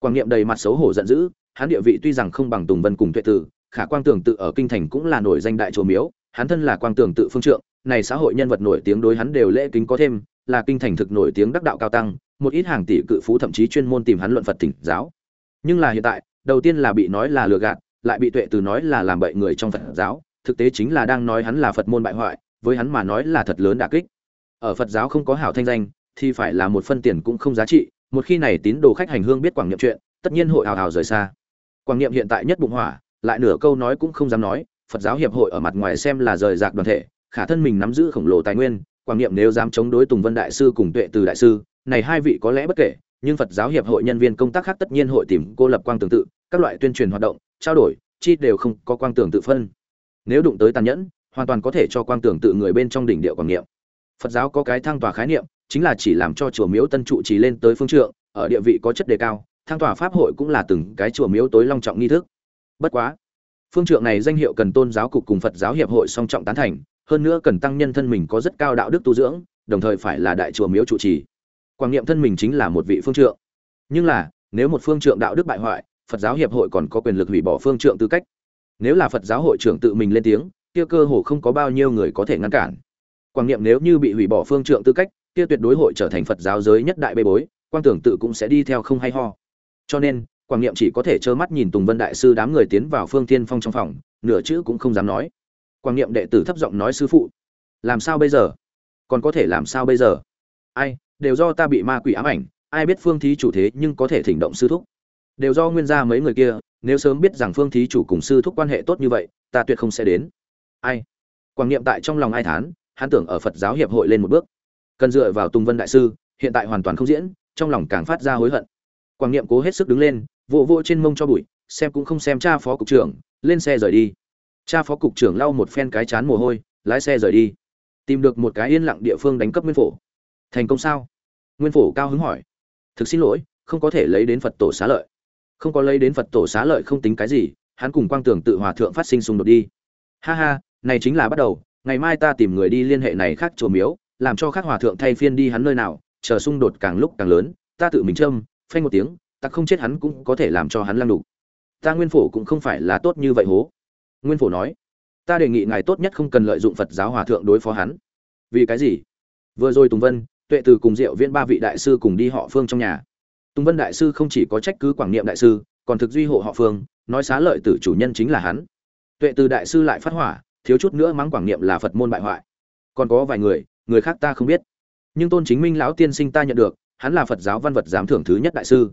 quảng niệm đầy mặt xấu hổ giận dữ, hắn địa vị tuy rằng không bằng tùng vân cùng tuệ tử, khả quang tường tự ở kinh thành cũng là nổi danh đại chùa miếu, hắn thân là quang tường tự phương trượng, này xã hội nhân vật nổi tiếng đối hắn đều lễ kính có thêm, là kinh thành thực nổi tiếng đắc đạo cao tăng, một ít hàng tỷ cự phú thậm chí chuyên môn tìm hắn luận phật thỉnh giáo. Nhưng là hiện tại, đầu tiên là bị nói là lừa gạt, lại bị tuệ từ nói là làm bậy người trong phật giáo, thực tế chính là đang nói hắn là phật môn bại hoại, với hắn mà nói là thật lớn đả kích. Ở phật giáo không có hảo thanh danh, thì phải là một phân tiền cũng không giá trị một khi này tín đồ khách hành hương biết quảng niệm chuyện, tất nhiên hội hào hào rời xa. Quảng niệm hiện tại nhất bụng hỏa, lại nửa câu nói cũng không dám nói, phật giáo hiệp hội ở mặt ngoài xem là rời rạc đoàn thể, khả thân mình nắm giữ khổng lồ tài nguyên, quảng niệm nếu dám chống đối tùng vân đại sư cùng tuệ từ đại sư, này hai vị có lẽ bất kể, nhưng phật giáo hiệp hội nhân viên công tác khác tất nhiên hội tìm cô lập quang tương tự, các loại tuyên truyền hoạt động, trao đổi, chi đều không có quang tưởng tự phân. Nếu đụng tới tàn nhẫn, hoàn toàn có thể cho quang tưởng tự người bên trong đỉnh địa quảng niệm. Phật giáo có cái thăng tòa khái niệm chính là chỉ làm cho chùa miếu tân trụ trì lên tới phương trượng, ở địa vị có chất đề cao, thang tòa pháp hội cũng là từng cái chùa miếu tối long trọng nghi thức. Bất quá, phương trượng này danh hiệu cần tôn giáo cục cùng phật giáo hiệp hội song trọng tán thành, hơn nữa cần tăng nhân thân mình có rất cao đạo đức tu dưỡng, đồng thời phải là đại chùa miếu trụ trì. Quảng niệm thân mình chính là một vị phương trượng. Nhưng là, nếu một phương trượng đạo đức bại hoại, phật giáo hiệp hội còn có quyền lực hủy bỏ phương trượng tư cách. Nếu là phật giáo hội trưởng tự mình lên tiếng, kia cơ hồ không có bao nhiêu người có thể ngăn cản. Quảng niệm nếu như bị hủy bỏ phương trượng tư cách kia tuyệt đối hội trở thành phật giáo giới nhất đại bê bối, quang tưởng tự cũng sẽ đi theo không hay ho. Cho nên, quảng niệm chỉ có thể trơ mắt nhìn tùng vân đại sư đám người tiến vào phương tiên phong trong phòng, nửa chữ cũng không dám nói. Quảng niệm đệ tử thấp giọng nói sư phụ, làm sao bây giờ? Còn có thể làm sao bây giờ? Ai, đều do ta bị ma quỷ ám ảnh, ai biết phương thí chủ thế nhưng có thể thỉnh động sư thúc? Đều do nguyên gia mấy người kia, nếu sớm biết rằng phương thí chủ cùng sư thúc quan hệ tốt như vậy, ta tuyệt không sẽ đến. Ai? Quảng niệm tại trong lòng ai thán, hắn tưởng ở phật giáo hiệp hội lên một bước cần dựa vào tùng vân đại sư, hiện tại hoàn toàn không diễn, trong lòng càng phát ra hối hận. Quảng niệm cố hết sức đứng lên, vỗ vỗ trên mông cho bụi, xem cũng không xem cha phó cục trưởng, lên xe rời đi. Cha phó cục trưởng lau một phen cái chán mồ hôi, lái xe rời đi. Tìm được một cái yên lặng địa phương đánh cấp nguyên phổ. Thành công sao? Nguyên phổ cao hứng hỏi. Thực xin lỗi, không có thể lấy đến phật tổ xá lợi. Không có lấy đến phật tổ xá lợi không tính cái gì, hắn cùng quang tưởng tự hòa thượng phát sinh xung đột đi. Ha ha, này chính là bắt đầu, ngày mai ta tìm người đi liên hệ này khác chùa miếu làm cho các hòa thượng thay phiên đi hắn nơi nào, chờ xung đột càng lúc càng lớn, ta tự mình châm, phanh một tiếng, ta không chết hắn cũng có thể làm cho hắn lăng đủ ta nguyên phổ cũng không phải là tốt như vậy hố. Nguyên phổ nói, ta đề nghị ngài tốt nhất không cần lợi dụng phật giáo hòa thượng đối phó hắn. Vì cái gì? Vừa rồi tùng vân, tuệ từ cùng diệu viên ba vị đại sư cùng đi họ phương trong nhà. Tùng vân đại sư không chỉ có trách cứ quảng niệm đại sư, còn thực duy hộ họ phương, nói xá lợi tử chủ nhân chính là hắn. Tuệ từ đại sư lại phát hỏa, thiếu chút nữa mắng quảng niệm là phật môn bại hoại. Còn có vài người người khác ta không biết. Nhưng tôn chính minh lão tiên sinh ta nhận được, hắn là phật giáo văn vật giám thưởng thứ nhất đại sư.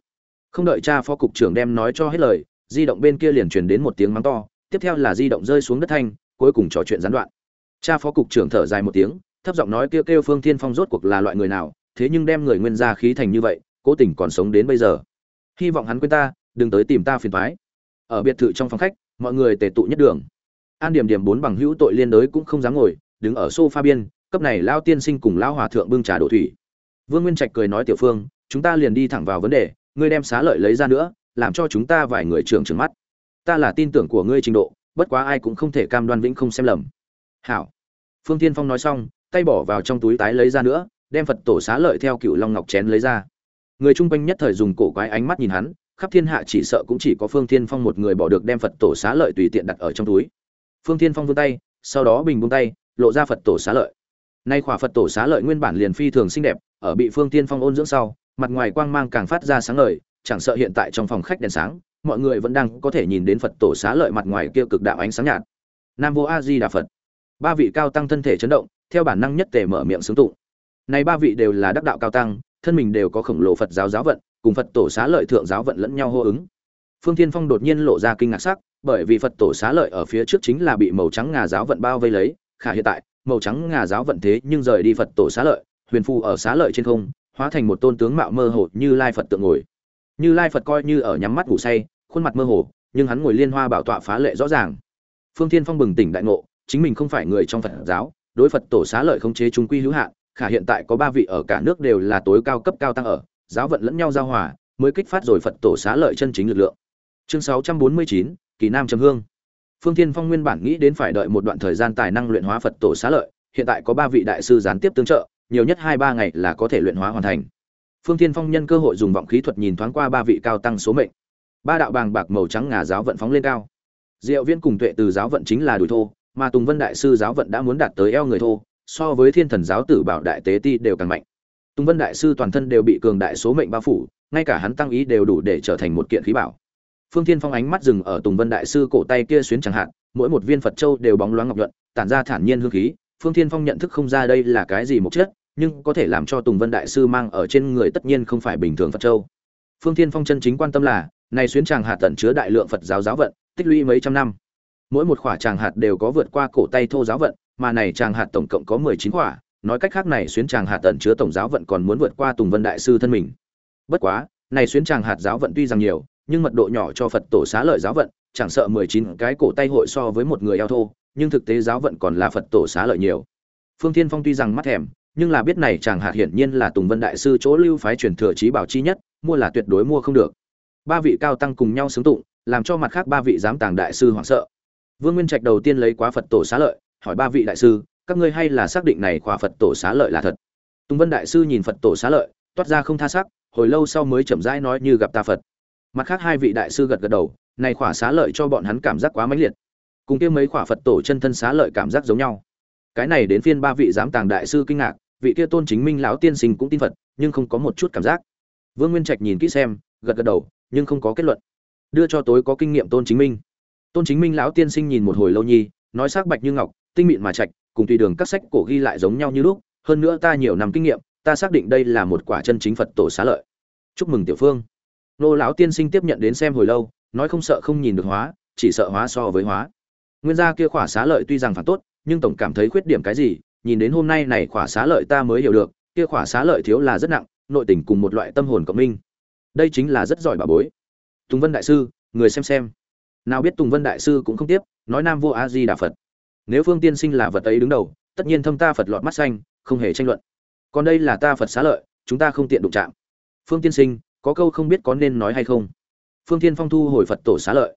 Không đợi cha phó cục trưởng đem nói cho hết lời, di động bên kia liền truyền đến một tiếng mắng to, tiếp theo là di động rơi xuống đất thanh, cuối cùng trò chuyện gián đoạn. Cha phó cục trưởng thở dài một tiếng, thấp giọng nói kêu kêu phương thiên phong rốt cuộc là loại người nào, thế nhưng đem người nguyên gia khí thành như vậy, cố tình còn sống đến bây giờ. Hy vọng hắn quên ta, đừng tới tìm ta phiền thoái ở biệt thự trong phòng khách, mọi người tề tụ nhất đường. An điểm điểm bốn bằng hữu tội liên đới cũng không dám ngồi, đứng ở sofa biên cấp này lao tiên sinh cùng lao hòa thượng bưng trà đổ thủy. Vương nguyên trạch cười nói tiểu phương, chúng ta liền đi thẳng vào vấn đề, ngươi đem xá lợi lấy ra nữa, làm cho chúng ta vài người trưởng trừng mắt. Ta là tin tưởng của ngươi trình độ, bất quá ai cũng không thể cam đoan vĩnh không xem lầm. Hảo. Phương tiên phong nói xong, tay bỏ vào trong túi tái lấy ra nữa, đem phật tổ xá lợi theo cựu long ngọc chén lấy ra. Người chung quanh nhất thời dùng cổ quái ánh mắt nhìn hắn, khắp thiên hạ chỉ sợ cũng chỉ có phương thiên phong một người bỏ được đem phật tổ xá lợi tùy tiện đặt ở trong túi. Phương thiên phong vươn tay, sau đó bình buông tay, lộ ra phật tổ xá lợi nay khỏa phật tổ xá lợi nguyên bản liền phi thường xinh đẹp, ở bị phương thiên phong ôn dưỡng sau, mặt ngoài quang mang càng phát ra sáng ngời, chẳng sợ hiện tại trong phòng khách đèn sáng, mọi người vẫn đang có thể nhìn đến phật tổ xá lợi mặt ngoài kia cực đạo ánh sáng nhạt. Nam vô a di đà phật. Ba vị cao tăng thân thể chấn động, theo bản năng nhất tề mở miệng xứng tụng. Này ba vị đều là đắc đạo cao tăng, thân mình đều có khổng lồ phật giáo giáo vận, cùng phật tổ xá lợi thượng giáo vận lẫn nhau hô ứng. Phương thiên phong đột nhiên lộ ra kinh ngạc sắc, bởi vì phật tổ xá lợi ở phía trước chính là bị màu trắng ngà giáo vận bao vây lấy, khả hiện tại màu trắng ngà giáo vận thế nhưng rời đi phật tổ xá lợi huyền phù ở xá lợi trên không hóa thành một tôn tướng mạo mơ hồ như lai phật tượng ngồi. Như lai phật coi như ở nhắm mắt ngủ say khuôn mặt mơ hồ nhưng hắn ngồi liên hoa bảo tọa phá lệ rõ ràng. Phương thiên phong bừng tỉnh đại ngộ chính mình không phải người trong phật giáo đối phật tổ xá lợi không chế chúng quy hữu hạn khả hiện tại có ba vị ở cả nước đều là tối cao cấp cao tăng ở giáo vận lẫn nhau giao hòa mới kích phát rồi phật tổ xá lợi chân chính lực lượng. Chương 649, kỳ nam trầm hương phương thiên phong nguyên bản nghĩ đến phải đợi một đoạn thời gian tài năng luyện hóa phật tổ xá lợi, hiện tại có ba vị đại sư gián tiếp tương trợ, nhiều nhất hai ba ngày là có thể luyện hóa hoàn thành. Phương thiên phong nhân cơ hội dùng vọng khí thuật nhìn thoáng qua ba vị cao tăng số mệnh. Ba đạo bàng bạc màu trắng ngà giáo vận phóng lên cao. Diệu viên cùng tuệ từ giáo vận chính là đùi thô, mà tùng vân đại sư giáo vận đã muốn đạt tới eo người thô, so với thiên thần giáo tử bảo đại tế ti đều càng mạnh. Tùng vân đại sư toàn thân đều bị cường đại số mệnh bao phủ, ngay cả hắn tăng ý đều đủ để trở thành một kiện khí bảo phương thiên phong ánh mắt dừng ở tùng vân đại sư cổ tay kia xuyến chẳng hạn, mỗi một viên phật châu đều bóng loáng ngọc nhuận, tản ra thản nhiên hương khí. Phương thiên phong nhận thức không ra đây là cái gì một chất, nhưng có thể làm cho tùng vân đại sư mang ở trên người tất nhiên không phải bình thường phật châu. Phương thiên phong chân chính quan tâm là, này xuyến tràng hạt tận chứa đại lượng phật giáo giáo vận, tích lũy mấy trăm năm. Mỗi một khỏa tràng hạt đều có vượt qua cổ tay thô giáo vận, mà này tràng hạt tổng cộng có mười chín nói cách khác này xuyến tràng hạt tận chứa tổng giáo vận còn muốn vượt qua tùng vân đại sư thân mình. Bất quá, này xuyến tràng hạt giáo vận tuy rằng nhiều nhưng mật độ nhỏ cho phật tổ xá lợi giáo vận, chẳng sợ mười chín cái cổ tay hội so với một người eo thô, nhưng thực tế giáo vận còn là phật tổ xá lợi nhiều. Phương thiên phong tuy rằng mắt thèm, nhưng là biết này chàng hạt hiển nhiên là tùng vân đại sư chỗ lưu phái truyền thừa trí bảo chi nhất, mua là tuyệt đối mua không được. Ba vị cao tăng cùng nhau xứng tụng, làm cho mặt khác ba vị giám tàng đại sư hoảng sợ. Vương nguyên trạch đầu tiên lấy quá phật tổ xá lợi, hỏi ba vị đại sư, các ngươi hay là xác định này khóa phật tổ xá lợi là thật? Tùng vân đại sư nhìn phật tổ xá lợi, toát ra không tha sắc, hồi lâu sau mới chậm rãi nói như gặp ta phật mặt khác hai vị đại sư gật gật đầu, này khỏa xá lợi cho bọn hắn cảm giác quá mãnh liệt. Cùng kia mấy khỏa phật tổ chân thân xá lợi cảm giác giống nhau. Cái này đến phiên ba vị giám tàng đại sư kinh ngạc, vị kia tôn chính minh lão tiên sinh cũng tin phật, nhưng không có một chút cảm giác. Vương nguyên trạch nhìn kỹ xem, gật gật đầu, nhưng không có kết luận. Đưa cho tối có kinh nghiệm tôn chính minh. Tôn chính minh lão tiên sinh nhìn một hồi lâu nhi, nói sắc bạch như ngọc, tinh mịn mà trạch, cùng tùy đường các sách cổ ghi lại giống nhau như lúc, hơn nữa ta nhiều năm kinh nghiệm, ta xác định đây là một quả chân chính phật tổ xá lợi. Chúc mừng tiểu phương nô lão tiên sinh tiếp nhận đến xem hồi lâu, nói không sợ không nhìn được hóa, chỉ sợ hóa so với hóa. Nguyên gia kia khỏa xá lợi tuy rằng phản tốt, nhưng tổng cảm thấy khuyết điểm cái gì, nhìn đến hôm nay này khỏa xá lợi ta mới hiểu được, kia khỏa xá lợi thiếu là rất nặng, nội tình cùng một loại tâm hồn cộng minh. Đây chính là rất giỏi bà bối. Tùng vân đại sư, người xem xem. Nào biết tùng vân đại sư cũng không tiếp, nói nam vô a di đà phật. Nếu phương tiên sinh là vật ấy đứng đầu, tất nhiên thâm ta phật lọt mắt xanh, không hề tranh luận. Còn đây là ta phật xá lợi, chúng ta không tiện đụng chạm. Phương tiên sinh có câu không biết có nên nói hay không. Phương Thiên phong thu hồi phật tổ xá lợi.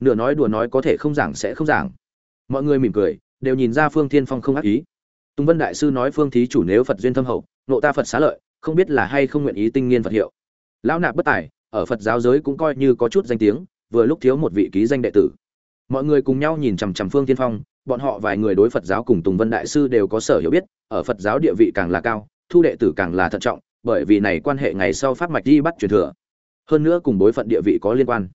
Nửa nói đùa nói có thể không giảng sẽ không giảng. Mọi người mỉm cười, đều nhìn ra phương Thiên phong không ác ý. Tùng vân đại sư nói phương thí chủ nếu phật duyên thâm hậu, nộ ta phật xá lợi, không biết là hay không nguyện ý tinh nghiên phật hiệu. Lão nạp bất tài, ở phật giáo giới cũng coi như có chút danh tiếng, vừa lúc thiếu một vị ký danh đệ tử. Mọi người cùng nhau nhìn chằm chằm phương tiên phong, bọn họ vài người đối phật giáo cùng tùng vân đại sư đều có sở hiểu biết, ở phật giáo địa vị càng là cao, thu đệ tử càng là thận trọng bởi vì này quan hệ ngày sau pháp mạch đi bắt truyền thừa. Hơn nữa cùng bối phận địa vị có liên quan.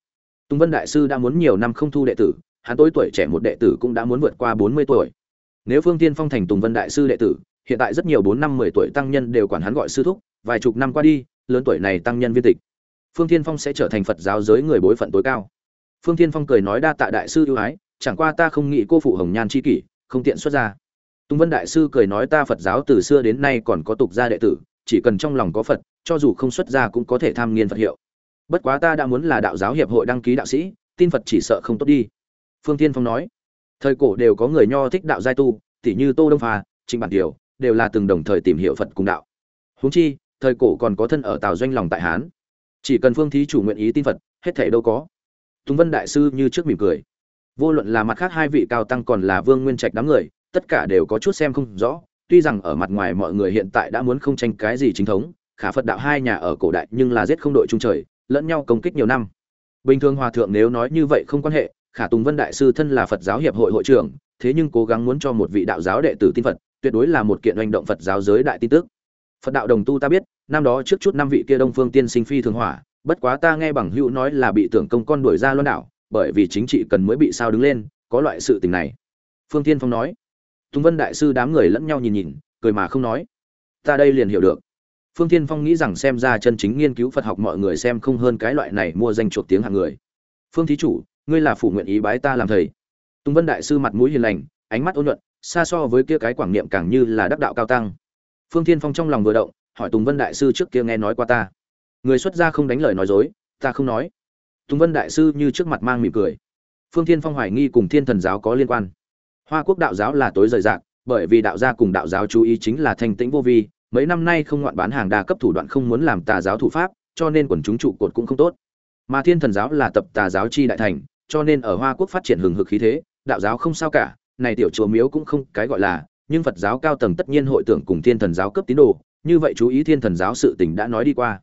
Tùng vân đại sư đã muốn nhiều năm không thu đệ tử, hắn tối tuổi trẻ một đệ tử cũng đã muốn vượt qua bốn mươi tuổi. Nếu phương tiên phong thành tùng vân đại sư đệ tử, hiện tại rất nhiều bốn năm mười tuổi tăng nhân đều quản hắn gọi sư thúc, vài chục năm qua đi, lớn tuổi này tăng nhân viên tịch. Phương tiên phong sẽ trở thành phật giáo giới người bối phận tối cao. Phương tiên phong cười nói đa tạ đại sư ưu ái, chẳng qua ta không nghĩ cô phụ hồng nhan c h i kỷ, không tiện xuất ra tùng vân đại sư cười nói ta phật giáo từ xưa đến nay còn có tục gia đệ tử chỉ cần trong lòng có phật, cho dù không xuất gia cũng có thể tham nghiên phật hiệu. Bất quá ta đã muốn là đạo giáo hiệp hội đăng ký đạo sĩ, tin phật chỉ sợ không tốt đi. Phương tiên phong nói. Thời cổ đều có người nho thích đạo giai tu tỷ như tô đông phà trịnh bản tiểu đều là từng đồng thời tìm hiểu phật cùng đạo. Huống chi, thời cổ còn có thân ở tào doanh lòng tại hán. Chỉ cần phương thí chủ nguyện ý tin phật, hết thể đâu có. Tùng vân đại sư như trước mỉm cười. Vô luận là mặt khác hai vị cao tăng còn là vương nguyên trạch đám người, tất cả đều có chút xem không rõ tuy rằng ở mặt ngoài mọi người hiện tại đã muốn không tranh cái gì chính thống, khả phật đạo hai nhà ở cổ đại nhưng là giết không đội trung trời, lẫn nhau công kích nhiều năm. Bình thường hòa thượng nếu nói như vậy không quan hệ, khả tùng vân đại sư thân là phật giáo hiệp hội hội trưởng, thế nhưng cố gắng muốn cho một vị đạo giáo đệ tử tin phật, tuyệt đối là một kiện hành động phật giáo giới đại tin tức. Phật đạo đồng tu ta biết, năm đó trước chút năm vị kia đông phương tiên sinh phi thường hỏa, bất quá ta nghe bằng hữu nói là bị tưởng công con đuổi ra loan đảo, bởi vì chính trị cần mới bị sao đứng lên, có loại sự tình này. Phương tiên phong nói tùng vân đại sư đám người lẫn nhau nhìn nhìn, cười mà không nói. Ta đây liền hiểu được. Phương Thiên phong nghĩ rằng xem ra chân chính nghiên cứu phật học mọi người xem không hơn cái loại này mua danh chuột tiếng hàng người. Phương thí chủ, ngươi là phụ nguyện ý bái ta làm thầy. Tùng vân đại sư mặt mũi hiền lành, ánh mắt ôn nhuận, xa so với kia cái quảng niệm càng như là đắc đạo cao tăng. Phương thiên phong trong lòng vừa động, hỏi tùng vân đại sư trước kia nghe nói qua ta. Người xuất gia không đánh lời nói dối, ta không nói. Tùng vân đại sư như trước mặt mang mỉm cười. Phương thiên phong hoài nghi cùng thiên thần giáo có liên quan hoa quốc đạo giáo là tối rời rạc, bởi vì đạo gia cùng đạo giáo chú ý chính là thanh tĩnh vô vi, mấy năm nay không ngoạn bán hàng đa cấp thủ đoạn không muốn làm tà giáo thủ pháp, cho nên quần chúng trụ cột cũng không tốt. Mà thiên thần giáo là tập tà giáo chi đại thành, cho nên ở hoa quốc phát triển hừng hực khí thế, đạo giáo không sao cả, này tiểu chùa miếu cũng không cái gọi là, nhưng phật giáo cao tầng tất nhiên hội tưởng cùng thiên thần giáo cấp tín đồ, như vậy chú ý thiên thần giáo sự tình đã nói đi qua.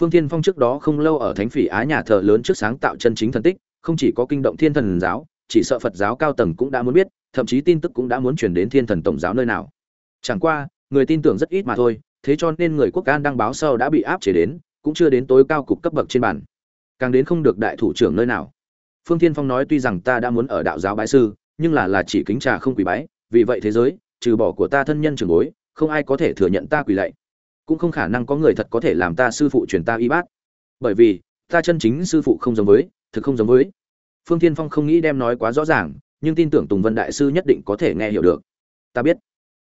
Phương thiên phong trước đó không lâu ở thánh phỉ á nhà thờ lớn trước sáng tạo chân chính thần tích, không chỉ có kinh động thiên thần giáo, chỉ sợ phật giáo cao tầng cũng đã muốn biết thậm chí tin tức cũng đã muốn chuyển đến thiên thần tổng giáo nơi nào. Chẳng qua, người tin tưởng rất ít mà thôi, thế cho nên người quốc an đăng báo sau đã bị áp chế đến, cũng chưa đến tối cao cục cấp bậc trên bản càng đến không được đại thủ trưởng nơi nào. Phương thiên phong nói tuy rằng ta đã muốn ở đạo giáo bái sư, nhưng là là chỉ kính trà không quỳ bái, vì vậy thế giới, trừ bỏ của ta thân nhân trường bối, không ai có thể thừa nhận ta quỳ lạy. Cũng không khả năng có người thật có thể làm ta sư phụ truyền ta y bát. Bởi vì, ta chân chính sư phụ không giống với, thực không giống với. Phương thiên phong không nghĩ đem nói quá rõ ràng nhưng tin tưởng tùng vân đại sư nhất định có thể nghe hiểu được. Ta biết.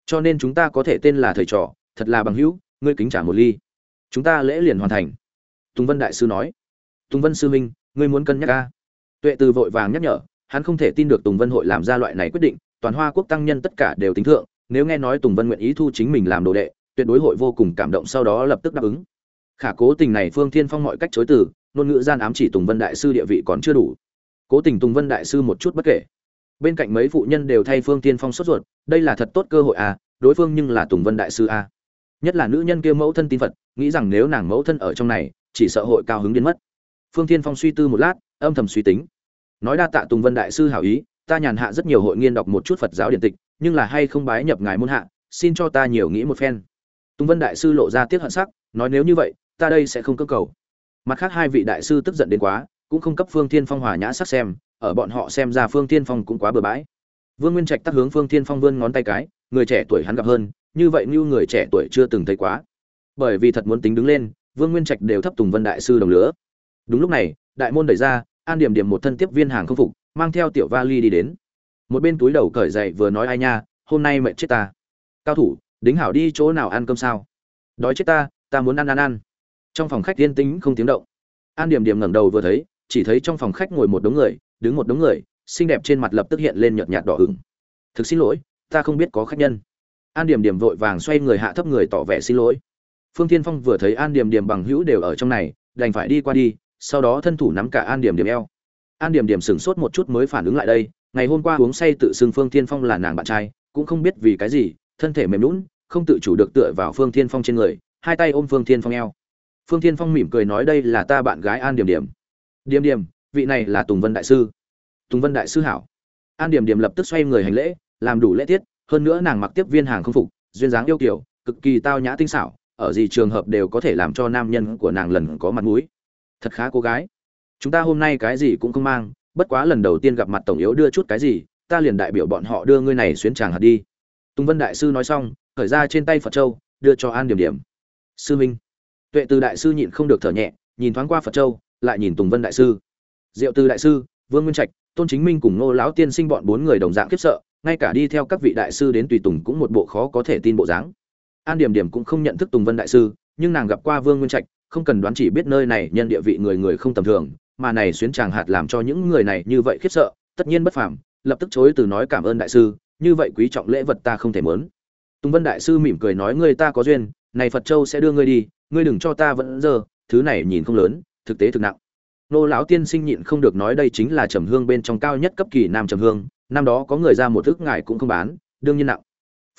Cho nên chúng ta có thể tên là thầy trò, thật là bằng hữu, ngươi kính trả một ly. Chúng ta lễ liền hoàn thành. Tùng vân đại sư nói. Tùng vân sư minh ngươi muốn cân nhắc a?" tuệ từ vội vàng nhắc nhở, hắn không thể tin được tùng vân hội làm ra loại này quyết định, toàn hoa quốc tăng nhân tất cả đều tính thượng, nếu nghe nói tùng vân nguyện ý thu chính mình làm đồ đệ, tuyệt đối hội vô cùng cảm động sau đó lập tức đáp ứng. Khả cố tình này phương thiên phong mọi cách chối từ, ngôn ngữ gian ám chỉ tùng vân đại sư địa vị còn chưa đủ. Cố tình tùng vân đại sư một chút bất kể bên cạnh mấy phụ nhân đều thay phương thiên phong sốt ruột, đây là thật tốt cơ hội à đối phương nhưng là tùng vân đại sư à. nhất là nữ nhân kia mẫu thân tin phật, nghĩ rằng nếu nàng mẫu thân ở trong này, chỉ sợ hội cao hứng đến mất. Phương thiên phong suy tư một lát, âm thầm suy tính. Nói đa tạ tùng vân đại sư hảo ý, ta nhàn hạ rất nhiều hội nghiên đọc một chút phật giáo điện tịch, nhưng là hay không bái nhập ngài môn hạ, xin cho ta nhiều nghĩ một phen. Tùng vân đại sư lộ ra tiếc hận sắc, nói nếu như vậy, ta đây sẽ không cơ cầu. Mặt khác hai vị đại sư tức giận đến quá, cũng không cấp phương thiên phong hòa nhã sắc xem ở bọn họ xem ra phương thiên phong cũng quá bừa bãi. Vương nguyên trạch tắt hướng phương thiên phong vươn ngón tay cái, người trẻ tuổi hắn gặp hơn, như vậy như người trẻ tuổi chưa từng thấy quá. Bởi vì thật muốn tính đứng lên, vương nguyên trạch đều thấp tùng vân đại sư đồng lửa. Đúng lúc này, đại môn đẩy ra, an điểm điểm một thân tiếp viên hàng không phục, mang theo tiểu vali đi đến. Một bên túi đầu cởi dậy vừa nói ai nha, hôm nay mệt chết ta. Cao thủ, đính hảo đi chỗ nào ăn cơm sao? Đói chết ta ta muốn ăn ăn ăn. Trong phòng khách yên tĩnh không tiếng động. An điểm điểm ngẩng đầu vừa thấy, chỉ thấy trong phòng khách ngồi một đống người đứng một đống người, xinh đẹp trên mặt lập tức hiện lên nhợt nhạt đỏ ửng. Thực xin lỗi, ta không biết có khách nhân. An điểm điểm vội vàng xoay người hạ thấp người tỏ vẻ xin lỗi. Phương thiên phong vừa thấy an điểm điểm bằng hữu đều ở trong này, đành phải đi qua đi, sau đó thân thủ nắm cả an điểm điểm eo. An điểm điểm sửng sốt một chút mới phản ứng lại đây, ngày hôm qua uống say tự xưng phương thiên phong là nàng bạn trai, cũng không biết vì cái gì, thân thể mềm lún không tự chủ được tựa vào phương thiên phong trên người, hai tay ôm phương thiên phong eo. Phương thiên phong mỉm cười nói, đây là ta bạn gái an điểm điểm. Điểm điểm vị này là tùng vân đại sư. Tùng vân đại sư hảo. An điểm điểm lập tức xoay người hành lễ, làm đủ lễ tiết, hơn nữa nàng mặc tiếp viên hàng không phục, duyên dáng yêu kiểu cực kỳ tao nhã tinh xảo, ở gì trường hợp đều có thể làm cho nam nhân của nàng lần có mặt mũi. Thật khá cô gái. Chúng ta hôm nay cái gì cũng không mang, bất quá lần đầu tiên gặp mặt tổng yếu đưa chút cái gì, ta liền đại biểu bọn họ đưa ngươi này xuyến tràng hạt đi. Tùng vân đại sư nói xong, khởi ra trên tay phật châu, đưa cho an điểm điểm. Sư minh. Tuệ từ đại sư nhịn không được thở nhẹ, nhìn thoáng qua phật châu, lại nhìn tùng vân đại sư diệu từ đại sư, vương nguyên trạch, tôn chính minh cùng ngô lão tiên sinh bọn bốn người đồng dạng khiếp sợ, ngay cả đi theo các vị đại sư đến tùy tùng cũng một bộ khó có thể tin bộ dáng an điểm điểm cũng không nhận thức tùng vân đại sư, nhưng nàng gặp qua vương nguyên trạch, không cần đoán chỉ biết nơi này nhân địa vị người người không tầm thường, mà này xuyến tràng hạt làm cho những người này như vậy khiếp sợ, tất nhiên bất phàm, lập tức chối từ nói cảm ơn đại sư, như vậy quý trọng lễ vật ta không thể muốn. tùng vân đại sư mỉm cười nói ngươi ta có duyên, này phật châu sẽ đưa ngươi đi, ngươi đừng cho ta vẫn giờ, thứ này nhìn không lớn, thực tế thực nặng nô lão tiên sinh nhịn không được nói đây chính là trầm hương bên trong cao nhất cấp kỳ nam trầm hương, năm đó có người ra một thức ngài cũng không bán, đương nhiên nặng.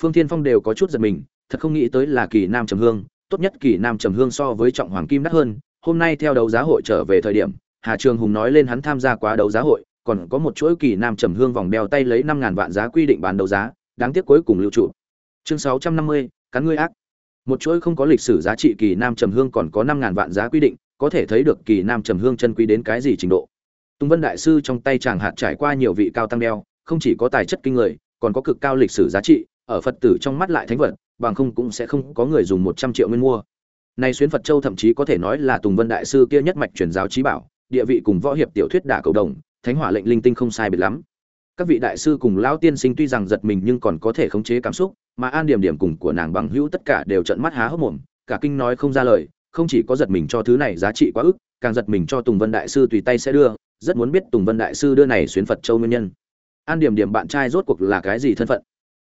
Phương thiên phong đều có chút giật mình, thật không nghĩ tới là kỳ nam trầm hương, tốt nhất kỳ nam trầm hương so với trọng hoàng kim đắt hơn, hôm nay theo đấu giá hội trở về thời điểm, hà trường hùng nói lên hắn tham gia quá đấu giá hội, còn có một chuỗi kỳ nam trầm hương vòng đeo tay lấy năm ngàn vạn giá quy định bán đấu giá, đáng tiếc cuối cùng lưu trụ. Chương sáu trăm năm mươi, cắn ngươi ác. Một chuỗi không có lịch sử giá trị kỳ nam trầm hương còn có năm ngàn vạn giá quy định có thể thấy được kỳ nam trầm hương chân quý đến cái gì trình độ. Tùng vân đại sư trong tay chàng hạt trải qua nhiều vị cao tăng đeo, không chỉ có tài chất kinh người, còn có cực cao lịch sử giá trị, ở phật tử trong mắt lại thánh vật, bằng không cũng sẽ không có người dùng một trăm triệu nguyên mua. Này xuyến phật châu thậm chí có thể nói là tùng vân đại sư kia nhất mạch truyền giáo trí bảo, địa vị cùng võ hiệp tiểu thuyết đả cầu đồng, thánh hỏa lệnh linh tinh không sai biệt lắm. Các vị đại sư cùng lão tiên sinh tuy rằng giật mình nhưng còn có thể khống chế cảm xúc, mà an điểm điểm cùng của nàng bằng hữu tất cả đều trợn mắt há hốc mồm, cả kinh nói không ra lời không chỉ có giật mình cho thứ này giá trị quá ức, càng giật mình cho tùng vân đại sư tùy tay sẽ đưa, rất muốn biết tùng vân đại sư đưa này xuyến phật châu nguyên nhân. An điểm điểm bạn trai rốt cuộc là cái gì thân phận?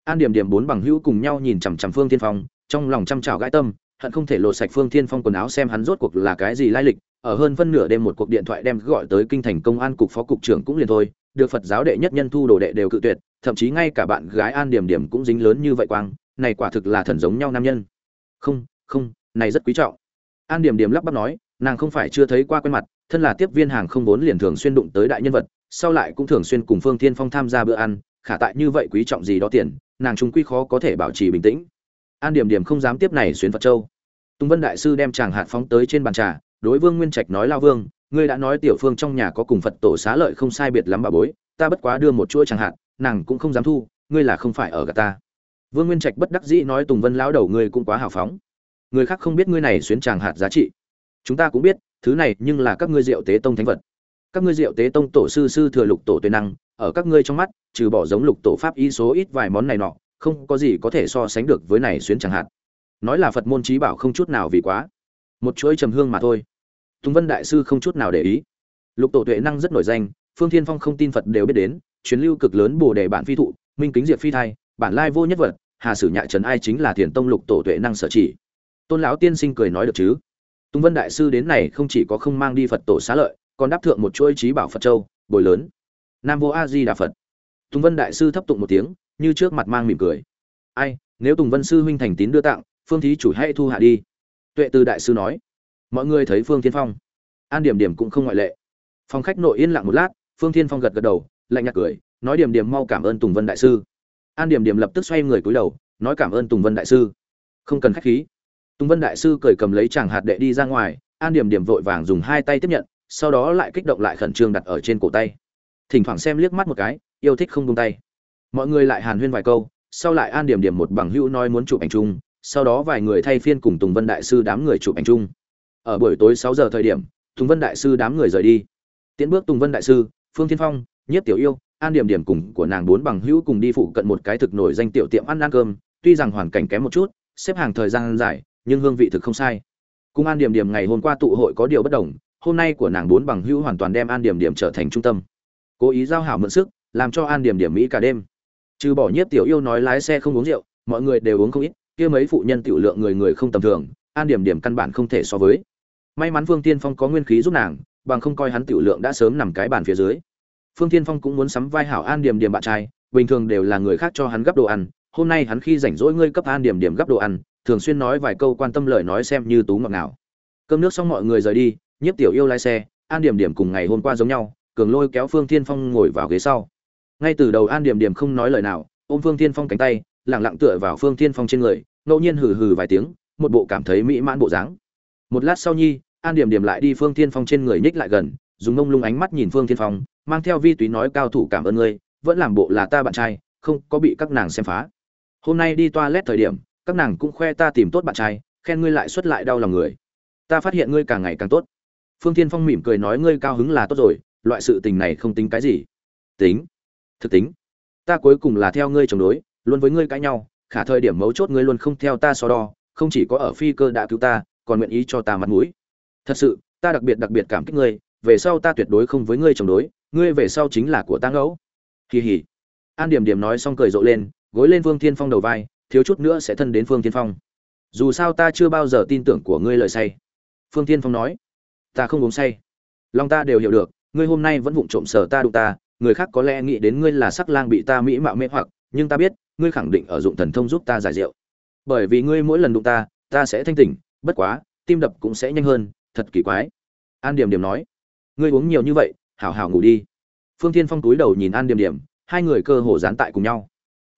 An điểm điểm bốn bằng hữu cùng nhau nhìn chằm chằm phương thiên phong, trong lòng chăm chào gãi tâm, hận không thể lột sạch phương thiên phong quần áo xem hắn rốt cuộc là cái gì lai lịch, ở hơn phân nửa đêm một cuộc điện thoại đem gọi tới kinh thành công an cục phó cục trưởng cũng liền thôi, được phật giáo đệ nhất nhân thu đồ đệ đều cự tuyệt, thậm chí ngay cả bạn gái an điểm điểm cũng dính lớn như vậy quang, này quả thực là thần giống nhau nam nhân. Không không, này rất quý trọng an điểm điểm lắp bắp nói, nàng không phải chưa thấy qua quen mặt, thân là tiếp viên hàng không vốn liền thường xuyên đụng tới đại nhân vật, sau lại cũng thường xuyên cùng phương thiên phong tham gia bữa ăn, khả tại như vậy quý trọng gì đó tiền, nàng trung quy khó có thể bảo trì bình tĩnh. An điểm điểm không dám tiếp này xuyến phật châu. Tùng vân đại sư đem chàng hạt phóng tới trên bàn trà, đối vương nguyên trạch nói, lao vương, ngươi đã nói tiểu phương trong nhà có cùng phật tổ xá lợi không sai biệt lắm bà bối, ta bất quá đưa một chuỗi chàng hạt, nàng cũng không dám thu, ngươi là không phải ở gà ta. Vương nguyên trạch bất đắc dĩ nói, tùng vân lão đầu ngươi cũng quá hào phóng người khác không biết ngươi này xuyến tràng hạt giá trị. Chúng ta cũng biết, thứ này nhưng là các ngươi diệu tế tông thánh vật. Các ngươi diệu tế tông tổ sư sư thừa lục tổ tuệ năng, ở các ngươi trong mắt, trừ bỏ giống lục tổ pháp y số ít vài món này nọ, không có gì có thể so sánh được với này xuyến chẳng hạn nói là phật môn trí bảo không chút nào vì quá. Một chuỗi trầm hương mà thôi. Tùng vân đại sư không chút nào để ý. Lục tổ tuệ năng rất nổi danh, phương thiên phong không tin phật đều biết đến chuyến lưu cực lớn bồ đề bản phi thụ, minh kính diệt phi thai, bản lai vô nhất vật, hà sử nhạ trần ai chính là thiền tông lục tổ tuệ năng sở chỉ tôn lão tiên sinh cười nói được chứ? Tùng vân đại sư đến này không chỉ có không mang đi phật tổ xá lợi, còn đáp thượng một chuỗi trí bảo phật châu, bồi lớn. Nam vô a di đà phật. Tùng vân đại sư thấp tụng một tiếng, như trước mặt mang mỉm cười. Ai, nếu tùng vân sư huynh thành tín đưa tặng, phương thí chủ hãy thu hạ đi. Tuệ từ đại sư nói. Mọi người thấy phương tiên phong. An điểm điểm cũng không ngoại lệ. Phòng khách nội yên lặng một lát, phương tiên phong gật gật đầu, lạnh nhạt cười, nói điểm điểm mau cảm ơn tùng vân đại sư. An điểm điểm lập tức xoay người cúi đầu, nói cảm ơn tùng vân đại sư. Không cần khách khí tùng vân đại sư cười cầm lấy chàng hạt đệ đi ra ngoài, an điểm điểm vội vàng dùng hai tay tiếp nhận, sau đó lại kích động lại khẩn trương đặt ở trên cổ tay. Thỉnh thoảng xem liếc mắt một cái, yêu thích không buông tay. Mọi người lại hàn huyên vài câu, sau lại an điểm điểm một bằng hữu nói muốn chụp ảnh chung, sau đó vài người thay phiên cùng tùng vân đại sư đám người chụp ảnh chung. Ở buổi tối sáu giờ thời điểm, tùng vân đại sư đám người rời đi. Tiến bước tùng vân đại sư, phương thiên phong nhất tiểu yêu, an điểm điểm cùng của nàng bốn bằng hữu cùng đi phụ cận một cái thực nổi danh tiểu tiệm ăn ăn cơm, tuy rằng hoàn cảnh kém một chút, xếp hàng thời gian dài nhưng hương vị thực không sai. Cung an điểm điểm ngày hôm qua tụ hội có điều bất đồng, hôm nay của nàng bốn bằng hữu hoàn toàn đem an điểm điểm trở thành trung tâm. Cố ý giao hảo mượn sức, làm cho an điểm điểm mỹ cả đêm. Trừ bỏ nhiếp tiểu yêu nói lái xe không uống rượu, mọi người đều uống không ít, kia mấy phụ nhân tiểu lượng người người không tầm thường, an điểm điểm căn bản không thể so với. May mắn phương tiên phong có nguyên khí giúp nàng, bằng không coi hắn tiểu lượng đã sớm nằm cái bàn phía dưới. Phương tiên phong cũng muốn sắm vai hảo an điểm điểm bạn trai, bình thường đều là người khác cho hắn gấp đồ ăn, hôm nay hắn khi rảnh rỗi ngươi cấp an điểm điểm gấp đồ ăn thường xuyên nói vài câu quan tâm lời nói xem như tú ngọt nào cơm nước xong mọi người rời đi, nhiếp tiểu yêu lái xe, an điểm điểm cùng ngày hôm qua giống nhau, cường lôi kéo phương thiên phong ngồi vào ghế sau. Ngay từ đầu an điểm điểm không nói lời nào, ôm phương thiên phong cánh tay lẳng lặng tựa vào phương thiên phong trên người, ngẫu nhiên hừ hừ vài tiếng, một bộ cảm thấy mỹ mãn bộ dáng. Một lát sau nhi, an điểm điểm lại đi phương thiên phong trên người nhích lại gần, dùng mông lung ánh mắt nhìn phương thiên phong, mang theo vi túy nói cao thủ cảm ơn ngươi, vẫn làm bộ là ta bạn trai, không có bị các nàng xem phá. Hôm nay đi toilet thời điểm các nàng cũng khoe ta tìm tốt bạn trai, khen ngươi lại xuất lại đau lòng người. Ta phát hiện ngươi càng ngày càng tốt. Phương thiên phong mỉm cười nói ngươi cao hứng là tốt rồi, loại sự tình này không tính cái gì. Tính. Thực tính. Ta cuối cùng là theo ngươi chống đối, luôn với ngươi cãi nhau, khả thời điểm mấu chốt ngươi luôn không theo ta so đo, không chỉ có ở phi cơ đã cứu ta, còn nguyện ý cho ta mặt mũi. Thật sự, ta đặc biệt đặc biệt cảm kích ngươi, về sau ta tuyệt đối không với ngươi chống đối, ngươi về sau chính là của ta ngẫu. Kỳ hỉ. An điểm điểm nói xong cười rộ lên, gối lên Vương thiên phong đầu vai thiếu chút nữa sẽ thân đến phương thiên phong. Dù sao ta chưa bao giờ tin tưởng của ngươi lời say. Phương thiên phong nói, ta không uống say. Lòng ta đều hiểu được, ngươi hôm nay vẫn vụng trộm sở ta đụng ta, người khác có lẽ nghĩ đến ngươi là sắc lang bị ta mỹ mạo mê hoặc, nhưng ta biết, ngươi khẳng định ở dụng thần thông giúp ta giải rượu. Bởi vì ngươi mỗi lần đụng ta ta sẽ thanh tỉnh, bất quá, tim đập cũng sẽ nhanh hơn, thật kỳ quái. An điểm điểm nói, ngươi uống nhiều như vậy, hảo hảo ngủ đi. Phương thiên phong túi đầu nhìn an điểm điểm, hai người cơ hồ dán tại cùng nhau.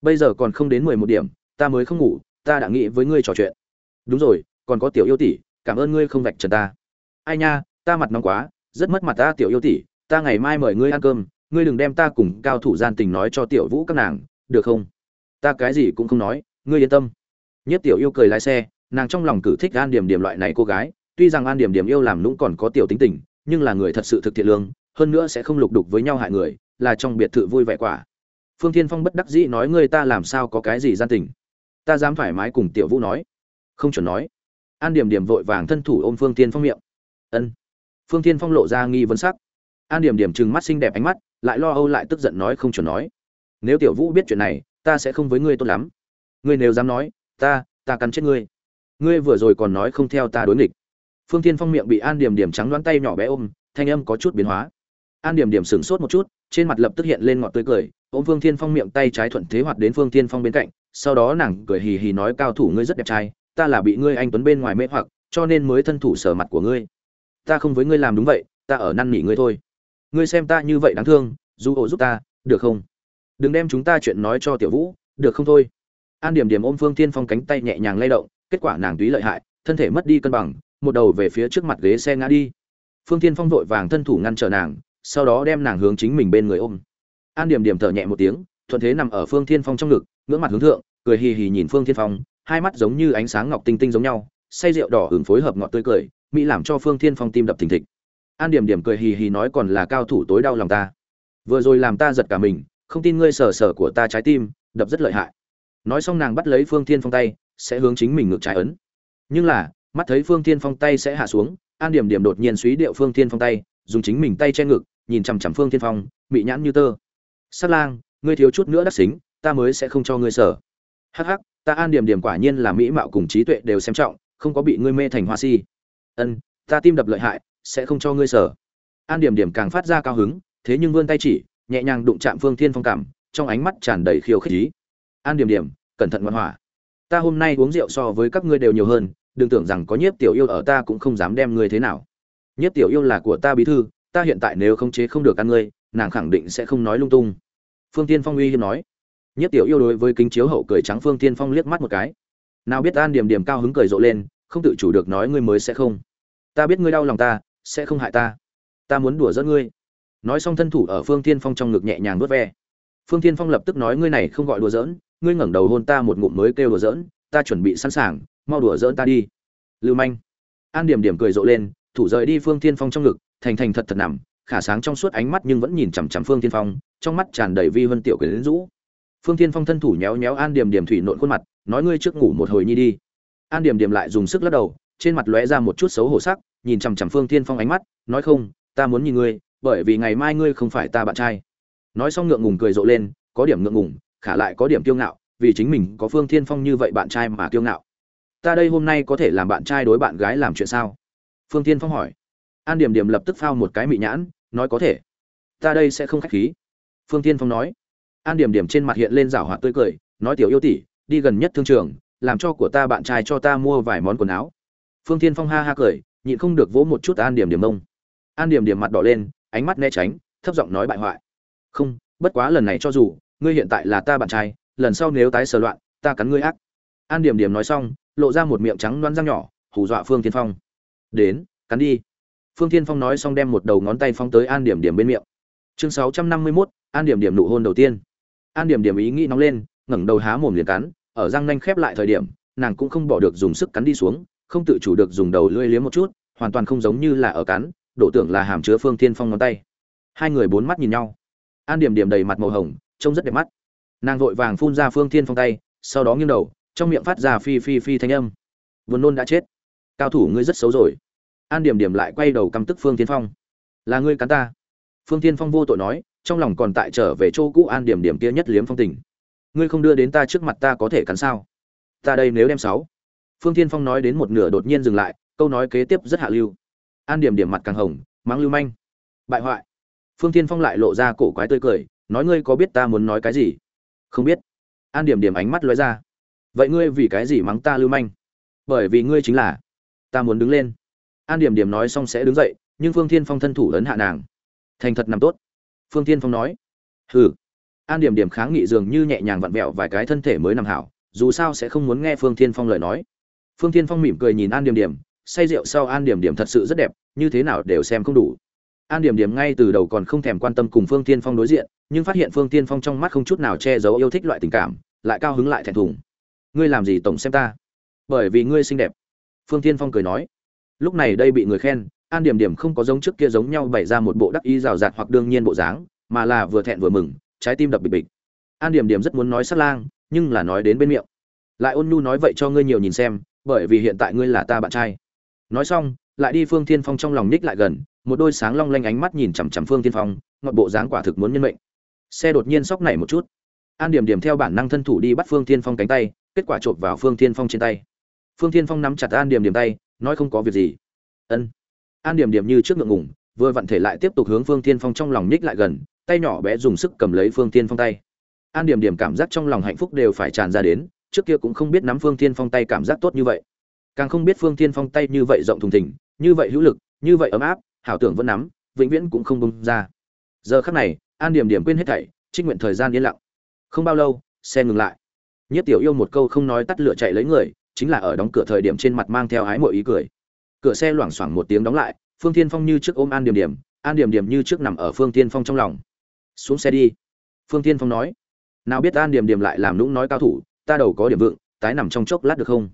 Bây giờ còn không đến mười một điểm ta mới không ngủ, ta đã nghĩ với ngươi trò chuyện. Đúng rồi, còn có tiểu yêu tỷ, cảm ơn ngươi không vạch trần ta. Ai nha, ta mặt nóng quá, rất mất mặt ta tiểu yêu tỷ, ta ngày mai mời ngươi ăn cơm, ngươi đừng đem ta cùng cao thủ gian tình nói cho tiểu vũ các nàng, được không? Ta cái gì cũng không nói, ngươi yên tâm. Nhất tiểu yêu cười lái xe, nàng trong lòng cử thích an điểm điểm loại này cô gái, tuy rằng an điểm điểm yêu làm lũng còn có tiểu tính tình, nhưng là người thật sự thực thiện lương, hơn nữa sẽ không lục đục với nhau hại người, là trong biệt thự vui vẻ quả. Phương thiên phong bất đắc dĩ nói, ngươi ta làm sao có cái gì gian tình? Ta dám thoải mái cùng tiểu vũ nói. Không chuẩn nói. An điểm điểm vội vàng thân thủ ôm phương thiên phong miệng. Ân. Phương thiên phong lộ ra nghi vấn sắc. An điểm điểm trừng mắt xinh đẹp ánh mắt, lại lo âu lại tức giận nói không chuẩn nói. Nếu tiểu vũ biết chuyện này, ta sẽ không với ngươi tốt lắm. Ngươi nếu dám nói, ta ta cắn chết ngươi. Ngươi vừa rồi còn nói không theo ta đối nghịch. Phương thiên phong miệng bị an điểm điểm trắng đoán tay nhỏ bé ôm, thanh âm có chút biến hóa. An điểm điểm sửng sốt một chút, trên mặt lập tức hiện lên ngọt tươi cười, ôm phương thiên phong miệng tay trái thuận thế hoạt đến phương thiên phong bên cạnh sau đó nàng cười hì hì nói, cao thủ ngươi rất đẹp trai, ta là bị ngươi anh tuấn bên ngoài mê hoặc, cho nên mới thân thủ sở mặt của ngươi. Ta không với ngươi làm đúng vậy, ta ở năn nỉ ngươi thôi. Ngươi xem ta như vậy đáng thương du ổ giúp ta, được không? Đừng đem chúng ta chuyện nói cho tiểu vũ, được không thôi? An điểm điểm ôm phương tiên phong cánh tay nhẹ nhàng lay động, kết quả nàng túy lợi hại, thân thể mất đi cân bằng, một đầu về phía trước mặt ghế xe ngã đi. Phương tiên phong vội vàng thân thủ ngăn trở nàng, sau đó đem nàng hướng chính mình bên người ôm. An điểm điểm thở nhẹ một tiếng, thuận thế nằm ở phương thiên phong trong ngực ngưỡng mặt hướng thượng, cười hì hì nhìn phương thiên phong, hai mắt giống như ánh sáng ngọc tinh tinh giống nhau, say rượu đỏ hưởng phối hợp ngọt tươi cười, mỹ làm cho phương thiên phong tim đập thình thịch. An điểm điểm cười hì hì nói còn là cao thủ tối đau lòng ta. Vừa rồi làm ta giật cả mình, không tin ngươi sờ sờ của ta trái tim, đập rất lợi hại. Nói xong nàng bắt lấy phương thiên phong tay, sẽ hướng chính mình ngược trái ấn. Nhưng là, mắt thấy phương thiên phong tay sẽ hạ xuống, an điểm điểm đột nhiên suý điệu phương thiên phong tay, dùng chính mình tay che ngực, nhìn chằm chằm phương thiên phong bị nhãn như tơ. Sát lang, ngươi thiếu chút nữa đắc xính ta mới sẽ không cho ngươi sở. Hắc hắc, ta an điểm điểm quả nhiên là mỹ mạo cùng trí tuệ đều xem trọng, không có bị ngươi mê thành hoa si. Ân, ta tim đập lợi hại, sẽ không cho ngươi sở. An điểm điểm càng phát ra cao hứng, thế nhưng vươn tay chỉ, nhẹ nhàng đụng chạm phương thiên phong cảm, trong ánh mắt tràn đầy khiêu khích ý. An điểm điểm, cẩn thận ngoan hỏa. Ta hôm nay uống rượu so với các ngươi đều nhiều hơn, đừng tưởng rằng có nhiếp tiểu yêu ở ta cũng không dám đem ngươi thế nào. Nhiếp tiểu yêu là của ta bí thư, ta hiện tại nếu không chế không được ăn ngươi, nàng khẳng định sẽ không nói lung tung. Phương tiên phong uy hiếp nói nhất tiểu yêu đối với kính chiếu hậu cười trắng phương tiên phong liếc mắt một cái. Nào biết an điểm điểm cao hứng cười rộ lên, không tự chủ được nói ngươi mới sẽ không. Ta biết ngươi đau lòng ta, sẽ không hại ta. Ta muốn đùa dẫn ngươi. Nói xong thân thủ ở phương tiên phong trong ngực nhẹ nhàng vớt ve. Phương tiên phong lập tức nói ngươi này không gọi đùa giỡn, ngươi ngẩng đầu hôn ta một ngụm mới kêu đùa giỡn, ta chuẩn bị sẵn sàng, mau đùa giỡn ta đi. Lưu manh. An điểm điểm cười rộ lên, thủ rời đi phương tiên phong trong ngực, thành thành thật thật nằm, khả sáng trong suốt ánh mắt nhưng vẫn nhìn chằm chằm phương tiên phong, trong mắt tràn đầy vi vân tiểu quyến rũ phương Thiên phong thân thủ nhéo nhéo an điểm điểm thủy nộn khuôn mặt, nói ngươi trước ngủ một hồi nhi đi. An điểm điểm lại dùng sức lắc đầu, trên mặt lóe ra một chút xấu hổ sắc, nhìn chằm chằm phương Thiên phong ánh mắt, nói không, ta muốn nhìn ngươi, bởi vì ngày mai ngươi không phải ta bạn trai. Nói xong ngượng ngùng cười rộ lên, có điểm ngượng ngùng, khả lại có điểm kiêu ngạo, vì chính mình có phương Thiên phong như vậy bạn trai mà kiêu ngạo. Ta đây hôm nay có thể làm bạn trai đối bạn gái làm chuyện sao? Phương Thiên phong hỏi. An điểm điểm lập tức phao một cái mị nhãn, nói có thể. Ta đây sẽ không khách khí. Phương Thiên phong nói an điểm điểm trên mặt hiện lên rảo hoạt tươi cười nói tiểu yêu tỷ đi gần nhất thương trường làm cho của ta bạn trai cho ta mua vài món quần áo. Phương Thiên phong ha ha cười nhịn không được vỗ một chút an điểm điểm mông an điểm điểm mặt đỏ lên ánh mắt né tránh thấp giọng nói bại hoại. Không bất quá lần này cho dù ngươi hiện tại là ta bạn trai lần sau nếu tái sờ loạn ta cắn ngươi ác. An điểm điểm nói xong lộ ra một miệng trắng đoán răng nhỏ hù dọa phương tiên phong. Đến cắn đi. Phương tiên phong nói xong đem một đầu ngón tay phong tới an điểm điểm bên miệng. Chương sáu trăm năm mươi 651, an điểm điểm nụ hôn đầu tiên an điểm điểm ý nghĩ nóng lên, ngẩng đầu há mồm liền cắn, ở răng nanh khép lại thời điểm, nàng cũng không bỏ được dùng sức cắn đi xuống, không tự chủ được dùng đầu lưỡi liếm một chút, hoàn toàn không giống như là ở cắn, đổ tưởng là hàm chứa phương Thiên phong ngón tay. Hai người bốn mắt nhìn nhau. An điểm điểm đầy mặt màu hồng, trông rất đẹp mắt. Nàng vội vàng phun ra phương Thiên phong tay, sau đó nghiêng đầu, trong miệng phát ra phi phi phi thanh âm. Vườn nôn đã chết. Cao thủ ngươi rất xấu rồi. An điểm điểm lại quay đầu căm tức phương Thiên phong. Là ngươi cắn ta. Phương Thiên phong vô tội nói trong lòng còn tại trở về chỗ cũ an điểm điểm kia nhất liếm phong tình. Ngươi không đưa đến ta trước mặt ta có thể cắn sao? Ta đây nếu đem sáu. Phương Thiên phong nói đến một nửa đột nhiên dừng lại, câu nói kế tiếp rất hạ lưu. An điểm điểm mặt càng hồng, mắng lưu manh. Bại hoại. Phương Thiên phong lại lộ ra cổ quái tươi cười, nói ngươi có biết ta muốn nói cái gì? Không biết. An điểm điểm ánh mắt lóe ra. Vậy ngươi vì cái gì mắng ta lưu manh? Bởi vì ngươi chính là ta muốn đứng lên. An điểm điểm nói xong sẽ đứng dậy, nhưng phương thiên phong thân thủ ấn hạ nàng. Thành thật nằm tốt phương thiên phong nói. Hừ. An điểm điểm kháng nghị dường như nhẹ nhàng vặn vẹo vài cái thân thể mới nằm hảo, dù sao sẽ không muốn nghe phương thiên phong lời nói. Phương thiên phong mỉm cười nhìn an điểm điểm, say rượu sau an điểm điểm thật sự rất đẹp, như thế nào đều xem không đủ. An điểm điểm ngay từ đầu còn không thèm quan tâm cùng phương thiên phong đối diện, nhưng phát hiện phương thiên phong trong mắt không chút nào che giấu yêu thích loại tình cảm, lại cao hứng lại thẹn thùng. Ngươi làm gì tổng xem ta? Bởi vì ngươi xinh đẹp. Phương thiên phong cười nói. Lúc này đây bị người khen an điểm điểm không có giống trước kia giống nhau bày ra một bộ đắc ý rào rạt hoặc đương nhiên bộ dáng, mà là vừa thẹn vừa mừng, trái tim đập bịch bịch. An điểm điểm rất muốn nói sát lang, nhưng là nói đến bên miệng. Lại ôn nhu nói vậy cho ngươi nhiều nhìn xem, bởi vì hiện tại ngươi là ta bạn trai. Nói xong, lại đi phương thiên phong trong lòng ních lại gần, một đôi sáng long lanh ánh mắt nhìn chằm chằm phương thiên phong, ngọt bộ dáng quả thực muốn nhân mệnh. Xe đột nhiên sóc nảy một chút. An điểm điểm theo bản năng thân thủ đi bắt phương thiên phong cánh tay, kết quả chộp vào phương thiên phong trên tay. Phương thiên phong nắm chặt an điểm điểm tay, nói không có việc gì. Ân an điểm điểm như trước ngượng ngùng, vừa vặn thể lại tiếp tục hướng phương tiên phong trong lòng nhích lại gần, tay nhỏ bé dùng sức cầm lấy phương tiên phong tay. An điểm điểm cảm giác trong lòng hạnh phúc đều phải tràn ra đến, trước kia cũng không biết nắm phương thiên phong tay cảm giác tốt như vậy. Càng không biết phương thiên phong tay như vậy rộng thùng thình, như vậy hữu lực, như vậy ấm áp, hảo tưởng vẫn nắm, vĩnh viễn cũng không bông ra. Giờ khắc này, an điểm điểm quên hết thảy, trích nguyện thời gian yên lặng. Không bao lâu, xe ngừng lại. Nhất tiểu yêu một câu không nói tắt lửa chạy lấy người, chính là ở đóng cửa thời điểm trên mặt mang theo ái mội ý cười cửa xe loảng xoảng một tiếng đóng lại, phương tiên phong như trước ôm an điểm điểm an điểm điểm như trước nằm ở phương tiên phong trong lòng. Xuống xe đi. Phương tiên phong nói. Nào biết an điểm điểm lại làm nũng nói cao thủ, ta đầu có điểm vượng, tái nằm trong chốc lát được không?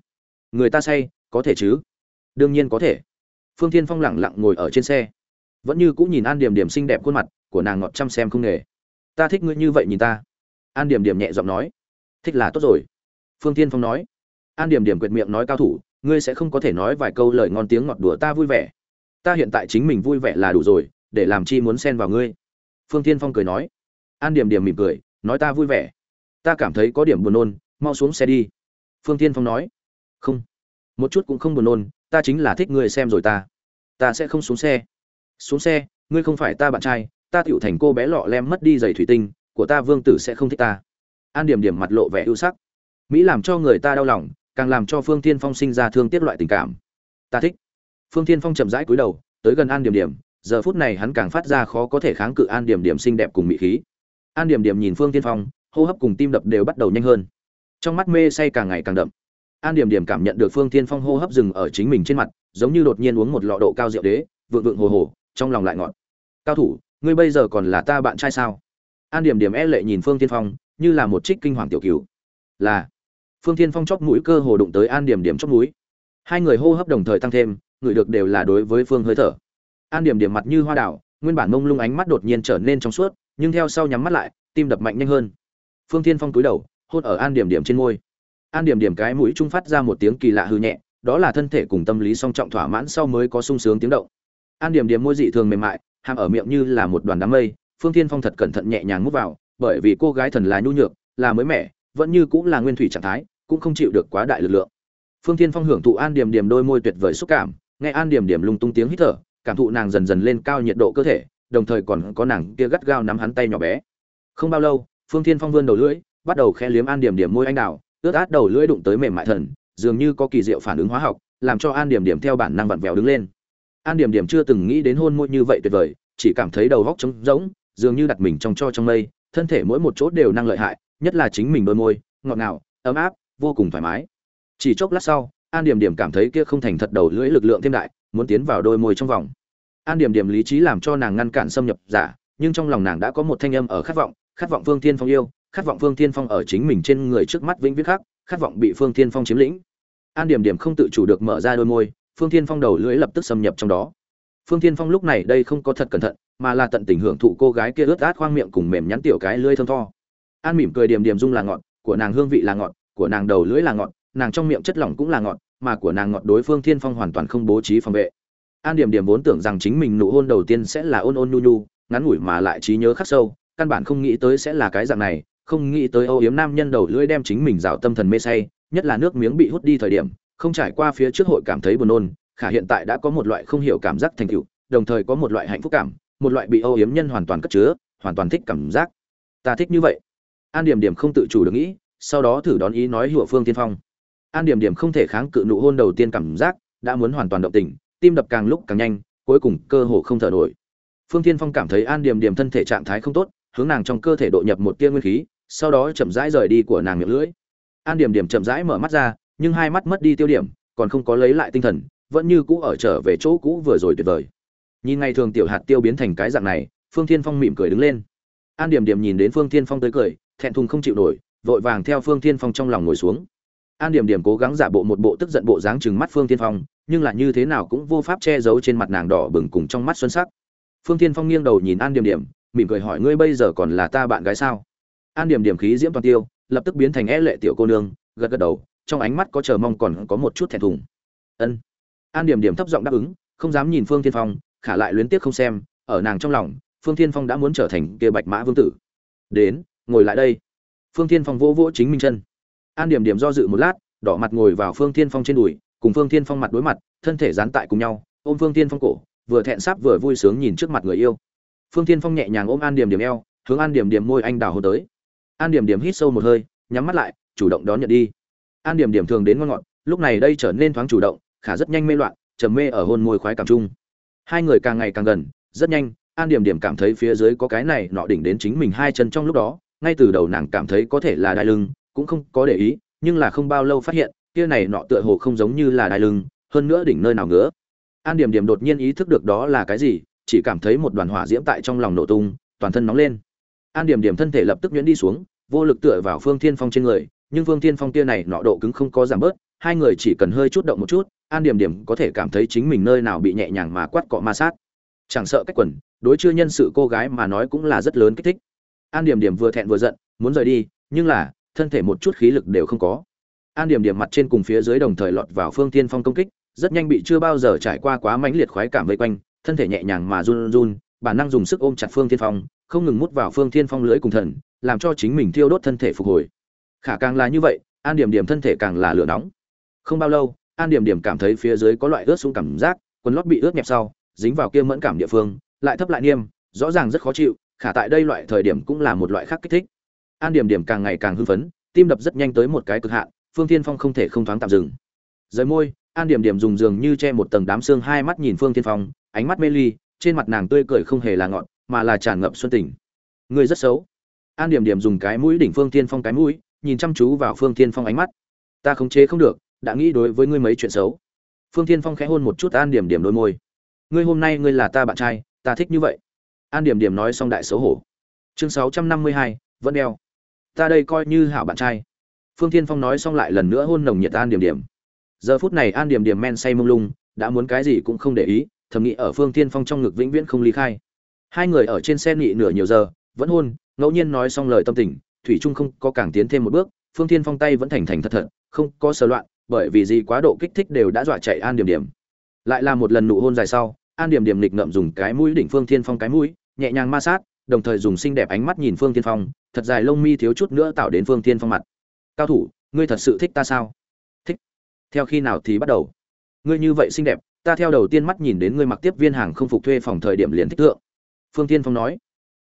Người ta say, có thể chứ? Đương nhiên có thể. Phương tiên phong lẳng lặng ngồi ở trên xe. Vẫn như cũng nhìn an điểm điểm xinh đẹp khuôn mặt của nàng ngọt chăm xem không nghề. Ta thích ngươi như vậy nhìn ta. An điểm điểm nhẹ giọng nói. Thích là tốt rồi. Phương tiên phong nói. An điểm điểm quyệt miệng nói cao thủ ngươi sẽ không có thể nói vài câu lời ngon tiếng ngọt đùa ta vui vẻ. Ta hiện tại chính mình vui vẻ là đủ rồi, để làm chi muốn xen vào ngươi. Phương tiên phong cười nói. An điểm điểm mỉm cười, nói ta vui vẻ. Ta cảm thấy có điểm buồn nôn, mau xuống xe đi. Phương tiên phong nói. Không, một chút cũng không buồn nôn, ta chính là thích ngươi xem rồi ta. Ta sẽ không xuống xe. Xuống xe, ngươi không phải ta bạn trai, ta tựu thành cô bé lọ lem mất đi giày thủy tinh, của ta vương tử sẽ không thích ta. An điểm điểm mặt lộ vẻ ưu sắc. Mỹ làm cho người ta đau lòng càng làm cho phương tiên phong sinh ra thương tiếc loại tình cảm. Ta thích. Phương tiên phong chậm rãi cúi đầu, tới gần an điểm điểm, giờ phút này hắn càng phát ra khó có thể kháng cự an điểm điểm xinh đẹp cùng mỹ khí. An điểm điểm nhìn phương tiên phong, hô hấp cùng tim đập đều bắt đầu nhanh hơn. Trong mắt mê say càng ngày càng đậm. An điểm điểm cảm nhận được phương tiên phong hô hấp dừng ở chính mình trên mặt, giống như đột nhiên uống một lọ độ cao rượu đế, vượng vượng hồ hồ, trong lòng lại ngọt. Cao thủ, ngươi bây giờ còn là ta bạn trai sao? An điểm điểm e lệ nhìn phương tiên phong, như là một trích kinh hoàng tiểu cửu là phương Thiên phong chóc mũi cơ hồ đụng tới an điểm điểm chóc mũi. Hai người hô hấp đồng thời tăng thêm, người được đều là đối với phương hơi thở. An điểm điểm mặt như hoa đảo, nguyên bản mông lung ánh mắt đột nhiên trở nên trong suốt, nhưng theo sau nhắm mắt lại, tim đập mạnh nhanh hơn. Phương Thiên phong cúi đầu, hôn ở an điểm điểm trên môi. An điểm điểm cái mũi trung phát ra một tiếng kỳ lạ hư nhẹ, đó là thân thể cùng tâm lý song trọng thỏa mãn sau mới có sung sướng tiếng động. An điểm điểm môi dị thường mềm mại, hàm ở miệng như là một đoàn đám mây, phương Thiên phong thật cẩn thận nhẹ nhàng mút vào, bởi vì cô gái thần là nhu nhược, là mới mẻ, vẫn như cũng là nguyên thủy trạng thái cũng không chịu được quá đại lực lượng. Phương Thiên phong hưởng thụ an điểm điểm đôi môi tuyệt vời xúc cảm, nghe an điểm điểm lung tung tiếng hít thở, cảm thụ nàng dần dần lên cao nhiệt độ cơ thể, đồng thời còn có nàng kia gắt gao nắm hắn tay nhỏ bé. Không bao lâu, phương Thiên phong vươn đầu lưỡi, bắt đầu khẽ liếm an điểm điểm môi anh đào, ướt át đầu lưỡi đụng tới mềm mại thần, dường như có kỳ diệu phản ứng hóa học, làm cho an điểm điểm theo bản năng vặn vẹo đứng lên. An điểm điểm chưa từng nghĩ đến hôn môi như vậy tuyệt vời, chỉ cảm thấy đầu góc trống rỗng, dường như đặt mình trong cho trong mây, thân thể mỗi một chỗ đều năng lợi hại, nhất là chính mình đôi môi, ngọt ngào, ấm áp vô cùng thoải mái. Chỉ chốc lát sau an điểm điểm cảm thấy kia không thành thật đầu lưỡi lực lượng thêm đại muốn tiến vào đôi môi trong vòng. An điểm điểm lý trí làm cho nàng ngăn cản xâm nhập giả nhưng trong lòng nàng đã có một thanh âm ở khát vọng khát vọng phương thiên phong yêu khát vọng phương thiên phong ở chính mình trên người trước mắt vĩnh viễn khác, khát vọng bị phương thiên phong chiếm lĩnh. An điểm điểm không tự chủ được mở ra đôi môi phương thiên phong đầu lưỡi lập tức xâm nhập trong đó. Phương thiên phong lúc này đây không có thật cẩn thận mà là tận tình hưởng thụ cô gái kia ướt át khoang miệng cùng mềm nhắn tiểu cái lưỡi thơm tho. An mỉm cười điểm điểm dung là ngọn, của nàng hương vị là ngọn của nàng đầu lưỡi là ngọt nàng trong miệng chất lỏng cũng là ngọt mà của nàng ngọt đối phương thiên phong hoàn toàn không bố trí phòng vệ. An điểm điểm vốn tưởng rằng chính mình nụ hôn đầu tiên sẽ là ôn ôn nhu nhu, ngắn ngủi mà lại trí nhớ khắc sâu, căn bản không nghĩ tới sẽ là cái dạng này, không nghĩ tới âu yếm nam nhân đầu lưỡi đem chính mình rào tâm thần mê say, nhất là nước miếng bị hút đi thời điểm, không trải qua phía trước hội cảm thấy buồn nôn, khả hiện tại đã có một loại không hiểu cảm giác thành tựu, đồng thời có một loại hạnh phúc cảm, một loại bị âu yếm nhân hoàn toàn cất chứa, hoàn toàn thích cảm giác. Ta thích như vậy. An điểm điểm không tự chủ được nghĩ sau đó thử đón ý nói hụa phương tiên phong. An điểm điểm không thể kháng cự nụ hôn đầu tiên cảm giác, đã muốn hoàn toàn động tình, tim đập càng lúc càng nhanh, cuối cùng cơ hồ không thở nổi. Phương tiên phong cảm thấy an điểm điểm thân thể trạng thái không tốt, hướng nàng trong cơ thể độ nhập một tia nguyên khí, sau đó chậm rãi rời đi của nàng miệng lưỡi. An điểm điểm chậm rãi mở mắt ra, nhưng hai mắt mất đi tiêu điểm, còn không có lấy lại tinh thần, vẫn như cũ ở trở về chỗ cũ vừa rồi tuyệt vời. Nhìn ngày thường tiểu hạt tiêu biến thành cái dạng này, phương thiên phong mỉm cười đứng lên. An điểm điểm nhìn đến phương thiên phong tới cười, thẹn thùng không chịu nổi vội vàng theo phương thiên phong trong lòng ngồi xuống. An điểm điểm cố gắng giả bộ một bộ tức giận bộ dáng chừng mắt phương thiên phong, nhưng là như thế nào cũng vô pháp che giấu trên mặt nàng đỏ bừng cùng trong mắt xuân sắc. Phương thiên phong nghiêng đầu nhìn an điểm điểm, mỉm cười hỏi, ngươi bây giờ còn là ta bạn gái sao? An điểm điểm khí diễm toàn tiêu, lập tức biến thành e lệ tiểu cô nương, gật gật đầu, trong ánh mắt có chờ mong còn có một chút thẹn thùng. Ân. An điểm điểm thấp giọng đáp ứng, không dám nhìn phương thiên phong, khả lại luyến tiếc không xem, ở nàng trong lòng, phương thiên phong đã muốn trở thành kia bạch mã vương tử. Đến, ngồi lại đây phương thiên phong vỗ vỗ chính minh chân. An điểm điểm do dự một lát, đỏ mặt ngồi vào phương thiên phong trên đùi, cùng phương thiên phong mặt đối mặt, thân thể dán tại cùng nhau, ôm phương thiên phong cổ, vừa thẹn sắp vừa vui sướng nhìn trước mặt người yêu. Phương thiên phong nhẹ nhàng ôm an điểm điểm eo, hướng an điểm điểm môi anh đào hôn tới. An điểm điểm hít sâu một hơi, nhắm mắt lại, chủ động đón nhận đi. An điểm điểm thường đến ngon ngọt, lúc này đây trở nên thoáng chủ động, khả rất nhanh mê loạn, trầm mê ở hôn môi khoái cảm chung. Hai người càng ngày càng gần, rất nhanh, an điểm điểm cảm thấy phía dưới có cái này nọ đỉnh đến chính mình hai chân trong lúc đó ngay từ đầu nàng cảm thấy có thể là đai lưng, cũng không có để ý, nhưng là không bao lâu phát hiện, kia này nọ tựa hồ không giống như là đai lưng, hơn nữa đỉnh nơi nào ngứa. An điểm điểm đột nhiên ý thức được đó là cái gì, chỉ cảm thấy một đoàn hỏa diễm tại trong lòng nổ tung, toàn thân nóng lên. An điểm điểm thân thể lập tức nhuyễn đi xuống, vô lực tựa vào phương thiên phong trên người, nhưng phương thiên phong kia này nọ độ cứng không có giảm bớt, hai người chỉ cần hơi chút động một chút, an điểm điểm có thể cảm thấy chính mình nơi nào bị nhẹ nhàng mà quát cọ ma sát. Chẳng sợ cách quần, đối chưa nhân sự cô gái mà nói cũng là rất lớn kích thích an điểm điểm vừa thẹn vừa giận, muốn rời đi, nhưng là, thân thể một chút khí lực đều không có. An điểm điểm mặt trên cùng phía dưới đồng thời lọt vào phương thiên phong công kích, rất nhanh bị chưa bao giờ trải qua quá mãnh liệt khoái cảm vây quanh, thân thể nhẹ nhàng mà run run, bản năng dùng sức ôm chặt phương thiên phong, không ngừng mút vào phương thiên phong lưới cùng thần, làm cho chính mình thiêu đốt thân thể phục hồi. Khả càng là như vậy, an điểm điểm thân thể càng là lửa nóng. Không bao lâu, an điểm điểm cảm thấy phía dưới có loại ướt xuống cảm giác, quần lót bị ướt nhẹp sau, dính vào kia mẫn cảm địa phương, lại thấp lại niêm, rõ ràng rất khó chịu khả tại đây loại thời điểm cũng là một loại khác kích thích. An điểm điểm càng ngày càng hưng phấn, tim đập rất nhanh tới một cái cực hạn, phương thiên phong không thể không thoáng tạm dừng. Rời môi, an điểm điểm dùng giường như che một tầng đám xương hai mắt nhìn phương thiên phong, ánh mắt mê ly, trên mặt nàng tươi cười không hề là ngọn mà là tràn ngập xuân tình. Người rất xấu. An điểm điểm dùng cái mũi đỉnh phương thiên phong cái mũi, nhìn chăm chú vào phương thiên phong ánh mắt. Ta khống chế không được, đã nghĩ đối với ngươi mấy chuyện xấu. Phương thiên phong khẽ hôn một chút an điểm điểm đôi môi. Ngươi hôm nay ngươi là ta bạn trai, ta thích như vậy an điểm điểm nói xong đại xấu hổ. Chương sáu trăm năm mươi hai, vẫn đeo. Ta đây coi như hảo bạn trai. Phương thiên phong nói xong lại lần nữa hôn nồng nhiệt an điểm điểm. Giờ phút này an điểm điểm men say mông lung, đã muốn cái gì cũng không để ý, thầm nghĩ ở phương thiên phong trong ngực vĩnh viễn không ly khai. Hai người ở trên xe nghị nửa nhiều giờ, vẫn hôn, ngẫu nhiên nói xong lời tâm tình, thủy trung không có càng tiến thêm một bước, phương thiên phong tay vẫn thành thành thật thật, không có sờ loạn, bởi vì gì quá độ kích thích đều đã dọa chạy an điểm điểm. Lại là một lần nụ hôn dài sau, an điểm điểm lịch ngậm dùng cái mũi đỉnh phương thiên phong cái mũi nhẹ nhàng ma sát, đồng thời dùng xinh đẹp ánh mắt nhìn phương thiên phong, thật dài lông mi thiếu chút nữa tạo đến phương thiên phong mặt. Cao thủ, ngươi thật sự thích ta sao? Thích. Theo khi nào thì bắt đầu? Ngươi như vậy xinh đẹp, ta theo đầu tiên mắt nhìn đến ngươi mặc tiếp viên hàng không phục thuê phòng thời điểm liền thích thượng. Phương thiên phong nói.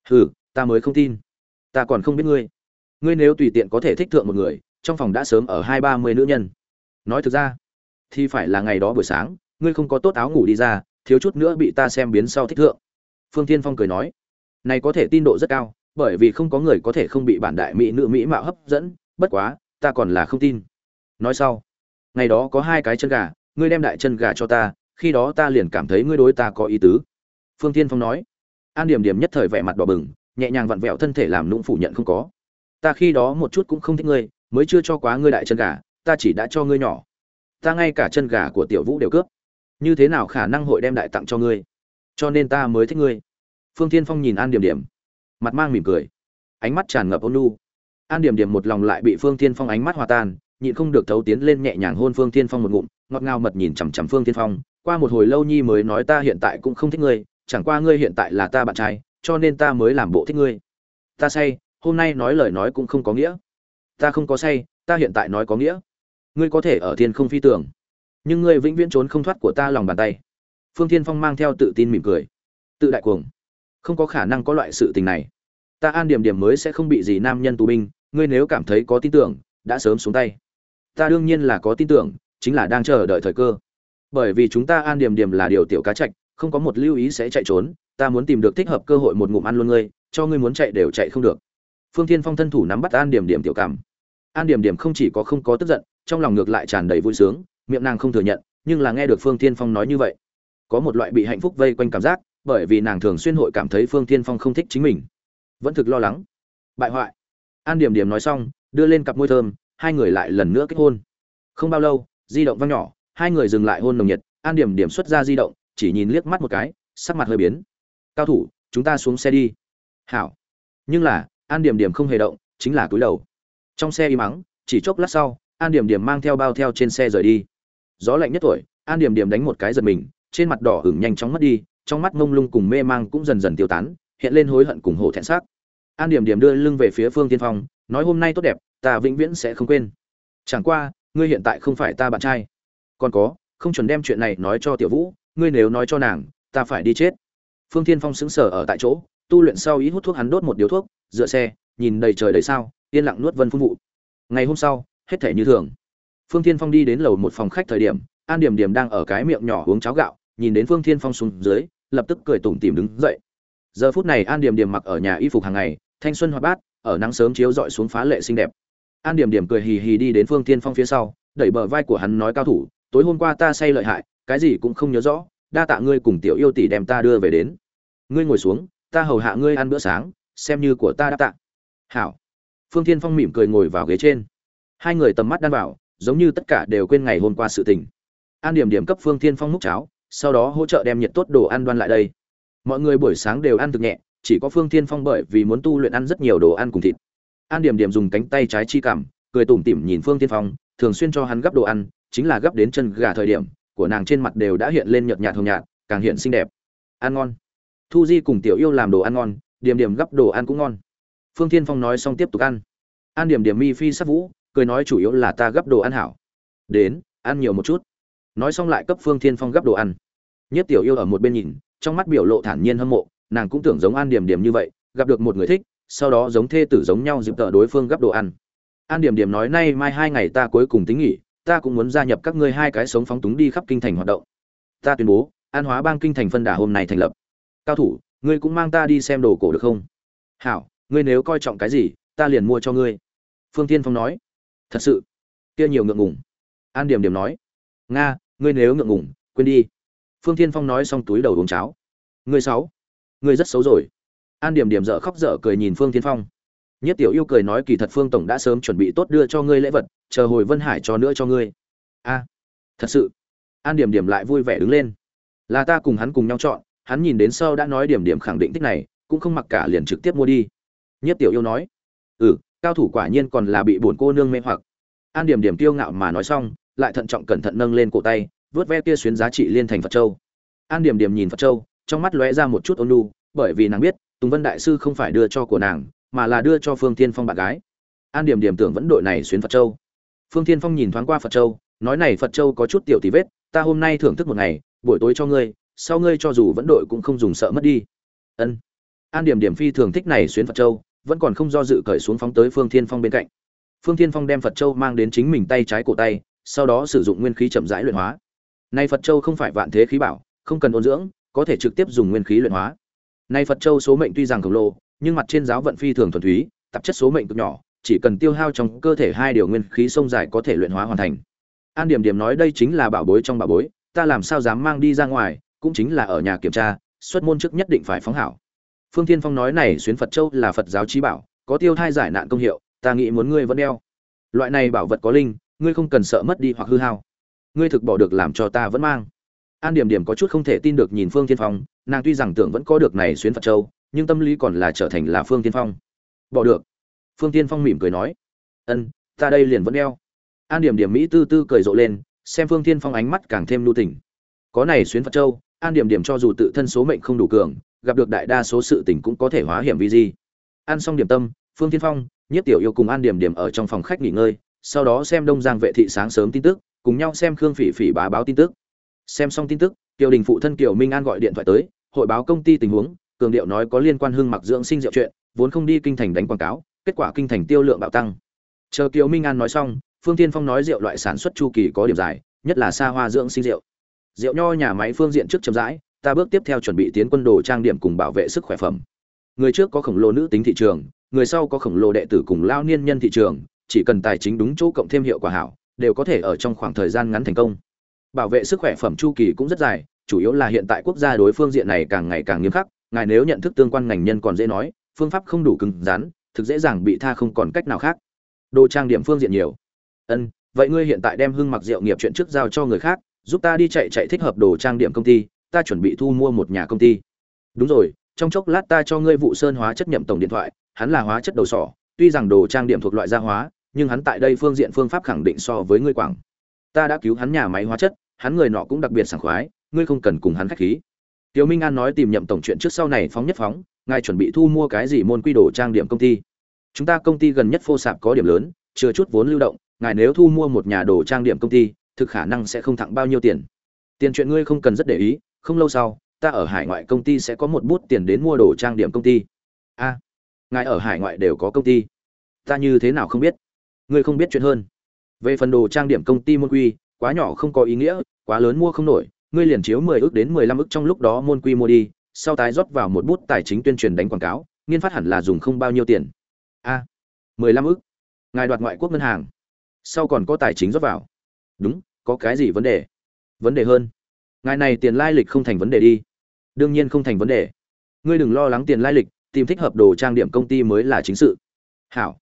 Hừ, ta mới không tin. Ta còn không biết ngươi. Ngươi nếu tùy tiện có thể thích thượng một người, trong phòng đã sớm ở hai ba mươi nữ nhân. Nói thực ra, thì phải là ngày đó buổi sáng, ngươi không có tốt áo ngủ đi ra, thiếu chút nữa bị ta xem biến sau thích thượng phương tiên phong cười nói, này có thể tin độ rất cao, bởi vì không có người có thể không bị bản đại mỹ nữ mỹ mạo hấp dẫn, bất quá, ta còn là không tin. Nói sau, ngày đó có hai cái chân gà, ngươi đem đại chân gà cho ta, khi đó ta liền cảm thấy ngươi đối ta có ý tứ. Phương tiên phong nói, an điểm điểm nhất thời vẻ mặt đỏ bừng, nhẹ nhàng vặn vẹo thân thể làm nũng phủ nhận không có. Ta khi đó một chút cũng không thích ngươi, mới chưa cho quá ngươi đại chân gà, ta chỉ đã cho ngươi nhỏ. Ta ngay cả chân gà của tiểu vũ đều cướp. Như thế nào khả năng hội đem đại tặng cho ngươi? Cho nên ta mới thích ngươi. Phương tiên phong nhìn an điểm điểm, mặt mang mỉm cười, ánh mắt tràn ngập ôn lu an điểm điểm một lòng lại bị phương tiên phong ánh mắt hòa tan, nhịn không được thấu tiến lên nhẹ nhàng hôn phương tiên phong một ngụm, ngọt ngào mật nhìn chằm chằm phương tiên phong. Qua một hồi lâu nhi mới nói ta hiện tại cũng không thích ngươi, chẳng qua ngươi hiện tại là ta bạn trai, cho nên ta mới làm bộ thích ngươi. Ta say, hôm nay nói lời nói cũng không có nghĩa. Ta không có say, ta hiện tại nói có nghĩa. Ngươi có thể ở thiên không phi tưởng nhưng ngươi vĩnh viễn trốn không thoát của ta lòng bàn tay phương thiên phong mang theo tự tin mỉm cười. Tự đại cuồng. Không có khả năng có loại sự tình này. Ta an điểm điểm mới sẽ không bị gì nam nhân tù binh, ngươi nếu cảm thấy có tin tưởng, đã sớm xuống tay. Ta đương nhiên là có tin tưởng, chính là đang chờ đợi thời cơ. Bởi vì chúng ta an điểm điểm là điều tiểu cá trạch, không có một lưu ý sẽ chạy trốn, ta muốn tìm được thích hợp cơ hội một ngụm ăn luôn ngươi, cho ngươi muốn chạy đều chạy không được. Phương thiên phong thân thủ nắm bắt an điểm điểm tiểu cảm. An điểm điểm không chỉ có không có tức giận, trong lòng ngược lại tràn đầy vui sướng, miệng nàng không thừa nhận, nhưng là nghe được phương thiên phong nói như vậy có một loại bị hạnh phúc vây quanh cảm giác, bởi vì nàng thường xuyên hội cảm thấy phương thiên phong không thích chính mình. Vẫn thực lo lắng. Bại hoại. An điểm điểm nói xong, đưa lên cặp môi thơm, hai người lại lần nữa kết hôn. Không bao lâu, di động văng nhỏ, hai người dừng lại hôn nồng nhiệt, an điểm điểm xuất ra di động, chỉ nhìn liếc mắt một cái, sắc mặt hơi biến. Cao thủ, chúng ta xuống xe đi. Hảo. Nhưng là, an điểm điểm không hề động, chính là cúi đầu. Trong xe im mắng, chỉ chốc lát sau, an điểm điểm mang theo bao theo trên xe rời đi. Gió lạnh nhất tuổi, an điểm điểm đánh một cái giật mình trên mặt đỏ hửng nhanh chóng mất đi, trong mắt mông lung cùng mê mang cũng dần dần tiêu tán, hiện lên hối hận cùng hổ thẹn sắc. An điểm điểm đưa lưng về phía phương tiên phong, nói hôm nay tốt đẹp, ta vĩnh viễn sẽ không quên. Chẳng qua, ngươi hiện tại không phải ta bạn trai. Còn có, không chuẩn đem chuyện này nói cho tiểu vũ, ngươi nếu nói cho nàng, ta phải đi chết. Phương tiên phong sững sờ ở tại chỗ, tu luyện sau ý hút thuốc hắn đốt một điếu thuốc, dựa xe, nhìn đầy trời đầy sao, yên lặng nuốt vân phun vụ. Ngày hôm sau, hết thể như thường. Phương thiên phong đi đến lầu một phòng khách thời điểm an điểm điểm đang ở cái miệng nhỏ uống cháo gạo, nhìn đến phương thiên phong xuống dưới, lập tức cười tủm tỉm đứng dậy. Giờ phút này an điểm điểm mặc ở nhà y phục hàng ngày, thanh xuân hoạt bát, ở nắng sớm chiếu rọi xuống phá lệ xinh đẹp. An điểm điểm cười hì hì đi đến phương thiên phong phía sau, đẩy bờ vai của hắn nói cao thủ, tối hôm qua ta say lợi hại, cái gì cũng không nhớ rõ, đa tạ ngươi cùng tiểu yêu tỷ đem ta đưa về đến. Ngươi ngồi xuống, ta hầu hạ ngươi ăn bữa sáng, xem như của ta đã tạ. Hảo. Phương thiên phong mỉm cười ngồi vào ghế trên. Hai người tầm mắt đan vào, giống như tất cả đều quên ngày hôm qua sự tình an điểm điểm cấp phương thiên phong múc cháo, sau đó hỗ trợ đem nhiệt tốt đồ ăn đoan lại đây. Mọi người buổi sáng đều ăn thực nhẹ, chỉ có phương thiên phong bởi vì muốn tu luyện ăn rất nhiều đồ ăn cùng thịt. An điểm điểm dùng cánh tay trái chi cảm, cười tủm tỉm nhìn phương thiên phong, thường xuyên cho hắn gấp đồ ăn, chính là gấp đến chân gà thời điểm, của nàng trên mặt đều đã hiện lên nhợt nhạt hồng nhạt, càng hiện xinh đẹp. Ăn ngon. Thu di cùng tiểu yêu làm đồ ăn ngon, điểm điểm gấp đồ ăn cũng ngon. Phương thiên phong nói xong tiếp tục ăn. An điểm điểm mi phi sắc vũ, cười nói chủ yếu là ta gấp đồ ăn hảo. Đến, ăn nhiều một chút nói xong lại cấp phương thiên phong gấp đồ ăn. Nhất tiểu yêu ở một bên nhìn, trong mắt biểu lộ thản nhiên hâm mộ, nàng cũng tưởng giống an điểm điểm như vậy, gặp được một người thích, sau đó giống thê tử giống nhau dịp tợ đối phương gấp đồ ăn. An điểm điểm nói, nay mai hai ngày ta cuối cùng tính nghỉ, ta cũng muốn gia nhập các ngươi hai cái sống phóng túng đi khắp kinh thành hoạt động. Ta tuyên bố, an hóa bang kinh thành phân đà hôm nay thành lập. Cao thủ, ngươi cũng mang ta đi xem đồ cổ được không? Hảo, ngươi nếu coi trọng cái gì, ta liền mua cho ngươi. Phương tiên phong nói. Thật sự? Kia nhiều ngượng ngùng. An điểm điểm nói. Nga ngươi nếu ngượng ngùng, quên đi. Phương Thiên phong nói xong túi đầu uống cháo. Ngươi sáu ngươi rất xấu rồi. An điểm điểm dở khóc dở cười nhìn phương Thiên phong. Nhất tiểu yêu cười nói kỳ thật phương tổng đã sớm chuẩn bị tốt đưa cho ngươi lễ vật, chờ hồi vân hải cho nữa cho ngươi. A, thật sự. An điểm điểm lại vui vẻ đứng lên. Là ta cùng hắn cùng nhau chọn, hắn nhìn đến sau đã nói điểm điểm khẳng định thích này, cũng không mặc cả liền trực tiếp mua đi. Nhất tiểu yêu nói. Ừ cao thủ quả nhiên còn là bị buồn cô nương mê hoặc. An điểm điểm tiêu ngạo mà nói xong lại thận trọng cẩn thận nâng lên cổ tay, vớt ve kia xuyến giá trị liên thành phật châu. An điểm điểm nhìn phật châu, trong mắt lóe ra một chút ôn lu bởi vì nàng biết, tùng vân đại sư không phải đưa cho của nàng, mà là đưa cho phương thiên phong bạn gái. An điểm điểm tưởng vẫn đội này xuyến phật châu. Phương thiên phong nhìn thoáng qua phật châu, nói này phật châu có chút tiểu tí vết, ta hôm nay thưởng thức một ngày, buổi tối cho ngươi, sau ngươi cho dù vẫn đội cũng không dùng sợ mất đi. Ân. An điểm điểm phi thường thích này xuyến phật châu, vẫn còn không do dự cởi xuống phóng tới phương thiên phong bên cạnh. Phương thiên phong đem phật châu mang đến chính mình tay trái cổ tay sau đó sử dụng nguyên khí chậm rãi luyện hóa. Nay phật châu không phải vạn thế khí bảo, không cần ôn dưỡng, có thể trực tiếp dùng nguyên khí luyện hóa. Nay phật châu số mệnh tuy rằng khổng lồ, nhưng mặt trên giáo vận phi thường thuần túy, tạp chất số mệnh cực nhỏ, chỉ cần tiêu hao trong cơ thể hai điều nguyên khí sông dài có thể luyện hóa hoàn thành. An điểm điểm nói đây chính là bảo bối trong bảo bối, ta làm sao dám mang đi ra ngoài, cũng chính là ở nhà kiểm tra, xuất môn trước nhất định phải phóng hảo. Phương thiên phong nói này xuyến phật châu là phật giáo trí bảo, có tiêu thai giải nạn công hiệu, ta nghĩ muốn ngươi vẫn đeo. Loại này bảo vật có linh ngươi không cần sợ mất đi hoặc hư hao. Ngươi thực bỏ được làm cho ta vẫn mang. An điểm điểm có chút không thể tin được nhìn phương thiên phong, nàng tuy rằng tưởng vẫn có được này xuyến phật châu, nhưng tâm lý còn là trở thành là phương thiên phong. Bỏ được. Phương thiên phong mỉm cười nói. Ân, ta đây liền vẫn đeo. An điểm điểm mỹ tư tư cười rộ lên, xem phương thiên phong ánh mắt càng thêm lưu tình có này xuyến phật châu, an điểm điểm cho dù tự thân số mệnh không đủ cường, gặp được đại đa số sự tình cũng có thể hóa hiểm vi di. Ăn xong điểm tâm, phương thiên phong nhất tiểu yêu cùng an điểm điểm ở trong phòng khách nghỉ ngơi sau đó xem đông giang vệ thị sáng sớm tin tức, cùng nhau xem khương phỉ phỉ bá báo tin tức. Xem xong tin tức, kiều đình phụ thân kiều minh an gọi điện thoại tới, hội báo công ty tình huống, cường điệu nói có liên quan hưng mặc dưỡng sinh rượu chuyện, vốn không đi kinh thành đánh quảng cáo, kết quả kinh thành tiêu lượng bạo tăng. Chờ kiều minh an nói xong, phương tiên phong nói rượu loại sản xuất chu kỳ có điểm dài, nhất là xa hoa dưỡng sinh rượu. Rượu nho nhà máy phương diện trước chậm rãi, ta bước tiếp theo chuẩn bị tiến quân đồ trang điểm cùng bảo vệ sức khỏe phẩm. Người trước có khổng lồ nữ tính thị trường, người sau có khổng lồ đệ tử cùng lao niên nhân thị trường chỉ cần tài chính đúng chỗ cộng thêm hiệu quả hảo, đều có thể ở trong khoảng thời gian ngắn thành công. Bảo vệ sức khỏe phẩm chu kỳ cũng rất dài, chủ yếu là hiện tại quốc gia đối phương diện này càng ngày càng nghiêm khắc, ngài nếu nhận thức tương quan ngành nhân còn dễ nói, phương pháp không đủ cứng rắn, thực dễ dàng bị tha không còn cách nào khác. Đồ trang điểm phương diện nhiều. Ân, vậy ngươi hiện tại đem hưng mặc rượu nghiệp chuyện trước giao cho người khác, giúp ta đi chạy chạy thích hợp đồ trang điểm công ty, ta chuẩn bị thu mua một nhà công ty. Đúng rồi, trong chốc lát ta cho ngươi vụ sơn hóa chất nhậm tổng điện thoại, hắn là hóa chất đầu sỏ, tuy rằng đồ trang điểm thuộc loại gia hóa nhưng hắn tại đây phương diện phương pháp khẳng định so với ngươi quảng ta đã cứu hắn nhà máy hóa chất hắn người nọ cũng đặc biệt sảng khoái ngươi không cần cùng hắn khách khí Tiêu Minh An nói tìm nhậm tổng chuyện trước sau này phóng nhất phóng, ngài chuẩn bị thu mua cái gì môn quy đồ trang điểm công ty? Chúng ta công ty gần nhất phô sạp có điểm lớn, chưa chút vốn lưu động, ngài nếu thu mua một nhà đồ trang điểm công ty, thực khả năng sẽ không thẳng bao nhiêu tiền. Tiền chuyện ngươi không cần rất để ý, không lâu sau, ta ở hải ngoại công ty sẽ có một bút tiền đến mua đồ trang điểm công ty. A, ngài ở hải ngoại đều có công ty. Ta như thế nào không biết? Ngươi không biết chuyện hơn. về phần đồ trang điểm công ty môn quy, quá nhỏ không có ý nghĩa, quá lớn mua không nổi, ngươi liền chiếu mười ước đến mười lăm ước trong lúc đó môn quy mua đi, sau tái rót vào một bút tài chính tuyên truyền đánh quảng cáo, nghiên phát hẳn là dùng không bao nhiêu tiền. A, mười lăm ước. Ngài đoạt ngoại quốc ngân hàng. Sau còn có tài chính rót vào. Đúng, có cái gì vấn đề? Vấn đề hơn. Ngài này tiền lai lịch không thành vấn đề đi. Đương nhiên không thành vấn đề. Ngươi đừng lo lắng tiền lai lịch, tìm thích hợp đồ trang điểm công ty mới là chính sự. Hảo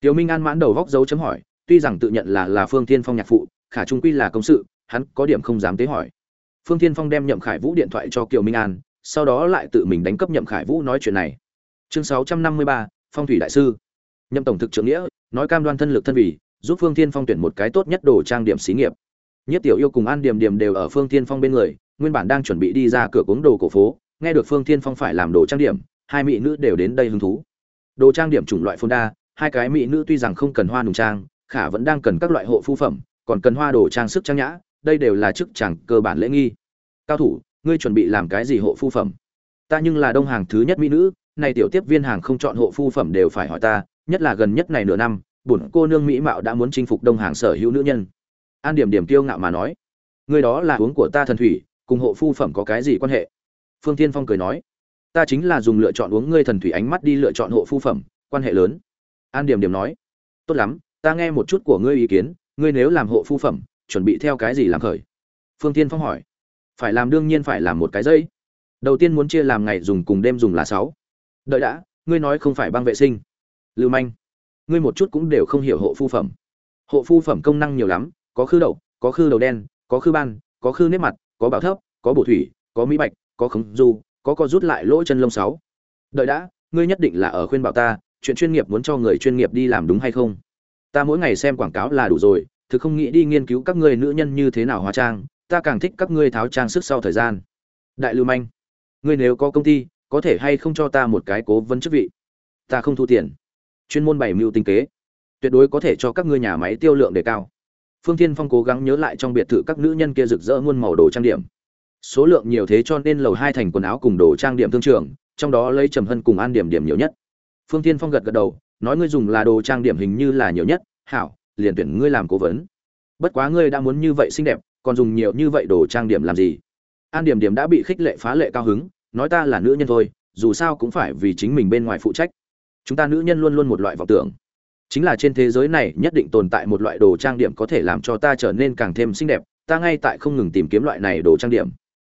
tiểu minh an mãn đầu góc dấu chấm hỏi tuy rằng tự nhận là là phương thiên phong nhạc phụ khả trung quy là công sự hắn có điểm không dám tế hỏi. Phương thiên phong đem nhậm khải vũ điện thoại cho kiều minh an sau đó lại tự mình đánh cấp nhậm khải vũ nói chuyện này. Chương sáu trăm năm mươi ba phong thủy đại sư. Nhậm tổng thực trưởng nghĩa nói cam đoan thân lực thân vị, giúp phương thiên phong tuyển một cái tốt nhất đồ trang điểm xí nghiệp. Nhất tiểu yêu cùng an điểm điểm đều ở phương thiên phong bên người nguyên bản đang chuẩn bị đi ra cửa cuống đồ cổ phố nghe được phương thiên phong phải làm đồ trang điểm hai mỹ nữ đều đến đây hứng thú. Đồ trang điểm chủng loại phong đa hai cái mỹ nữ tuy rằng không cần hoa nùng trang, khả vẫn đang cần các loại hộ phu phẩm, còn cần hoa đồ trang sức trang nhã, đây đều là chức chẳng cơ bản lễ nghi. Cao thủ, ngươi chuẩn bị làm cái gì hộ phu phẩm? Ta nhưng là đông hàng thứ nhất mỹ nữ, này tiểu tiếp viên hàng không chọn hộ phu phẩm đều phải hỏi ta, nhất là gần nhất này nửa năm, bổn cô nương mỹ mạo đã muốn chinh phục đông hàng sở hữu nữ nhân. An điểm điểm kiêu ngạo mà nói người đó là uống của ta thần thủy, cùng hộ phu phẩm có cái gì quan hệ? Phương tiên phong cười nói, ta chính là dùng lựa chọn uống ngươi thần thủy ánh mắt đi lựa chọn hộ phu phẩm, quan hệ lớn an điểm điểm nói, tốt lắm, ta nghe một chút của ngươi ý kiến, ngươi nếu làm hộ phu phẩm, chuẩn bị theo cái gì làm khởi? Phương tiên phong hỏi, phải làm đương nhiên phải làm một cái dây. Đầu tiên muốn chia làm ngày dùng cùng đêm dùng là sáu. Đợi đã, ngươi nói không phải băng vệ sinh. Lưu manh, ngươi một chút cũng đều không hiểu hộ phu phẩm. Hộ phu phẩm công năng nhiều lắm, có khư đậu, có khư đầu đen, có khư ban, có khư nếp mặt, có bảo thấp, có bổ thủy, có mỹ bạch, có khống du, có co rút lại lỗ chân lông sáu. Đợi đã, ngươi nhất định là ở khuyên bảo ta chuyện chuyên nghiệp muốn cho người chuyên nghiệp đi làm đúng hay không? Ta mỗi ngày xem quảng cáo là đủ rồi, thực không nghĩ đi nghiên cứu các ngươi nữ nhân như thế nào hóa trang, ta càng thích các ngươi tháo trang sức sau thời gian. Đại lưu manh, ngươi nếu có công ty, có thể hay không cho ta một cái cố vấn chức vị? Ta không thu tiền. Chuyên môn bảy mưu tinh kế. Tuyệt đối có thể cho các ngươi nhà máy tiêu lượng đề cao. Phương thiên phong cố gắng nhớ lại trong biệt thự các nữ nhân kia rực rỡ muôn màu đồ trang điểm. Số lượng nhiều thế cho nên lầu hai thành quần áo cùng đồ trang điểm thương trường, trong đó lấy trầm hân cùng an điểm điểm nhiều nhất phương thiên phong gật gật đầu, nói ngươi dùng là đồ trang điểm hình như là nhiều nhất, hảo, liền tuyển ngươi làm cố vấn. Bất quá ngươi đã muốn như vậy xinh đẹp, còn dùng nhiều như vậy đồ trang điểm làm gì? An điểm điểm đã bị khích lệ phá lệ cao hứng, nói ta là nữ nhân thôi, dù sao cũng phải vì chính mình bên ngoài phụ trách. Chúng ta nữ nhân luôn luôn một loại vọng tưởng. Chính là trên thế giới này nhất định tồn tại một loại đồ trang điểm có thể làm cho ta trở nên càng thêm xinh đẹp, ta ngay tại không ngừng tìm kiếm loại này đồ trang điểm.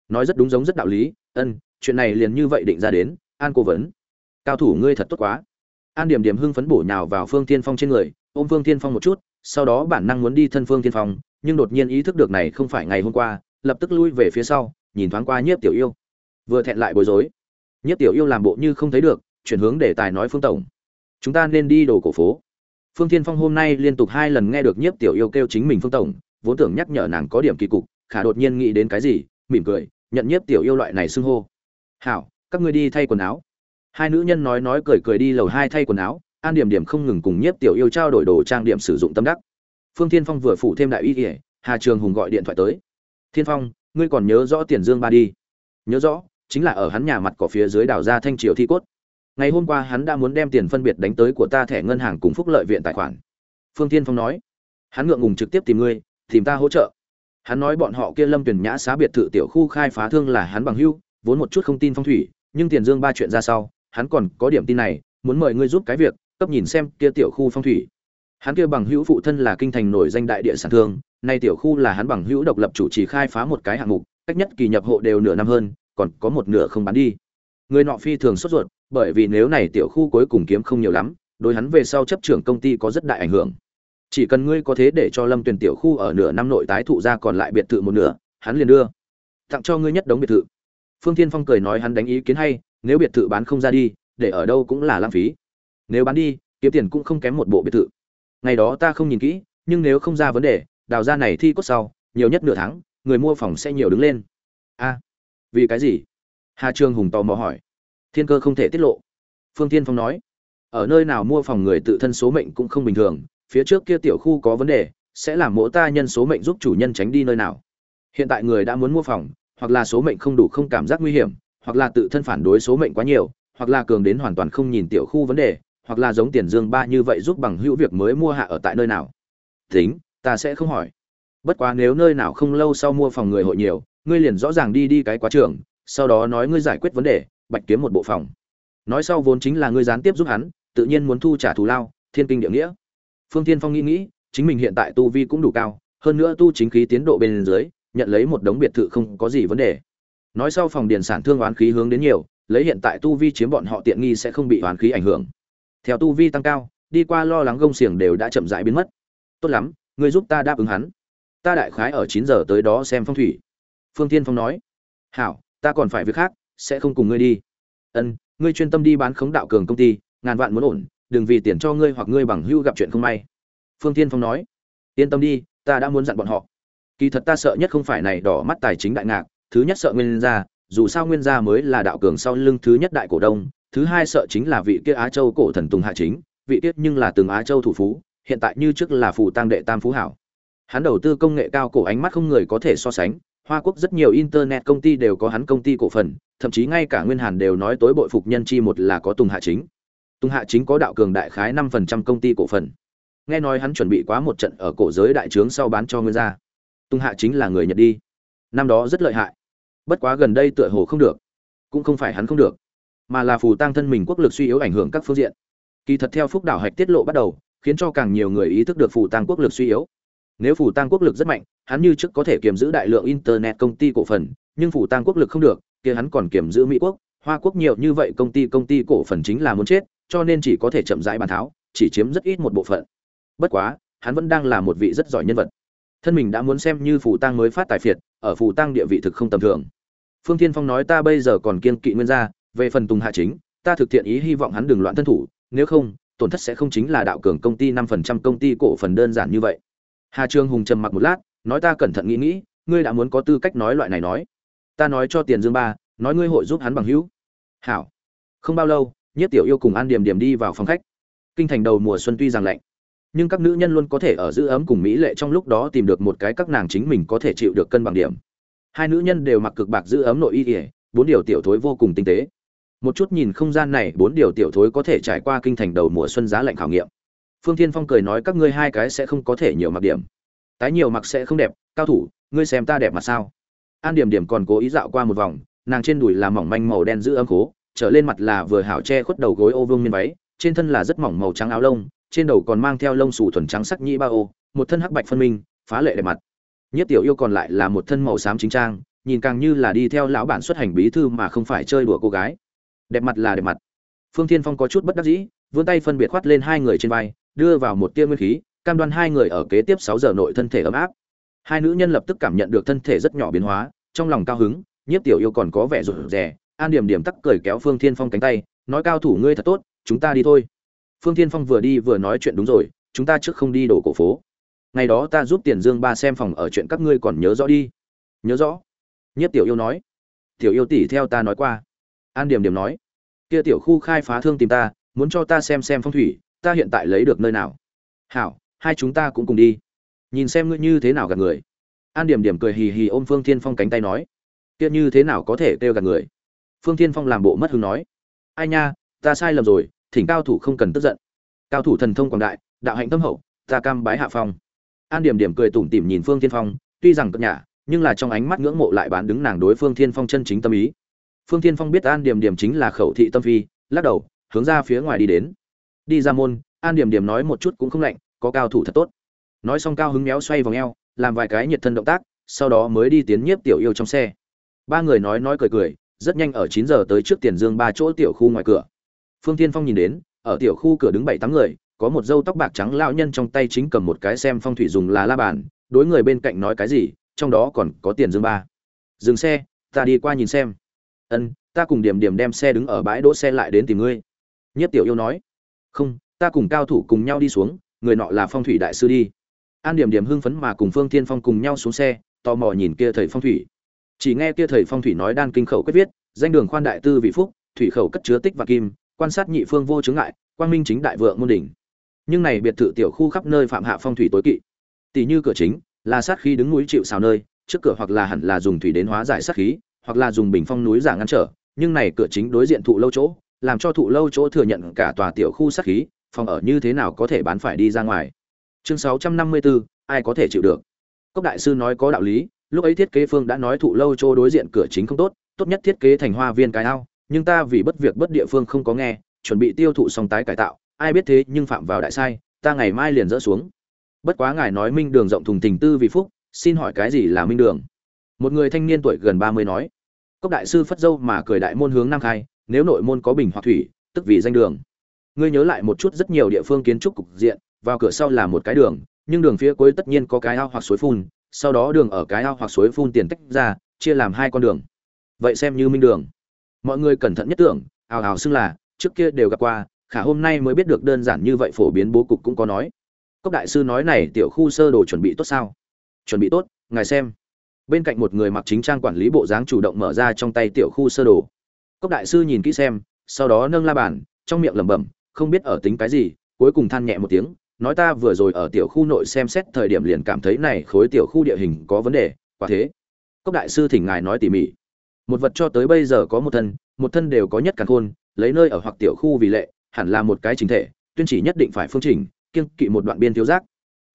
Nói rất đúng giống rất đạo lý, ân, chuyện này liền như vậy định ra đến, an cố vấn cao thủ ngươi thật tốt quá. An điểm điểm hưng phấn bổ nhào vào phương tiên phong trên người, ôm phương tiên phong một chút, sau đó bản năng muốn đi thân phương tiên phong, nhưng đột nhiên ý thức được này không phải ngày hôm qua, lập tức lui về phía sau, nhìn thoáng qua nhiếp tiểu yêu. Vừa thẹn lại bối rối. Nhiếp tiểu yêu làm bộ như không thấy được, chuyển hướng để tài nói phương tổng. Chúng ta nên đi đồ cổ phố. Phương tiên phong hôm nay liên tục hai lần nghe được nhiếp tiểu yêu kêu chính mình phương tổng, vốn tưởng nhắc nhở nàng có điểm kỳ cục, khả đột nhiên nghĩ đến cái gì, mỉm cười, nhận nhiếp tiểu yêu loại này xưng hô. Hảo, các ngươi đi thay quần áo hai nữ nhân nói nói cười cười đi lầu hai thay quần áo, an điểm điểm không ngừng cùng nhiếp tiểu yêu trao đổi đồ trang điểm sử dụng tâm đắc. Phương thiên phong vừa phụ thêm đại y ỉa hà trường hùng gọi điện thoại tới. Thiên phong, ngươi còn nhớ rõ tiền dương ba đi? Nhớ rõ, chính là ở hắn nhà mặt cỏ phía dưới đào ra thanh triều thi cốt. Ngày hôm qua hắn đã muốn đem tiền phân biệt đánh tới của ta thẻ ngân hàng cùng phúc lợi viện tài khoản. Phương Thiên phong nói. Hắn ngượng ngùng trực tiếp tìm ngươi, tìm ta hỗ trợ. Hắn nói bọn họ kia lâm tuyển nhã xá biệt thự tiểu khu khai phá thương là hắn bằng hưu, vốn một chút không tin phong thủy, nhưng tiền dương ba chuyện ra sau hắn còn có điểm tin này, muốn mời ngươi giúp cái việc, cấp nhìn xem kia tiểu khu phong thủy. Hắn kia bằng hữu phụ thân là kinh thành nổi danh đại địa sản thương, nay tiểu khu là hắn bằng hữu độc lập chủ trì khai phá một cái hạng mục, cách nhất kỳ nhập hộ đều nửa năm hơn, còn có một nửa không bán đi. Người nọ phi thường sốt ruột, bởi vì nếu này tiểu khu cuối cùng kiếm không nhiều lắm, đối hắn về sau chấp trưởng công ty có rất đại ảnh hưởng. Chỉ cần ngươi có thế để cho lâm tuyền tiểu khu ở nửa năm nội tái thụ ra còn lại biệt thự một nửa, hắn liền đưa. Tặng cho ngươi nhất đống biệt thự. Phương tiên phong cười nói hắn đánh ý kiến hay nếu biệt thự bán không ra đi, để ở đâu cũng là lãng phí. Nếu bán đi, kiếm tiền cũng không kém một bộ biệt thự. Ngày đó ta không nhìn kỹ, nhưng nếu không ra vấn đề, đào ra này thi cốt sau, nhiều nhất nửa tháng, người mua phòng sẽ nhiều đứng lên. A, vì cái gì? Hà trương hùng tò mò hỏi. Thiên cơ không thể tiết lộ. Phương tiên phong nói. Ở nơi nào mua phòng người tự thân số mệnh cũng không bình thường, phía trước kia tiểu khu có vấn đề, sẽ làm mỗi ta nhân số mệnh giúp chủ nhân tránh đi nơi nào. Hiện tại người đã muốn mua phòng, hoặc là số mệnh không đủ không cảm giác nguy hiểm hoặc là tự thân phản đối số mệnh quá nhiều, hoặc là cường đến hoàn toàn không nhìn tiểu khu vấn đề, hoặc là giống tiền dương ba như vậy giúp bằng hữu việc mới mua hạ ở tại nơi nào. Tính, ta sẽ không hỏi. Bất quá nếu nơi nào không lâu sau mua phòng người hội nhiều, ngươi liền rõ ràng đi đi cái quá trường, sau đó nói ngươi giải quyết vấn đề, bạch kiếm một bộ phòng. Nói sau vốn chính là ngươi gián tiếp giúp hắn, tự nhiên muốn thu trả thù lao, thiên kinh địa nghĩa. Phương tiên phong nghĩ nghĩ, chính mình hiện tại tu vi cũng đủ cao, hơn nữa tu chính khí tiến độ bên dưới, nhận lấy một đống biệt thự không có gì vấn đề nói sau phòng điền sản thương oán khí hướng đến nhiều, lấy hiện tại tu vi chiếm bọn họ tiện nghi sẽ không bị oán khí ảnh hưởng. Theo tu vi tăng cao, đi qua lo lắng gông xiềng đều đã chậm rãi biến mất. Tốt lắm, ngươi giúp ta đáp ứng hắn. Ta đại khái ở chín giờ tới đó xem phong thủy. Phương tiên phong nói. Hảo, ta còn phải việc khác, sẽ không cùng ngươi đi. Ân, ngươi chuyên tâm đi bán khống đạo cường công ty, ngàn vạn muốn ổn, đừng vì tiền cho ngươi hoặc ngươi bằng hưu gặp chuyện không may. Phương tiên phong nói. Yên tâm đi, ta đã muốn dặn bọn họ. Kỳ thật ta sợ nhất không phải này đỏ mắt tài chính đại ngạc thứ nhất sợ nguyên gia, dù sao nguyên gia mới là đạo cường sau lưng thứ nhất đại cổ đông, thứ hai sợ chính là vị kia á châu cổ thần tùng hạ chính, vị tiết nhưng là từng á châu thủ phú, hiện tại như trước là phù tăng đệ tam phú hảo. Hắn đầu tư công nghệ cao cổ ánh mắt không người có thể so sánh, hoa quốc rất nhiều internet công ty đều có hắn công ty cổ phần, thậm chí ngay cả nguyên hàn đều nói tối bội phục nhân chi một là có tùng hạ chính. Tùng hạ chính có đạo cường đại khái năm phần trăm công ty cổ phần. Nghe nói hắn chuẩn bị quá một trận ở cổ giới đại trướng sau bán cho nguyên gia. Tùng hạ chính là người nhật đi. Năm đó rất lợi hại bất quá gần đây tựa hồ không được. Cũng không phải hắn không được, mà là phù tăng thân mình quốc lực suy yếu ảnh hưởng các phương diện. Kỳ thật theo phúc đảo hạch tiết lộ bắt đầu, khiến cho càng nhiều người ý thức được phù tăng quốc lực suy yếu. Nếu phù tăng quốc lực rất mạnh, hắn như trước có thể kiềm giữ đại lượng internet công ty cổ phần, nhưng phù tăng quốc lực không được, kia hắn còn kiềm giữ mỹ quốc, hoa quốc nhiều như vậy công ty công ty cổ phần chính là muốn chết, cho nên chỉ có thể chậm rãi bàn tháo, chỉ chiếm rất ít một bộ phận. Bất quá, hắn vẫn đang là một vị rất giỏi nhân vật. Thân mình đã muốn xem như phù tăng mới phát tài phiệt, ở phù tăng địa vị thực không tầm thường phương thiên phong nói ta bây giờ còn kiên kỵ nguyên gia, về phần tùng hạ chính, ta thực thiện ý hy vọng hắn đừng loạn thân thủ, nếu không, tổn thất sẽ không chính là đạo cường công ty năm phần trăm công ty cổ phần đơn giản như vậy. Hà trương hùng trầm mặc một lát, nói ta cẩn thận nghĩ nghĩ, ngươi đã muốn có tư cách nói loại này nói. Ta nói cho tiền dương ba, nói ngươi hội giúp hắn bằng hữu. Hảo. Không bao lâu nhất tiểu yêu cùng an điểm điểm đi vào phòng khách. Kinh thành đầu mùa xuân tuy rằng lạnh, nhưng các nữ nhân luôn có thể ở giữ ấm cùng mỹ lệ trong lúc đó tìm được một cái các nàng chính mình có thể chịu được cân bằng điểm hai nữ nhân đều mặc cực bạc giữ ấm nội y ỉa, bốn điều tiểu thối vô cùng tinh tế. Một chút nhìn không gian này, bốn điều tiểu thối có thể trải qua kinh thành đầu mùa xuân giá lạnh khảo nghiệm. Phương thiên phong cười nói các ngươi hai cái sẽ không có thể nhiều mặc điểm. Tái nhiều mặc sẽ không đẹp, cao thủ, ngươi xem ta đẹp mà sao? An điểm điểm còn cố ý dạo qua một vòng, nàng trên đùi là mỏng manh màu đen giữ ấm cố trở lên mặt là vừa hảo che khuất đầu gối ô vương miên váy, trên thân là rất mỏng màu trắng áo lông, trên đầu còn mang theo lông xù thuần trắng sắc nhĩ ba ô, một thân hắc bạch phân minh, phá lệ đẹp mặt nhất tiểu yêu còn lại là một thân màu xám chính trang, nhìn càng như là đi theo lão bản xuất hành bí thư mà không phải chơi đùa cô gái. Đẹp mặt là đẹp mặt. Phương thiên phong có chút bất đắc dĩ, vươn tay phân biệt khoát lên hai người trên vai, đưa vào một tia nguyên khí, cam đoan hai người ở kế tiếp sáu giờ nội thân thể ấm áp. Hai nữ nhân lập tức cảm nhận được thân thể rất nhỏ biến hóa, trong lòng cao hứng nhiếp tiểu yêu còn có vẻ rụt rè, an điểm điểm tắc cười kéo phương thiên phong cánh tay, nói cao thủ ngươi thật tốt, chúng ta đi thôi. Phương thiên phong vừa đi vừa nói chuyện đúng rồi, chúng ta trước không đi đổ cổ phố ngày đó ta giúp tiền dương ba xem phòng ở chuyện các ngươi còn nhớ rõ đi. Nhớ rõ. Nhất tiểu yêu nói. Tiểu yêu tỷ theo ta nói qua. An điểm điểm nói. Kia tiểu khu khai phá thương tìm ta, muốn cho ta xem xem phong thủy, ta hiện tại lấy được nơi nào? Hảo, hai chúng ta cũng cùng đi. Nhìn xem ngươi như thế nào gạt người. An điểm điểm cười hì hì ôm phương thiên phong cánh tay nói. Kia như thế nào có thể kêu gạt người? Phương thiên phong làm bộ mất hứng nói. Ai nha, ta sai lầm rồi, thỉnh cao thủ không cần tức giận. Cao thủ thần thông quảng đại, đạo hạnh tâm hậu, ta cam bái hạ phong an điểm điểm cười tủm tỉm nhìn phương thiên phong, tuy rằng cất nhả, nhưng là trong ánh mắt ngưỡng mộ lại bán đứng nàng đối phương thiên phong chân chính tâm ý. Phương thiên phong biết an điểm điểm chính là khẩu thị tâm phi, lắc đầu, hướng ra phía ngoài đi đến. Đi ra môn, an điểm điểm nói một chút cũng không lạnh, có cao thủ thật tốt. Nói xong cao hứng méo xoay vòng eo, làm vài cái nhiệt thân động tác, sau đó mới đi tiến nhiếp tiểu yêu trong xe. Ba người nói nói cười cười, rất nhanh ở chín giờ tới trước tiền dương ba chỗ tiểu khu ngoài cửa. Phương thiên phong nhìn đến, ở tiểu khu cửa đứng bảy tám người có một dâu tóc bạc trắng lão nhân trong tay chính cầm một cái xem phong thủy dùng là la bàn, đối người bên cạnh nói cái gì, trong đó còn có tiền dương ba. Dừng xe, ta đi qua nhìn xem. Ân, ta cùng điểm điểm đem xe đứng ở bãi đỗ xe lại đến tìm ngươi. Nhất tiểu yêu nói. Không, ta cùng cao thủ cùng nhau đi xuống, người nọ là phong thủy đại sư đi. An điểm điểm hưng phấn mà cùng phương Thiên phong cùng nhau xuống xe, tò mò nhìn kia thầy phong thủy. Chỉ nghe kia thầy phong thủy nói đan kinh khẩu quyết viết, danh đường khoan đại tư vị phúc, thủy khẩu cất chứa tích và kim, quan sát nhị phương vô chứng ngại, quang minh chính đại vượng môn đỉnh nhưng này biệt thự tiểu khu khắp nơi phạm hạ phong thủy tối kỵ. Tỷ như cửa chính là sát khí đứng núi chịu xào nơi trước cửa hoặc là hẳn là dùng thủy đến hóa giải sát khí hoặc là dùng bình phong núi giả ngăn trở nhưng này cửa chính đối diện thụ lâu chỗ làm cho thụ lâu chỗ thừa nhận cả tòa tiểu khu sát khí phòng ở như thế nào có thể bán phải đi ra ngoài. Chương 654, ai có thể chịu được? Cốc đại sư nói có đạo lý lúc ấy thiết kế phương đã nói thụ lâu chỗ đối diện cửa chính không tốt tốt nhất thiết kế thành hoa viên cái ao nhưng ta vì bất việc bất địa phương không có nghe chuẩn bị tiêu thụ xong tái cải tạo ai biết thế nhưng phạm vào đại sai, ta ngày mai liền dỡ xuống. Bất quá ngài nói minh đường rộng thùng tình tư vì phúc, xin hỏi cái gì là minh đường? Một người thanh niên tuổi gần ba mươi nói. Cốc đại sư phất dâu mà cười đại môn hướng nam khai, nếu nội môn có bình hoặc thủy, tức vì danh đường. Ngươi nhớ lại một chút rất nhiều địa phương kiến trúc cục diện, vào cửa sau là một cái đường, nhưng đường phía cuối tất nhiên có cái ao hoặc suối phun, sau đó đường ở cái ao hoặc suối phun tiền tách ra, chia làm hai con đường. Vậy xem như minh đường. Mọi người cẩn thận nhất tưởng ào ào xưng là, trước kia đều gặp qua khả hôm nay mới biết được đơn giản như vậy phổ biến bố cục cũng có nói. Cốc đại sư nói này tiểu khu sơ đồ chuẩn bị tốt sao? Chuẩn bị tốt, ngài xem. Bên cạnh một người mặc chính trang quản lý bộ dáng chủ động mở ra trong tay tiểu khu sơ đồ. Cốc đại sư nhìn kỹ xem, sau đó nâng la bàn, trong miệng lẩm bẩm, không biết ở tính cái gì, cuối cùng than nhẹ một tiếng, nói ta vừa rồi ở tiểu khu nội xem xét thời điểm liền cảm thấy này khối tiểu khu địa hình có vấn đề, quả thế. Cốc đại sư thỉnh ngài nói tỉ mỉ. Một vật cho tới bây giờ có một thân một thân đều có nhất càn khôn, lấy nơi ở hoặc tiểu khu vì lệ hẳn là một cái chính thể, tuyên chỉ nhất định phải phương trình kiên kỵ một đoạn biên thiếu giác.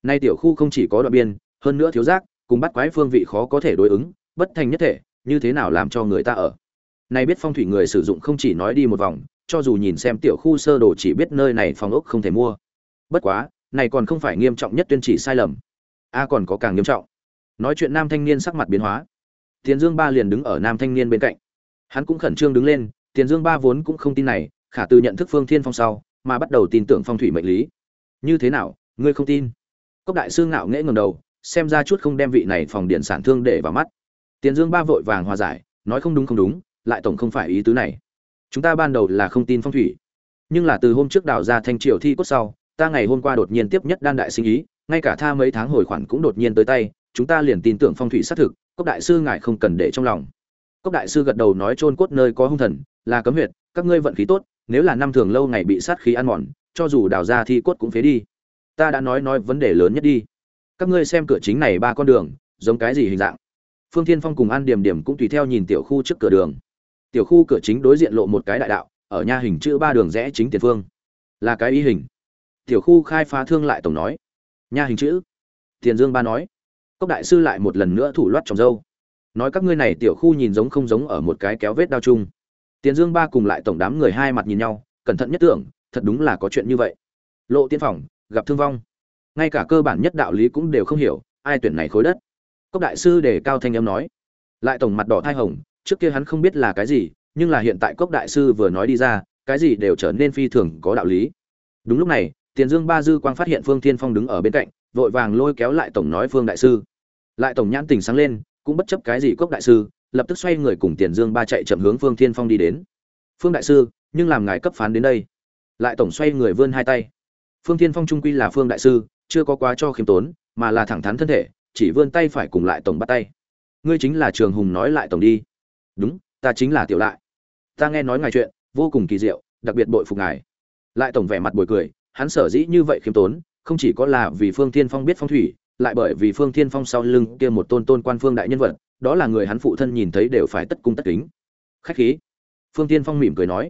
Nay tiểu khu không chỉ có đoạn biên, hơn nữa thiếu giác, cùng bắt quái phương vị khó có thể đối ứng, bất thành nhất thể, như thế nào làm cho người ta ở? Nay biết phong thủy người sử dụng không chỉ nói đi một vòng, cho dù nhìn xem tiểu khu sơ đồ chỉ biết nơi này phòng ốc không thể mua. Bất quá, này còn không phải nghiêm trọng nhất tuyên chỉ sai lầm. A còn có càng nghiêm trọng. Nói chuyện nam thanh niên sắc mặt biến hóa. Tiền dương ba liền đứng ở nam thanh niên bên cạnh. Hắn cũng khẩn trương đứng lên, tiền dương ba vốn cũng không tin này khả từ nhận thức phương thiên phong sau, mà bắt đầu tin tưởng phong thủy mệnh lý. Như thế nào, ngươi không tin? Cốc đại sư ngạo nghễ ngầm đầu, xem ra chút không đem vị này phòng điện sản thương để vào mắt. Tiền dương ba vội vàng hòa giải, nói không đúng không đúng, lại tổng không phải ý tứ này. Chúng ta ban đầu là không tin phong thủy. Nhưng là từ hôm trước đào ra thanh triều thi cốt sau, ta ngày hôm qua đột nhiên tiếp nhất đan đại sinh ý, ngay cả tha mấy tháng hồi khoản cũng đột nhiên tới tay, chúng ta liền tin tưởng phong thủy xác thực, cốc đại sư ngài không cần để trong lòng. Cốc đại sư gật đầu nói chôn cốt nơi có hung thần, là cấm huyệt, các ngươi vận khí tốt nếu là năm thường lâu ngày bị sát khí ăn mòn, cho dù đào ra thi cốt cũng phế đi. Ta đã nói nói vấn đề lớn nhất đi. Các ngươi xem cửa chính này ba con đường, giống cái gì hình dạng? Phương thiên phong cùng an điểm điểm cũng tùy theo nhìn tiểu khu trước cửa đường. Tiểu khu cửa chính đối diện lộ một cái đại đạo, ở nha hình chữ ba đường rẽ chính tiền phương. Là cái ý hình. Tiểu khu khai phá thương lại tổng nói. Nha hình chữ. Tiền dương ba nói. Cốc đại sư lại một lần nữa thủ loát trồng dâu. Nói các ngươi này tiểu khu nhìn giống không giống ở một cái kéo vết đao chung tiền dương ba cùng lại tổng đám người hai mặt nhìn nhau, cẩn thận nhất tưởng, thật đúng là có chuyện như vậy. Lộ tiên phòng, gặp thương vong. Ngay cả cơ bản nhất đạo lý cũng đều không hiểu, ai tuyển này khối đất? Cốc đại sư đề cao thanh âm nói. Lại tổng mặt đỏ thai hồng, trước kia hắn không biết là cái gì, nhưng là hiện tại cốc đại sư vừa nói đi ra, cái gì đều trở nên phi thường có đạo lý. Đúng lúc này, tiền dương ba dư quang phát hiện phương thiên phong đứng ở bên cạnh, vội vàng lôi kéo lại tổng nói phương đại sư. Lại tổng nhãn tình sáng lên, cũng bất chấp cái gì cốc đại sư lập tức xoay người cùng tiền dương ba chạy chậm hướng phương thiên phong đi đến. Phương đại sư, nhưng làm ngài cấp phán đến đây. Lại tổng xoay người vươn hai tay. Phương thiên phong trung quy là phương đại sư, chưa có quá cho khiêm tốn, mà là thẳng thắn thân thể, chỉ vươn tay phải cùng lại tổng bắt tay. Ngươi chính là trường hùng nói lại tổng đi. Đúng, ta chính là tiểu lại. Ta nghe nói ngài chuyện, vô cùng kỳ diệu, đặc biệt bội phục ngài. Lại tổng vẻ mặt bồi cười, hắn sở dĩ như vậy khiêm tốn, không chỉ có là vì phương thiên phong biết phong thủy, lại bởi vì phương thiên phong sau lưng kia một tôn tôn quan phương đại nhân vật đó là người hắn phụ thân nhìn thấy đều phải tất cung tất kính. Khách khí. Phương thiên phong mỉm cười nói.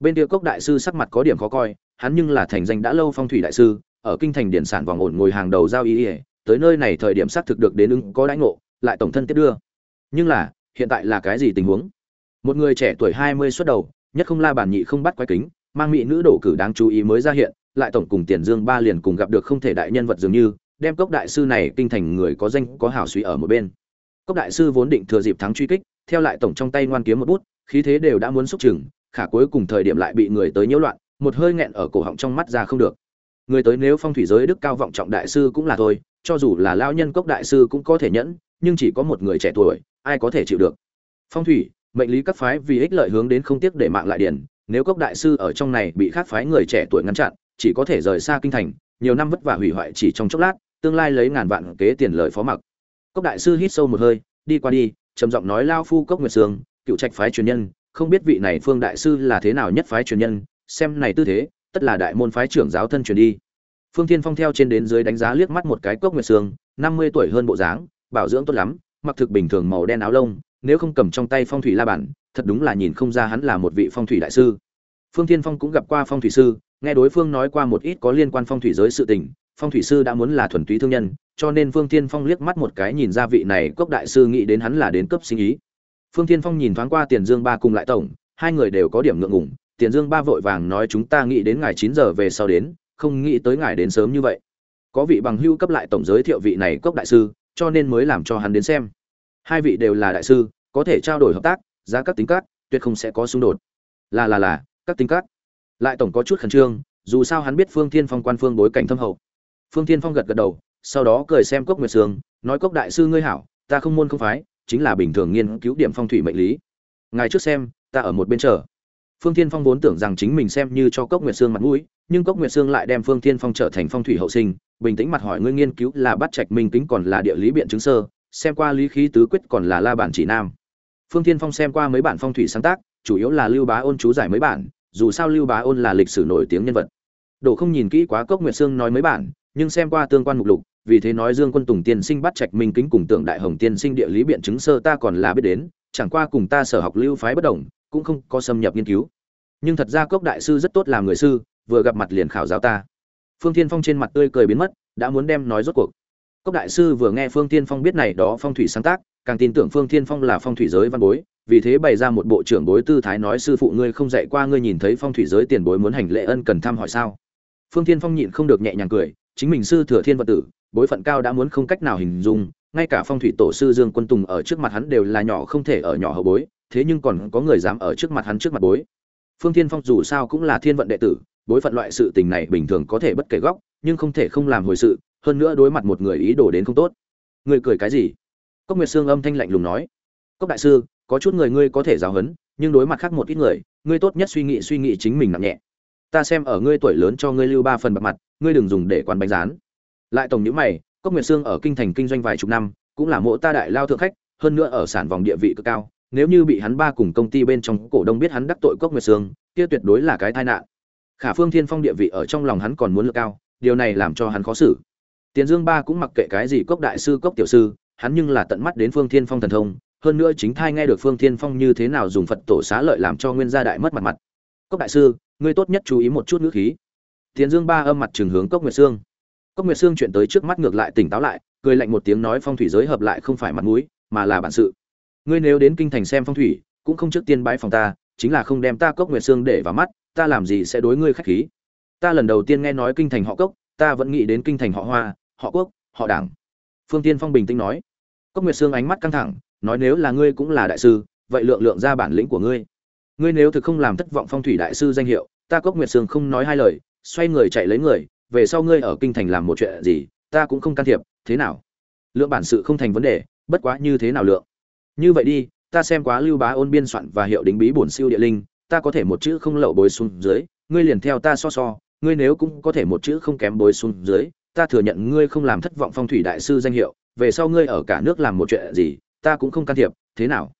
Bên kia cốc đại sư sắc mặt có điểm khó coi, hắn nhưng là thành danh đã lâu phong thủy đại sư, ở kinh thành điển sản vòng ổn ngồi hàng đầu giao ý ỉa tới nơi này thời điểm xác thực được đến ứng có đãi ngộ, lại tổng thân tiếp đưa. Nhưng là, hiện tại là cái gì tình huống? Một người trẻ tuổi hai mươi xuất đầu, nhất không la bản nhị không bắt quái kính, mang mỹ nữ đổ cử đáng chú ý mới ra hiện, lại tổng cùng tiền dương ba liền cùng gặp được không thể đại nhân vật dường như, đem cốc đại sư này kinh thành người có danh có hảo suy ở một bên cốc đại sư vốn định thừa dịp thắng truy kích, theo lại tổng trong tay ngoan kiếm một bút, khí thế đều đã muốn xúc chừng, khả cuối cùng thời điểm lại bị người tới nhiễu loạn, một hơi nghẹn ở cổ họng trong mắt ra không được. Người tới nếu phong thủy giới đức cao vọng trọng đại sư cũng là thôi, cho dù là lao nhân cốc đại sư cũng có thể nhẫn, nhưng chỉ có một người trẻ tuổi, ai có thể chịu được. Phong thủy, mệnh lý các phái vì ích lợi hướng đến không tiếc để mạng lại điển, nếu cốc đại sư ở trong này bị khác phái người trẻ tuổi ngăn chặn, chỉ có thể rời xa kinh thành, nhiều năm vất vả hủy hoại chỉ trong chốc lát, tương lai lấy ngàn vạn kế tiền lời phó mặc cốc đại sư hít sâu một hơi, đi qua đi, trầm giọng nói lao phu cốc nguyệt sương, cựu trạch phái truyền nhân, không biết vị này phương đại sư là thế nào nhất phái truyền nhân, xem này tư thế, tất là đại môn phái trưởng giáo thân truyền đi. Phương thiên phong theo trên đến dưới đánh giá liếc mắt một cái cốc nguyệt sương, năm mươi tuổi hơn bộ dáng, bảo dưỡng tốt lắm, mặc thực bình thường màu đen áo lông, nếu không cầm trong tay phong thủy la bản, thật đúng là nhìn không ra hắn là một vị phong thủy đại sư. Phương thiên phong cũng gặp qua phong thủy sư, nghe đối phương nói qua một ít có liên quan phong thủy giới sự tình, phong thủy sư đã muốn là thuần túy thương nhân cho nên phương thiên phong liếc mắt một cái nhìn ra vị này cốc đại sư nghĩ đến hắn là đến cấp sinh ý. Phương thiên phong nhìn thoáng qua tiền dương ba cùng lại tổng, hai người đều có điểm ngượng ngùng. Tiền dương ba vội vàng nói chúng ta nghĩ đến ngày chín giờ về sau đến, không nghĩ tới ngài đến sớm như vậy. Có vị bằng hưu cấp lại tổng giới thiệu vị này cốc đại sư, cho nên mới làm cho hắn đến xem. Hai vị đều là đại sư, có thể trao đổi hợp tác, giá các tính các, tuyệt không sẽ có xung đột. Là là là, các tính các. Lại tổng có chút khẩn trương, dù sao hắn biết phương thiên phong quan phương bối cảnh thâm hậu. Phương thiên phong gật gật đầu sau đó cười xem cốc nguyệt sương, nói, cốc đại sư ngươi hảo, ta không môn không phái, chính là bình thường nghiên cứu điểm phong thủy mệnh lý. Ngài trước xem, ta ở một bên chờ. Phương thiên phong vốn tưởng rằng chính mình xem như cho cốc nguyệt sương mặt mũi, nhưng cốc nguyệt sương lại đem phương thiên phong trở thành phong thủy hậu sinh, bình tĩnh mặt hỏi, ngươi nghiên cứu là bắt trạch minh tính còn là địa lý biện chứng sơ, xem qua lý khí tứ quyết còn là la bản chỉ nam? Phương thiên phong xem qua mấy bản phong thủy sáng tác, chủ yếu là lưu bá ôn chú giải mấy bản, dù sao lưu bá ôn là lịch sử nổi tiếng nhân vật. Đồ không nhìn kỹ quá cốc nguyệt sương nói mấy bản, nhưng xem qua tương quan mục lục vì thế nói dương quân tùng tiên sinh bắt trạch minh kính cùng tượng đại hồng tiên sinh địa lý biện chứng sơ ta còn là biết đến, chẳng qua cùng ta sở học lưu phái bất đồng, cũng không có xâm nhập nghiên cứu. Nhưng thật ra cốc đại sư rất tốt làm người sư, vừa gặp mặt liền khảo giáo ta. Phương thiên phong trên mặt tươi cười biến mất, đã muốn đem nói rốt cuộc. Cốc đại sư vừa nghe phương thiên phong biết này đó phong thủy sáng tác, càng tin tưởng phương thiên phong là phong thủy giới văn bối, vì thế bày ra một bộ trưởng bối tư thái nói sư phụ ngươi không dạy qua ngươi nhìn thấy phong thủy giới tiền bối muốn hành lễ ân cần thăm hỏi sao? Phương thiên phong nhịn không được nhẹ nhàng cười, chính mình sư thừa thiên vật tử bối phận cao đã muốn không cách nào hình dung, ngay cả phong thủy tổ sư dương quân tùng ở trước mặt hắn đều là nhỏ không thể ở nhỏ hậu bối, thế nhưng còn có người dám ở trước mặt hắn trước mặt bối. Phương thiên phong dù sao cũng là thiên vận đệ tử, bối phận loại sự tình này bình thường có thể bất kể góc, nhưng không thể không làm hồi sự, hơn nữa đối mặt một người ý đồ đến không tốt. Người cười cái gì? Cốc nguyệt sương âm thanh lạnh lùng nói. Cốc đại sư, có chút người ngươi có thể giáo huấn, nhưng đối mặt khác một ít người, ngươi tốt nhất suy nghĩ suy nghĩ chính mình nặng nhẹ. Ta xem ở ngươi tuổi lớn cho ngươi lưu ba phần bạc mặt, ngươi đừng dùng để quán bánh rán lại tổng nhữ mày, cốc nguyệt sương ở kinh thành kinh doanh vài chục năm, cũng là mộ ta đại lao thượng khách, hơn nữa ở sản vòng địa vị cực cao, nếu như bị hắn ba cùng công ty bên trong cổ đông biết hắn đắc tội cốc nguyệt sương, kia tuyệt đối là cái tai nạn. Khả phương thiên phong địa vị ở trong lòng hắn còn muốn lực cao, điều này làm cho hắn khó xử. Tiền dương ba cũng mặc kệ cái gì cốc đại sư, cốc tiểu sư, hắn nhưng là tận mắt đến phương thiên phong thần thông, hơn nữa chính thai nghe được phương thiên phong như thế nào dùng phật tổ xá lợi làm cho nguyên gia đại mất mặt mặt. Cốc đại sư, ngươi tốt nhất chú ý một chút ngữ khí. Tiền dương ba âm mặt trường hướng cốc nguyệt sương cốc nguyệt sương chuyện tới trước mắt ngược lại tỉnh táo lại, cười lạnh một tiếng nói phong thủy giới hợp lại không phải mặt mũi, mà là bản sự. Ngươi nếu đến kinh thành xem phong thủy, cũng không trước tiên bái phòng ta, chính là không đem ta cốc nguyệt sương để vào mắt, ta làm gì sẽ đối ngươi khách khí? Ta lần đầu tiên nghe nói kinh thành họ cốc, ta vẫn nghĩ đến kinh thành họ hoa, họ quốc, họ đảng. Phương tiên phong bình tĩnh nói. Cốc nguyệt sương ánh mắt căng thẳng, nói nếu là ngươi cũng là đại sư, vậy lượng lượng ra bản lĩnh của ngươi. Ngươi nếu thực không làm thất vọng phong thủy đại sư danh hiệu, ta cốc nguyệt sương không nói hai lời, xoay người chạy lấy người về sau ngươi ở kinh thành làm một chuyện gì, ta cũng không can thiệp, thế nào? Lượng bản sự không thành vấn đề, bất quá như thế nào lượng? Như vậy đi, ta xem quá lưu bá ôn biên soạn và hiệu đính bí bổn siêu địa linh, ta có thể một chữ không lậu bối xuống dưới, ngươi liền theo ta so so, ngươi nếu cũng có thể một chữ không kém bối xuống dưới, ta thừa nhận ngươi không làm thất vọng phong thủy đại sư danh hiệu, về sau ngươi ở cả nước làm một chuyện gì, ta cũng không can thiệp, thế nào?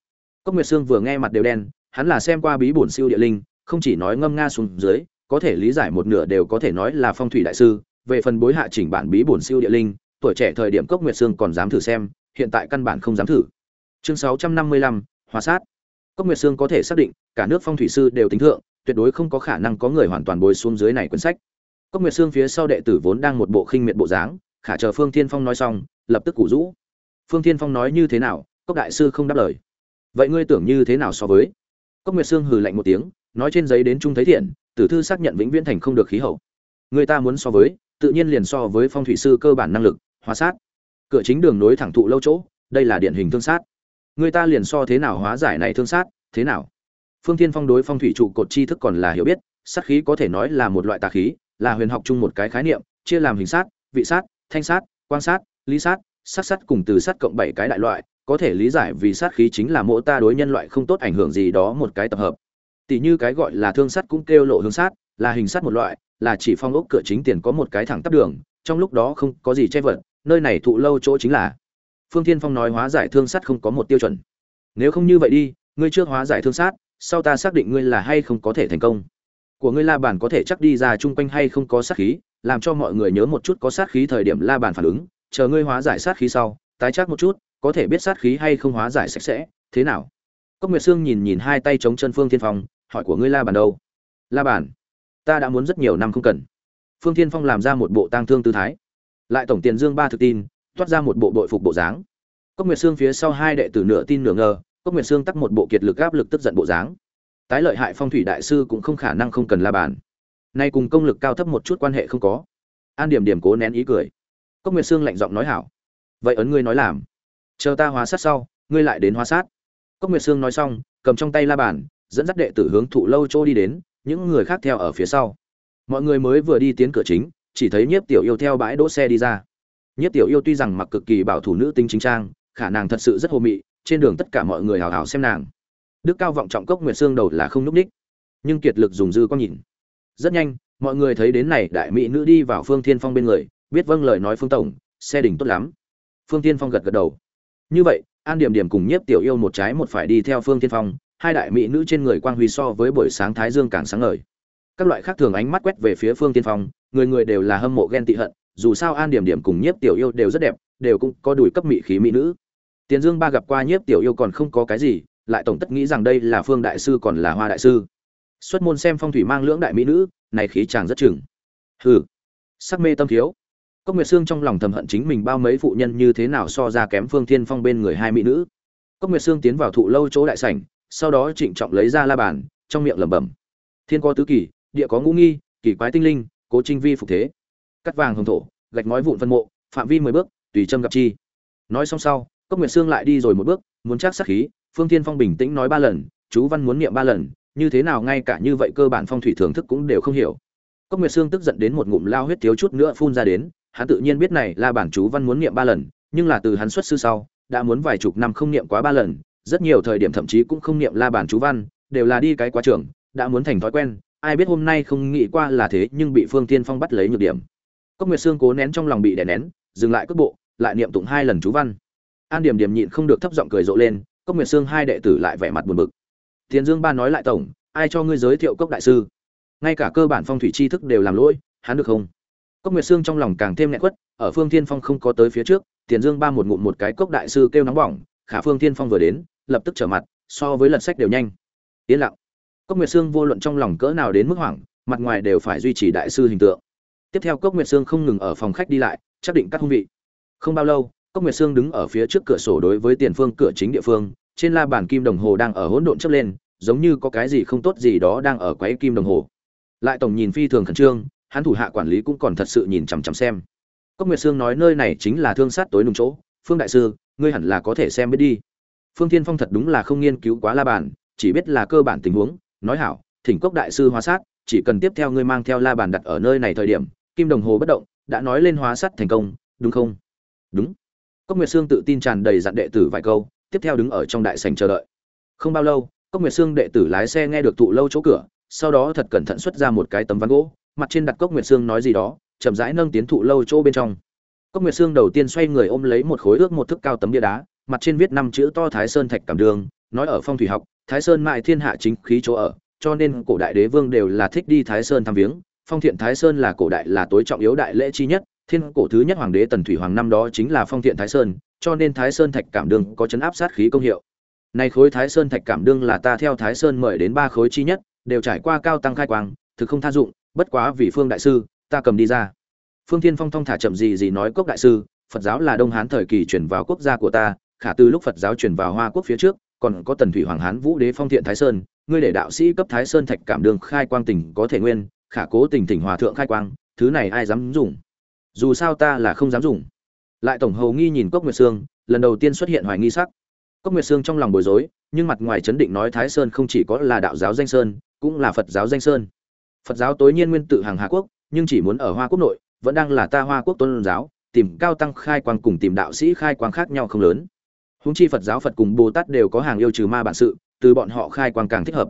Cốc nguyệt sương vừa nghe mặt đều đen, hắn là xem qua bí bổn siêu địa linh, không chỉ nói ngâm nga xuống dưới có thể lý giải một nửa đều có thể nói là phong thủy đại sư, về phần bối hạ chỉnh bản bí bổn siêu địa linh, tuổi trẻ thời điểm cốc nguyệt sương còn dám thử xem, hiện tại căn bản không dám thử. Chương sáu trăm năm mươi lăm sát. Cốc nguyệt sương có thể xác định, cả nước phong thủy sư đều tính thượng, tuyệt đối không có khả năng có người hoàn toàn bồi xuống dưới này quyển sách. Cốc nguyệt sương phía sau đệ tử vốn đang một bộ khinh miệt bộ dáng, khả chờ phương thiên phong nói xong, lập tức củ rũ. Phương thiên phong nói như thế nào, cốc đại sư không đáp lời. Vậy ngươi tưởng như thế nào so với? Cốc nguyệt sương hừ lạnh một tiếng, nói trên giấy đến trung thấy thiện tử thư xác nhận vĩnh viễn thành không được khí hậu. Người ta muốn so với, tự nhiên liền so với phong thủy sư cơ bản năng lực, hóa sát. Cửa chính đường nối thẳng thụ lâu chỗ, đây là điển hình thương sát. Người ta liền so thế nào hóa giải này thương sát, thế nào? Phương thiên phong đối phong thủy trụ cột tri thức còn là hiểu biết, sát khí có thể nói là một loại tà khí, là huyền học chung một cái khái niệm, chia làm hình sát, vị sát, thanh sát quan sát, lý sát sát sát cùng từ sát cộng bảy cái đại loại, có thể lý giải vì sát khí chính là mỗi ta đối nhân loại không tốt ảnh hưởng gì đó một cái tập hợp tỷ như cái gọi là thương sát cũng kêu lộ hướng sát là hình sát một loại, là chỉ phong ốc cửa chính tiền có một cái thẳng tắp đường, trong lúc đó không có gì che vật, nơi này thụ lâu chỗ chính là. Phương thiên phong nói hóa giải thương sát không có một tiêu chuẩn. Nếu không như vậy đi, ngươi trước hóa giải thương sát sau ta xác định ngươi là hay không có thể thành công. Của ngươi la bàn có thể chắc đi ra chung quanh hay không có sát khí, làm cho mọi người nhớ một chút có sát khí thời điểm la bàn phản ứng, chờ ngươi hóa giải sát khí sau, tái chắc một chút, có thể biết sát khí hay không hóa giải sạch sẽ, thế nào? Cốc nguyệt sương nhìn nhìn hai tay chống chân phương thiên phong hỏi của ngươi la bàn đâu? La bàn? Ta đã muốn rất nhiều năm không cần. Phương thiên phong làm ra một bộ tang thương tư thái. Lại tổng tiền dương ba thực tin, toát ra một bộ đội phục bộ dáng. Cốc nguyệt xương phía sau hai đệ tử nửa tin nửa ngờ, cốc nguyệt xương tắc một bộ kiệt lực áp lực tức giận bộ dáng. Tái lợi hại phong thủy đại sư cũng không khả năng không cần la bàn. Nay cùng công lực cao thấp một chút quan hệ không có. An điểm điểm cố nén ý cười. Cốc nguyệt xương lạnh giọng nói hảo. Vậy ấn ngươi nói làm. Chờ ta hóa sát sau, ngươi lại đến hóa sát. Cốc nguyệt xương nói xong, cầm trong tay la bàn dẫn dắt đệ tử hướng thụ lâu chỗ đi đến, những người khác theo ở phía sau. Mọi người mới vừa đi tiến cửa chính, chỉ thấy nhiếp tiểu yêu theo bãi đỗ xe đi ra. Nhiếp tiểu yêu tuy rằng mặc cực kỳ bảo thủ nữ tính chính trang, khả năng thật sự rất hồ mị, trên đường tất cả mọi người hào hào xem nàng. Đức cao vọng trọng cốc nguyệt xương đầu là không núp ních nhưng kiệt lực dùng dư con nhìn. Rất nhanh, mọi người thấy đến này đại mỹ nữ đi vào phương thiên phong bên người, biết vâng lời nói phương tổng, xe đỉnh tốt lắm. Phương thiên phong gật gật đầu. Như vậy, an điểm điểm cùng nhiếp tiểu yêu một trái một phải đi theo phương thiên phong hai đại mỹ nữ trên người quang huy so với buổi sáng thái dương càng sáng ngời. Các loại khác thường ánh mắt quét về phía phương tiên phong, người người đều là hâm mộ ghen tị hận, dù sao an điểm điểm cùng nhiếp tiểu yêu đều rất đẹp, đều cũng có đùi cấp mỹ khí mỹ nữ. Tiền dương ba gặp qua nhiếp tiểu yêu còn không có cái gì, lại tổng tất nghĩ rằng đây là phương đại sư còn là hoa đại sư. Xuất môn xem phong thủy mang lưỡng đại mỹ nữ, này khí chàng rất chừng. Hừ, sắc mê tâm thiếu. Cốc nguyệt sương trong lòng thầm hận chính mình bao mấy phụ nhân như thế nào so ra kém phương thiên phong bên người hai mỹ nữ. Cốc nguyệt sương tiến vào thụ lâu chỗ đại sảnh sau đó trịnh trọng lấy ra la bàn, trong miệng lẩm bẩm, thiên có tứ kỳ, địa có ngũ nghi, kỳ quái tinh linh, cố trinh vi phục thế. Cắt vàng hồng thổ, gạch nói vụn phân mộ, phạm vi mười bước, tùy châm gặp chi. Nói xong sau, cốc nguyệt sương lại đi rồi một bước, muốn chắc sắc khí, phương thiên phong bình tĩnh nói ba lần, chú văn muốn niệm ba lần, như thế nào ngay cả như vậy cơ bản phong thủy thưởng thức cũng đều không hiểu. Cốc nguyệt sương tức giận đến một ngụm lao huyết thiếu chút nữa phun ra đến, hắn tự nhiên biết này là bản chú văn muốn niệm ba lần, nhưng là từ hắn xuất sư sau, đã muốn vài chục năm không niệm quá ba lần rất nhiều thời điểm thậm chí cũng không niệm la bản chú văn, đều là đi cái quá trường, đã muốn thành thói quen, ai biết hôm nay không nghĩ qua là thế nhưng bị phương tiên phong bắt lấy nhược điểm. Cốc nguyệt sương cố nén trong lòng bị đè nén, dừng lại cước bộ, lại niệm tụng hai lần chú văn. An điểm điểm nhịn không được thấp giọng cười rộ lên, cốc nguyệt sương hai đệ tử lại vẻ mặt buồn bực. Tiền dương ba nói lại tổng, ai cho ngươi giới thiệu cốc đại sư? Ngay cả cơ bản phong thủy tri thức đều làm lỗi, hắn được không? Cốc nguyệt sương trong lòng càng thêm nghẹn quất, ở phương thiên phong không có tới phía trước tiền dương ba một ngụm một cái cốc đại sư kêu nóng bỏng, khả phương thiên phong vừa đến lập tức trở mặt, so với lật sách đều nhanh. Yên lặng. Cốc nguyệt sương vô luận trong lòng cỡ nào đến mức hoảng, mặt ngoài đều phải duy trì đại sư hình tượng. Tiếp theo cốc nguyệt sương không ngừng ở phòng khách đi lại, chắc định các hung vị. Không bao lâu, cốc nguyệt sương đứng ở phía trước cửa sổ đối với tiền phương cửa chính địa phương, trên la bàn kim đồng hồ đang ở hỗn độn chấp lên, giống như có cái gì không tốt gì đó đang ở quấy kim đồng hồ. Lại tổng nhìn phi thường khẩn trương, hắn thủ hạ quản lý cũng còn thật sự nhìn chằm chằm xem. Cốc nguyệt sương nói nơi này chính là thương sát tối nùng chỗ, phương đại sư, ngươi hẳn là có thể xem biết đi phương thiên phong thật đúng là không nghiên cứu quá la bàn, chỉ biết là cơ bản tình huống, nói hảo, thỉnh cốc đại sư hóa sát, chỉ cần tiếp theo ngươi mang theo la bàn đặt ở nơi này thời điểm, kim đồng hồ bất động, đã nói lên hóa sát thành công, đúng không? Đúng. Cốc nguyệt sương tự tin tràn đầy dặn đệ tử vài câu, tiếp theo đứng ở trong đại sảnh chờ đợi. Không bao lâu, cốc nguyệt sương đệ tử lái xe nghe được tụ lâu chỗ cửa, sau đó thật cẩn thận xuất ra một cái tấm ván gỗ, mặt trên đặt cốc nguyệt sương nói gì đó, chậm rãi nâng tiến thụ lâu chỗ bên trong. Cốc nguyệt sương đầu tiên xoay người ôm lấy một khối ước một thước cao tấm bia đá mặt trên viết năm chữ to thái sơn thạch cảm đường, nói ở phong thủy học, thái sơn mại thiên hạ chính khí chỗ ở, cho nên cổ đại đế vương đều là thích đi thái sơn thăm viếng. Phong thiện thái sơn là cổ đại, là tối trọng yếu đại lễ chi nhất, thiên cổ thứ nhất hoàng đế tần thủy hoàng năm đó chính là phong thiện thái sơn, cho nên thái sơn thạch cảm Đường có chấn áp sát khí công hiệu. Nay khối thái sơn thạch cảm đương là ta theo thái sơn mời đến ba khối chi nhất, đều trải qua cao tăng khai quang, thực không tha dụng, bất quá vì phương đại sư, ta cầm đi ra. Phương thiên phong thong thả chậm gì gì nói cốc đại sư, phật giáo là đông hán thời kỳ chuyển vào quốc gia của ta khả từ lúc phật giáo truyền vào hoa quốc phía trước, còn có tần thủy hoàng hán vũ đế phong thiện thái sơn, ngươi để đạo sĩ cấp thái sơn thạch cảm đường khai quang tình có thể nguyên, khả cố tình tỉnh hòa thượng khai quang, thứ này ai dám dùng? Dù sao ta là không dám dùng. Lại tổng hầu nghi nhìn cốc nguyệt sương, lần đầu tiên xuất hiện hoài nghi sắc. Cốc nguyệt sương trong lòng bối rối, nhưng mặt ngoài chấn định nói thái sơn không chỉ có là đạo giáo danh sơn, cũng là phật giáo danh sơn. Phật giáo tối nhiên nguyên tự hàng hà quốc, nhưng chỉ muốn ở hoa quốc nội, vẫn đang là ta hoa quốc tôn giáo, tìm cao tăng khai quang cùng tìm đạo sĩ khai quang khác nhau không lớn húng chi phật giáo phật cùng bồ tát đều có hàng yêu trừ ma bản sự, từ bọn họ khai quang càng thích hợp.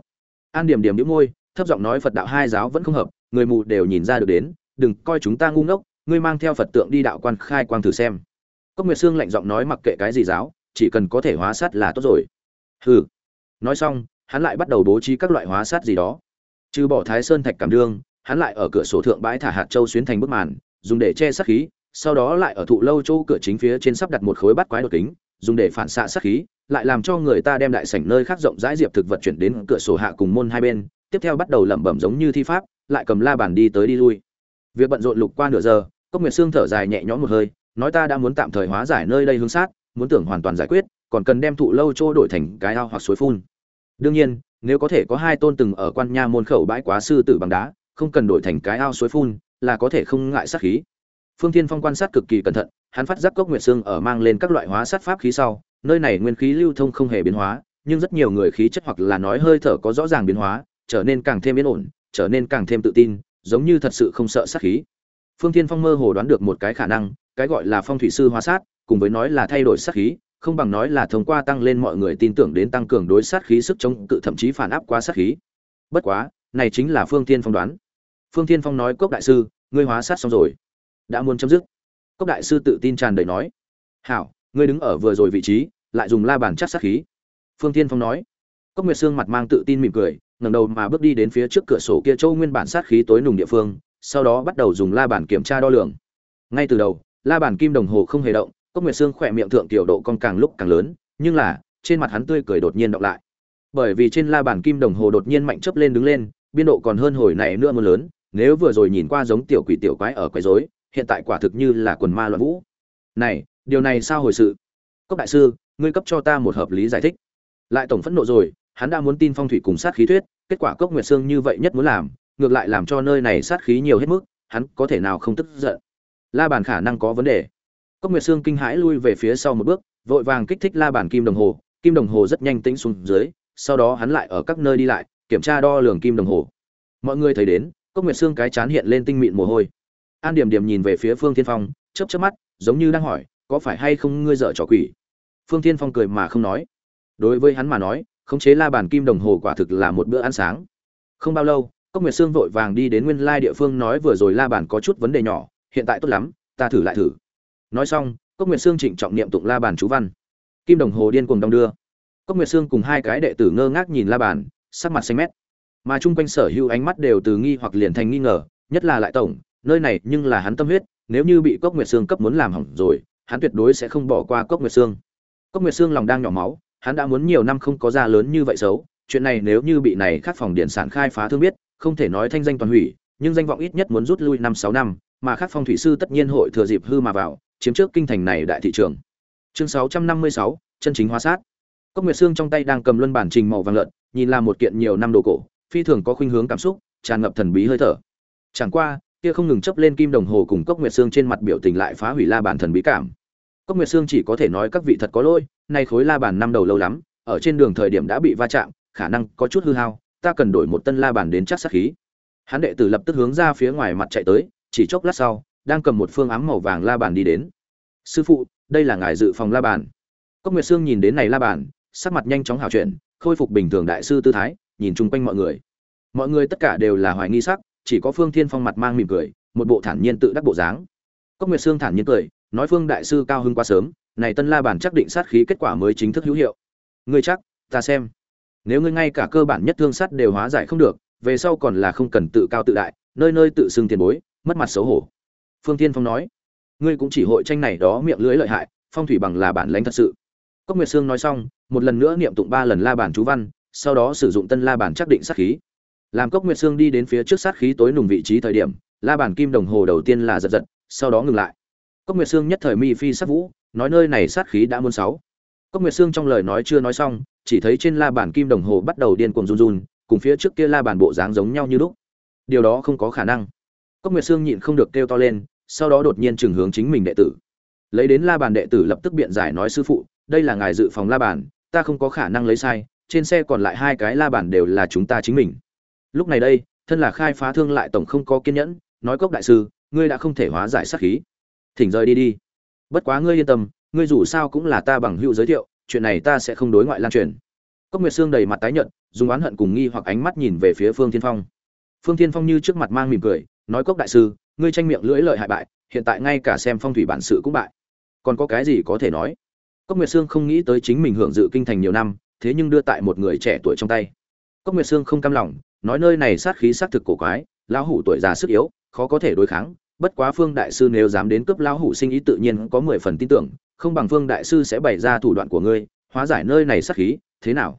An điểm điểm đĩu môi, thấp giọng nói phật đạo hai giáo vẫn không hợp, người mù đều nhìn ra được đến, đừng coi chúng ta ngu ngốc, ngươi mang theo phật tượng đi đạo quan khai quang thử xem. Cốc nguyệt sương lạnh giọng nói mặc kệ cái gì giáo, chỉ cần có thể hóa sát là tốt rồi. Hừ. Nói xong, hắn lại bắt đầu bố trí các loại hóa sát gì đó. Trừ bỏ thái sơn thạch cảm đương, hắn lại ở cửa sổ thượng bãi thả hạt châu xuyến thành bức màn, dùng để che sát khí, sau đó lại ở thụ lâu chỗ cửa chính phía trên sắp đặt một khối bát quái đột kính dùng để phản xạ sát khí, lại làm cho người ta đem đại sảnh nơi khác rộng rãi diệp thực vật chuyển đến cửa sổ hạ cùng môn hai bên, tiếp theo bắt đầu lẩm bẩm giống như thi pháp, lại cầm la bàn đi tới đi lui. Việc bận rộn lục qua nửa giờ, cốc nguyệt sương thở dài nhẹ nhõm một hơi, nói ta đã muốn tạm thời hóa giải nơi đây hướng sát, muốn tưởng hoàn toàn giải quyết, còn cần đem thụ lâu trô đổi thành cái ao hoặc suối phun. Đương nhiên, nếu có thể có hai tôn từng ở quan nha môn khẩu bãi quá sư tử bằng đá, không cần đổi thành cái ao suối phun, là có thể không ngại sát khí. Phương thiên phong quan sát cực kỳ cẩn thận hắn phát giác cốc nguyệt xương ở mang lên các loại hóa sát pháp khí sau, nơi này nguyên khí lưu thông không hề biến hóa, nhưng rất nhiều người khí chất hoặc là nói hơi thở có rõ ràng biến hóa, trở nên càng thêm yên ổn, trở nên càng thêm tự tin, giống như thật sự không sợ sát khí. Phương thiên phong mơ hồ đoán được một cái khả năng, cái gọi là phong thủy sư hóa sát, cùng với nói là thay đổi sát khí, không bằng nói là thông qua tăng lên mọi người tin tưởng đến tăng cường đối sát khí sức chống cự thậm chí phản áp qua sát khí. Bất quá, này chính là phương thiên phong đoán. Phương thiên phong nói, cốc đại sư, ngươi hóa sát xong rồi. Đã muốn chấm dứt cốc đại sư tự tin tràn đầy nói. Hảo, ngươi đứng ở vừa rồi vị trí, lại dùng la bàn chắc sát khí. Phương thiên phong nói. Cốc nguyệt sương mặt mang tự tin mỉm cười, ngẩng đầu mà bước đi đến phía trước cửa sổ kia châu nguyên bản sát khí tối nùng địa phương, sau đó bắt đầu dùng la bàn kiểm tra đo lường. Ngay từ đầu, la bàn kim đồng hồ không hề động, cốc nguyệt sương khỏe miệng thượng tiểu độ con càng lúc càng lớn, nhưng là, trên mặt hắn tươi cười đột nhiên động lại. Bởi vì trên la bàn kim đồng hồ đột nhiên mạnh chấp lên đứng lên, biên độ còn hơn hồi này nữa mưa lớn, nếu vừa rồi nhìn qua giống tiểu quỷ tiểu quái ở quấy rối hiện tại quả thực như là quần ma loạn vũ. Này, điều này sao hồi sự? Cốc đại sư, ngươi cấp cho ta một hợp lý giải thích. Lại tổng phẫn nộ rồi, hắn đã muốn tin phong thủy cùng sát khí thuyết, kết quả cốc nguyệt sương như vậy nhất muốn làm, ngược lại làm cho nơi này sát khí nhiều hết mức, hắn có thể nào không tức giận? La bàn khả năng có vấn đề. Cốc nguyệt sương kinh hãi lui về phía sau một bước, vội vàng kích thích la bàn kim đồng hồ, kim đồng hồ rất nhanh tĩnh xuống dưới, sau đó hắn lại ở các nơi đi lại, kiểm tra đo lường kim đồng hồ. Mọi người thấy đến, cốc nguyệt sương cái chán hiện lên tinh mịn mồ hôi an điểm điểm nhìn về phía phương thiên phong, chớp chớp mắt, giống như đang hỏi, có phải hay không ngươi dở trò quỷ? Phương thiên phong cười mà không nói. Đối với hắn mà nói, khống chế la bàn kim đồng hồ quả thực là một bữa ăn sáng. Không bao lâu, cốc nguyệt sương vội vàng đi đến nguyên lai địa phương nói vừa rồi la bàn có chút vấn đề nhỏ, hiện tại tốt lắm, ta thử lại thử. Nói xong, cốc nguyệt sương trịnh trọng niệm tụng la bàn chú văn. Kim đồng hồ điên cuồng đong đưa. Cốc nguyệt sương cùng hai cái đệ tử ngơ ngác nhìn la bàn, sắc mặt xanh mét. Mà chung quanh sở hữu ánh mắt đều từ nghi hoặc liền thành nghi ngờ, nhất là lại tổng nơi này nhưng là hắn tâm huyết, nếu như bị cốc nguyệt sương cấp muốn làm hỏng rồi, hắn tuyệt đối sẽ không bỏ qua cốc nguyệt sương. Cốc nguyệt sương lòng đang nhỏ máu, hắn đã muốn nhiều năm không có ra lớn như vậy xấu, chuyện này nếu như bị này khác phòng điện sản khai phá thương biết, không thể nói thanh danh toàn hủy, nhưng danh vọng ít nhất muốn rút lui năm sáu năm, mà khác phong thủy sư tất nhiên hội thừa dịp hư mà vào, chiếm trước kinh thành này đại thị trường. Chương sáu trăm năm mươi sáu, chân chính hóa sát. Cốc nguyệt sương trong tay đang cầm luân bản trình màu vàng lợn, nhìn là một kiện nhiều năm đồ cổ, phi thường có khuynh hướng cảm xúc, tràn ngập thần bí hơi thở. Chẳng qua kia không ngừng chấp lên kim đồng hồ cùng cốc nguyệt sương trên mặt biểu tình lại phá hủy la bàn thần bí cảm. Cốc nguyệt sương chỉ có thể nói các vị thật có lỗi, nay khối la bàn năm đầu lâu lắm, ở trên đường thời điểm đã bị va chạm, khả năng có chút hư hao, ta cần đổi một tân la bàn đến chắc sát khí. Hắn đệ tử lập tức hướng ra phía ngoài mặt chạy tới, chỉ chốc lát sau, đang cầm một phương ám màu vàng la bàn đi đến. Sư phụ, đây là ngài dự phòng la bàn. Cốc nguyệt sương nhìn đến này la bàn, sắc mặt nhanh chóng hào chuyển, khôi phục bình thường đại sư tư thái, nhìn chung quanh mọi người. Mọi người tất cả đều là hoài nghi sắc chỉ có phương thiên phong mặt mang mỉm cười, một bộ thản nhiên tự đắc bộ dáng. Cốc nguyệt sương thản nhiên cười, nói phương đại sư cao hứng quá sớm, này tân la bàn chắc định sát khí kết quả mới chính thức hữu hiệu. Ngươi chắc, ta xem. Nếu ngươi ngay cả cơ bản nhất thương sát đều hóa giải không được, về sau còn là không cần tự cao tự đại, nơi nơi tự xưng tiền bối, mất mặt xấu hổ. Phương thiên phong nói, ngươi cũng chỉ hội tranh này đó miệng lưỡi lợi hại, phong thủy bằng là bản lãnh thật sự. Cốc nguyệt sương nói xong, một lần nữa niệm tụng ba lần la bản chú văn, sau đó sử dụng tân la bản chắc định sát khí làm cốc nguyệt sương đi đến phía trước sát khí tối nùng vị trí thời điểm, la bàn kim đồng hồ đầu tiên là giật giật, sau đó ngừng lại. Cốc nguyệt sương nhất thời mi phi sát vũ, nói nơi này sát khí đã muôn sáu. Cốc nguyệt sương trong lời nói chưa nói xong, chỉ thấy trên la bàn kim đồng hồ bắt đầu điên cuồng run run, cùng phía trước kia la bàn bộ dáng giống nhau như lúc. Điều đó không có khả năng. Cốc nguyệt sương nhịn không được kêu to lên, sau đó đột nhiên chừng hướng chính mình đệ tử. Lấy đến la bàn đệ tử lập tức biện giải nói sư phụ, đây là ngài dự phòng la bàn ta không có khả năng lấy sai, trên xe còn lại hai cái la bàn đều là chúng ta chính mình lúc này đây, thân là khai phá thương lại tổng không có kiên nhẫn, nói cốc đại sư, ngươi đã không thể hóa giải sát khí. Thỉnh rời đi đi. Bất quá ngươi yên tâm, ngươi dù sao cũng là ta bằng hữu giới thiệu, chuyện này ta sẽ không đối ngoại lan truyền. Cốc nguyệt sương đầy mặt tái nhợt, dùng oán hận cùng nghi hoặc ánh mắt nhìn về phía phương thiên phong. Phương thiên phong như trước mặt mang mỉm cười, nói cốc đại sư, ngươi tranh miệng lưỡi lợi hại bại, hiện tại ngay cả xem phong thủy bản sự cũng bại. Còn có cái gì có thể nói? Cốc nguyệt sương không nghĩ tới chính mình hưởng dự kinh thành nhiều năm, thế nhưng đưa tại một người trẻ tuổi trong tay. Cốc nguyệt sương không cam lòng nói nơi này sát khí sát thực cổ quái, lão hủ tuổi già sức yếu, khó có thể đối kháng, bất quá phương đại sư nếu dám đến cướp lão hủ sinh ý tự nhiên có mười phần tin tưởng, không bằng phương đại sư sẽ bày ra thủ đoạn của ngươi, hóa giải nơi này sát khí, thế nào?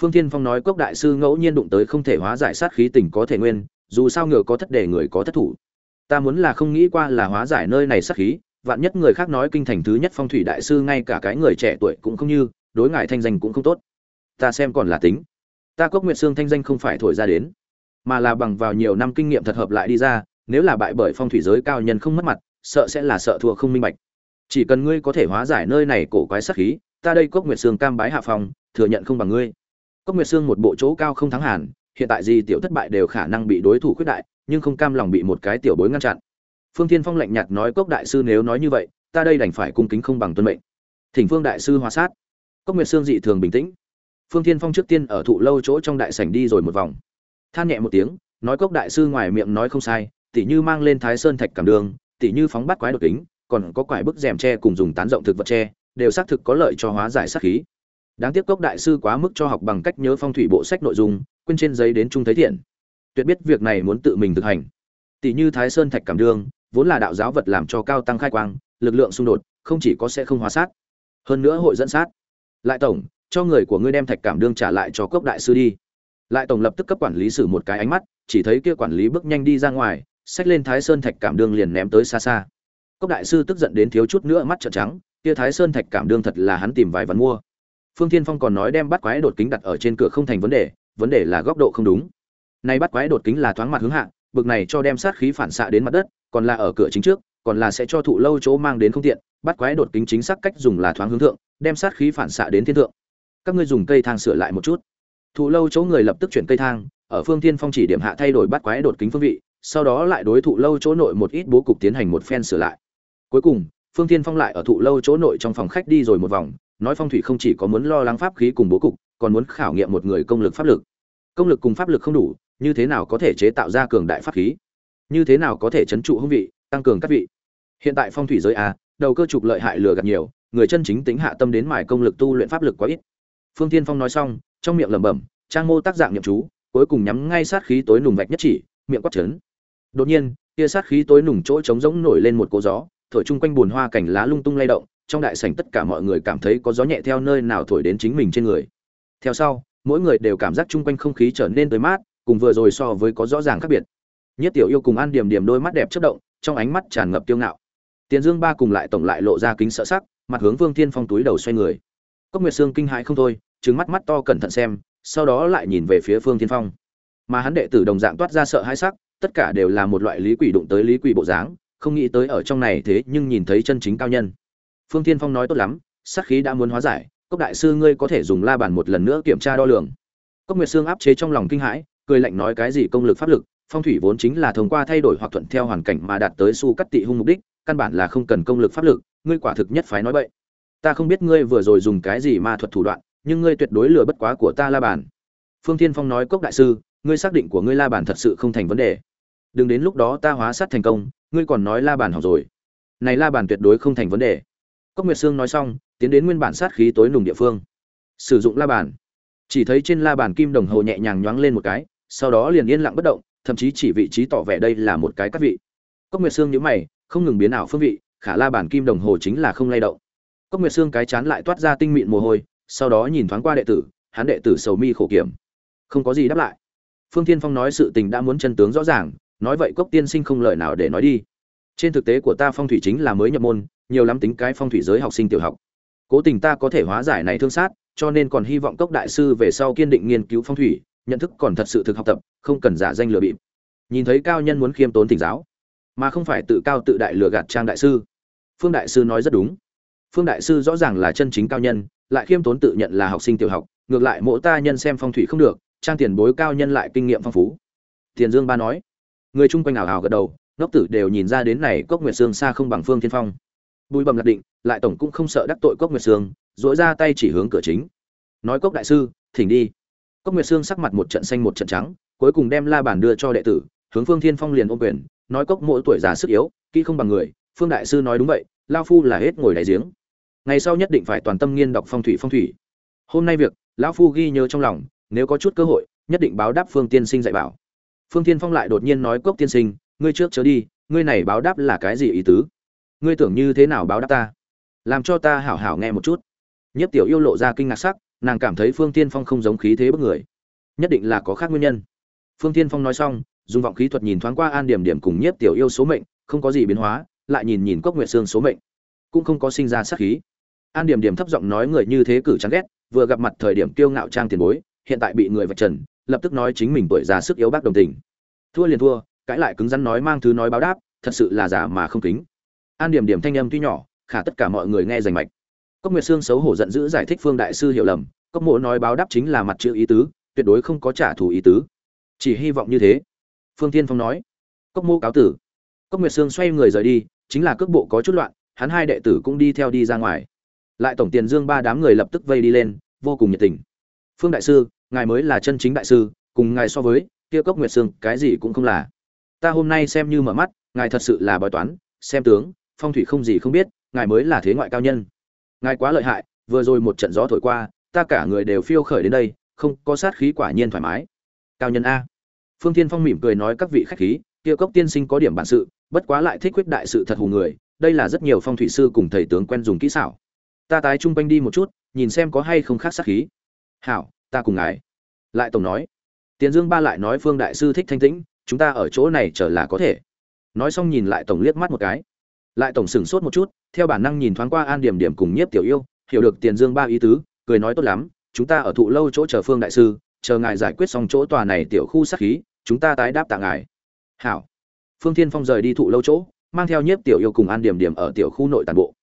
Phương thiên phong nói cốc đại sư ngẫu nhiên đụng tới không thể hóa giải sát khí tình có thể nguyên, dù sao ngựa có thất để người có thất thủ. Ta muốn là không nghĩ qua là hóa giải nơi này sát khí, vạn nhất người khác nói kinh thành thứ nhất phong thủy đại sư ngay cả cái người trẻ tuổi cũng không như, đối ngại thanh danh cũng không tốt. Ta xem còn là tính ta cốc nguyệt xương thanh danh không phải thổi ra đến, mà là bằng vào nhiều năm kinh nghiệm thật hợp lại đi ra, nếu là bại bởi phong thủy giới cao nhân không mất mặt, sợ sẽ là sợ thua không minh bạch. Chỉ cần ngươi có thể hóa giải nơi này cổ quái sát khí, ta đây cốc nguyệt xương cam bái hạ phòng thừa nhận không bằng ngươi. Cốc nguyệt xương một bộ chỗ cao không thắng hàn hiện tại gì tiểu thất bại đều khả năng bị đối thủ khuyết đại, nhưng không cam lòng bị một cái tiểu bối ngăn chặn. Phương thiên phong lạnh nhạt nói cốc đại sư nếu nói như vậy, ta đây đành phải cung kính không bằng tuân mệnh. Thỉnh phương đại sư hóa sát. Cốc nguyệt xương dị thường bình tĩnh phương thiên phong trước tiên ở thụ lâu chỗ trong đại sảnh đi rồi một vòng. Than nhẹ một tiếng, nói cốc đại sư ngoài miệng nói không sai, tỉ như mang lên thái sơn thạch cảm đường, tỉ như phóng bắt quái đột kính, còn có quải bức rèm tre cùng dùng tán rộng thực vật tre, đều xác thực có lợi cho hóa giải sát khí. Đáng tiếc cốc đại sư quá mức cho học bằng cách nhớ phong thủy bộ sách nội dung, quên trên giấy đến trung thấy thiện. Tuyệt biết việc này muốn tự mình thực hành. Tỷ như thái sơn thạch cảm đương vốn là đạo giáo vật làm cho cao tăng khai quang, lực lượng xung đột, không chỉ có sẽ không hóa sát, hơn nữa hội dẫn sát. Lại tổng cho người của ngươi đem thạch cảm đương trả lại cho cốc đại sư đi. Lại tổng lập tức cấp quản lý sử một cái ánh mắt, chỉ thấy kia quản lý bước nhanh đi ra ngoài, xách lên thái sơn thạch cảm đương liền ném tới xa xa. Cốc đại sư tức giận đến thiếu chút nữa mắt trợn trắng, kia thái sơn thạch cảm đương thật là hắn tìm vài vấn mua. Phương thiên phong còn nói đem bắt quái đột kính đặt ở trên cửa không thành vấn đề vấn đề là góc độ không đúng. Nay bắt quái đột kính là thoáng mặt hướng hạ, bực này cho đem sát khí phản xạ đến mặt đất, còn là ở cửa chính trước, còn là sẽ cho thụ lâu chỗ mang đến không tiện, bắt quái đột kính chính xác cách dùng là thoáng hướng thượng, đem sát khí phản xạ đến thiên thượng các ngươi dùng cây thang sửa lại một chút. Thụ lâu chỗ người lập tức chuyển cây thang, ở phương thiên phong chỉ điểm hạ thay đổi bắt quái đột kính phương vị, sau đó lại đối thụ lâu chỗ nội một ít bố cục tiến hành một phen sửa lại. Cuối cùng, phương thiên phong lại ở thụ lâu chỗ nội trong phòng khách đi rồi một vòng, nói phong thủy không chỉ có muốn lo lắng pháp khí cùng bố cục, còn muốn khảo nghiệm một người công lực pháp lực. Công lực cùng pháp lực không đủ, như thế nào có thể chế tạo ra cường đại pháp khí? Như thế nào có thể chấn trụ hương vị, tăng cường các vị? Hiện tại phong thủy giới a, đầu cơ trục lợi hại lừa gạt nhiều, người chân chính tính hạ tâm đến mài công lực tu luyện pháp lực quá ít phương tiên phong nói xong, trong miệng lẩm bẩm, trang mô tác dạng nhậm chú, cuối cùng nhắm ngay sát khí tối nùng vạch nhất chỉ, miệng quát chấn đột nhiên kia sát khí tối nùng chỗ trống rỗng nổi lên một cô gió, thổi chung quanh buồn hoa cảnh lá lung tung lay động, trong đại sảnh tất cả mọi người cảm thấy có gió nhẹ theo nơi nào thổi đến chính mình trên người. Theo sau, mỗi người đều cảm giác chung quanh không khí trở nên tới mát, cùng vừa rồi so với có rõ ràng khác biệt. Nhất tiểu yêu cùng an điểm điểm đôi mắt đẹp chất động, trong ánh mắt tràn ngập tiêu ngạo. Tiền dương ba cùng lại tổng lại lộ ra kính sợ sắc, mặt hướng vương thiên phong túi đầu xoay người. Cốc nguyệt sương kinh hãi không thôi trừng mắt mắt to cẩn thận xem, sau đó lại nhìn về phía phương thiên phong. Mà hắn đệ tử đồng dạng toát ra sợ hãi sắc, tất cả đều là một loại lý quỷ đụng tới lý quỷ bộ dáng, không nghĩ tới ở trong này thế nhưng nhìn thấy chân chính cao nhân. Phương thiên phong nói tốt lắm, sát khí đã muốn hóa giải, cốc đại sư ngươi có thể dùng la bàn một lần nữa kiểm tra đo lường. Cốc nguyệt sương áp chế trong lòng kinh hãi, cười lạnh nói cái gì công lực pháp lực, phong thủy vốn chính là thông qua thay đổi hoặc thuận theo hoàn cảnh mà đạt tới su cắt tị hung mục đích, căn bản là không cần công lực pháp lực, ngươi quả thực nhất phái nói vậy ta không biết ngươi vừa rồi dùng cái gì ma thuật thủ đoạn nhưng ngươi tuyệt đối lừa bất quá của ta la bàn. Phương thiên phong nói cốc đại sư, ngươi xác định của ngươi la bàn thật sự không thành vấn đề. Đừng đến lúc đó ta hóa sát thành công, ngươi còn nói la bàn hỏng rồi. Này la bàn tuyệt đối không thành vấn đề. Cốc nguyệt sương nói xong, tiến đến nguyên bản sát khí tối nùng địa phương. Sử dụng la bàn. Chỉ thấy trên la bàn kim đồng hồ nhẹ nhàng nhoáng lên một cái, sau đó liền yên lặng bất động, thậm chí chỉ vị trí tỏ vẻ đây là một cái cắt vị. Cốc nguyệt sương nhíu mày, không ngừng biến ảo phương vị, khả la bàn kim đồng hồ chính là không lay động. Cốc nguyệt sương cái chán lại toát ra tinh mịn mồ hôi sau đó nhìn thoáng qua đệ tử, hắn đệ tử sầu mi khổ kiểm. Không có gì đáp lại. Phương thiên phong nói sự tình đã muốn chân tướng rõ ràng, nói vậy cốc tiên sinh không lời nào để nói đi. Trên thực tế của ta phong thủy chính là mới nhập môn, nhiều lắm tính cái phong thủy giới học sinh tiểu học. Cố tình ta có thể hóa giải này thương sát, cho nên còn hy vọng cốc đại sư về sau kiên định nghiên cứu phong thủy, nhận thức còn thật sự thực học tập, không cần giả danh lừa bịp. Nhìn thấy cao nhân muốn khiêm tốn tỉnh giáo, mà không phải tự cao tự đại lừa gạt trang đại sư. Phương đại sư nói rất đúng. Phương đại sư rõ ràng là chân chính cao nhân lại khiêm tốn tự nhận là học sinh tiểu học, ngược lại mỗi ta nhân xem phong thủy không được, trang tiền bối cao nhân lại kinh nghiệm phong phú. Tiền dương ba nói. Người chung quanh ảo ảo gật đầu, ngốc tử đều nhìn ra đến này cốc nguyệt sương xa không bằng phương thiên phong. Bùi bầm lạc định, lại tổng cũng không sợ đắc tội cốc nguyệt sương dỗi ra tay chỉ hướng cửa chính. Nói cốc đại sư, thỉnh đi. Cốc nguyệt sương sắc mặt một trận xanh một trận trắng, cuối cùng đem la bàn đưa cho đệ tử, hướng phương thiên phong liền ôm quyền, nói cốc mỗi tuổi già sức yếu, kỹ không bằng người, phương đại sư nói đúng vậy, lao phu là hết ngồi đại giếng ngày sau nhất định phải toàn tâm nghiên đọc phong thủy phong thủy. Hôm nay việc, lão phu ghi nhớ trong lòng, nếu có chút cơ hội, nhất định báo đáp phương tiên sinh dạy bảo. Phương tiên phong lại đột nhiên nói, cốc tiên sinh, ngươi trước chớ đi, ngươi này báo đáp là cái gì ý tứ? Ngươi tưởng như thế nào báo đáp ta? Làm cho ta hảo hảo nghe một chút. Nhất tiểu yêu lộ ra kinh ngạc sắc, nàng cảm thấy phương tiên phong không giống khí thế bức người. Nhất định là có khác nguyên nhân. Phương tiên phong nói xong, dùng vọng khí thuật nhìn thoáng qua an điểm điểm cùng nhất tiểu yêu số mệnh, không có gì biến hóa, lại nhìn nhìn cốc nguyệt xương số mệnh. Cũng không có sinh ra sát khí an điểm điểm thấp giọng nói người như thế cử chán ghét, vừa gặp mặt thời điểm kiêu ngạo trang tiền bối, hiện tại bị người vạch trần, lập tức nói chính mình tuổi già sức yếu bác đồng tình. Thua liền thua, cãi lại cứng rắn nói mang thứ nói báo đáp, thật sự là giả mà không kính. An điểm điểm thanh âm tuy nhỏ, khả tất cả mọi người nghe rành mạch. Cốc nguyệt sương xấu hổ giận dữ giải thích phương đại sư hiểu lầm, cốc mộ nói báo đáp chính là mặt chữ ý tứ, tuyệt đối không có trả thù ý tứ. Chỉ hy vọng như thế. Phương tiên phong nói. Cốc mô cáo tử. Cốc nguyệt sương xoay người rời đi, chính là cước bộ có chút loạn, hắn hai đệ tử cũng đi theo đi ra ngoài lại tổng tiền dương ba đám người lập tức vây đi lên, vô cùng nhiệt tình. Phương đại sư, ngài mới là chân chính đại sư, cùng ngài so với, kia cốc nguyệt sương, cái gì cũng không là. Ta hôm nay xem như mở mắt, ngài thật sự là bói toán, xem tướng, phong thủy không gì không biết, ngài mới là thế ngoại cao nhân. Ngài quá lợi hại, vừa rồi một trận gió thổi qua, ta cả người đều phiêu khởi đến đây, không có sát khí quả nhiên thoải mái. Cao nhân a. Phương thiên phong mỉm cười nói các vị khách khí, kia cốc tiên sinh có điểm bản sự, bất quá lại thích quyết đại sự thật hù người, đây là rất nhiều phong thủy sư cùng thầy tướng quen dùng kỹ xảo ta tái trung quanh đi một chút, nhìn xem có hay không khác sát khí. Hảo, ta cùng ngài. Lại tổng nói. Tiền dương ba lại nói phương đại sư thích thanh tĩnh, chúng ta ở chỗ này chờ là có thể. Nói xong nhìn lại tổng liếc mắt một cái. Lại tổng sửng sốt một chút, theo bản năng nhìn thoáng qua an điểm điểm cùng nhiếp tiểu yêu, hiểu được tiền dương ba ý tứ, cười nói tốt lắm, chúng ta ở thụ lâu chỗ chờ phương đại sư, chờ ngài giải quyết xong chỗ tòa này tiểu khu sát khí, chúng ta tái đáp tạ ngài. Hảo. Phương thiên phong rời đi thụ lâu chỗ, mang theo nhiếp tiểu yêu cùng an điểm điểm ở tiểu khu nội tàn bộ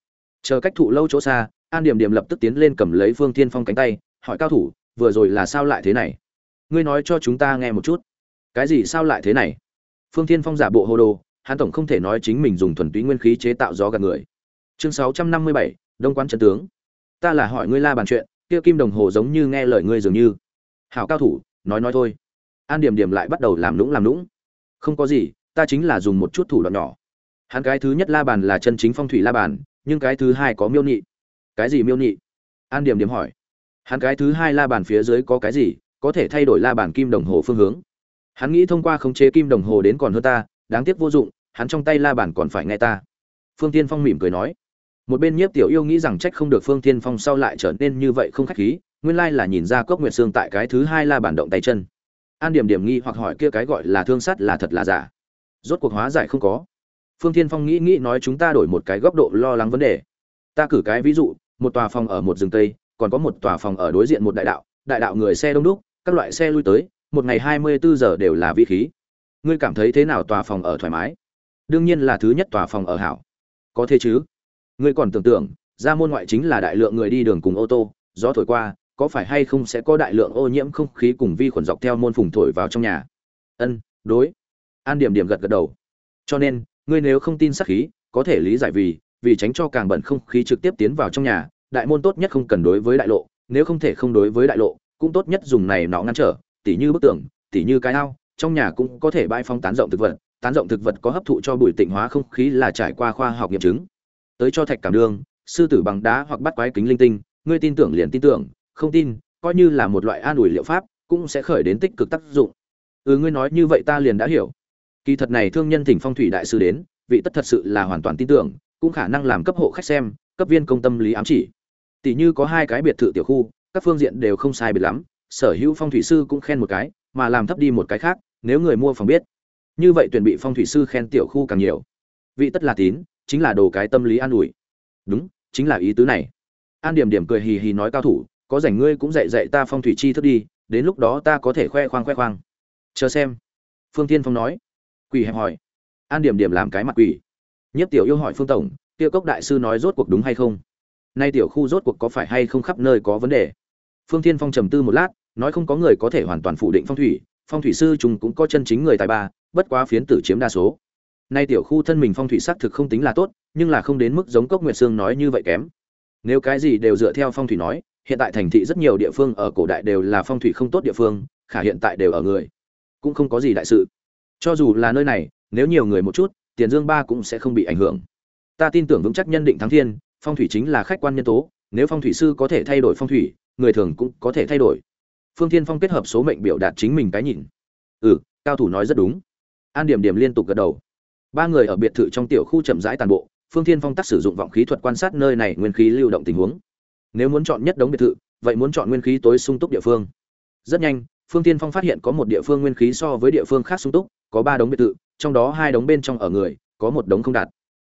chờ cách thụ lâu chỗ xa, an điểm điểm lập tức tiến lên cầm lấy phương thiên phong cánh tay, hỏi cao thủ, vừa rồi là sao lại thế này? Ngươi nói cho chúng ta nghe một chút. Cái gì sao lại thế này? Phương thiên phong giả bộ hồ đồ, hắn tổng không thể nói chính mình dùng thuần túy nguyên khí chế tạo gió gạt người. Chương sáu trăm năm mươi bảy, đông quan trận tướng. Ta là hỏi ngươi la bàn chuyện, kia kim đồng hồ giống như nghe lời ngươi dường như. Hảo cao thủ, nói nói thôi. An điểm điểm lại bắt đầu làm lũng làm lũng không có gì, ta chính là dùng một chút thủ đoạn nhỏ. Hắn cái thứ nhất la bàn là chân chính phong thủy la bàn nhưng cái thứ hai có miêu nhị cái gì miêu nhị an điểm điểm hỏi. Hắn cái thứ hai la bàn phía dưới có cái gì, có thể thay đổi la bàn kim đồng hồ phương hướng. Hắn nghĩ thông qua khống chế kim đồng hồ đến còn hơn ta, đáng tiếc vô dụng, hắn trong tay la bàn còn phải nghe ta. Phương tiên phong mỉm cười nói. Một bên nhiếp tiểu yêu nghĩ rằng trách không được phương tiên phong sau lại trở nên như vậy không khách khí, nguyên lai là nhìn ra cốc nguyệt xương tại cái thứ hai la bàn động tay chân. An điểm điểm nghi hoặc hỏi kia cái gọi là thương sắt là thật là giả. Rốt cuộc hóa giải không có phương Thiên phong nghĩ nghĩ nói chúng ta đổi một cái góc độ lo lắng vấn đề. Ta cử cái ví dụ, một tòa phòng ở một rừng tây, còn có một tòa phòng ở đối diện một đại đạo đại đạo người xe đông đúc, các loại xe lui tới, một ngày hai mươi bốn giờ đều là vi khí. Ngươi cảm thấy thế nào tòa phòng ở thoải mái? Đương nhiên là thứ nhất tòa phòng ở hảo. Có thế chứ? Ngươi còn tưởng tượng, ra môn ngoại chính là đại lượng người đi đường cùng ô tô, gió thổi qua, có phải hay không sẽ có đại lượng ô nhiễm không khí cùng vi khuẩn dọc theo môn phùng thổi vào trong nhà? Ân, đối. An điểm điểm gật gật đầu. Cho nên ngươi nếu không tin sát khí có thể lý giải vì vì tránh cho càng bẩn không khí trực tiếp tiến vào trong nhà đại môn tốt nhất không cần đối với đại lộ nếu không thể không đối với đại lộ cũng tốt nhất dùng này nó ngăn trở tỉ như bức tường tỉ như cái ao trong nhà cũng có thể bãi phong tán rộng thực vật tán rộng thực vật có hấp thụ cho bụi tịnh hóa không khí là trải qua khoa học nghiệm chứng. Tới cho thạch cảm đường, sư tử bằng đá hoặc bắt quái kính linh tinh ngươi tin tưởng liền tin tưởng không tin coi như là một loại an ủi liệu pháp cũng sẽ khởi đến tích cực tác dụng. Ừ ngươi nói như vậy ta liền đã hiểu kỳ thật này thương nhân thỉnh phong thủy đại sư đến, vị tất thật sự là hoàn toàn tin tưởng, cũng khả năng làm cấp hộ khách xem, cấp viên công tâm lý ám chỉ. Tỷ như có hai cái biệt thự tiểu khu, các phương diện đều không sai biệt lắm, sở hữu phong thủy sư cũng khen một cái, mà làm thấp đi một cái khác, nếu người mua phòng biết. Như vậy tuyển bị phong thủy sư khen tiểu khu càng nhiều. Vị tất là tín, chính là đồ cái tâm lý an ủi. Đúng, chính là ý tứ này. An điểm điểm cười hì hì nói cao thủ, có rảnh ngươi cũng dạy dạy ta phong thủy chi thức đi, đến lúc đó ta có thể khoe khoang khoe khoang. Chờ xem. Phương tiên phong nói quỷ hẹp hỏi. An điểm điểm làm cái mặt quỷ nhất tiểu yêu hỏi phương tổng, tiêu cốc đại sư nói rốt cuộc đúng hay không? Nay tiểu khu rốt cuộc có phải hay không khắp nơi có vấn đề? Phương thiên phong trầm tư một lát, nói không có người có thể hoàn toàn phủ định phong thủy phong thủy sư chúng cũng có chân chính người tài ba, bất quá phiến tử chiếm đa số. Nay tiểu khu thân mình phong thủy xác thực không tính là tốt, nhưng là không đến mức giống cốc nguyệt sương nói như vậy kém. Nếu cái gì đều dựa theo phong thủy nói, hiện tại thành thị rất nhiều địa phương ở cổ đại đều là phong thủy không tốt địa phương, khả hiện tại đều ở người. Cũng không có gì đại sự cho dù là nơi này, nếu nhiều người một chút, tiền dương ba cũng sẽ không bị ảnh hưởng. Ta tin tưởng vững chắc nhân định thắng thiên, phong thủy chính là khách quan nhân tố, nếu phong thủy sư có thể thay đổi phong thủy, người thường cũng có thể thay đổi. Phương thiên phong kết hợp số mệnh biểu đạt chính mình cái nhìn. Ừ cao thủ nói rất đúng. An điểm điểm liên tục gật đầu. Ba người ở biệt thự trong tiểu khu chậm rãi tàn bộ, phương thiên phong tắc sử dụng vọng khí thuật quan sát nơi này nguyên khí lưu động tình huống. Nếu muốn chọn nhất đống biệt thự, vậy muốn chọn nguyên khí tối sung túc địa phương. Rất nhanh, phương thiên phong phát hiện có một địa phương nguyên khí so với địa phương khác sung túc có ba đống biệt thự, trong đó hai đống bên trong ở người, có một đống không đạt.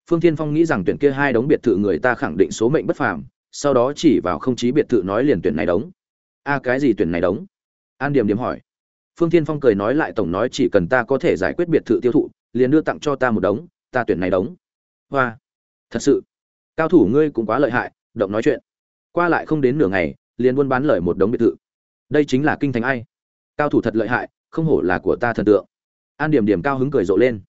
Phương thiên phong nghĩ rằng tuyển kia hai đống biệt thự người ta khẳng định số mệnh bất phàm, sau đó chỉ vào không chí biệt thự nói liền tuyển này đống. A, cái gì tuyển này đống? An điểm điểm hỏi. Phương thiên phong cười nói lại tổng nói chỉ cần ta có thể giải quyết biệt thự tiêu thụ, liền đưa tặng cho ta một đống, ta tuyển này đống. Hoa, thật sự? Cao thủ ngươi cũng quá lợi hại, động nói chuyện. Qua lại không đến nửa ngày, liền buôn bán lời một đống biệt thự. Đây chính là kinh thành ai? Cao thủ thật lợi hại, không hổ là của ta thần tượng an điểm điểm cao hứng cười rộ lên.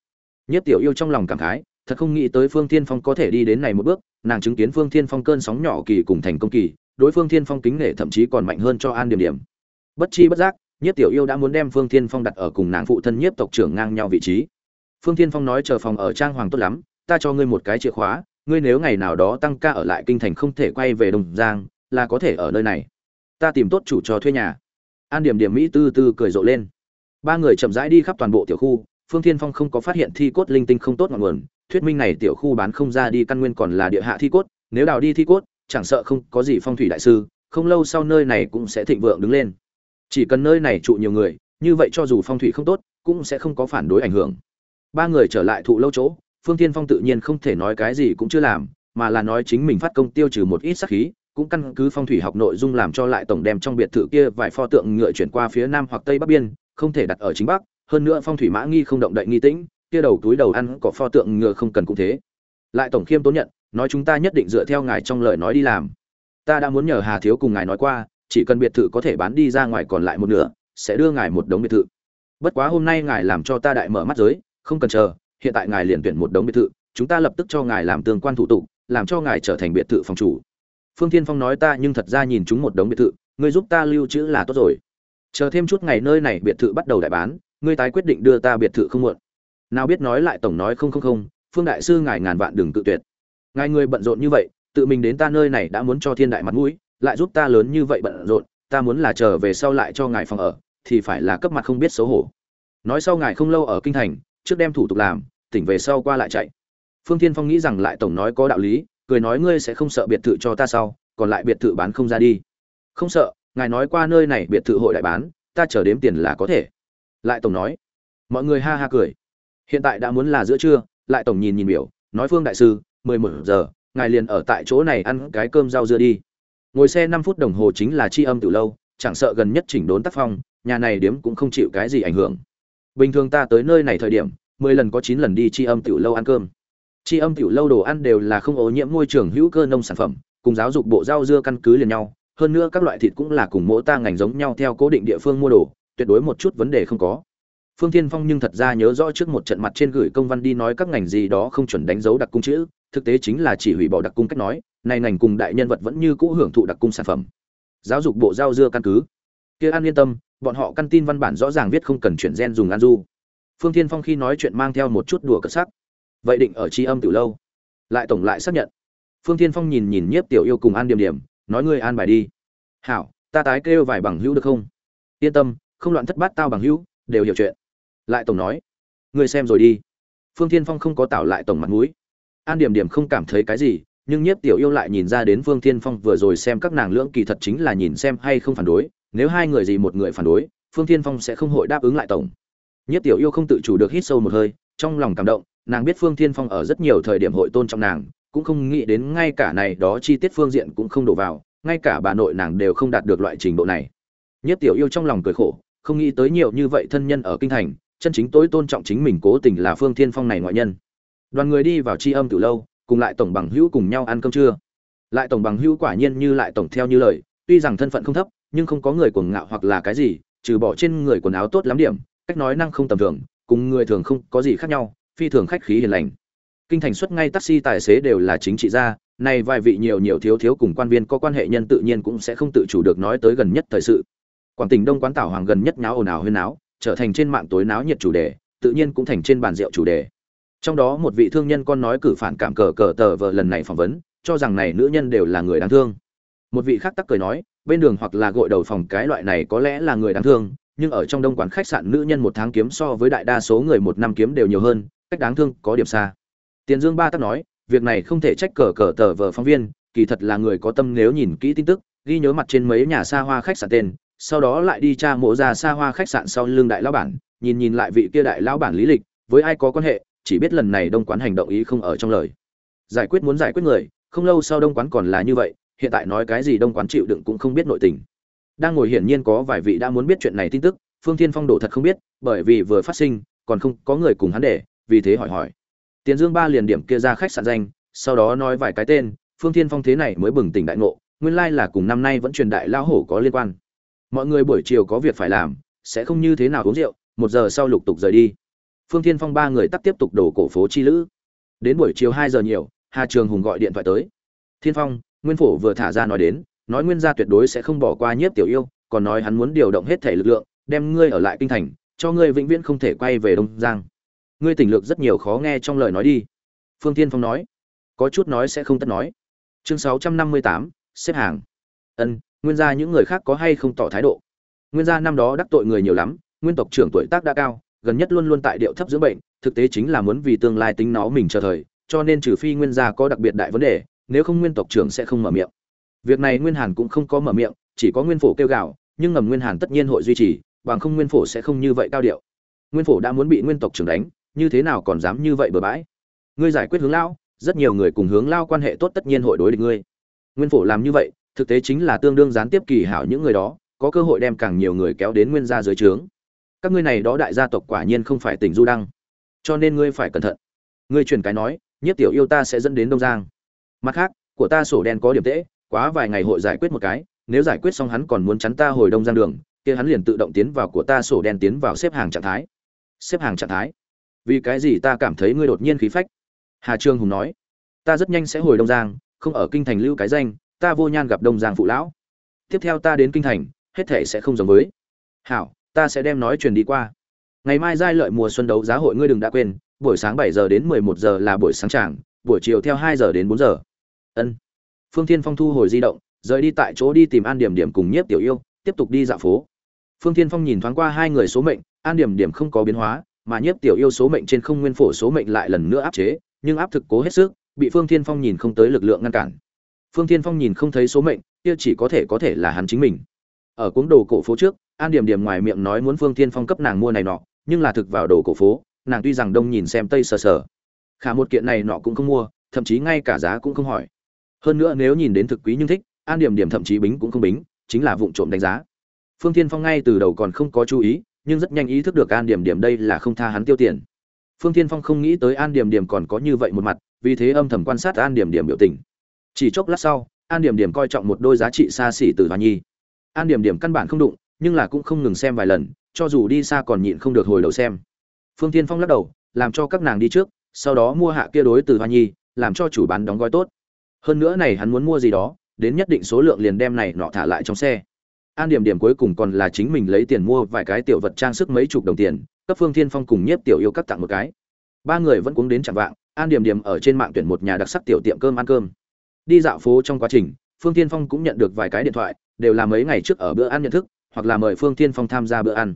Nhất tiểu yêu trong lòng cảm khái, thật không nghĩ tới phương thiên phong có thể đi đến này một bước, nàng chứng kiến phương thiên phong cơn sóng nhỏ kỳ cùng thành công kỳ, đối phương thiên phong kính nể thậm chí còn mạnh hơn cho an điểm điểm. Bất chi bất giác nhất tiểu yêu đã muốn đem phương thiên phong đặt ở cùng nàng phụ thân nhiếp tộc trưởng ngang nhau vị trí. Phương thiên phong nói chờ phòng ở trang hoàng tốt lắm, ta cho ngươi một cái chìa khóa, ngươi nếu ngày nào đó tăng ca ở lại kinh thành không thể quay về đồng giang, là có thể ở nơi này. Ta tìm tốt chủ cho thuê nhà. An điểm điểm mỹ tư tư cười rộ lên ba người chậm rãi đi khắp toàn bộ tiểu khu, phương thiên phong không có phát hiện thi cốt linh tinh không tốt ngọn nguồn, thuyết minh này tiểu khu bán không ra đi căn nguyên còn là địa hạ thi cốt, nếu đào đi thi cốt, chẳng sợ không có gì phong thủy đại sư, không lâu sau nơi này cũng sẽ thịnh vượng đứng lên. Chỉ cần nơi này trụ nhiều người, như vậy cho dù phong thủy không tốt, cũng sẽ không có phản đối ảnh hưởng. Ba người trở lại thụ lâu chỗ, phương thiên phong tự nhiên không thể nói cái gì cũng chưa làm, mà là nói chính mình phát công tiêu trừ một ít sát khí, cũng căn cứ phong thủy học nội dung làm cho lại tổng đem trong biệt thự kia vài pho tượng ngựa chuyển qua phía nam hoặc tây bắc biên không thể đặt ở chính bắc, hơn nữa phong thủy mã nghi không động đậy nghi tĩnh, kia đầu túi đầu ăn có pho tượng ngựa không cần cũng thế. Lại tổng khiêm tốn nhận, nói chúng ta nhất định dựa theo ngài trong lời nói đi làm. Ta đã muốn nhờ hà thiếu cùng ngài nói qua, chỉ cần biệt thự có thể bán đi ra ngoài còn lại một nửa, sẽ đưa ngài một đống biệt thự. Bất quá hôm nay ngài làm cho ta đại mở mắt giới, không cần chờ, hiện tại ngài liền tuyển một đống biệt thự, chúng ta lập tức cho ngài làm tương quan thủ tục, làm cho ngài trở thành biệt thự phòng chủ. Phương thiên phong nói ta nhưng thật ra nhìn chúng một đống biệt thự, ngươi giúp ta lưu trữ là tốt rồi chờ thêm chút ngày nơi này biệt thự bắt đầu đại bán, ngươi tái quyết định đưa ta biệt thự không muộn. Nào biết nói lại tổng nói không không không, phương đại sư ngài ngàn vạn đừng tự tuyệt. Ngài người bận rộn như vậy, tự mình đến ta nơi này đã muốn cho thiên đại mặt mũi, lại giúp ta lớn như vậy bận rộn, ta muốn là chờ về sau lại cho ngài phòng ở, thì phải là cấp mặt không biết xấu hổ. Nói sau ngài không lâu ở kinh thành, trước đem thủ tục làm, tỉnh về sau qua lại chạy. Phương thiên phong nghĩ rằng lại tổng nói có đạo lý, cười nói ngươi sẽ không sợ biệt thự cho ta sau, còn lại biệt thự bán không ra đi. Không sợ ngài nói qua nơi này biệt thự hội đại bán, ta chờ đếm tiền là có thể. Lại tổng nói, mọi người ha ha cười. Hiện tại đã muốn là giữa trưa, lại tổng nhìn nhìn biểu, nói phương đại sư, mười một giờ, ngài liền ở tại chỗ này ăn cái cơm rau dưa đi. Ngồi xe năm phút đồng hồ chính là chi âm từ lâu, chẳng sợ gần nhất chỉnh đốn tác phong, nhà này điếm cũng không chịu cái gì ảnh hưởng. Bình thường ta tới nơi này thời điểm, mười lần có chín lần đi chi âm tiểu lâu ăn cơm. Chi âm tiểu lâu đồ ăn đều là không ô nhiễm môi trường hữu cơ nông sản phẩm, cùng giáo dục bộ rau dưa căn cứ liền nhau hơn nữa các loại thịt cũng là cùng mỗi ta ngành giống nhau theo cố định địa phương mua đồ, tuyệt đối một chút vấn đề không có. Phương thiên phong nhưng thật ra nhớ rõ trước một trận mặt trên gửi công văn đi nói các ngành gì đó không chuẩn đánh dấu đặc cung chữ, thực tế chính là chỉ hủy bỏ đặc cung cách nói, này ngành cùng đại nhân vật vẫn như cũ hưởng thụ đặc cung sản phẩm. Giáo dục bộ giao dưa căn cứ. Kia ăn yên tâm, bọn họ căn tin văn bản rõ ràng viết không cần chuyển gen dùng ăn du. Phương thiên phong khi nói chuyện mang theo một chút đùa cợt sắc. Vậy định ở tri âm từ lâu. Lại tổng lại xác nhận. Phương thiên phong nhìn nhìn nhiếp tiểu yêu cùng an điểm điểm nói ngươi an bài đi. Hảo, ta tái kêu vài bằng hữu được không? Yên tâm, không loạn thất bát tao bằng hữu, đều hiểu chuyện. Lại tổng nói, ngươi xem rồi đi. Phương thiên phong không có tạo lại tổng mặt mũi. An điểm điểm không cảm thấy cái gì, nhưng nhiếp tiểu yêu lại nhìn ra đến phương thiên phong vừa rồi xem các nàng lưỡng kỳ thật chính là nhìn xem hay không phản đối. Nếu hai người gì một người phản đối, phương thiên phong sẽ không hội đáp ứng lại tổng. Nhiếp tiểu yêu không tự chủ được hít sâu một hơi, trong lòng cảm động, nàng biết phương thiên phong ở rất nhiều thời điểm hội tôn trọng nàng cũng không nghĩ đến ngay cả này đó chi tiết phương diện cũng không đổ vào, ngay cả bà nội nàng đều không đạt được loại trình độ này. Nhất tiểu yêu trong lòng cười khổ, không nghĩ tới nhiều như vậy thân nhân ở kinh thành, chân chính tối tôn trọng chính mình cố tình là phương thiên phong này ngoại nhân. Đoàn người đi vào tri âm từ lâu, cùng lại tổng bằng hữu cùng nhau ăn cơm trưa. Lại tổng bằng hữu quả nhiên như lại tổng theo như lời, tuy rằng thân phận không thấp, nhưng không có người cuồng ngạo hoặc là cái gì, trừ bỏ trên người quần áo tốt lắm điểm, cách nói năng không tầm thường, cùng người thường không có gì khác nhau, phi thường khách khí hiền lành kinh thành xuất ngay taxi tài xế đều là chính trị gia, nay vài vị nhiều nhiều thiếu thiếu cùng quan viên có quan hệ nhân tự nhiên cũng sẽ không tự chủ được nói tới gần nhất thời sự. Quảng tỉnh đông quán tảo hoàng gần nhất nháo ồn ào huyên náo, trở thành trên mạng tối náo nhiệt chủ đề, tự nhiên cũng thành trên bàn rượu chủ đề. Trong đó một vị thương nhân con nói cử phản cảm cờ cờ tờ vợ lần này phỏng vấn, cho rằng này nữ nhân đều là người đáng thương. Một vị khác tắc cười nói, bên đường hoặc là gội đầu phòng cái loại này có lẽ là người đáng thương, nhưng ở trong đông quán khách sạn nữ nhân một tháng kiếm so với đại đa số người một năm kiếm đều nhiều hơn, cách đáng thương có điểm xa tiền dương ba tắc nói, việc này không thể trách cờ cờ tờ vờ phóng viên, kỳ thật là người có tâm nếu nhìn kỹ tin tức, ghi nhớ mặt trên mấy nhà xa hoa khách sạn tên, sau đó lại đi tra mộ ra xa hoa khách sạn sau lưng đại lão bản, nhìn nhìn lại vị kia đại lão bản lý lịch, với ai có quan hệ, chỉ biết lần này đông quán hành động ý không ở trong lời. Giải quyết muốn giải quyết người, không lâu sau đông quán còn là như vậy, hiện tại nói cái gì đông quán chịu đựng cũng không biết nội tình. Đang ngồi hiển nhiên có vài vị đã muốn biết chuyện này tin tức, phương thiên phong đổ thật không biết, bởi vì vừa phát sinh, còn không có người cùng hắn để, vì thế hỏi hỏi tiền dương ba liền điểm kia ra khách sạn danh, sau đó nói vài cái tên, phương thiên phong thế này mới bừng tỉnh đại ngộ, nguyên lai là cùng năm nay vẫn truyền đại lao hổ có liên quan. Mọi người buổi chiều có việc phải làm, sẽ không như thế nào uống rượu, một giờ sau lục tục rời đi. Phương thiên phong ba người tắt tiếp tục đổ cổ phố chi lữ. Đến buổi chiều hai giờ nhiều, hà trường hùng gọi điện thoại tới. Thiên phong, nguyên phổ vừa thả ra nói đến, nói nguyên gia tuyệt đối sẽ không bỏ qua nhiếp tiểu yêu, còn nói hắn muốn điều động hết thể lực lượng, đem ngươi ở lại kinh thành, cho ngươi vĩnh viễn không thể quay về đông giang ngươi tỉnh lược rất nhiều khó nghe trong lời nói đi. Phương thiên phong nói, có chút nói sẽ không tất nói. Chương sáu trăm năm mươi tám, xếp hàng. Ân, nguyên gia những người khác có hay không tỏ thái độ? Nguyên gia năm đó đắc tội người nhiều lắm, nguyên tộc trưởng tuổi tác đã cao, gần nhất luôn luôn tại điệu thấp dưỡng bệnh, thực tế chính là muốn vì tương lai tính nó mình chờ thời, cho nên trừ phi nguyên gia có đặc biệt đại vấn đề, nếu không nguyên tộc trưởng sẽ không mở miệng. Việc này nguyên hàn cũng không có mở miệng, chỉ có nguyên phổ kêu gào, nhưng ngầm nguyên hàn tất nhiên hội duy trì, bằng không nguyên phổ sẽ không như vậy cao điệu. Nguyên phổ đã muốn bị nguyên tộc trưởng đánh như thế nào còn dám như vậy bừa bãi? Ngươi giải quyết hướng lao rất nhiều người cùng hướng lao quan hệ tốt tất nhiên hội đối địch ngươi. Nguyên phổ làm như vậy, thực tế chính là tương đương gián tiếp kỳ hảo những người đó, có cơ hội đem càng nhiều người kéo đến nguyên gia dưới trướng. Các ngươi này đó đại gia tộc quả nhiên không phải tỉnh du đăng. Cho nên ngươi phải cẩn thận. Ngươi truyền cái nói, nhất tiểu yêu ta sẽ dẫn đến đông giang. Mặt khác, của ta sổ đen có điểm tễ quá vài ngày hội giải quyết một cái, nếu giải quyết xong hắn còn muốn chắn ta hồi đông giang đường, kia hắn liền tự động tiến vào của ta sổ đen tiến vào xếp hàng trạng thái. Xếp hàng trạng thái vì cái gì ta cảm thấy ngươi đột nhiên khí phách? Hà trương hùng nói. Ta rất nhanh sẽ hồi đông giang, không ở kinh thành lưu cái danh, ta vô nhan gặp đông giang phụ lão. Tiếp theo ta đến kinh thành, hết thể sẽ không giống với. Hảo, ta sẽ đem nói truyền đi qua. Ngày mai giai lợi mùa xuân đấu giá hội ngươi đừng đã quên, buổi sáng bảy giờ đến mười một giờ là buổi sáng tràng, buổi chiều theo hai giờ đến bốn giờ. Ân. Phương thiên phong thu hồi di động, rời đi tại chỗ đi tìm an điểm điểm cùng nhiếp tiểu yêu, tiếp tục đi dạo phố. Phương thiên phong nhìn thoáng qua hai người số mệnh, an điểm điểm không có biến hóa mà nhiếp tiểu yêu số mệnh trên không nguyên phổ số mệnh lại lần nữa áp chế, nhưng áp thực cố hết sức, bị phương thiên phong nhìn không tới lực lượng ngăn cản. Phương thiên phong nhìn không thấy số mệnh, kia chỉ có thể có thể là hắn chính mình. Ở cuống đồ cổ phố trước, an điểm điểm ngoài miệng nói muốn phương thiên phong cấp nàng mua này nọ, nhưng là thực vào đồ cổ phố, nàng tuy rằng đông nhìn xem tây sờ sờ. Khả một kiện này nọ cũng không mua, thậm chí ngay cả giá cũng không hỏi. Hơn nữa nếu nhìn đến thực quý nhưng thích, an điểm điểm thậm chí bính cũng không bính, chính là vụng trộm đánh giá. Phương thiên phong ngay từ đầu còn không có chú ý nhưng rất nhanh ý thức được an điểm điểm đây là không tha hắn tiêu tiền. Phương thiên phong không nghĩ tới an điểm điểm còn có như vậy một mặt, vì thế âm thầm quan sát an điểm điểm biểu tình. Chỉ chốc lát sau, an điểm điểm coi trọng một đôi giá trị xa xỉ từ hoa nhi. An điểm điểm căn bản không đụng, nhưng là cũng không ngừng xem vài lần, cho dù đi xa còn nhịn không được hồi đầu xem. Phương tiên phong lắc đầu, làm cho các nàng đi trước, sau đó mua hạ kia đối từ hoa nhi, làm cho chủ bán đóng gói tốt. Hơn nữa này hắn muốn mua gì đó, đến nhất định số lượng liền đem này nọ thả lại trong xe an điểm điểm cuối cùng còn là chính mình lấy tiền mua vài cái tiểu vật trang sức mấy chục đồng tiền, cấp phương thiên phong cùng nhiếp tiểu yêu cắt tặng một cái. Ba người vẫn cuống đến chẳng vạng, an điểm điểm ở trên mạng tuyển một nhà đặc sắc tiểu tiệm cơm ăn cơm. Đi dạo phố trong quá trình, phương thiên phong cũng nhận được vài cái điện thoại, đều là mấy ngày trước ở bữa ăn nhận thức, hoặc là mời phương thiên phong tham gia bữa ăn.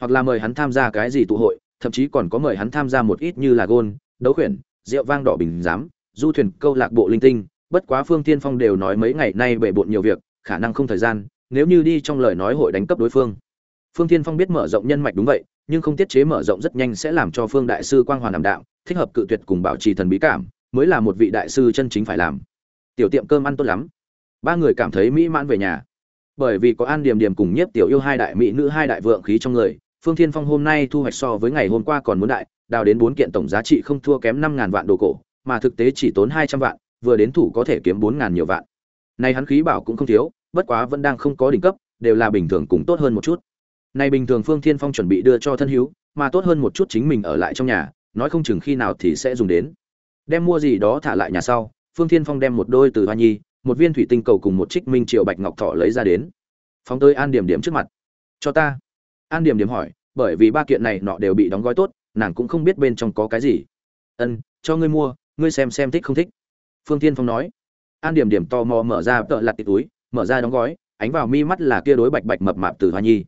Hoặc là mời hắn tham gia cái gì tụ hội, thậm chí còn có mời hắn tham gia một ít như là gôn, đấu khuyển, rượu vang đỏ bình giám, du thuyền, câu lạc bộ linh tinh. Bất quá phương thiên phong đều nói mấy ngày nay bể bộn nhiều việc, khả năng không thời gian nếu như đi trong lời nói hội đánh cấp đối phương. Phương thiên phong biết mở rộng nhân mạch đúng vậy, nhưng không tiết chế mở rộng rất nhanh sẽ làm cho phương đại sư quang hoàn làm đạo thích hợp cự tuyệt cùng bảo trì thần bí cảm, mới là một vị đại sư chân chính phải làm. Tiểu tiệm cơm ăn tốt lắm. Ba người cảm thấy mỹ mãn về nhà. Bởi vì có an điểm điểm cùng nhiếp tiểu yêu hai đại mỹ nữ, hai đại vượng khí trong người, phương thiên phong hôm nay thu hoạch so với ngày hôm qua còn muốn đại, đào đến bốn kiện tổng giá trị không thua kém năm ngàn vạn đồ cổ, mà thực tế chỉ tốn hai trăm vạn, vừa đến thủ có thể kiếm bốn ngàn nhiều vạn. Nay hắn khí bảo cũng không thiếu bất quá vẫn đang không có đỉnh cấp, đều là bình thường cũng tốt hơn một chút. Này bình thường phương thiên phong chuẩn bị đưa cho thân hữu, mà tốt hơn một chút chính mình ở lại trong nhà, nói không chừng khi nào thì sẽ dùng đến. Đem mua gì đó thả lại nhà sau, phương thiên phong đem một đôi từ hoa nhi, một viên thủy tinh cầu cùng một trích minh triệu bạch ngọc thọ lấy ra đến. Phóng tới an điểm điểm trước mặt. Cho ta. An điểm điểm hỏi, bởi vì ba kiện này nọ đều bị đóng gói tốt, nàng cũng không biết bên trong có cái gì. Ân, cho ngươi mua, ngươi xem xem thích không thích. Phương Thiên phong nói. An điểm điểm tò mò mở ra tợ lặt tịt túi mở ra đóng gói, ánh vào mi mắt là kia đối bạch bạch mập mạp từ hoa nhi.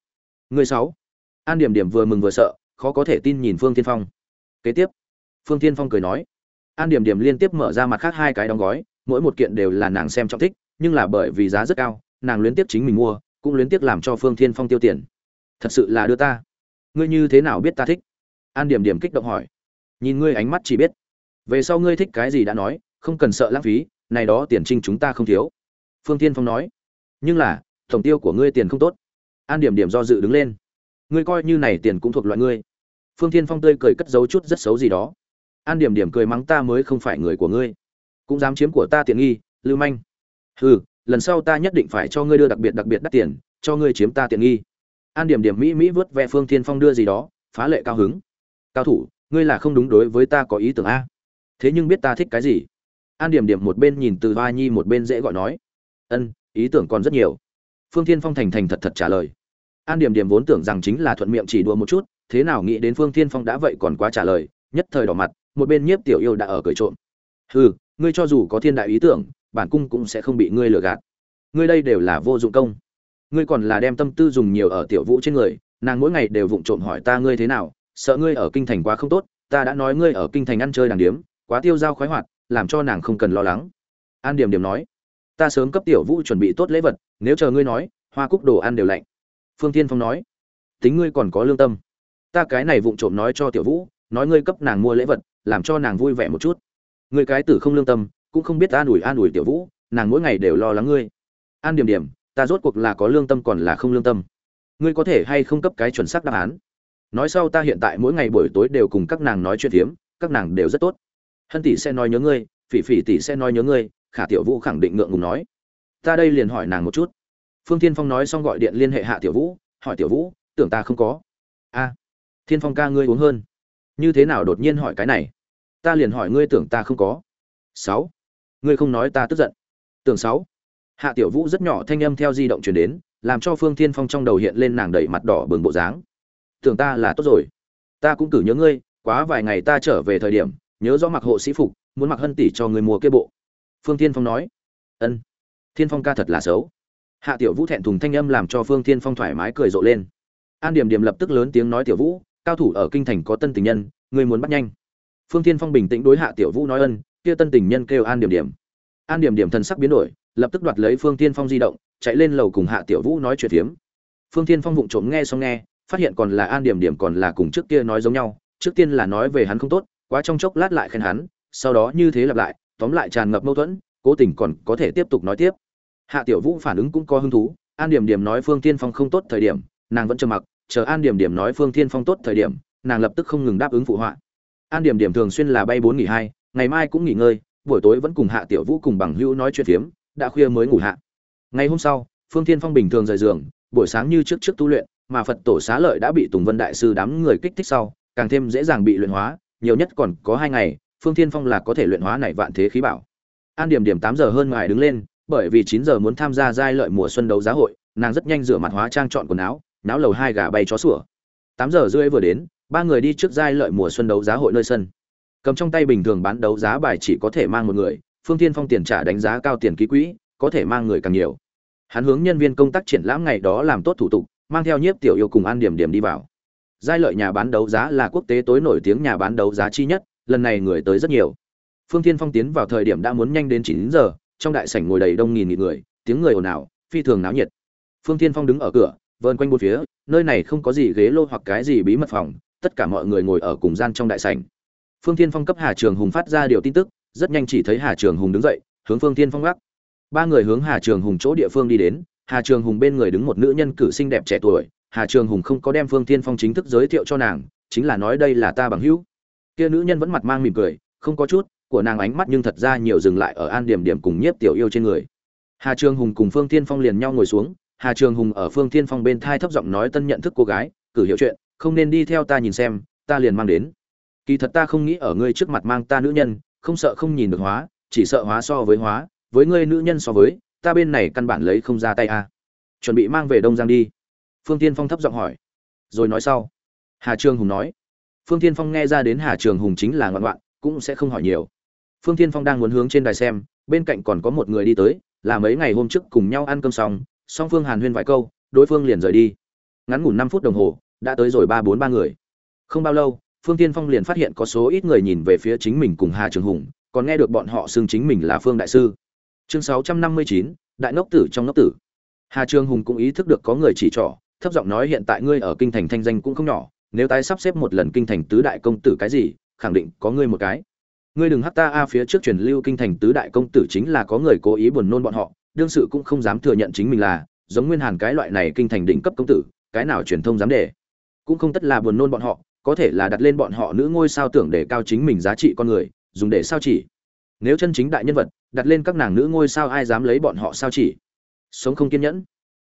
Người sáu. An điểm điểm vừa mừng vừa sợ, khó có thể tin nhìn phương tiên phong. Kế tiếp, phương tiên phong cười nói. An điểm điểm liên tiếp mở ra mặt khác hai cái đóng gói, mỗi một kiện đều là nàng xem trọng thích, nhưng là bởi vì giá rất cao, nàng luyến tiếp chính mình mua, cũng luyến tiếc làm cho phương thiên phong tiêu tiền. Thật sự là đưa ta. Ngươi như thế nào biết ta thích? An điểm điểm kích động hỏi. Nhìn ngươi ánh mắt chỉ biết. Về sau ngươi thích cái gì đã nói, không cần sợ lãng phí, này đó tiền trinh chúng ta không thiếu phương tiên phong nói. Nhưng là, tổng tiêu của ngươi tiền không tốt. An điểm điểm do dự đứng lên. Ngươi coi như này tiền cũng thuộc loại ngươi. Phương tiên phong tươi cười cất giấu chút rất xấu gì đó. An điểm điểm cười mắng ta mới không phải người của ngươi. Cũng dám chiếm của ta tiện nghi, lưu manh. Hừ, lần sau ta nhất định phải cho ngươi đưa đặc biệt đặc biệt đắt tiền, cho ngươi chiếm ta tiện nghi. An điểm điểm mỹ mỹ vớt ve phương tiên phong đưa gì đó, phá lệ cao hứng. Cao thủ, ngươi là không đúng đối với ta có ý tưởng a. Thế nhưng biết ta thích cái gì? An điểm điểm một bên nhìn từ hoa nhi một bên dễ gọi nói ân, ý tưởng còn rất nhiều. Phương thiên phong thành thành thật thật trả lời. An điểm điểm vốn tưởng rằng chính là thuận miệng chỉ đùa một chút, thế nào nghĩ đến phương thiên phong đã vậy còn quá trả lời, nhất thời đỏ mặt, một bên nhiếp tiểu yêu đã ở cười trộm. Hừ, ngươi cho dù có thiên đại ý tưởng, bản cung cũng sẽ không bị ngươi lừa gạt. Ngươi đây đều là vô dụng công. Ngươi còn là đem tâm tư dùng nhiều ở tiểu vũ trên người, nàng mỗi ngày đều vụng trộm hỏi ta ngươi thế nào, sợ ngươi ở kinh thành quá không tốt, ta đã nói ngươi ở kinh thành ăn chơi đàng điếm, quá tiêu dao khoái hoạt, làm cho nàng không cần lo lắng. An điểm điểm nói ta sớm cấp tiểu vũ chuẩn bị tốt lễ vật nếu chờ ngươi nói hoa cúc đồ ăn đều lạnh. Phương tiên phong nói tính ngươi còn có lương tâm. Ta cái này vụng trộm nói cho tiểu vũ nói ngươi cấp nàng mua lễ vật làm cho nàng vui vẻ một chút. Ngươi cái tử không lương tâm cũng không biết an ủi an ủi tiểu vũ nàng mỗi ngày đều lo lắng ngươi. An điểm điểm ta rốt cuộc là có lương tâm còn là không lương tâm. Ngươi có thể hay không cấp cái chuẩn xác đáp án? Nói sau ta hiện tại mỗi ngày buổi tối đều cùng các nàng nói chuyện hiếm, các nàng đều rất tốt. Hân tỷ sẽ nói nhớ ngươi phỉ phỉ tỷ sẽ nói nhớ ngươi khả tiểu vũ khẳng định ngượng ngùng nói. Ta đây liền hỏi nàng một chút. Phương tiên phong nói xong gọi điện liên hệ hạ tiểu vũ, hỏi tiểu vũ, tưởng ta không có. A, thiên phong ca ngươi uống hơn. Như thế nào đột nhiên hỏi cái này? Ta liền hỏi ngươi tưởng ta không có. Sáu, ngươi không nói ta tức giận. Tưởng sáu. Hạ tiểu vũ rất nhỏ thanh âm theo di động truyền đến, làm cho phương thiên phong trong đầu hiện lên nàng đầy mặt đỏ bừng bộ dáng. Tưởng ta là tốt rồi. Ta cũng cử nhớ ngươi, quá vài ngày ta trở về thời điểm, nhớ rõ mặc hộ sĩ phục, muốn mặc hân tỷ cho người mua kia bộ phương thiên phong nói. Ân. Thiên phong ca thật là xấu. Hạ tiểu vũ thẹn thùng thanh âm làm cho phương thiên phong thoải mái cười rộ lên. An điểm điểm lập tức lớn tiếng nói tiểu vũ, cao thủ ở kinh thành có tân tình nhân, ngươi muốn bắt nhanh. Phương thiên phong bình tĩnh đối hạ tiểu vũ nói ân, kia tân tình nhân kêu an điểm điểm. An điểm điểm thần sắc biến đổi, lập tức đoạt lấy phương thiên phong di động, chạy lên lầu cùng hạ tiểu vũ nói chuyện phiếm. Phương thiên phong vụng trộm nghe xong nghe, phát hiện còn là an điểm điểm còn là cùng trước kia nói giống nhau, trước tiên là nói về hắn không tốt, quá trong chốc lát lại khen hắn, sau đó như thế lặp lại tóm lại tràn ngập mâu thuẫn, cố tình còn có thể tiếp tục nói tiếp. Hạ tiểu vũ phản ứng cũng có hứng thú, an điểm điểm nói phương tiên phong không tốt thời điểm, nàng vẫn trầm mặc, chờ an điểm điểm nói phương tiên phong tốt thời điểm, nàng lập tức không ngừng đáp ứng phụ họa. An điểm điểm thường xuyên là bay bốn nghỉ hai, ngày mai cũng nghỉ ngơi, buổi tối vẫn cùng hạ tiểu vũ cùng bằng hữu nói chuyện phiếm, đã khuya mới ngủ hạ. Ngày hôm sau, phương tiên phong bình thường rời giường, buổi sáng như trước trước tu luyện, mà phật tổ xá lợi đã bị tùng vân đại sư đám người kích thích sau, càng thêm dễ dàng bị luyện hóa, nhiều nhất còn có hai ngày phương thiên phong là có thể luyện hóa này vạn thế khí bảo. An điểm điểm tám giờ hơn ngoài đứng lên, bởi vì chín giờ muốn tham gia giai lợi mùa xuân đấu giá hội, nàng rất nhanh rửa mặt hóa trang chọn quần áo, náo lầu hai gà bay chó sủa. Tám giờ rưỡi vừa đến, ba người đi trước giai lợi mùa xuân đấu giá hội nơi sân. Cầm trong tay bình thường bán đấu giá bài chỉ có thể mang một người, phương thiên phong tiền trả đánh giá cao tiền ký quỹ, có thể mang người càng nhiều. Hắn hướng nhân viên công tác triển lãm ngày đó làm tốt thủ tục, mang theo nhiếp tiểu yêu cùng an điểm điểm đi vào. Giai lợi nhà bán đấu giá là quốc tế tối nổi tiếng nhà bán đấu giá chi nhất lần này người tới rất nhiều. Phương thiên phong tiến vào thời điểm đã muốn nhanh đến chín giờ, trong đại sảnh ngồi đầy đông nghìn nghịt người, tiếng người ồn ào, phi thường náo nhiệt. Phương thiên phong đứng ở cửa vơn quanh bốn phía, nơi này không có gì ghế lô hoặc cái gì bí mật phòng, tất cả mọi người ngồi ở cùng gian trong đại sảnh. Phương thiên phong cấp hà trường hùng phát ra điều tin tức, rất nhanh chỉ thấy hà trường hùng đứng dậy, hướng phương thiên phong gác. Ba người hướng hà trường hùng chỗ địa phương đi đến, hà trường hùng bên người đứng một nữ nhân cử xinh đẹp trẻ tuổi, hà trường hùng không có đem phương thiên phong chính thức giới thiệu cho nàng, chính là nói đây là ta bằng hữu kia nữ nhân vẫn mặt mang mỉm cười, không có chút, của nàng ánh mắt nhưng thật ra nhiều dừng lại ở an điểm điểm cùng nhiếp tiểu yêu trên người. Hà trường hùng cùng phương thiên phong liền nhau ngồi xuống, hà trường hùng ở phương thiên phong bên thai thấp giọng nói tân nhận thức cô gái, cử hiệu chuyện, không nên đi theo ta nhìn xem, ta liền mang đến. Kỳ thật ta không nghĩ ở ngươi trước mặt mang ta nữ nhân, không sợ không nhìn được hóa, chỉ sợ hóa so với hóa, với ngươi nữ nhân so với, ta bên này căn bản lấy không ra tay a. Chuẩn bị mang về đông giang đi. Phương tiên phong thấp giọng hỏi. Rồi nói sau. Hà trường hùng nói phương tiên phong nghe ra đến hà trường hùng chính là ngoạn ngoạn, cũng sẽ không hỏi nhiều. Phương tiên phong đang muốn hướng trên đài xem, bên cạnh còn có một người đi tới, là mấy ngày hôm trước cùng nhau ăn cơm xong, song phương hàn huyên vài câu, đối phương liền rời đi. Ngắn ngủn năm phút đồng hồ, đã tới rồi ba bốn ba người. Không bao lâu, phương tiên phong liền phát hiện có số ít người nhìn về phía chính mình cùng hà trường hùng, còn nghe được bọn họ xưng chính mình là phương đại sư. Chương sáu trăm năm mươi chín, đại ngốc tử trong ngốc tử. Hà trường hùng cũng ý thức được có người chỉ trỏ, thấp giọng nói hiện tại ngươi ở kinh thành thanh danh cũng không nhỏ nếu tái sắp xếp một lần kinh thành tứ đại công tử cái gì, khẳng định có ngươi một cái. Ngươi đừng hắc ta a, phía trước truyền lưu kinh thành tứ đại công tử chính là có người cố ý buồn nôn bọn họ, đương sự cũng không dám thừa nhận chính mình là, giống nguyên hàn cái loại này kinh thành đỉnh cấp công tử, cái nào truyền thông dám để. Cũng không tất là buồn nôn bọn họ, có thể là đặt lên bọn họ nữ ngôi sao tưởng để cao chính mình giá trị con người, dùng để sao chỉ. Nếu chân chính đại nhân vật, đặt lên các nàng nữ ngôi sao ai dám lấy bọn họ sao chỉ? Sống không kiên nhẫn.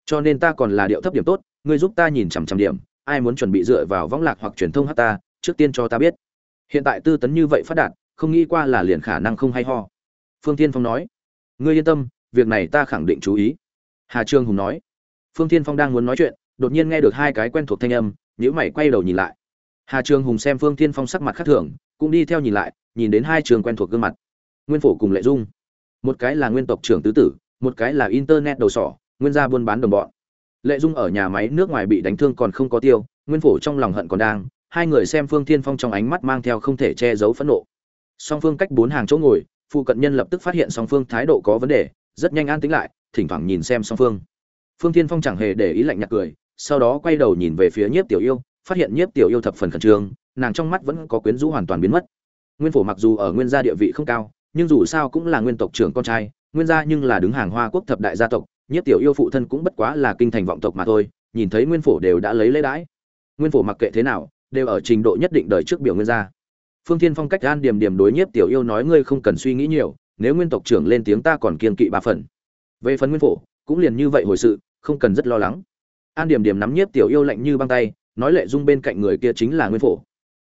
Cho nên ta còn là điệu thấp điểm tốt, ngươi giúp ta nhìn chằm chằm điểm ai muốn chuẩn bị dựa vào võng lạc hoặc truyền thông hát ta, trước tiên cho ta biết. Hiện tại tư tấn như vậy phát đạt, không nghĩ qua là liền khả năng không hay ho. Phương tiên phong nói. Ngươi yên tâm, việc này ta khẳng định chú ý. Hà trương hùng nói. Phương tiên phong đang muốn nói chuyện, đột nhiên nghe được hai cái quen thuộc thanh âm nhữ mày quay đầu nhìn lại. Hà trương hùng xem phương tiên phong sắc mặt khác thường, cũng đi theo nhìn lại, nhìn đến hai trường quen thuộc gương mặt. Nguyên phổ cùng lệ dung. Một cái là nguyên tộc trưởng tứ tử, một cái là internet đầu sỏ, nguyên gia buôn bán đồng bọn lệ dung ở nhà máy nước ngoài bị đánh thương còn không có tiêu, nguyên phổ trong lòng hận còn đang, hai người xem phương thiên phong trong ánh mắt mang theo không thể che giấu phẫn nộ. Song phương cách bốn hàng chỗ ngồi, phụ cận nhân lập tức phát hiện song phương thái độ có vấn đề, rất nhanh an tĩnh lại, thỉnh thoảng nhìn xem song phương. Phương thiên phong chẳng hề để ý lạnh nhạt cười, sau đó quay đầu nhìn về phía nhiếp tiểu yêu, phát hiện nhiếp tiểu yêu thập phần khẩn trương, nàng trong mắt vẫn có quyến rũ hoàn toàn biến mất. Nguyên phổ mặc dù ở nguyên gia địa vị không cao, nhưng dù sao cũng là nguyên tộc trưởng con trai, nguyên gia nhưng là đứng hàng hoa quốc thập đại gia tộc nhất tiểu yêu phụ thân cũng bất quá là kinh thành vọng tộc mà thôi, nhìn thấy nguyên phổ đều đã lấy lễ đãi nguyên phổ mặc kệ thế nào, đều ở trình độ nhất định đời trước biểu nguyên gia. Phương thiên phong cách gan điểm điểm đối nhiếp tiểu yêu nói, ngươi không cần suy nghĩ nhiều, nếu nguyên tộc trưởng lên tiếng ta còn kiên kỵ ba phần. Về phần nguyên phổ, cũng liền như vậy hồi sự, không cần rất lo lắng. An điểm điểm nắm nhiếp tiểu yêu lạnh như băng tay, nói lệ dung bên cạnh người kia chính là nguyên phổ.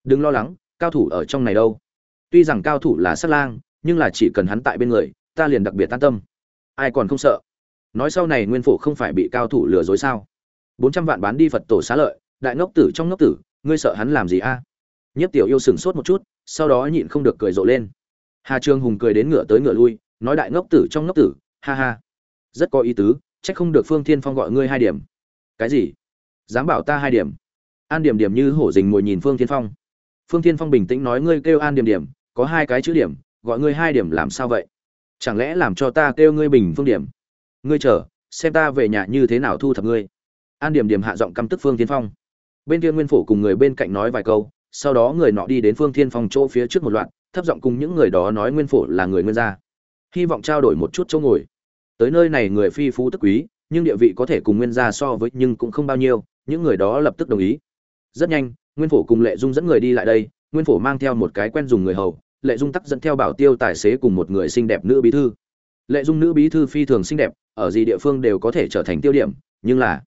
Đừng lo lắng, cao thủ ở trong này đâu. Tuy rằng cao thủ là sát lang, nhưng là chỉ cần hắn tại bên người, ta liền đặc biệt an tâm. Ai còn không sợ? Nói sau này nguyên phổ không phải bị cao thủ lừa dối sao? Bốn trăm vạn bán đi phật tổ xá lợi, đại ngốc tử trong ngốc tử, ngươi sợ hắn làm gì a? Nhất tiểu yêu sừng sốt một chút, sau đó nhịn không được cười rộ lên. Hà trương hùng cười đến ngựa tới ngựa lui, nói đại ngốc tử trong ngốc tử, ha ha. Rất có ý tứ trách không được phương thiên phong gọi ngươi hai điểm. Cái gì? Dám bảo ta hai điểm? An điểm điểm như hổ dình ngồi nhìn phương thiên phong. Phương thiên phong bình tĩnh nói ngươi kêu an điểm điểm, có hai cái chữ điểm, gọi ngươi hai điểm làm sao vậy? Chẳng lẽ làm cho ta kêu ngươi bình phương điểm? Ngươi chờ, xem ta về nhà như thế nào thu thập ngươi. An điểm điểm hạ giọng căm tức phương thiên phong. Bên kia nguyên phổ cùng người bên cạnh nói vài câu, sau đó người nọ đi đến phương thiên phong chỗ phía trước một loạt, thấp giọng cùng những người đó nói nguyên phổ là người nguyên gia. Hy vọng trao đổi một chút chỗ ngồi. Tới nơi này người phi phú tức quý, nhưng địa vị có thể cùng nguyên gia so với nhưng cũng không bao nhiêu, những người đó lập tức đồng ý. Rất nhanh, nguyên phổ cùng lệ dung dẫn người đi lại đây, nguyên phổ mang theo một cái quen dùng người hầu, lệ dung tắc dẫn theo bảo tiêu tài xế cùng một người xinh đẹp nữ bí thư lệ dung nữ bí thư phi thường xinh đẹp, ở gì địa phương đều có thể trở thành tiêu điểm, nhưng là,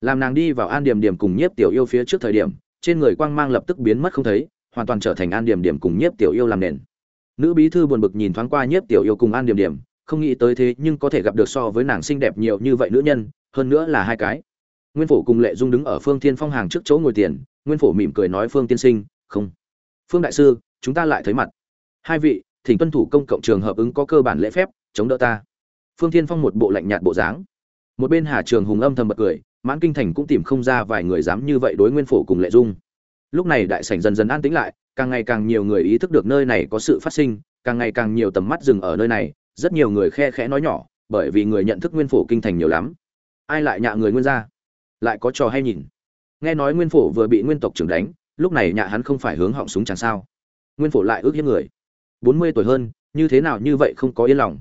làm nàng đi vào an điểm điểm cùng nhiếp tiểu yêu phía trước thời điểm, trên người quang mang lập tức biến mất không thấy, hoàn toàn trở thành an điểm điểm cùng nhiếp tiểu yêu làm nền. Nữ bí thư buồn bực nhìn thoáng qua nhiếp tiểu yêu cùng an điểm điểm, không nghĩ tới thế nhưng có thể gặp được so với nàng xinh đẹp nhiều như vậy nữ nhân, hơn nữa là hai cái. Nguyên phổ cùng lệ dung đứng ở phương thiên phong hàng trước chỗ ngồi tiền, nguyên phổ mỉm cười nói phương tiên sinh, không. Phương đại sư, chúng ta lại thấy mặt. Hai vị, thỉnh tuân thủ công cộng trường hợp ứng có cơ bản lễ phép chống đỡ ta. Phương thiên phong một bộ lạnh nhạt bộ dáng. Một bên hà trường hùng âm thầm bật cười, mãn kinh thành cũng tìm không ra vài người dám như vậy đối nguyên phổ cùng lệ dung. Lúc này đại sảnh dần dần an tĩnh lại, càng ngày càng nhiều người ý thức được nơi này có sự phát sinh, càng ngày càng nhiều tầm mắt dừng ở nơi này, rất nhiều người khe khẽ nói nhỏ, bởi vì người nhận thức nguyên phổ kinh thành nhiều lắm. Ai lại nhạ người nguyên ra lại có trò hay nhìn? Nghe nói nguyên phổ vừa bị nguyên tộc trưởng đánh, lúc này nhạ hắn không phải hướng họng súng chẳng sao. Nguyên phổ lại ước hiếp người. Bốn mươi tuổi hơn, như thế nào như vậy không có yên lòng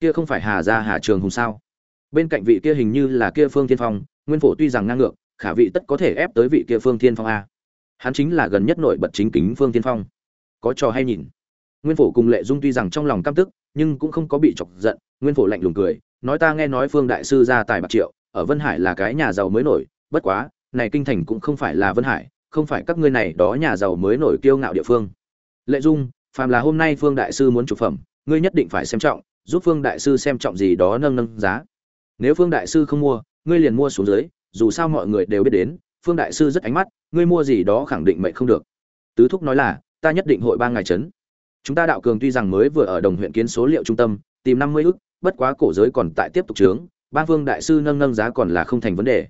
kia không phải hà gia hà trường hùng sao? Bên cạnh vị kia hình như là kia phương thiên phong, nguyên phổ tuy rằng ngang ngược, khả vị tất có thể ép tới vị kia phương thiên phong a. Hắn chính là gần nhất nổi bật chính kính phương thiên phong. Có trò hay nhìn. Nguyên phổ cùng lệ dung tuy rằng trong lòng căm tức, nhưng cũng không có bị chọc giận, nguyên phổ lạnh lùng cười, nói ta nghe nói phương đại sư ra tài bạc triệu, ở vân hải là cái nhà giàu mới nổi, bất quá, này kinh thành cũng không phải là vân hải, không phải các ngươi này đó nhà giàu mới nổi kiêu ngạo địa phương. Lệ dung, phàm là hôm nay phương đại sư muốn chụp phẩm, ngươi nhất định phải xem trọng giúp phương đại sư xem trọng gì đó nâng nâng giá. Nếu phương đại sư không mua, ngươi liền mua xuống dưới, dù sao mọi người đều biết đến, phương đại sư rất ánh mắt, ngươi mua gì đó khẳng định mệnh không được. Tứ thúc nói là, ta nhất định hội ba ngày chấn. chúng ta đạo cường tuy rằng mới vừa ở đồng huyện kiến số liệu trung tâm, tìm năm mươi ức, bất quá cổ giới còn tại tiếp tục trướng ba phương đại sư nâng nâng giá còn là không thành vấn đề.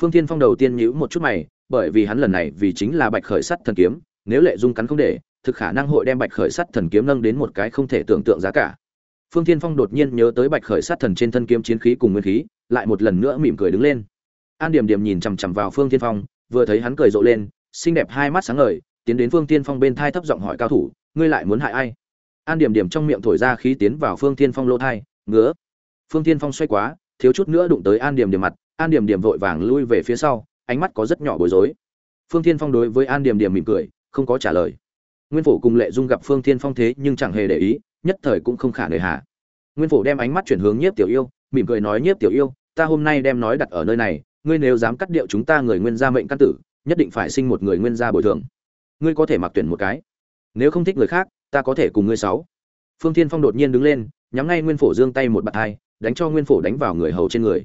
Phương thiên phong đầu tiên nhíu một chút mày, bởi vì hắn lần này vì chính là bạch khởi sắt thần kiếm, nếu lệ dung cắn không để, thực khả năng hội đem bạch khởi sắt thần kiếm nâng đến một cái không thể tưởng tượng giá cả phương thiên phong đột nhiên nhớ tới bạch khởi sát thần trên thân kiếm chiến khí cùng nguyên khí, lại một lần nữa mỉm cười đứng lên. An điểm điểm nhìn chằm chằm vào phương thiên phong, vừa thấy hắn cười rộ lên, xinh đẹp hai mắt sáng ngời, tiến đến phương thiên phong bên thai thấp giọng hỏi cao thủ, ngươi lại muốn hại ai? An điểm điểm trong miệng thổi ra khí tiến vào phương thiên phong lỗ thai, ngứa. Phương thiên phong xoay quá, thiếu chút nữa đụng tới an điểm điểm mặt, an điểm điểm vội vàng lui về phía sau, ánh mắt có rất nhỏ bối rối. Phương thiên phong đối với an điểm điểm mỉm cười, không có trả lời. Nguyên Phủ cùng lệ dung gặp phương thiên phong thế nhưng chẳng hề để ý nhất thời cũng không khả nề hạ. nguyên phổ đem ánh mắt chuyển hướng nhiếp tiểu yêu, mỉm cười nói, nhiếp tiểu yêu, ta hôm nay đem nói đặt ở nơi này, ngươi nếu dám cắt điệu chúng ta người nguyên gia mệnh căn tử, nhất định phải sinh một người nguyên gia bồi thường. Ngươi có thể mặc tuyển một cái. Nếu không thích người khác, ta có thể cùng ngươi sáu. Phương thiên phong đột nhiên đứng lên, nhắm ngay nguyên phổ giương tay một bạt hai, đánh cho nguyên phổ đánh vào người hầu trên người.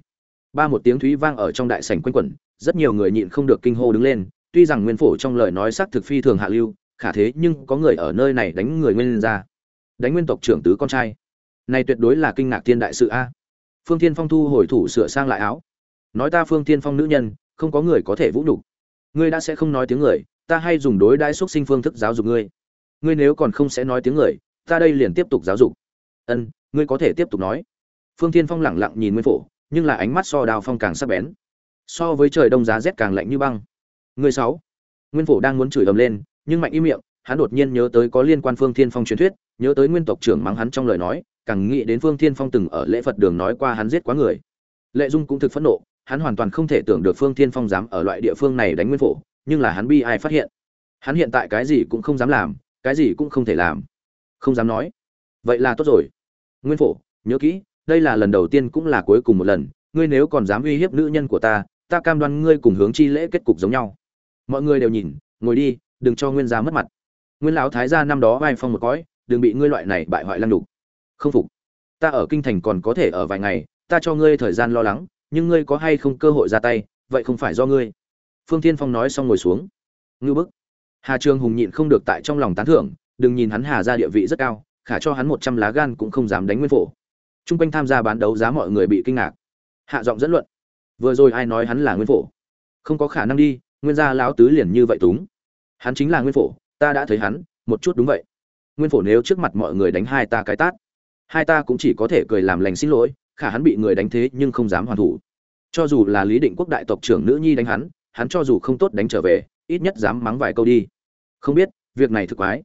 Ba một tiếng thúy vang ở trong đại sảnh quanh quẩn, rất nhiều người nhịn không được kinh hô đứng lên, tuy rằng nguyên phổ trong lời nói xác thực phi thường hạ lưu, khả thế nhưng có người ở nơi này đánh người nguyên ra đánh nguyên tộc trưởng tứ con trai. Này tuyệt đối là kinh ngạc thiên đại sự a. Phương thiên phong thu hồi thủ sửa sang lại áo. Nói ta phương thiên phong nữ nhân, không có người có thể vũ nhục. Ngươi đã sẽ không nói tiếng người, ta hay dùng đối đãi xuất sinh phương thức giáo dục ngươi. Ngươi nếu còn không sẽ nói tiếng người, ta đây liền tiếp tục giáo dục. Ân, ngươi có thể tiếp tục nói. Phương thiên phong lẳng lặng nhìn nguyên phổ, nhưng là ánh mắt so đào phong càng sắc bén. So với trời đông giá rét càng lạnh như băng. Người sáu. Nguyên phổ đang muốn chửi ầm lên, nhưng mạnh im miệng hắn đột nhiên nhớ tới có liên quan phương thiên phong truyền thuyết, nhớ tới nguyên tộc trưởng mắng hắn trong lời nói, càng nghĩ đến phương thiên phong từng ở lễ phật đường nói qua hắn giết quá người. Lệ dung cũng thực phẫn nộ, hắn hoàn toàn không thể tưởng được phương thiên phong dám ở loại địa phương này đánh nguyên phổ, nhưng là hắn bi ai phát hiện. Hắn hiện tại cái gì cũng không dám làm, cái gì cũng không thể làm. Không dám nói. Vậy là tốt rồi. Nguyên phổ, nhớ kỹ, đây là lần đầu tiên cũng là cuối cùng một lần, ngươi nếu còn dám uy hiếp nữ nhân của ta ta cam đoan ngươi cùng hướng chi lễ kết cục giống nhau. Mọi người đều nhìn, ngồi đi, đừng cho nguyên gia mất mặt nguyên lão thái gia năm đó vai phong một cõi, đừng bị ngươi loại này bại hoại lăng đục. Không phục. Ta ở kinh thành còn có thể ở vài ngày, ta cho ngươi thời gian lo lắng, nhưng ngươi có hay không cơ hội ra tay, vậy không phải do ngươi. Phương thiên phong nói xong ngồi xuống. Ngư bức. Hà trường hùng nhịn không được tại trong lòng tán thưởng, đừng nhìn hắn hà ra địa vị rất cao, khả cho hắn một trăm lá gan cũng không dám đánh nguyên phổ. T r u n g quanh tham gia bán đấu giá mọi người bị kinh ngạc. Hạ giọng dẫn luận. Vừa rồi ai nói hắn là nguyên phổ? Không có khả năng đi, nguyên gia lão tứ liền như vậy túng. Hắn chính là nguyên phổ ta đã thấy hắn, một chút đúng vậy. Nguyên phổ nếu trước mặt mọi người đánh hai ta cái tát, hai ta cũng chỉ có thể cười làm lành xin lỗi, khả hắn bị người đánh thế nhưng không dám hoàn thủ. Cho dù là lý định quốc đại tộc trưởng nữ nhi đánh hắn hắn cho dù không tốt đánh trở về, ít nhất dám mắng vài câu đi. Không biết, việc này thực quái.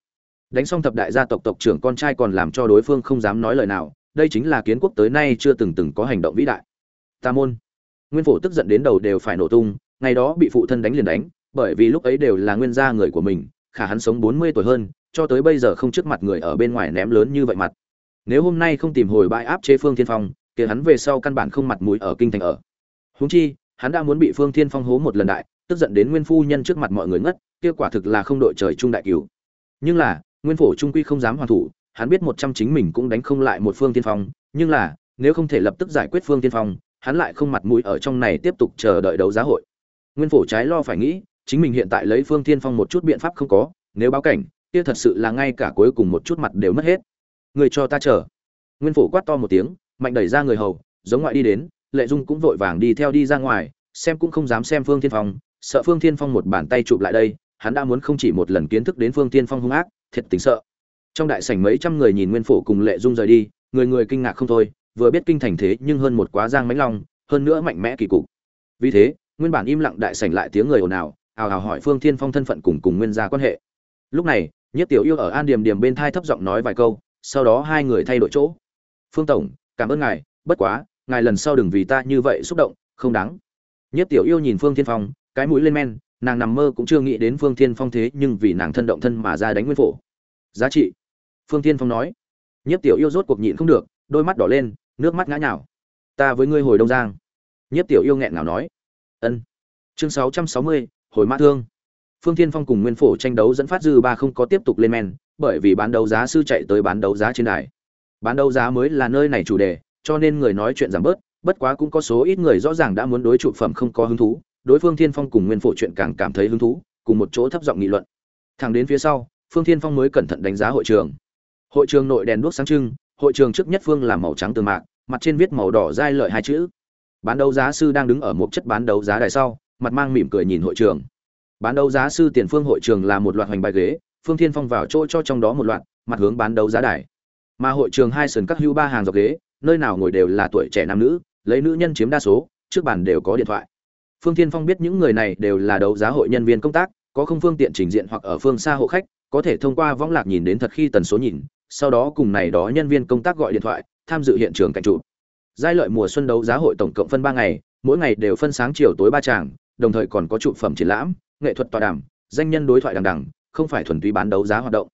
Đánh xong thập đại gia tộc tộc trưởng con trai còn làm cho đối phương không dám nói lời nào, đây chính là kiến quốc tới nay chưa từng từng có hành động vĩ đại. Ta môn. Nguyên phổ tức giận đến đầu đều phải nổ tung, ngày đó bị phụ thân đánh liền đánh, bởi vì lúc ấy đều là nguyên gia người của mình khả hắn sống bốn mươi tuổi hơn, cho tới bây giờ không trước mặt người ở bên ngoài ném lớn như vậy mặt. Nếu hôm nay không tìm hồi bãi áp chế phương thiên phong, kia hắn về sau căn bản không mặt mũi ở kinh thành ở. Huống chi, hắn đã muốn bị phương thiên phong hố một lần đại, tức giận đến nguyên phu nhân trước mặt mọi người ngất, kia quả thực là không đội trời chung đại cứu nhưng là, nguyên phổ trung quy không dám hoàn thủ, hắn biết một trăm chính mình cũng đánh không lại một phương Thiên phong, nhưng là, nếu không thể lập tức giải quyết phương Thiên phong, hắn lại không mặt mũi ở trong này tiếp tục chờ đợi đấu giá hội. Nguyên phổ trái lo phải nghĩ chính mình hiện tại lấy phương thiên phong một chút biện pháp không có, nếu báo cảnh, kia thật sự là ngay cả cuối cùng một chút mặt đều mất hết. Người cho ta chờ. Nguyên phủ quát to một tiếng, mạnh đẩy ra người hầu, giống ngoại đi đến, lệ dung cũng vội vàng đi theo đi ra ngoài, xem cũng không dám xem phương thiên phong, sợ phương thiên phong một bàn tay chụp lại đây, hắn đã muốn không chỉ một lần kiến thức đến phương thiên phong hung ác, thiệt tính sợ. Trong đại sảnh mấy trăm người nhìn nguyên phủ cùng lệ dung rời đi, người người kinh ngạc không thôi, vừa biết kinh thành thế nhưng hơn một quá giang mãnh long, hơn nữa mạnh mẽ kỳ cục. Vì thế, nguyên bản im lặng đại sảnh lại tiếng người ồn ào ào ào hỏi phương thiên phong thân phận cùng cùng nguyên gia quan hệ. Lúc này nhất tiểu yêu ở an điểm điểm bên thai thấp giọng nói vài câu, sau đó hai người thay đổi chỗ. Phương tổng, cảm ơn ngài, bất quá, ngài lần sau đừng vì ta như vậy xúc động, không đáng. Nhất tiểu yêu nhìn phương thiên phong, cái mũi lên men, nàng nằm mơ cũng chưa nghĩ đến phương thiên phong thế nhưng vì nàng thân động thân mà ra đánh nguyên phổ. Giá trị? Phương thiên phong nói. Nhất tiểu yêu rốt cuộc nhịn không được, đôi mắt đỏ lên, nước mắt ngã nhào. Ta với ngươi hồi đông giang. Nhất tiểu yêu nghẹn ngào nói. Ân. Chương sáu trăm sáu mươi hồi mã thương. Phương thiên phong cùng nguyên phổ tranh đấu dẫn phát dư ba không có tiếp tục lên men, bởi vì bán đấu giá sư chạy tới bán đấu giá trên đài. Bán đấu giá mới là nơi này chủ đề, cho nên người nói chuyện giảm bớt, bất quá cũng có số ít người rõ ràng đã muốn đối trụ phẩm không có hứng thú, đối phương thiên phong cùng nguyên phổ chuyện càng cảm thấy hứng thú, cùng một chỗ thấp giọng nghị luận. Thẳng đến phía sau, phương thiên phong mới cẩn thận đánh giá hội trường. Hội trường nội đèn đuốc sáng trưng, hội trường trước nhất phương là màu trắng tường mạc, mặt trên viết màu đỏ dai lợi hai chữ. Bán đấu giá sư đang đứng ở một chất bán đấu giá đài sau mặt mang mỉm cười nhìn hội trường. Bán đấu giá sư tiền phương hội trường là một loạt hoành bài ghế, phương thiên phong vào chỗ cho trong đó một loạt, mặt hướng bán đấu giá đài. Mà hội trường hai sườn các hưu ba hàng dọc ghế, nơi nào ngồi đều là tuổi trẻ nam nữ, lấy nữ nhân chiếm đa số, trước bàn đều có điện thoại. Phương thiên phong biết những người này đều là đấu giá hội nhân viên công tác, có không phương tiện trình diện hoặc ở phương xa hộ khách, có thể thông qua võng lạc nhìn đến thật khi tần số nhìn, sau đó cùng này đó nhân viên công tác gọi điện thoại, tham dự hiện trường cảnh trụ giai lợi mùa xuân đấu giá hội tổng cộng phân ba ngày, mỗi ngày đều phân sáng chiều tối ba tràng đồng thời còn có trụ phẩm triển lãm nghệ thuật tọa đàm danh nhân đối thoại đằng đẳng, không phải thuần túy bán đấu giá hoạt động.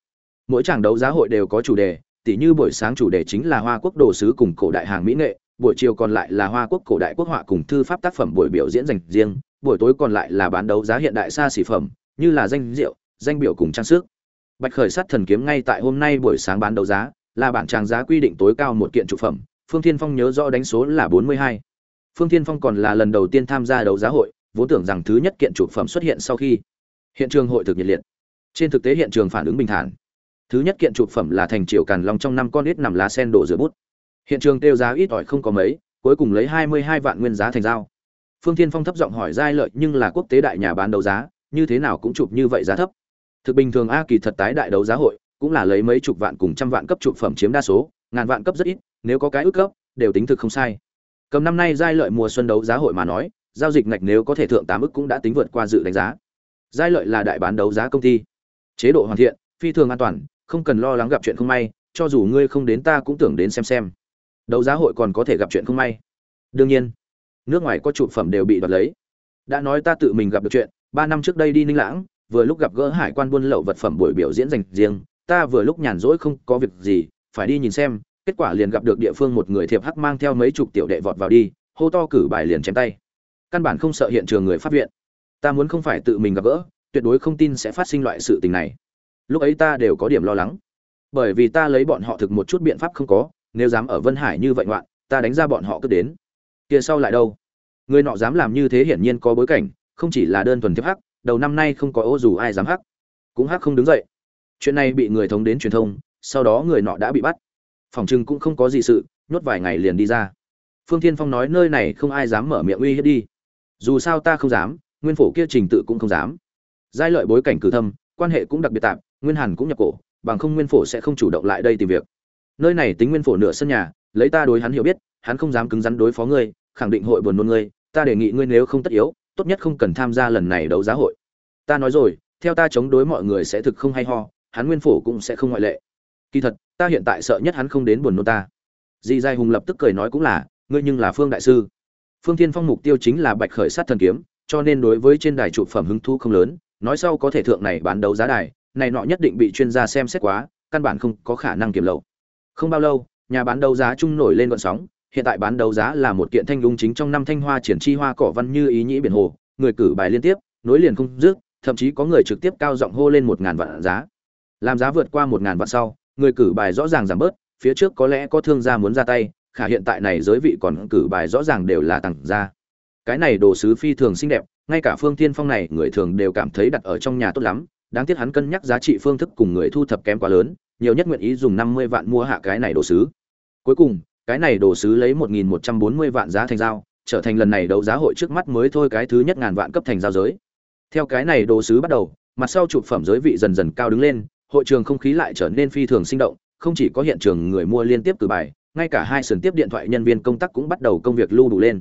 Mỗi tràng đấu giá hội đều có chủ đề tỉ như buổi sáng chủ đề chính là hoa quốc đồ sứ cùng cổ đại hàng mỹ nghệ buổi chiều còn lại là hoa quốc cổ đại quốc họa cùng thư pháp tác phẩm buổi biểu diễn dành riêng buổi tối còn lại là bán đấu giá hiện đại xa xỉ phẩm như là danh rượu danh biểu cùng trang sức. Bạch khởi sát thần kiếm ngay tại hôm nay buổi sáng bán đấu giá là bản trang giá quy định tối cao một kiện trụ phẩm phương thiên phong nhớ rõ đánh số là bốn mươi hai. Phương thiên phong còn là lần đầu tiên tham gia đấu giá hội vốn tưởng rằng thứ nhất kiện trụ phẩm xuất hiện sau khi hiện trường hội thực nhiệt liệt. Trên thực tế hiện trường phản ứng bình thản. Thứ nhất kiện trụ phẩm là thành triều càn long trong năm con ít nằm lá sen đổ rửa bút. Hiện trường tiêu giá ít ỏi không có mấy, cuối cùng lấy hai mươi hai vạn nguyên giá thành giao. Phương thiên phong thấp giọng hỏi giai lợi nhưng là quốc tế đại nhà bán đấu giá, như thế nào cũng chụp như vậy giá thấp. Thực bình thường a kỳ thật tái đại đấu giá hội, cũng là lấy mấy chục vạn cùng trăm vạn cấp trụ phẩm chiếm đa số, ngàn vạn cấp rất ít, nếu có cái ước cấp đều tính thực không sai. Cầm năm nay giai lợi mùa xuân đấu giá hội mà nói giao dịch ngạch nếu có thể thượng tám ức cũng đã tính vượt qua dự đánh giá. Giai lợi là đại bán đấu giá công ty. Chế độ hoàn thiện, phi thường an toàn, không cần lo lắng gặp chuyện không may, cho dù ngươi không đến ta cũng tưởng đến xem xem. Đấu giá hội còn có thể gặp chuyện không may. Đương nhiên, nước ngoài có trụ phẩm đều bị đoạt lấy. Đã nói ta tự mình gặp được chuyện, ba năm trước đây đi ninh lãng, vừa lúc gặp gỡ hải quan buôn lậu vật phẩm buổi biểu diễn dành riêng, ta vừa lúc nhàn rỗi không có việc gì, phải đi nhìn xem, kết quả liền gặp được địa phương một người thiệp hắc mang theo mấy chục tiểu đệ vọt vào đi, hô to cử bài liền chém tay căn bản không sợ hiện trường người phát viện. Ta muốn không phải tự mình gặp gỡ, tuyệt đối không tin sẽ phát sinh loại sự tình này. Lúc ấy ta đều có điểm lo lắng. Bởi vì ta lấy bọn họ thực một chút biện pháp không có, nếu dám ở vân hải như vậy ngoạn, ta đánh ra bọn họ cứ đến. Kia sau lại đâu? Người nọ dám làm như thế hiển nhiên có bối cảnh, không chỉ là đơn thuần thiếp hắc, đầu năm nay không có ô dù ai dám hắc. Cũng hắc không đứng dậy. Chuyện này bị người thống đến truyền thông, sau đó người nọ đã bị bắt. Phòng trưng cũng không có gì sự, nhốt vài ngày liền đi ra. Phương thiên phong nói nơi này không ai dám mở miệng uy hiếp đi dù sao ta không dám, nguyên phổ kia trình tự cũng không dám. Giai lợi bối cảnh cử thâm, quan hệ cũng đặc biệt tạm, nguyên hàn cũng nhập cổ, bằng không nguyên phổ sẽ không chủ động lại đây tìm việc. Nơi này tính nguyên phổ nửa sân nhà, lấy ta đối hắn hiểu biết, hắn không dám cứng rắn đối phó ngươi, khẳng định hội buồn nôn ngươi, ta đề nghị ngươi nếu không tất yếu, tốt nhất không cần tham gia lần này đấu giá hội. Ta nói rồi, theo ta chống đối mọi người sẽ thực không hay ho, hắn nguyên phổ cũng sẽ không ngoại lệ. Kỳ thật, ta hiện tại sợ nhất hắn không đến buồn nôn ta. Di giai hùng lập tức cười nói cũng là, ngươi nhưng là phương đại sư phương thiên phong mục tiêu chính là bạch khởi sát thần kiếm, cho nên đối với trên đài trụ phẩm hứng thú không lớn, nói sau có thể thượng này bán đấu giá đài, này nọ nhất định bị chuyên gia xem xét quá, căn bản không có khả năng kiểm lậu. Không bao lâu, nhà bán đấu giá chung nổi lên gọn sóng, hiện tại bán đấu giá là một kiện thanh lung chính trong năm thanh hoa triển chi hoa cỏ văn như ý nhĩ biển hồ, người cử bài liên tiếp, nối liền không dứt, thậm chí có người trực tiếp cao giọng hô lên một ngàn vạn giá. Làm giá vượt qua một ngàn vạn sau, người cử bài rõ ràng giảm bớt, phía trước có lẽ có thương gia muốn ra tay khả hiện tại này giới vị còn cử bài rõ ràng đều là tặng ra. Cái này đồ sứ phi thường xinh đẹp, ngay cả phương thiên phong này, người thường đều cảm thấy đặt ở trong nhà tốt lắm. Đáng tiếc hắn cân nhắc giá trị phương thức cùng người thu thập kém quá lớn, nhiều nhất nguyện ý dùng năm mươi vạn mua hạ cái này đồ sứ. Cuối cùng, cái này đồ sứ lấy một nghìn một trăm bốn mươi vạn giá thành giao, trở thành lần này đấu giá hội trước mắt mới thôi cái thứ nhất ngàn vạn cấp thành giao giới. Theo cái này đồ sứ bắt đầu, mặt sau chụp phẩm giới vị dần dần cao đứng lên, hội trường không khí lại trở nên phi thường sinh động, không chỉ có hiện trường người mua liên tiếp từ bài ngay cả hai sườn tiếp điện thoại nhân viên công tác cũng bắt đầu công việc lưu đủ lên.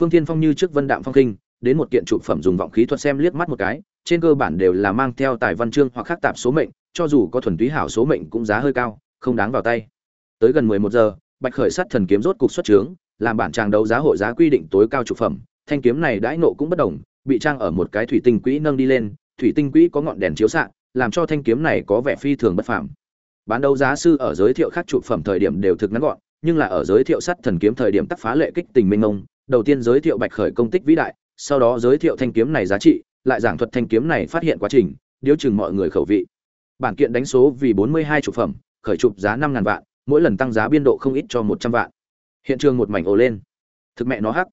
Phương thiên phong như trước vân đạm phong kinh, đến một kiện trụ phẩm dùng vọng khí thuật xem liếc mắt một cái, trên cơ bản đều là mang theo tài văn chương hoặc khắc tạp số mệnh, cho dù có thuần túy hảo số mệnh cũng giá hơi cao, không đáng vào tay. Tới gần mười một giờ, bạch khởi sắt thần kiếm rốt cục xuất trướng, làm bản trang đấu giá hội giá quy định tối cao trụ phẩm, thanh kiếm này đãi nộ cũng bất đồng, bị trang ở một cái thủy tinh quỹ nâng đi lên, thủy tinh quỹ có ngọn đèn chiếu xạ, làm cho thanh kiếm này có vẻ phi thường bất phàm. Bán đấu giá sư ở giới thiệu khác trụ phẩm thời điểm đều thực ngắn gọn nhưng là ở giới thiệu sắt thần kiếm thời điểm tắc phá lệ kích tình minh ông, đầu tiên giới thiệu bạch khởi công tích vĩ đại, sau đó giới thiệu thanh kiếm này giá trị, lại giảng thuật thanh kiếm này phát hiện quá trình điếu chừng mọi người khẩu vị. Bản kiện đánh số vì bốn mươi hai chục phẩm, khởi chụp giá năm ngàn vạn, mỗi lần tăng giá biên độ không ít cho một trăm vạn. Hiện trường một mảnh ồ lên. Thực mẹ nó hắc.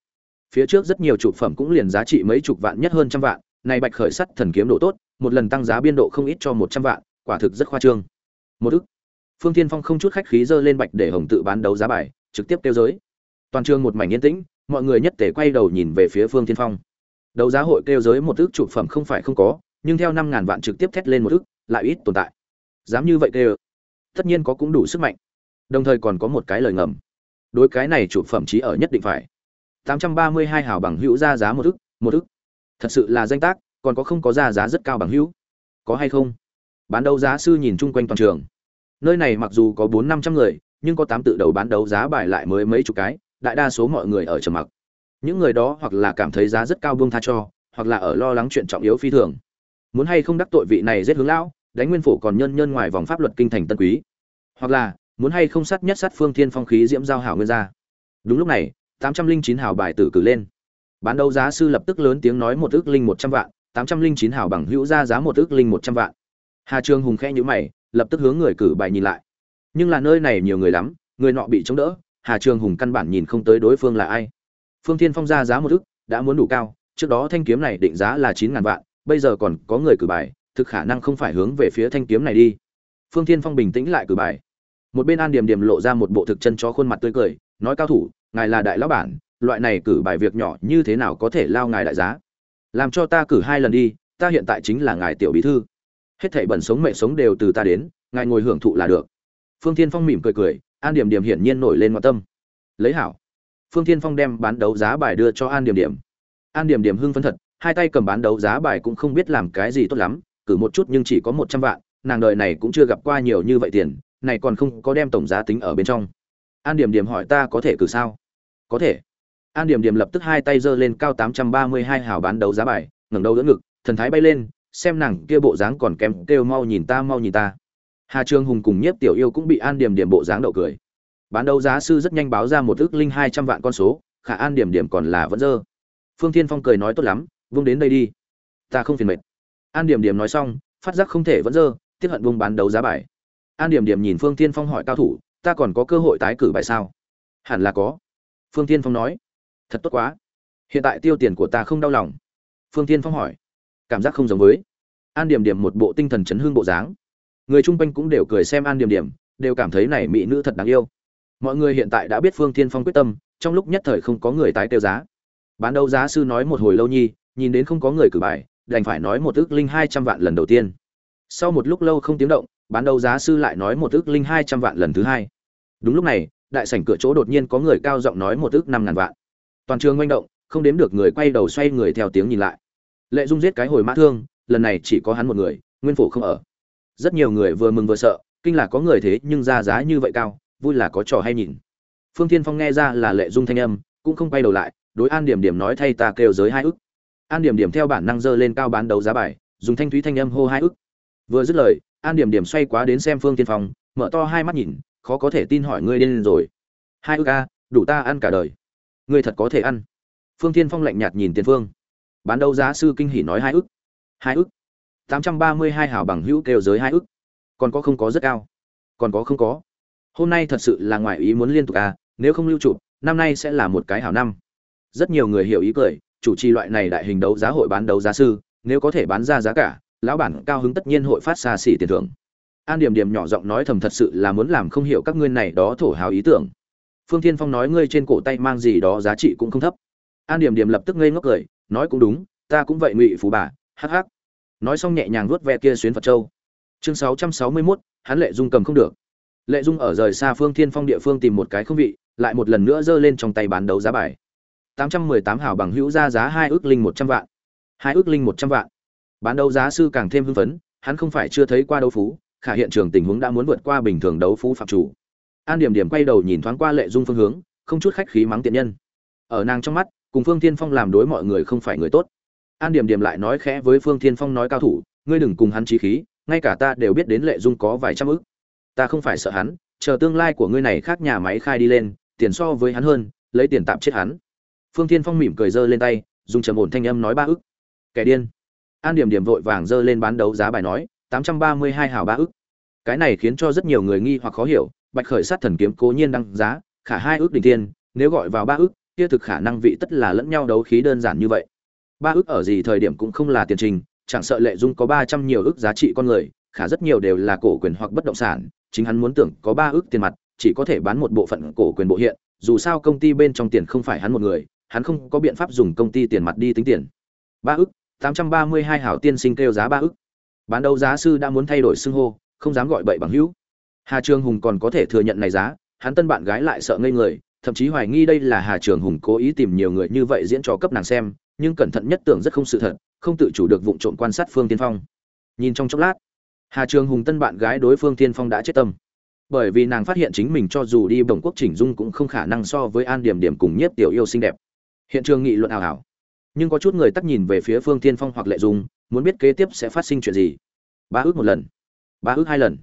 Phía trước rất nhiều chụp phẩm cũng liền giá trị mấy chục vạn nhất hơn trăm vạn, này bạch khởi sắt thần kiếm độ tốt, một lần tăng giá biên độ không ít cho một trăm vạn, quả thực rất khoa trương. Một ức phương tiên phong không chút khách khí dơ lên bạch để hồng tự bán đấu giá bài, trực tiếp tiêu giới. Toàn trường một mảnh yên tĩnh, mọi người nhất tề quay đầu nhìn về phía phương tiên phong. Đấu giá hội kêu giới một ước chụp phẩm không phải không có, nhưng theo năm ngàn vạn trực tiếp thét lên một ước, lại ít tồn tại. Dám như vậy kêu, tất nhiên có cũng đủ sức mạnh. Đồng thời còn có một cái lời ngầm. Đối cái này chụp phẩm chí ở nhất định phải. 832 hào bằng hữu ra giá một ức một ức thật sự là danh tác, còn có không có ra giá rất cao bằng hữu. Có hay không? Bán đấu giá sư nhìn chung quanh toàn trường nơi này mặc dù có bốn năm trăm người, nhưng có tám tự đầu bán đấu giá bài lại mới mấy chục cái, đại đa số mọi người ở trầm mặc. Những người đó hoặc là cảm thấy giá rất cao buông tha cho, hoặc là ở lo lắng chuyện trọng yếu phi thường. Muốn hay không đắc tội vị này giết hướng lão, đánh nguyên phủ còn nhân nhân ngoài vòng pháp luật kinh thành tân quý. Hoặc là, muốn hay không sát nhất sát phương thiên phong khí diễm giao hảo nguyên gia. Đúng lúc này, tám trăm linh chín hào bài tử cử lên. Bán đấu giá sư lập tức lớn tiếng nói một ước linh một trăm vạn, tám trăm linh chín hào bằng hữu ra giá một ước linh một trăm vạn. Hà trường hùng khẽ nhữ mày lập tức hướng người cử bài nhìn lại. Nhưng là nơi này nhiều người lắm, người nọ bị chống đỡ, hà trường hùng căn bản nhìn không tới đối phương là ai. Phương thiên phong ra giá một ước đã muốn đủ cao, trước đó thanh kiếm này định giá là chín ngàn vạn, bây giờ còn có người cử bài, thực khả năng không phải hướng về phía thanh kiếm này đi. Phương thiên phong bình tĩnh lại cử bài. Một bên an điểm điểm lộ ra một bộ thực chân chó khuôn mặt tươi cười, nói cao thủ, ngài là đại lão bản, loại này cử bài việc nhỏ như thế nào có thể lao ngài đại giá? Làm cho ta cử hai lần đi, ta hiện tại chính là ngài tiểu bí thư hết thảy bẩn sống mẹ sống đều từ ta đến, ngài ngồi hưởng thụ là được. Phương thiên phong mỉm cười cười, an điểm điểm hiển nhiên nổi lên ngoại tâm. Lấy hảo. Phương thiên phong đem bán đấu giá bài đưa cho an điểm điểm. An điểm điểm hưng phấn thật, hai tay cầm bán đấu giá bài cũng không biết làm cái gì tốt lắm, cử một chút nhưng chỉ có một trăm vạn, nàng đời này cũng chưa gặp qua nhiều như vậy tiền, này còn không có đem tổng giá tính ở bên trong. An điểm điểm hỏi ta có thể cử sao? Có thể. An điểm điểm lập tức hai tay giơ lên cao tám trăm ba mươi hai hào bán đấu giá bài, ngẩng đầu đỡ ngực, thần thái bay lên xem nàng kia bộ dáng còn kém kêu mau nhìn ta, mau nhìn ta. Hà trương hùng cùng nhiếp tiểu yêu cũng bị an điểm điểm bộ dáng đậu cười. Bán đấu giá sư rất nhanh báo ra một ước linh hai trăm vạn con số, khả an điểm điểm còn là vẫn dơ. Phương thiên phong cười nói tốt lắm, vung đến đây đi. Ta không phiền mệt. An điểm điểm nói xong, phát giác không thể vẫn dơ, tiếp hận vung bán đấu giá bài. An điểm điểm nhìn phương thiên phong hỏi cao thủ, ta còn có cơ hội tái cử bài sao? Hẳn là có. Phương thiên phong nói, thật tốt quá. Hiện tại tiêu tiền của ta không đau lòng. Phương thiên phong hỏi cảm giác không giống với. An điểm điểm một bộ tinh thần chấn hương bộ dáng. Người chung quanh cũng đều cười xem an điểm điểm, đều cảm thấy này mỹ nữ thật đáng yêu. Mọi người hiện tại đã biết phương thiên phong quyết tâm, trong lúc nhất thời không có người tái tiêu giá. Bán đấu giá sư nói một hồi lâu nhi, nhìn đến không có người cử bài, đành phải nói một ước linh hai trăm vạn lần đầu tiên. Sau một lúc lâu không tiếng động, bán đấu giá sư lại nói một ước linh hai trăm vạn lần thứ hai. Đúng lúc này, đại sảnh cửa chỗ đột nhiên có người cao giọng nói một ước năm ngàn vạn. Toàn trường manh động, không đếm được người quay đầu xoay người theo tiếng nhìn lại lệ dung giết cái hồi mã thương, lần này chỉ có hắn một người, nguyên phủ không ở. Rất nhiều người vừa mừng vừa sợ, kinh là có người thế nhưng ra giá như vậy cao, vui là có trò hay nhìn. Phương thiên phong nghe ra là lệ dung thanh âm, cũng không quay đầu lại, đối an điểm điểm nói thay ta kêu giới hai ức. An điểm điểm theo bản năng dơ lên cao bán đấu giá bài, dùng thanh thúy thanh âm hô hai ức. Vừa dứt lời, an điểm điểm xoay quá đến xem phương thiên phong, mở to hai mắt nhìn, khó có thể tin hỏi ngươi điên rồi. Hai ức a, đủ ta ăn cả đời. Ngươi thật có thể ăn. Phương thiên phong lạnh nhạt nhìn tiền phương bán đấu giá sư kinh hỉ nói hai ức. Hai ức. tám trăm ba mươi hai hảo bằng hữu kêu giới hai ức. Còn có không có rất cao. Còn có không có. Hôm nay thật sự là ngoại ý muốn liên tục à nếu không lưu trụ, năm nay sẽ là một cái hảo năm. Rất nhiều người hiểu ý cười, chủ trì loại này đại hình đấu giá hội bán đấu giá sư, nếu có thể bán ra giá cả, lão bản cao hứng tất nhiên hội phát xa xỉ tiền thưởng. An điểm điểm nhỏ giọng nói thầm thật sự là muốn làm không hiểu các ngươi này đó thổ hào ý tưởng. Phương thiên phong nói ngươi trên cổ tay mang gì đó giá trị cũng không thấp. An điểm điểm lập tức ngây ngốc cười nói cũng đúng ta cũng vậy ngụy phú bà hắc hắc. Nói xong nhẹ nhàng vuốt ve kia xuyến phật châu. Chương sáu trăm sáu mươi mốt, hắn lệ dung cầm không được. Lệ dung ở rời xa phương thiên phong địa phương tìm một cái không vị lại một lần nữa giơ lên trong tay bán đấu giá bài. tám trăm mười tám hào bằng hữu ra giá hai ước linh một trăm vạn. Hai ước linh một trăm vạn. Bán đấu giá sư càng thêm hưng phấn hắn không phải chưa thấy qua đấu phú khả hiện trường tình huống đã muốn vượt qua bình thường đấu phú phạm chủ. An điểm điểm quay đầu nhìn thoáng qua lệ dung phương hướng không chút khách khí mắng tiện nhân. Ở nàng trong mắt cùng phương thiên phong làm đối mọi người không phải người tốt. An điểm điểm lại nói khẽ với phương thiên phong nói, cao thủ, ngươi đừng cùng hắn trí khí, ngay cả ta đều biết đến lệ dung có vài trăm ức. Ta không phải sợ hắn, chờ tương lai của ngươi này khác nhà máy khai đi lên, tiền so với hắn hơn, lấy tiền tạm chết hắn. Phương thiên phong mỉm cười giơ lên tay, dùng trầm ổn thanh âm nói ba ức. Kẻ điên. An điểm điểm vội vàng giơ lên bán đấu giá bài nói, tám trăm ba mươi hai hào ba ức. Cái này khiến cho rất nhiều người nghi hoặc khó hiểu, bạch khởi sát thần kiếm cố nhiên đăng giá, khả hai ước đỉnh tiên nếu gọi vào ba ước kia thực khả năng vị tất là lẫn nhau đấu khí đơn giản như vậy. Ba ước ở gì thời điểm cũng không là tiền trình, chẳng sợ lệ dung có ba trăm nhiều ước giá trị con người, khả rất nhiều đều là cổ quyền hoặc bất động sản, chính hắn muốn tưởng có ba ước tiền mặt, chỉ có thể bán một bộ phận cổ quyền bộ hiện, dù sao công ty bên trong tiền không phải hắn một người, hắn không có biện pháp dùng công ty tiền mặt đi tính tiền. Ba ước, tám trăm ba mươi hai hảo tiên sinh kêu giá ba ước. Bán đấu giá sư đã muốn thay đổi xưng hô, không dám gọi bậy bằng hữu. Hà trương hùng còn có thể thừa nhận này giá, hắn tân bạn gái lại sợ ngây người thậm chí hoài nghi đây là hà trường hùng cố ý tìm nhiều người như vậy diễn trò cấp nàng xem, nhưng cẩn thận nhất tưởng rất không sự thật, không tự chủ được vụng trộm quan sát phương tiên phong. Nhìn trong chốc lát, hà trường hùng tân bạn gái đối phương tiên phong đã chết tâm. Bởi vì nàng phát hiện chính mình cho dù đi bồng quốc chỉnh dung cũng không khả năng so với an điểm điểm cùng nhiếp tiểu yêu xinh đẹp. Hiện trường nghị luận ảo ảo. Nhưng có chút người tắt nhìn về phía phương tiên phong hoặc lệ dung, muốn biết kế tiếp sẽ phát sinh chuyện gì. Ba ước một lần. Ba ước hai lần.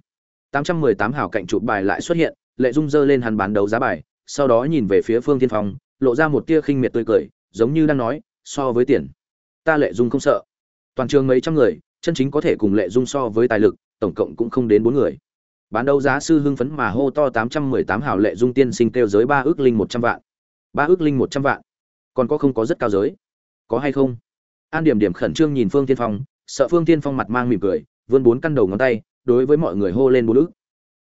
Tám trăm mười tám hào cạnh chụp bài lại xuất hiện, lệ dung giơ lên hắn bán đấu giá bài sau đó nhìn về phía phương tiên phong, lộ ra một tia khinh miệt tươi cười, giống như đang nói, so với tiền, ta lệ dung không sợ. Toàn trường mấy trăm người, chân chính có thể cùng lệ dung so với tài lực, tổng cộng cũng không đến bốn người. Bán đấu giá sư hưng phấn mà hô to tám trăm mười tám hào lệ dung tiên sinh kêu giới ba ước linh một trăm vạn. Ba ước linh một trăm vạn? Còn có không có rất cao giới? Có hay không? An điểm điểm khẩn trương nhìn phương tiên phong, sợ phương tiên phong mặt mang mỉm cười, vươn bốn căn đầu ngón tay, đối với mọi người hô lên bốn ước.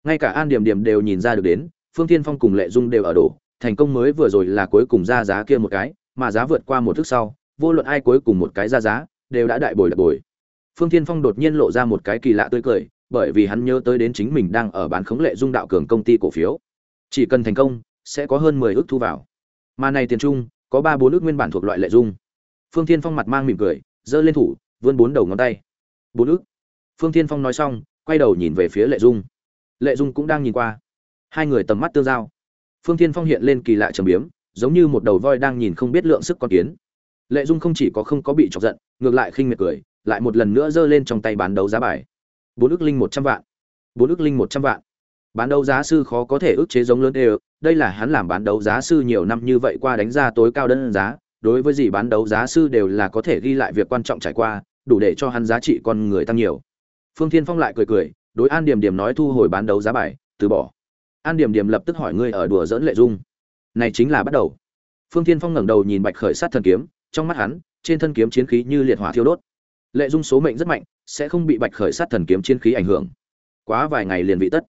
Ngay cả an điểm điểm đều nhìn ra được đến phương Thiên phong cùng lệ dung đều ở đổ, thành công mới vừa rồi là cuối cùng ra giá kia một cái, mà giá vượt qua một thước sau, vô luận ai cuối cùng một cái ra giá, đều đã đại bồi đặc bồi. Phương Thiên phong đột nhiên lộ ra một cái kỳ lạ tươi cười, bởi vì hắn nhớ tới đến chính mình đang ở bán khống lệ dung đạo cường công ty cổ phiếu. Chỉ cần thành công, sẽ có hơn mười ước thu vào. Mà này tiền Chung, có ba bốn ước nguyên bản thuộc loại lệ dung. Phương Thiên phong mặt mang mỉm cười, giơ lên thủ, vươn bốn đầu ngón tay. Bốn ước. Phương Thiên phong nói xong, quay đầu nhìn về phía lệ dung. Lệ dung cũng đang nhìn qua hai người tầm mắt tương giao. Phương thiên phong hiện lên kỳ lạ trầm biếm, giống như một đầu voi đang nhìn không biết lượng sức con kiến. Lệ dung không chỉ có không có bị chọc giận, ngược lại khinh miệt cười, lại một lần nữa giơ lên trong tay bán đấu giá bài. Bốn ước linh một trăm vạn. Bốn ước linh một trăm vạn. Bán đấu giá sư khó có thể ước chế giống lớn đều, đây là hắn làm bán đấu giá sư nhiều năm như vậy qua đánh ra tối cao đơn giá, đối với gì bán đấu giá sư đều là có thể ghi lại việc quan trọng trải qua, đủ để cho hắn giá trị con người tăng nhiều. Phương thiên phong lại cười cười, đối an điểm điểm nói thu hồi bán đấu giá bài, từ bỏ an điểm điểm lập tức hỏi ngươi ở đùa dỡn lệ dung. Này chính là bắt đầu. Phương thiên phong ngẩng đầu nhìn bạch khởi sát thần kiếm trong mắt hắn trên thân kiếm chiến khí như liệt hỏa thiêu đốt. Lệ dung số mệnh rất mạnh sẽ không bị bạch khởi sát thần kiếm chiến khí ảnh hưởng. Quá vài ngày liền vị tất.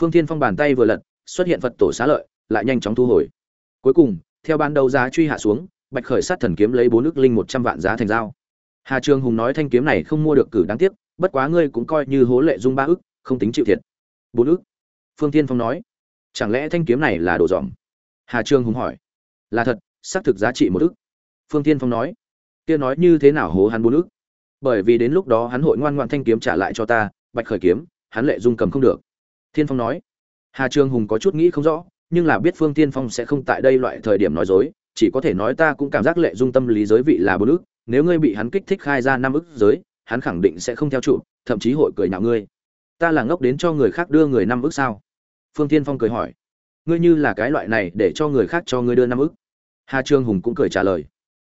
Phương thiên phong bàn tay vừa lật xuất hiện phật tổ xá lợi lại nhanh chóng thu hồi. Cuối cùng theo ban đầu giá truy hạ xuống bạch khởi sát thần kiếm lấy bốn ước linh một trăm vạn giá thành dao hà trường hùng nói thanh kiếm này không mua được cử đáng tiếc bất quá ngươi cũng coi như hố lệ dung ba ức, không tính chịu thiệt. Bốn ức phương thiên phong nói, chẳng lẽ thanh kiếm này là đồ dòm hà trường hùng hỏi, là thật, xác thực giá trị một ức. phương thiên phong nói, kia nói như thế nào hố hắn bốn ức? bởi vì đến lúc đó hắn hội ngoan ngoan thanh kiếm trả lại cho ta, bạch khởi kiếm, hắn lệ dung cầm không được thiên phong nói, hà trường hùng có chút nghĩ không rõ, nhưng là biết phương tiên phong sẽ không tại đây loại thời điểm nói dối, chỉ có thể nói ta cũng cảm giác lệ dung tâm lý giới vị là bốn ức, nếu ngươi bị hắn kích thích khai ra năm ức giới, hắn khẳng định sẽ không theo trụ thậm chí hội cười nhạo ngươi ta là ngốc đến cho người khác đưa người năm ức sao? Phương tiên phong cười hỏi. Ngươi như là cái loại này để cho người khác cho ngươi đưa năm ức. Hà Trương hùng cũng cười trả lời.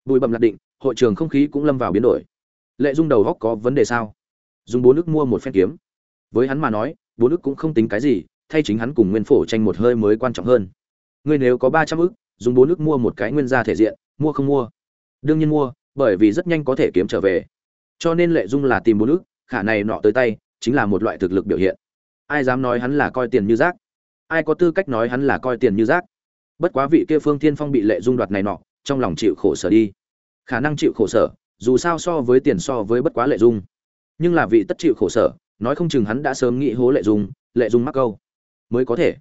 Bụi bầm lạc định, hội trường không khí cũng lâm vào biến đổi. Lệ dung đầu góc có vấn đề sao? Dùng bốn ức mua một phen kiếm. Với hắn mà nói, bốn ức cũng không tính cái gì, thay chính hắn cùng nguyên phổ tranh một hơi mới quan trọng hơn. Ngươi nếu có ba trăm ức, dùng bốn ức mua một cái nguyên gia thể diện, mua không mua? Đương nhiên mua, bởi vì rất nhanh có thể kiếm trở về. Cho nên lệ dung là tìm bốn ức, khả này nọ tới tay chính là một loại thực lực biểu hiện. Ai dám nói hắn là coi tiền như rác? Ai có tư cách nói hắn là coi tiền như rác? Bất quá vị kia phương thiên phong bị lệ dung đoạt này nọ, trong lòng chịu khổ sở đi. Khả năng chịu khổ sở, dù sao so với tiền so với bất quá lệ dung. Nhưng là vị tất chịu khổ sở, nói không chừng hắn đã sớm nghĩ hố lệ dung lệ dung mắc câu. Mới có thể.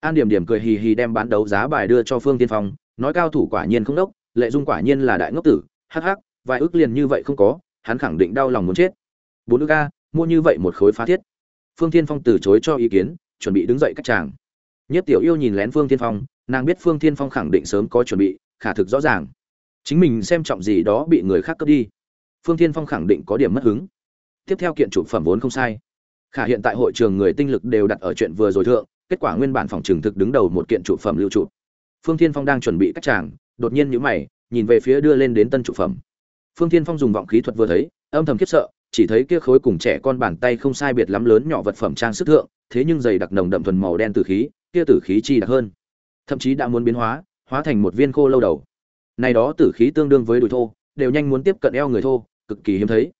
An điểm điểm cười hì hì đem bán đấu giá bài đưa cho phương tiên phong, nói cao thủ quả nhiên không đốc, lệ dung quả nhiên là đại ngốc tử, hắc hắc, vài ước liền như vậy không có, hắn khẳng định đau lòng muốn chết. Bốn ước a mua như vậy một khối phá thiết. Phương tiên phong từ chối cho ý kiến, chuẩn bị đứng dậy cách chàng. Nhất tiểu yêu nhìn lén phương tiên phong, nàng biết phương tiên phong khẳng định sớm có chuẩn bị, khả thực rõ ràng. Chính mình xem trọng gì đó bị người khác cướp đi. Phương tiên phong khẳng định có điểm mất hứng. Tiếp theo kiện chủ phẩm vốn không sai. Khả hiện tại hội trường người tinh lực đều đặt ở chuyện vừa rồi thượng, kết quả nguyên bản phòng trường thực đứng đầu một kiện trụ phẩm lưu trụ. Phương thiên phong đang chuẩn bị cách tràng đột nhiên nhíu mày, nhìn về phía đưa lên đến tân trụ phẩm. Phương thiên phong dùng vọng khí thuật vừa thấy, âm thầm khiếp sợ chỉ thấy kia khối cùng trẻ con bàn tay không sai biệt lắm lớn nhỏ vật phẩm trang sức thượng, thế nhưng dày đặc nồng đậm thuần màu đen tử khí, kia tử khí chi đặc hơn. Thậm chí đã muốn biến hóa hóa thành một viên khô lâu đầu. Này đó tử khí tương đương với đùi thô, đều nhanh muốn tiếp cận eo người thô, cực kỳ hiếm thấy.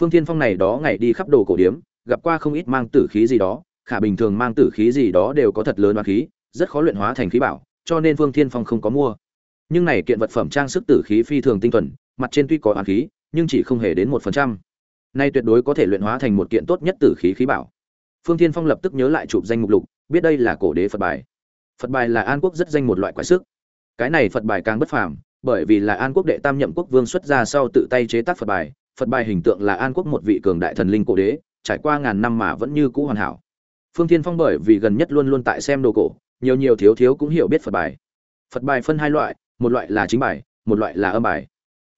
Phương thiên phong này đó ngày đi khắp đồ cổ điếm, gặp qua không ít mang tử khí gì đó, khả bình thường mang tử khí gì đó đều có thật lớn oán khí, rất khó luyện hóa thành khí bảo, cho nên phương thiên phong không có mua. Nhưng này kiện vật phẩm trang sức tử khí phi thường tinh thuần, mặt trên tuy có oán khí, nhưng chỉ không hề đến một phần trăm nay tuyệt đối có thể luyện hóa thành một kiện tốt nhất tử khí khí bảo. Phương thiên phong lập tức nhớ lại chụp danh mục lục, biết đây là cổ đế phật bài. Phật bài là an quốc rất danh một loại quái sức. Cái này phật bài càng bất phàm, bởi vì là an quốc đệ tam nhậm quốc vương xuất ra sau tự tay chế tác phật bài phật bài hình tượng là an quốc một vị cường đại thần linh cổ đế, trải qua ngàn năm mà vẫn như cũ hoàn hảo. Phương thiên phong bởi vì gần nhất luôn luôn tại xem đồ cổ, nhiều nhiều thiếu thiếu cũng hiểu biết phật bài. Phật bài phân hai loại, một loại là chính bài, một loại là âm bài.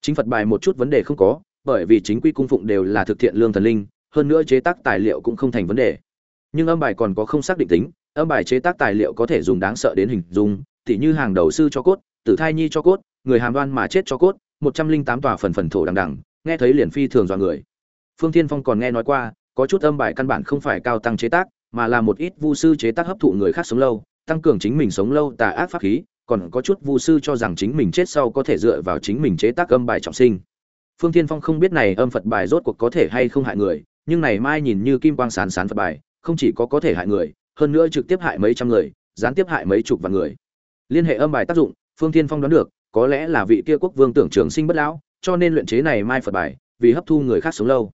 Chính phật bài một chút vấn đề không có bởi vì chính quy cung phụng đều là thực thiện lương thần linh, hơn nữa chế tác tài liệu cũng không thành vấn đề. Nhưng âm bài còn có không xác định tính, âm bài chế tác tài liệu có thể dùng đáng sợ đến hình dung, tỉ như hàng đầu sư cho cốt, tử thai nhi cho cốt, người hàm đoan mà chết cho cốt, một trăm linh tám tòa phần phần thổ đằng đằng, nghe thấy liền phi thường dọa người. Phương thiên phong còn nghe nói qua, có chút âm bài căn bản không phải cao tăng chế tác, mà là một ít vu sư chế tác hấp thụ người khác sống lâu, tăng cường chính mình sống lâu tà ác pháp khí, còn có chút vu sư cho rằng chính mình chết sau có thể dựa vào chính mình chế tác âm bài trọng sinh phương thiên phong không biết này âm phật bài rốt cuộc có thể hay không hại người, nhưng này mai nhìn như kim quang sán sán phật bài, không chỉ có có thể hại người, hơn nữa trực tiếp hại mấy trăm người, gián tiếp hại mấy chục vạn người. Liên hệ âm bài tác dụng, phương thiên phong đoán được, có lẽ là vị kia quốc vương tưởng trường sinh bất lão, cho nên luyện chế này mai phật bài, vì hấp thu người khác sống lâu.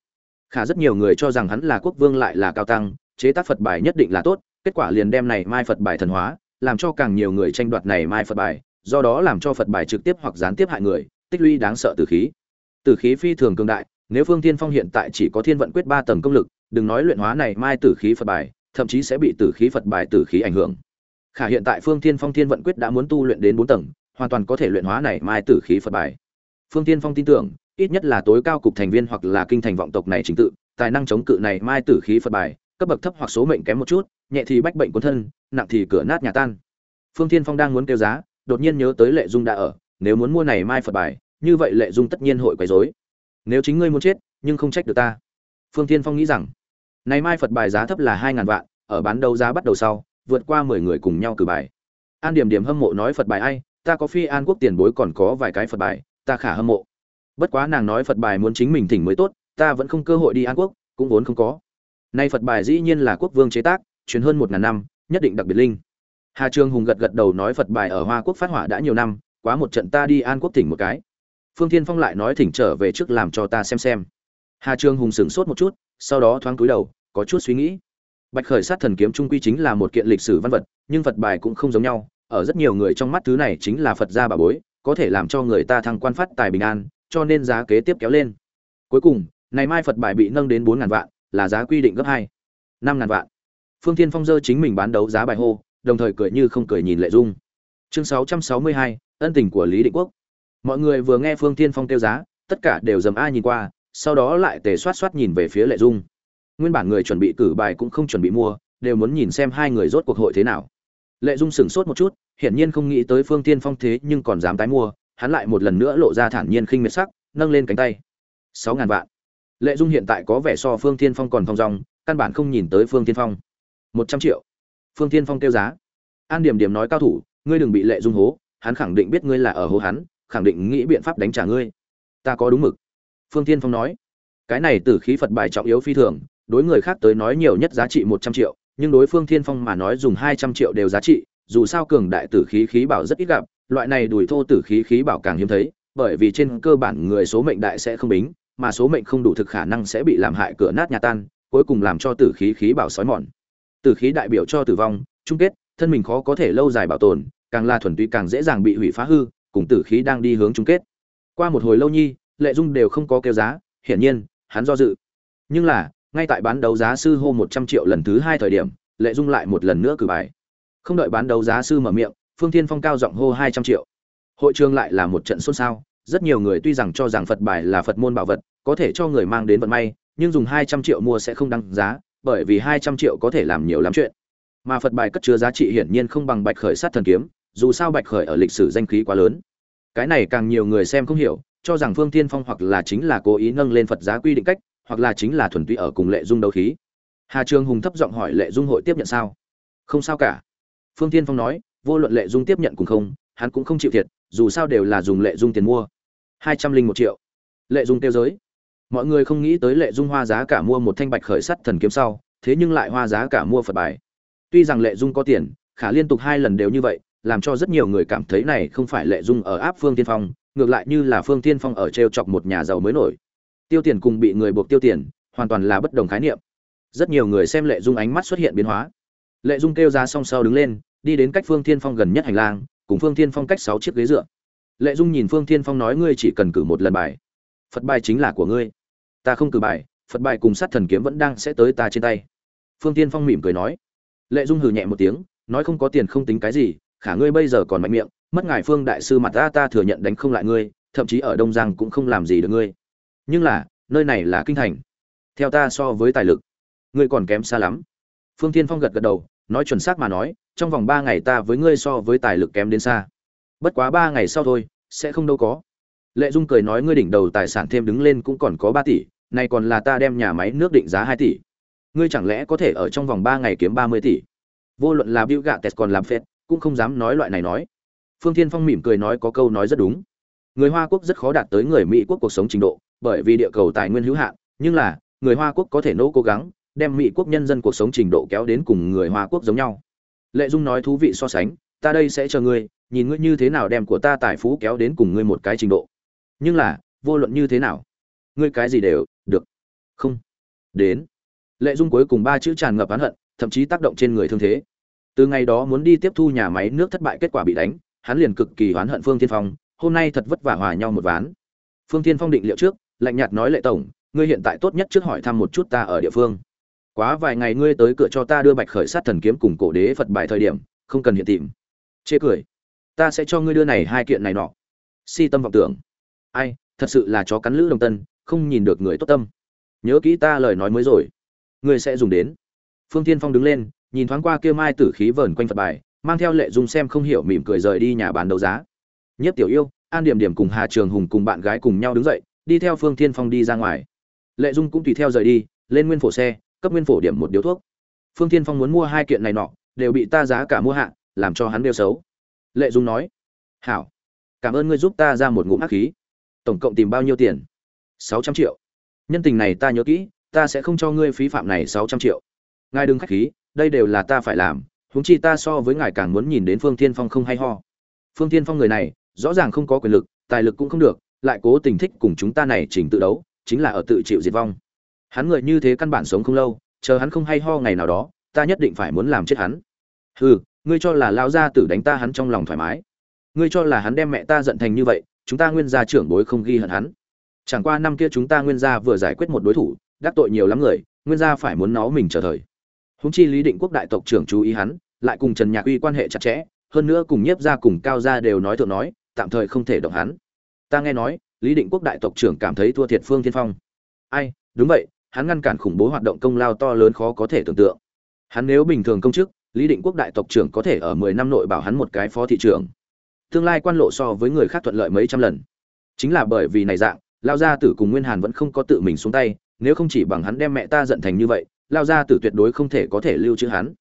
Khả rất nhiều người cho rằng hắn là quốc vương lại là cao tăng, chế tác phật bài nhất định là tốt, kết quả liền đem này mai phật bài thần hóa, làm cho càng nhiều người tranh đoạt này mai phật bài, do đó làm cho phật bài trực tiếp hoặc gián tiếp hại người, tích lũy đáng sợ từ khí. Tử khí phi thường cường đại, nếu phương thiên phong hiện tại chỉ có thiên vận quyết ba tầng công lực, đừng nói luyện hóa này mai tử khí phật bài, thậm chí sẽ bị tử khí phật bài tử khí ảnh hưởng. Khả hiện tại phương thiên phong, thiên vận quyết đã muốn tu luyện đến bốn tầng, hoàn toàn có thể luyện hóa này mai tử khí phật bài. Phương thiên phong tin tưởng, ít nhất là tối cao cục thành viên hoặc là kinh thành vọng tộc này chính tự, tài năng chống cự này mai tử khí phật bài, cấp bậc thấp hoặc số mệnh kém một chút, nhẹ thì bách bệnh cuốn thân, nặng thì cửa nát nhà tan. Phương thiên phong đang muốn kêu giá, đột nhiên nhớ tới lệ dung đã ở, nếu muốn mua này mai phật bài như vậy lệ dung tất nhiên hội quấy rối. Nếu chính ngươi muốn chết, nhưng không trách được ta. Phương thiên phong nghĩ rằng, nay mai phật bài giá thấp là hai ngàn vạn, ở bán đấu giá bắt đầu sau, vượt qua mười người cùng nhau cử bài. An điểm điểm hâm mộ nói phật bài ai, ta có phi an quốc tiền bối còn có vài cái phật bài, ta khả hâm mộ. Bất quá nàng nói phật bài muốn chính mình thỉnh mới tốt, ta vẫn không cơ hội đi an quốc, cũng vốn không có. Nay phật bài dĩ nhiên là quốc vương chế tác, truyền hơn một ngàn năm, nhất định đặc biệt linh. Hà trương hùng gật gật đầu nói phật bài ở hoa quốc phát hỏa đã nhiều năm, quá một trận ta đi an quốc thỉnh một cái phương thiên phong lại nói thỉnh trở về trước làm cho ta xem xem. Hà trương hùng sửng sốt một chút, sau đó thoáng cúi đầu, có chút suy nghĩ. Bạch khởi sát thần kiếm trung quy chính là một kiện lịch sử văn vật, nhưng phật bài cũng không giống nhau. Ở rất nhiều người trong mắt thứ này chính là phật gia bà bối, có thể làm cho người ta thăng quan phát tài bình an, cho nên giá kế tiếp kéo lên. Cuối cùng, này mai phật bài bị nâng đến bốn ngàn vạn, là giá quy định gấp hai, năm ngàn vạn. Phương thiên phong dơ chính mình bán đấu giá bài hô, đồng thời cười như không cười nhìn lệ dung. Chương sáu trăm sáu mươi hai, ân tình của lý định quốc mọi người vừa nghe phương thiên phong kêu giá, tất cả đều dầm ai nhìn qua, sau đó lại tề soát soát nhìn về phía lệ dung. Nguyên bản người chuẩn bị cử bài cũng không chuẩn bị mua, đều muốn nhìn xem hai người rốt cuộc hội thế nào. Lệ dung sửng sốt một chút, hiển nhiên không nghĩ tới phương tiên phong thế nhưng còn dám tái mua, hắn lại một lần nữa lộ ra thản nhiên khinh miệt sắc, nâng lên cánh tay. Sáu ngàn vạn. Lệ dung hiện tại có vẻ so phương tiên phong còn thong dong, căn bản không nhìn tới phương tiên phong. Một trăm triệu. Phương tiên phong kêu giá. An điểm điểm nói cao thủ, ngươi đừng bị lệ dung hố, hắn khẳng định biết ngươi là ở hố hắn khẳng định nghĩ biện pháp đánh trả ngươi. Ta có đúng mực. Phương tiên phong nói. Cái này tử khí phật bài trọng yếu phi thường, đối người khác tới nói nhiều nhất giá trị một trăm triệu, nhưng đối phương thiên phong mà nói dùng hai trăm triệu đều giá trị, dù sao cường đại tử khí khí bảo rất ít gặp, loại này đùi thô tử khí khí bảo càng hiếm thấy, bởi vì trên cơ bản người số mệnh đại sẽ không bính, mà số mệnh không đủ thực khả năng sẽ bị làm hại cửa nát nhà tan, cuối cùng làm cho tử khí khí bảo sói mòn. Tử khí đại biểu cho tử vong, chung kết, thân mình khó có thể lâu dài bảo tồn, càng là thuần túy càng dễ dàng bị hủy phá hư cùng tử khí đang đi hướng chung kết. Qua một hồi lâu nhi, lệ dung đều không có kêu giá, hiển nhiên, hắn do dự. Nhưng là, ngay tại bán đấu giá sư hô một trăm triệu lần thứ hai thời điểm, lệ dung lại một lần nữa cử bài. Không đợi bán đấu giá sư mở miệng, phương thiên phong cao giọng hô hai trăm triệu. Hội trường lại là một trận xôn xao, rất nhiều người tuy rằng cho rằng phật bài là phật môn bảo vật, có thể cho người mang đến vận may, nhưng dùng hai trăm triệu mua sẽ không đăng giá, bởi vì hai trăm triệu có thể làm nhiều lắm chuyện. Mà phật bài cất chứa giá trị hiển nhiên không bằng bạch khởi sát thần kiếm, dù sao bạch khởi ở lịch sử danh khí quá lớn cái này càng nhiều người xem không hiểu, cho rằng phương thiên phong hoặc là chính là cố ý nâng lên phật giá quy định cách, hoặc là chính là thuần túy ở cùng lệ dung đấu khí. Hà trường hùng thấp giọng hỏi lệ dung hội tiếp nhận sao? Không sao cả. Phương tiên phong nói, vô luận lệ dung tiếp nhận cùng không, hắn cũng không chịu thiệt, dù sao đều là dùng lệ dung tiền mua. Hai trăm linh một triệu. Lệ dung tiêu giới. Mọi người không nghĩ tới lệ dung hoa giá cả mua một thanh bạch khởi sắt thần kiếm sau, thế nhưng lại hoa giá cả mua phật bài. Tuy rằng lệ dung có tiền, khả liên tục hai lần đều như vậy làm cho rất nhiều người cảm thấy này không phải lệ dung ở áp phương tiên phong, ngược lại như là phương tiên phong ở t chọc một nhà giàu mới nổi. Tiêu tiền cùng bị người buộc tiêu tiền, hoàn toàn là bất đồng khái niệm. Rất nhiều người xem lệ dung ánh mắt xuất hiện biến hóa. Lệ dung kêu ra song sau đứng lên, đi đến cách phương thiên phong gần nhất hành lang, cùng phương thiên phong cách sáu chiếc ghế dựa. Lệ dung nhìn phương thiên phong nói ngươi chỉ cần cử một lần bài. Phật bài chính là của ngươi. Ta không cử bài, phật bài cùng sát thần kiếm vẫn đang sẽ tới ta trên tay. Phương thiên phong mỉm cười nói. Lệ dung hừ nhẹ một tiếng, nói không có tiền không tính cái gì khả ngươi bây giờ còn mạnh miệng, mất ngài phương đại sư mặt ta ta thừa nhận đánh không lại ngươi, thậm chí ở đông giang cũng không làm gì được ngươi. Nhưng là, nơi này là kinh thành. Theo ta so với tài lực, ngươi còn kém xa lắm. Phương tiên phong gật gật đầu, nói chuẩn xác mà nói, trong vòng ba ngày ta với ngươi so với tài lực kém đến xa. Bất quá ba ngày sau thôi, sẽ không đâu có. Lệ dung cười nói ngươi đỉnh đầu tài sản thêm đứng lên cũng còn có ba tỷ, này còn là ta đem nhà máy nước định giá hai tỷ. Ngươi chẳng lẽ có thể ở trong vòng ba ngày kiếm ba mươi tỷ? Vô luận là Bill Gates còn làm phết cũng không dám nói loại này nói. Phương thiên phong mỉm cười nói có câu nói rất đúng. Người hoa quốc rất khó đạt tới người mỹ quốc cuộc sống trình độ, bởi vì địa cầu tài nguyên hữu hạn, nhưng là, người hoa quốc có thể nỗ cố gắng, đem mỹ quốc nhân dân cuộc sống trình độ kéo đến cùng người hoa quốc giống nhau. Lệ dung nói thú vị so sánh, ta đây sẽ chờ ngươi, nhìn ngươi như thế nào đem của ta tài phú kéo đến cùng ngươi một cái trình độ. Nhưng là, vô luận như thế nào, ngươi cái gì đều được. Không. Đến. Lệ dung cuối cùng ba chữ tràn ngập oán hận, thậm chí tác động trên người thương thế từ ngày đó muốn đi tiếp thu nhà máy nước thất bại kết quả bị đánh, hắn liền cực kỳ oán hận phương tiên phong, hôm nay thật vất vả hòa nhau một ván. Phương tiên phong định liệu trước, lạnh nhạt nói lệ tổng, ngươi hiện tại tốt nhất trước hỏi thăm một chút ta ở địa phương. Quá vài ngày ngươi tới cửa cho ta đưa bạch khởi sát thần kiếm cùng cổ đế phật bài thời điểm, không cần hiện tìm. Chê cười. Ta sẽ cho ngươi đưa này hai kiện này nọ. Si tâm vọng tưởng. Ai, thật sự là chó cắn lữ đồng tân, không nhìn được người tốt tâm. Nhớ kỹ ta lời nói mới rồi. Ngươi sẽ dùng đến. Phương tiên phong đứng lên nhìn thoáng qua kia mai tử khí vờn quanh phật bài, mang theo lệ dung xem không hiểu mỉm cười rời đi nhà bán đấu giá. Nhất tiểu yêu, an điểm điểm cùng hà trường hùng cùng bạn gái cùng nhau đứng dậy, đi theo phương thiên phong đi ra ngoài. Lệ dung cũng tùy theo rời đi, lên nguyên phổ xe, cấp nguyên phổ điểm một điếu thuốc. Phương thiên phong muốn mua hai kiện này nọ, đều bị ta giá cả mua hạ, làm cho hắn đeo xấu. Lệ dung nói, hảo, cảm ơn ngươi giúp ta ra một ngụm ác khí. Tổng cộng tìm bao nhiêu tiền? Sáu trăm triệu. Nhân tình này ta nhớ kỹ, ta sẽ không cho ngươi phí phạm này sáu trăm triệu. Ngài đừng khách khí đây đều là ta phải làm, huống chi ta so với ngài càng muốn nhìn đến phương tiên phong không hay ho. Phương tiên phong người này, rõ ràng không có quyền lực, tài lực cũng không được, lại cố tình thích cùng chúng ta này chỉnh tự đấu, chính là ở tự chịu diệt vong. Hắn người như thế căn bản sống không lâu, chờ hắn không hay ho ngày nào đó, ta nhất định phải muốn làm chết hắn. Hừ, ngươi cho là lao gia tử đánh ta hắn trong lòng thoải mái. Ngươi cho là hắn đem mẹ ta giận thành như vậy, chúng ta nguyên gia trưởng bối không ghi hận hắn. Chẳng qua năm kia chúng ta nguyên gia vừa giải quyết một đối thủ, đắc tội nhiều lắm người, nguyên gia phải muốn nó mình trở thời. Huống chi lý định quốc đại tộc trưởng chú ý hắn, lại cùng trần nhạc uy quan hệ chặt chẽ, hơn nữa cùng nhiếp gia cùng cao gia đều nói thượng nói, tạm thời không thể động hắn. Ta nghe nói, lý định quốc đại tộc trưởng cảm thấy thua thiệt phương thiên phong. Ai, đúng vậy, hắn ngăn cản khủng bố hoạt động công lao to lớn khó có thể tưởng tượng. Hắn nếu bình thường công chức, lý định quốc đại tộc trưởng có thể ở mười năm nội bảo hắn một cái phó thị trưởng. Tương lai quan lộ so với người khác thuận lợi mấy trăm lần. Chính là bởi vì này dạng, lao gia tử cùng nguyên hàn vẫn không có tự mình xuống tay, nếu không chỉ bằng hắn đem mẹ ta giận thành như vậy lao ra tử tuyệt đối không thể có thể lưu trữ hắn.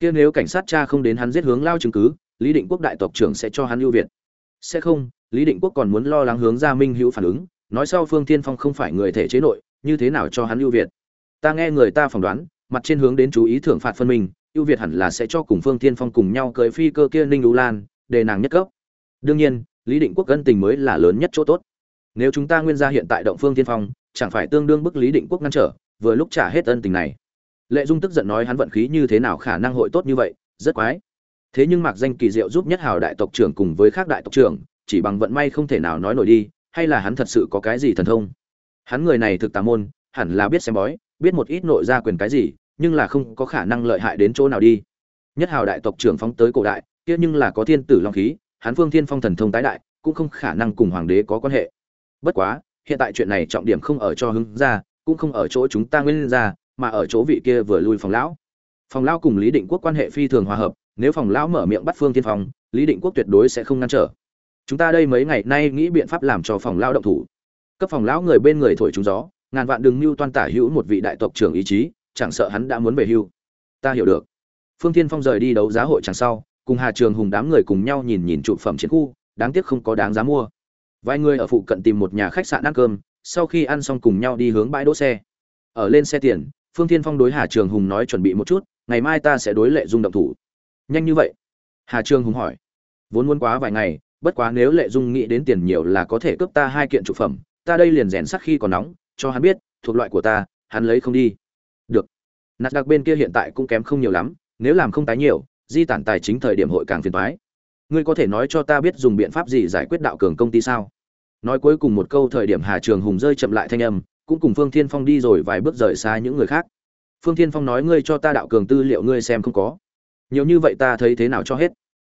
Kia nếu cảnh sát cha không đến hắn giết hướng lao chứng cứ, lý định quốc đại tộc trưởng sẽ cho hắn ưu việt. Sẽ không, lý định quốc còn muốn lo lắng hướng gia minh hữu phản ứng, nói sau phương thiên phong không phải người thể chế nội, như thế nào cho hắn ưu việt. Ta nghe người ta phỏng đoán, mặt trên hướng đến chú ý thưởng phạt phân minh ưu việt hẳn là sẽ cho cùng phương thiên phong cùng nhau cưới phi cơ kia ninh đu lan, để nàng nhất cấp. Đương nhiên, lý định quốc ân tình mới là lớn nhất chỗ tốt. Nếu chúng ta nguyên gia hiện tại động phương thiên phong, chẳng phải tương đương bức lý định quốc ngăn trở, vừa lúc trả hết ân tình này lệ dung tức giận nói hắn vận khí như thế nào khả năng hội tốt như vậy, rất quái. Thế nhưng mạc danh kỳ diệu giúp nhất hào đại tộc trưởng cùng với khác đại tộc trưởng, chỉ bằng vận may không thể nào nói nổi đi, hay là hắn thật sự có cái gì thần thông? Hắn người này thực tà môn, hẳn là biết xem bói, biết một ít nội gia quyền cái gì, nhưng là không có khả năng lợi hại đến chỗ nào đi. Nhất hào đại tộc trưởng phóng tới cổ đại, kia nhưng là có thiên tử long khí, hắn phương thiên phong thần thông tái đại, cũng không khả năng cùng hoàng đế có quan hệ. Bất quá, hiện tại chuyện này trọng điểm không ở cho hứng ra, cũng không ở chỗ chúng ta nguyên ra mà ở chỗ vị kia vừa lui phòng lão. Phòng lão cùng lý định quốc quan hệ phi thường hòa hợp, nếu phòng lão mở miệng bắt phương thiên phong, lý định quốc tuyệt đối sẽ không ngăn trở. Chúng ta đây mấy ngày nay nghĩ biện pháp làm cho phòng lão động thủ. Cấp phòng lão người bên người thổi trúng gió, ngàn vạn đừng mưu toan tả hữu một vị đại tộc trưởng ý chí, chẳng sợ hắn đã muốn về hưu. Ta hiểu được. Phương thiên phong rời đi đấu giá hội chẳng sau, cùng hà trường hùng đám người cùng nhau nhìn nhìn trụ phẩm chiến khu, đáng tiếc không có đáng giá mua. Vài người ở phụ cận tìm một nhà khách sạn ăn cơm, sau khi ăn xong cùng nhau đi hướng bãi đỗ xe. Ở lên xe tiền phương thiên phong đối hà trường hùng nói chuẩn bị một chút, ngày mai ta sẽ đối lệ dung động thủ. Nhanh như vậy? Hà trường hùng hỏi. Vốn muốn quá vài ngày, bất quá nếu lệ dung nghĩ đến tiền nhiều là có thể cướp ta hai kiện trụ phẩm, ta đây liền rèn sắc khi còn nóng, cho hắn biết, thuộc loại của ta, hắn lấy không đi. Được. Nạt đặc bên kia hiện tại cũng kém không nhiều lắm, nếu làm không tái nhiều, di tản tài chính thời điểm hội càng phiền toái. Ngươi có thể nói cho ta biết dùng biện pháp gì giải quyết đạo cường công ty sao? Nói cuối cùng một câu thời điểm hà trường hùng rơi chậm lại thanh âm cũng cùng phương thiên phong đi rồi vài bước rời xa những người khác. Phương thiên phong nói, ngươi cho ta đạo cường tư liệu ngươi xem không có. Nhiều như vậy ta thấy thế nào cho hết?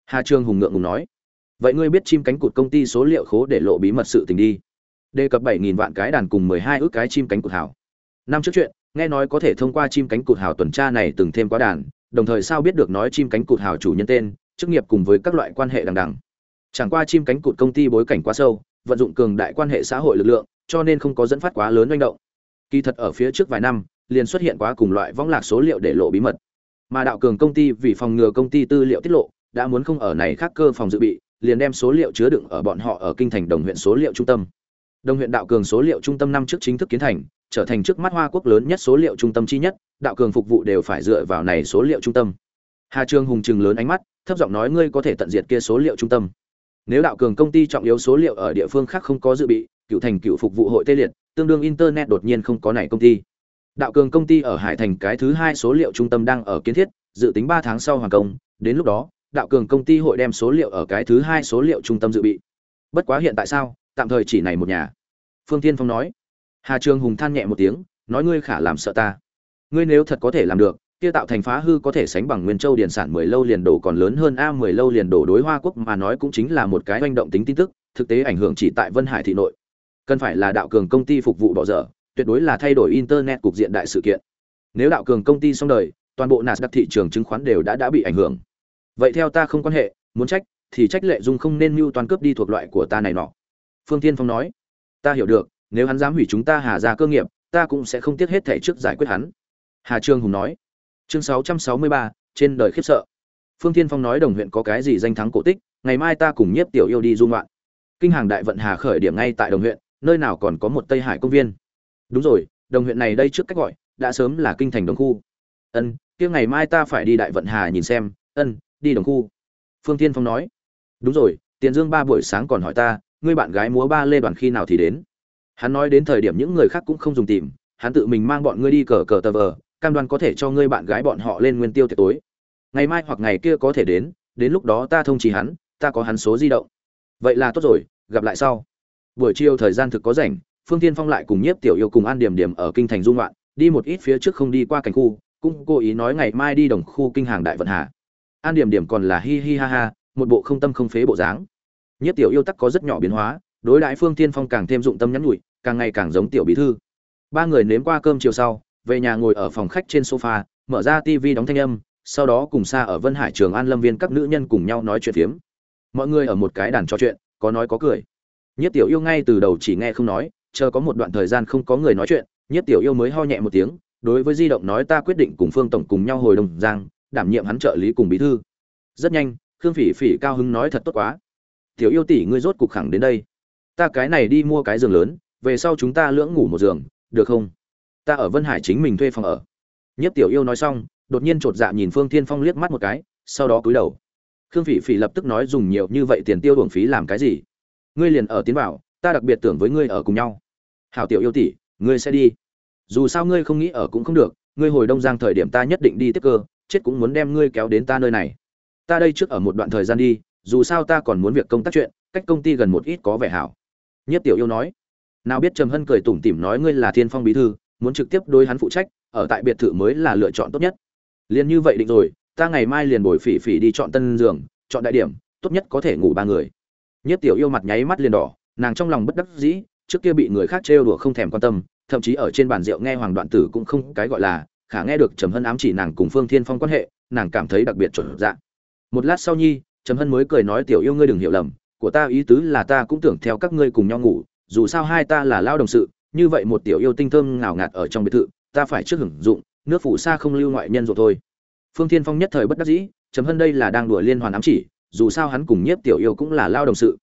Hà trương hùng ngượng ngùng nói, vậy ngươi biết chim cánh cụt công ty số liệu khố để lộ bí mật sự tình đi. Đề cập bảy nghìn vạn cái đàn cùng mười hai ước cái chim cánh cụt hảo năm trước chuyện, nghe nói có thể thông qua chim cánh cụt hảo tuần tra này từng thêm quá đàn, đồng thời sao biết được nói chim cánh cụt hảo chủ nhân tên, chức nghiệp cùng với các loại quan hệ đằng đằng. Chẳng qua chim cánh cụt công ty bối cảnh quá sâu, vận dụng cường đại quan hệ xã hội lực lượng cho nên không có dẫn phát quá lớn manh động. Kỳ thật ở phía trước vài năm, liền xuất hiện quá cùng loại võng lạc số liệu để lộ bí mật. Mà đạo cường công ty vì phòng ngừa công ty tư liệu tiết lộ, đã muốn không ở này khác cơ phòng dự bị, liền đem số liệu chứa đựng ở bọn họ ở kinh thành đồng huyện số liệu trung tâm. Đồng huyện đạo cường số liệu trung tâm năm trước chính thức kiến thành, trở thành trước mắt hoa quốc lớn nhất số liệu trung tâm chi nhất, đạo cường phục vụ đều phải dựa vào này số liệu trung tâm. Hà trương hùng chừng lớn ánh mắt, thấp giọng nói ngươi có thể tận diệt kia số liệu trung tâm. Nếu đạo cường công ty trọng yếu số liệu ở địa phương khác không có dự bị cựu thành cựu phục vụ hội tê liệt, tương đương internet đột nhiên không có này công ty. Đạo cường công ty ở hải thành cái thứ hai số liệu trung tâm đang ở kiến thiết, dự tính ba tháng sau hoàn công, đến lúc đó, đạo cường công ty hội đem số liệu ở cái thứ hai số liệu trung tâm dự bị. Bất quá hiện tại sao, tạm thời chỉ này một nhà. Phương tiên phong nói. Hà trường hùng than nhẹ một tiếng, nói ngươi khả làm sợ ta. Ngươi nếu thật có thể làm được, kia tạo thành phá hư có thể sánh bằng nguyên châu điển sản mười lâu liền đổ còn lớn hơn a mười lâu liền đổ đối hoa quốc mà nói cũng chính là một cái manh động tính tin tức, thực tế ảnh hưởng chỉ tại vân hải thị nội cần phải là đạo cường công ty phục vụ bỏ dở tuyệt đối là thay đổi internet cục diện đại sự kiện. Nếu đạo cường công ty xong đời toàn bộ nasdaq thị trường chứng khoán đều đã đã bị ảnh hưởng. Vậy theo ta không quan hệ muốn trách thì trách lệ dung không nên mưu toàn cướp đi thuộc loại của ta này nọ. Phương tiên phong nói ta hiểu được nếu hắn dám hủy chúng ta hà ra cơ nghiệp ta cũng sẽ không tiếc hết thẻ trước giải quyết hắn. Hà trương hùng nói chương 663, trên đời khiếp sợ. Phương tiên phong nói đồng huyện có cái gì danh thắng cổ tích ngày mai ta cùng nhiếp tiểu yêu đi du ngoạn. Kinh hàng đại vận hà khởi điểm ngay tại đồng huyện nơi nào còn có một tây hải công viên? Đúng rồi, đồng huyện này đây trước cách gọi, đã sớm là kinh thành đồng khu. Ân, kia ngày mai ta phải đi đại vận hà nhìn xem. Ân, đi đồng khu. Phương tiên phong nói. Đúng rồi, tiền dương ba buổi sáng còn hỏi ta, ngươi bạn gái múa ba lê đoàn khi nào thì đến? Hắn nói đến thời điểm những người khác cũng không dùng tìm, hắn tự mình mang bọn ngươi đi cờ cờ tờ vờ, cam đoan có thể cho ngươi bạn gái bọn họ lên nguyên tiêu tiệc tối. Ngày mai hoặc ngày kia có thể đến đến lúc đó ta thông trì hắn, ta có hắn số di động. Vậy là tốt rồi, gặp lại sau buổi chiều thời gian thực có rảnh, phương tiên phong lại cùng nhiếp tiểu yêu cùng an điểm điểm ở kinh thành dung loạn đi một ít phía trước không đi qua cảnh khu, cũng cố ý nói ngày mai đi đồng khu kinh hàng đại vận hà. An điểm điểm còn là hi hi ha ha, một bộ không tâm không phế bộ dáng. Nhiếp tiểu yêu tắc có rất nhỏ biến hóa, đối đại phương tiên phong càng thêm dụng tâm nhắn nhủi, càng ngày càng giống tiểu bí thư. Ba người nếm qua cơm chiều sau, về nhà ngồi ở phòng khách trên sofa, mở ra tv đóng thanh âm, sau đó cùng xa ở vân hải trường an lâm viên các nữ nhân cùng nhau nói chuyện phiếm. Mọi người ở một cái đàn trò chuyện, có nói có cười nhất tiểu yêu ngay từ đầu chỉ nghe không nói, chờ có một đoạn thời gian không có người nói chuyện nhất tiểu yêu mới ho nhẹ một tiếng, đối với di động nói ta quyết định cùng phương tổng cùng nhau hồi đồng giang, đảm nhiệm hắn trợ lý cùng bí thư. Rất nhanh, khương phỉ phỉ cao hứng nói thật tốt quá. Tiểu yêu tỷ ngươi rốt cục khẳng đến đây. Ta cái này đi mua cái giường lớn, về sau chúng ta lưỡng ngủ một giường, được không? Ta ở vân hải chính mình thuê phòng ở. Nhất tiểu yêu nói xong, đột nhiên chột dạ nhìn phương thiên phong liếc mắt một cái, sau đó cúi đầu. Khương phỉ phỉ lập tức nói dùng nhiều như vậy tiền tiêu uổng phí làm cái gì? Ngươi liền ở tiến vào, ta đặc biệt tưởng với ngươi ở cùng nhau. Hảo tiểu yêu tỷ, ngươi sẽ đi. Dù sao ngươi không nghĩ ở cũng không được, ngươi hồi đông giang thời điểm ta nhất định đi tiếp cơ, chết cũng muốn đem ngươi kéo đến ta nơi này. Ta đây trước ở một đoạn thời gian đi, dù sao ta còn muốn việc công tác chuyện, cách công ty gần một ít có vẻ hảo. Nhất tiểu yêu nói. Nào biết trầm hân cười tủm tỉm nói ngươi là thiên phong bí thư, muốn trực tiếp đối hắn phụ trách, ở tại biệt thự mới là lựa chọn tốt nhất. Liền như vậy định rồi, ta ngày mai liền bồi phỉ phỉ đi chọn tân giường, chọn đại điểm, tốt nhất có thể ngủ ba người nhất tiểu yêu mặt nháy mắt liền đỏ, nàng trong lòng bất đắc dĩ, trước kia bị người khác trêu đùa không thèm quan tâm, thậm chí ở trên bàn rượu nghe hoàng đoạn tử cũng không cái gọi là, khả nghe được trầm hân ám chỉ nàng cùng phương thiên phong quan hệ, nàng cảm thấy đặc biệt chuẩn dạ. Một lát sau nhi, trầm hân mới cười nói, tiểu yêu ngươi đừng hiểu lầm, của ta ý tứ là ta cũng tưởng theo các ngươi cùng nhau ngủ, dù sao hai ta là lao đồng sự, như vậy một tiểu yêu tinh thơm ngào ngạt ở trong biệt thự, ta phải trước hưởng dụng, nước phủ xa không lưu ngoại nhân rồi thôi. Phương thiên phong nhất thời bất đắc dĩ, trầm hân đây là đang đùa liên hoàn ám chỉ dù sao hắn cùng nhiếp tiểu yêu cũng là lao đồng sự.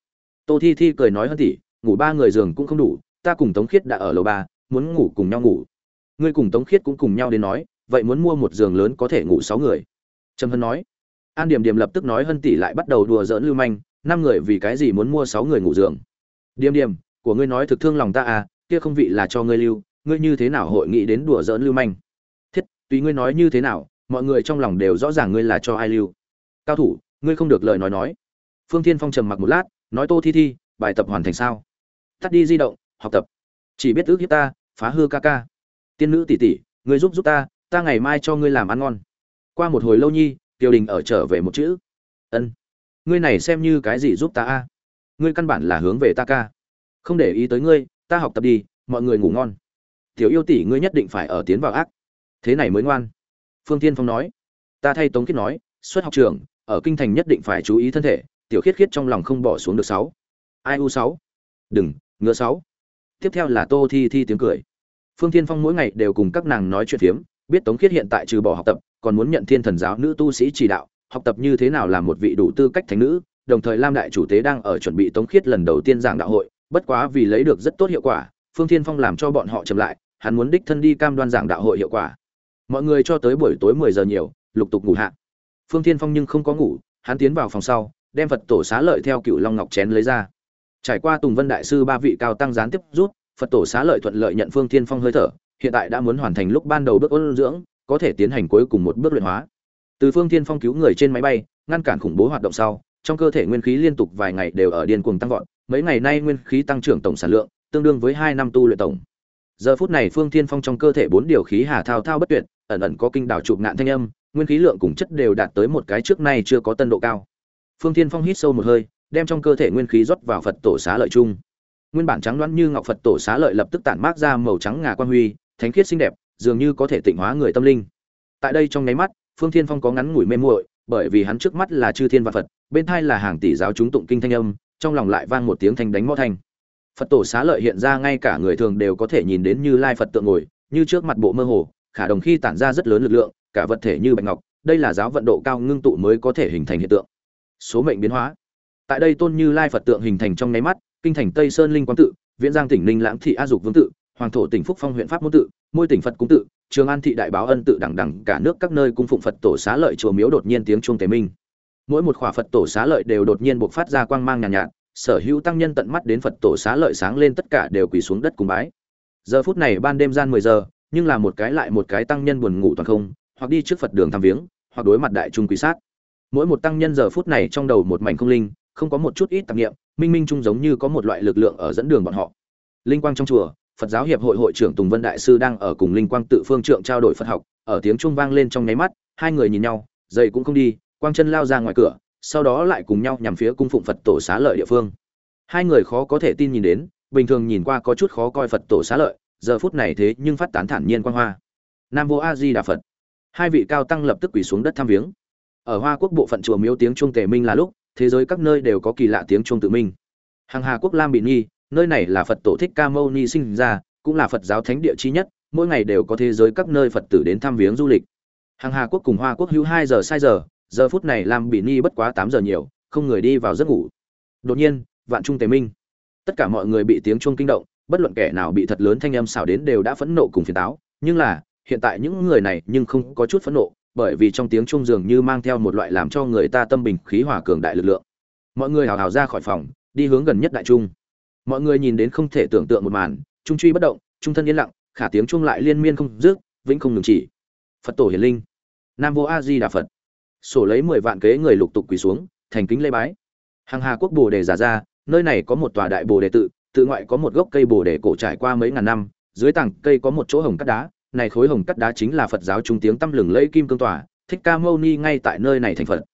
Tô thi thi cười nói hơn tỷ, ngủ ba người giường cũng không đủ, ta cùng tống khiết đã ở lầu ba, muốn ngủ cùng nhau ngủ. Ngươi cùng tống khiết cũng cùng nhau đến nói, vậy muốn mua một giường lớn có thể ngủ sáu người. Trầm hân nói. An điểm điểm lập tức nói hân tỷ lại bắt đầu đùa giỡn lưu manh, năm người vì cái gì muốn mua sáu người ngủ giường. Điểm điểm, của ngươi nói thực thương lòng ta à kia không vị là cho ngươi lưu, ngươi như thế nào hội nghị đến đùa giỡn lưu manh? Thiết, tùy ngươi nói như thế nào, mọi người trong lòng đều rõ ràng ngươi là cho ai lưu. Cao thủ ngươi không được lời nói nói. Phương thiên phong trầm mặc một lát, nói tô thi thi, bài tập hoàn thành sao? Tắt đi di động, học tập. Chỉ biết ước hiếp ta, phá hư ca ca. Tiên nữ tỷ tỷ, ngươi giúp giúp ta ta ngày mai cho ngươi làm ăn ngon. Qua một hồi lâu nhi tiêu đình ở trở về một chữ. Ân. Ngươi này xem như cái gì giúp ta a? Ngươi căn bản là hướng về ta ca. Không để ý tới ngươi, ta học tập đi, mọi người ngủ ngon. Tiểu yêu tỷ ngươi nhất định phải ở tiến vào ác. Thế này mới ngoan. Phương tiên phong nói. Ta thay tống kết nói, xuất học trường ở kinh thành nhất định phải chú ý thân thể, tiểu khiết khiết trong lòng không bỏ xuống được sáu. Ai u sáu? Đừng ngựa sáu. Tiếp theo là tô thi thi tiếng cười. Phương tiên phong mỗi ngày đều cùng các nàng nói chuyện phiếm, biết tống khiết hiện tại trừ bỏ học tập, còn muốn nhận thiên thần giáo nữ tu sĩ chỉ đạo, học tập như thế nào làm một vị đủ tư cách thánh nữ, đồng thời lam đại chủ tế đang ở chuẩn bị tống khiết lần đầu tiên giảng đạo hội, bất quá vì lấy được rất tốt hiệu quả, phương thiên phong làm cho bọn họ chậm lại, hắn muốn đích thân đi cam đoan giảng đạo hội hiệu quả. Mọi người cho tới buổi tối mười giờ nhiều, lục tục ngủ hạ phương thiên phong nhưng không có ngủ, hắn tiến vào phòng sau, đem phật tổ xá lợi theo cựu long ngọc chén lấy ra. Trải qua tùng vân đại sư ba vị cao tăng gián tiếp rút, phật tổ xá lợi thuận lợi nhận phương thiên phong hơi thở, hiện tại đã muốn hoàn thành lúc ban đầu bước ôn dưỡng, có thể tiến hành cuối cùng một bước luyện hóa. Từ phương thiên phong cứu người trên máy bay, ngăn cản khủng bố hoạt động sau, trong cơ thể nguyên khí liên tục vài ngày đều ở điên cuồng tăng vọt, mấy ngày nay nguyên khí tăng trưởng tổng sản lượng, tương đương với hai năm tu luyện tổng. Giờ phút này phương thiên phong trong cơ thể bốn điều khí hà thao thao bất tuyệt, ẩn ẩn có kinh đảo chụp ngạn thanh âm nguyên khí lượng cùng chất đều đạt tới một cái trước nay chưa có tân độ cao. Phương thiên phong hít sâu một hơi, đem trong cơ thể nguyên khí rót vào phật tổ xá lợi chung. Nguyên bản trắng đoán như ngọc phật tổ xá lợi lập tức tản mát ra màu trắng ngà quan huy, thánh khiết xinh đẹp, dường như có thể tịnh hóa người tâm linh. Tại đây trong nháy mắt, phương thiên phong có ngắn ngủi mê muội, bởi vì hắn trước mắt là chư thiên và phật, bên thai là hàng tỷ giáo chúng tụng kinh thanh âm, trong lòng lại vang một tiếng thanh đánh mõ thanh. Phật tổ xá lợi hiện ra ngay cả người thường đều có thể nhìn đến như lai phật tượng ngồi, như trước mặt bộ mơ hồ, khả đồng khi tản ra rất lớn lực lượng cả vật thể như bạch ngọc đây là giáo vận độ cao ngưng tụ mới có thể hình thành hiện tượng. Số mệnh biến hóa. Tại đây tôn như lai phật tượng hình thành trong nháy mắt kinh thành tây sơn linh quang tự viễn giang tỉnh linh lãng thị a dục vương tự hoàng thổ tỉnh phúc phong huyện pháp môn tự môi tỉnh phật cung tự trường an thị đại báo ân tự đẳng đẳng cả nước các nơi cung phụng phật tổ xá lợi chùa miếu đột nhiên tiếng chuông tế minh. Mỗi một khỏa phật tổ xá lợi đều đột nhiên buộc phát ra quang mang nhàn nhạt, nhạt sở hữu tăng nhân tận mắt đến phật tổ xá lợi sáng lên tất cả đều quỳ xuống đất cùng bái. Giờ phút này ban đêm gian mười giờ nhưng là một cái lại một cái tăng nhân buồn ngủ toàn không hoặc đi trước phật đường thăm viếng, hoặc đối mặt đại trung quỷ sát. Mỗi một tăng nhân giờ phút này trong đầu một mảnh không linh, không có một chút ít tạp nghiệm minh minh chung giống như có một loại lực lượng ở dẫn đường bọn họ. Linh quang trong chùa, phật giáo hiệp hội hội trưởng tùng vân đại sư đang ở cùng linh quang tự phương trượng trao đổi phật học, ở tiếng trung vang lên trong nháy mắt, hai người nhìn nhau dậy cũng không đi, quang chân lao ra ngoài cửa, sau đó lại cùng nhau nhằm phía cung phụng phật tổ xá lợi địa phương. Hai người khó có thể tin nhìn đến, bình thường nhìn qua có chút khó coi phật tổ xá lợi, giờ phút này thế nhưng phát tán thản nhiên quang hoa. Nam vô a di đà phật hai vị cao tăng lập tức quỳ xuống đất tham viếng. Ở hoa quốc bộ phận chùa miếu tiếng chuông tề minh là lúc, thế giới các nơi đều có kỳ lạ tiếng chuông tự minh. Hàng hà quốc lam bị nghi nơi này là phật tổ thích ca mâu ni sinh ra, cũng là phật giáo thánh địa chi nhất, mỗi ngày đều có thế giới các nơi phật tử đến thăm viếng du lịch. Hàng hà quốc cùng hoa quốc hữu hai giờ sai giờ giờ phút này lam bị nghi bất quá tám giờ nhiều, không người đi vào giấc ngủ. Đột nhiên, vạn trung tề minh. Tất cả mọi người bị tiếng chuông kinh động, bất luận kẻ nào bị thật lớn thanh âm xảo đến đều đã phẫn nộ cùng phiền táo, nhưng là hiện tại những người này nhưng không có chút phẫn nộ, bởi vì trong tiếng trung dường như mang theo một loại làm cho người ta tâm bình khí hòa cường đại lực lượng. Mọi người hào hào ra khỏi phòng, đi hướng gần nhất đại trung. Mọi người nhìn đến không thể tưởng tượng một màn, trung truy bất động, trung thân yên lặng, khả tiếng chuông lại liên miên không dứt, vĩnh không ngừng chỉ. Phật tổ hiền linh. Nam vô a di đà phật. Sổ lấy mười vạn kế người lục tục quỳ xuống, thành kính lễ bái. Hàng hà quốc bồ đề giả ra nơi này có một tòa đại bồ đề tự tự ngoại có một gốc cây bồ đề cổ trải qua mấy ngàn năm, dưới tảng cây có một chỗ hồng cắt đá này khối hồng cắt đá chính là phật giáo trung tiếng tăm lừng lẫy kim cương tòa, thích ca mâu ni ngay tại nơi này thành phật.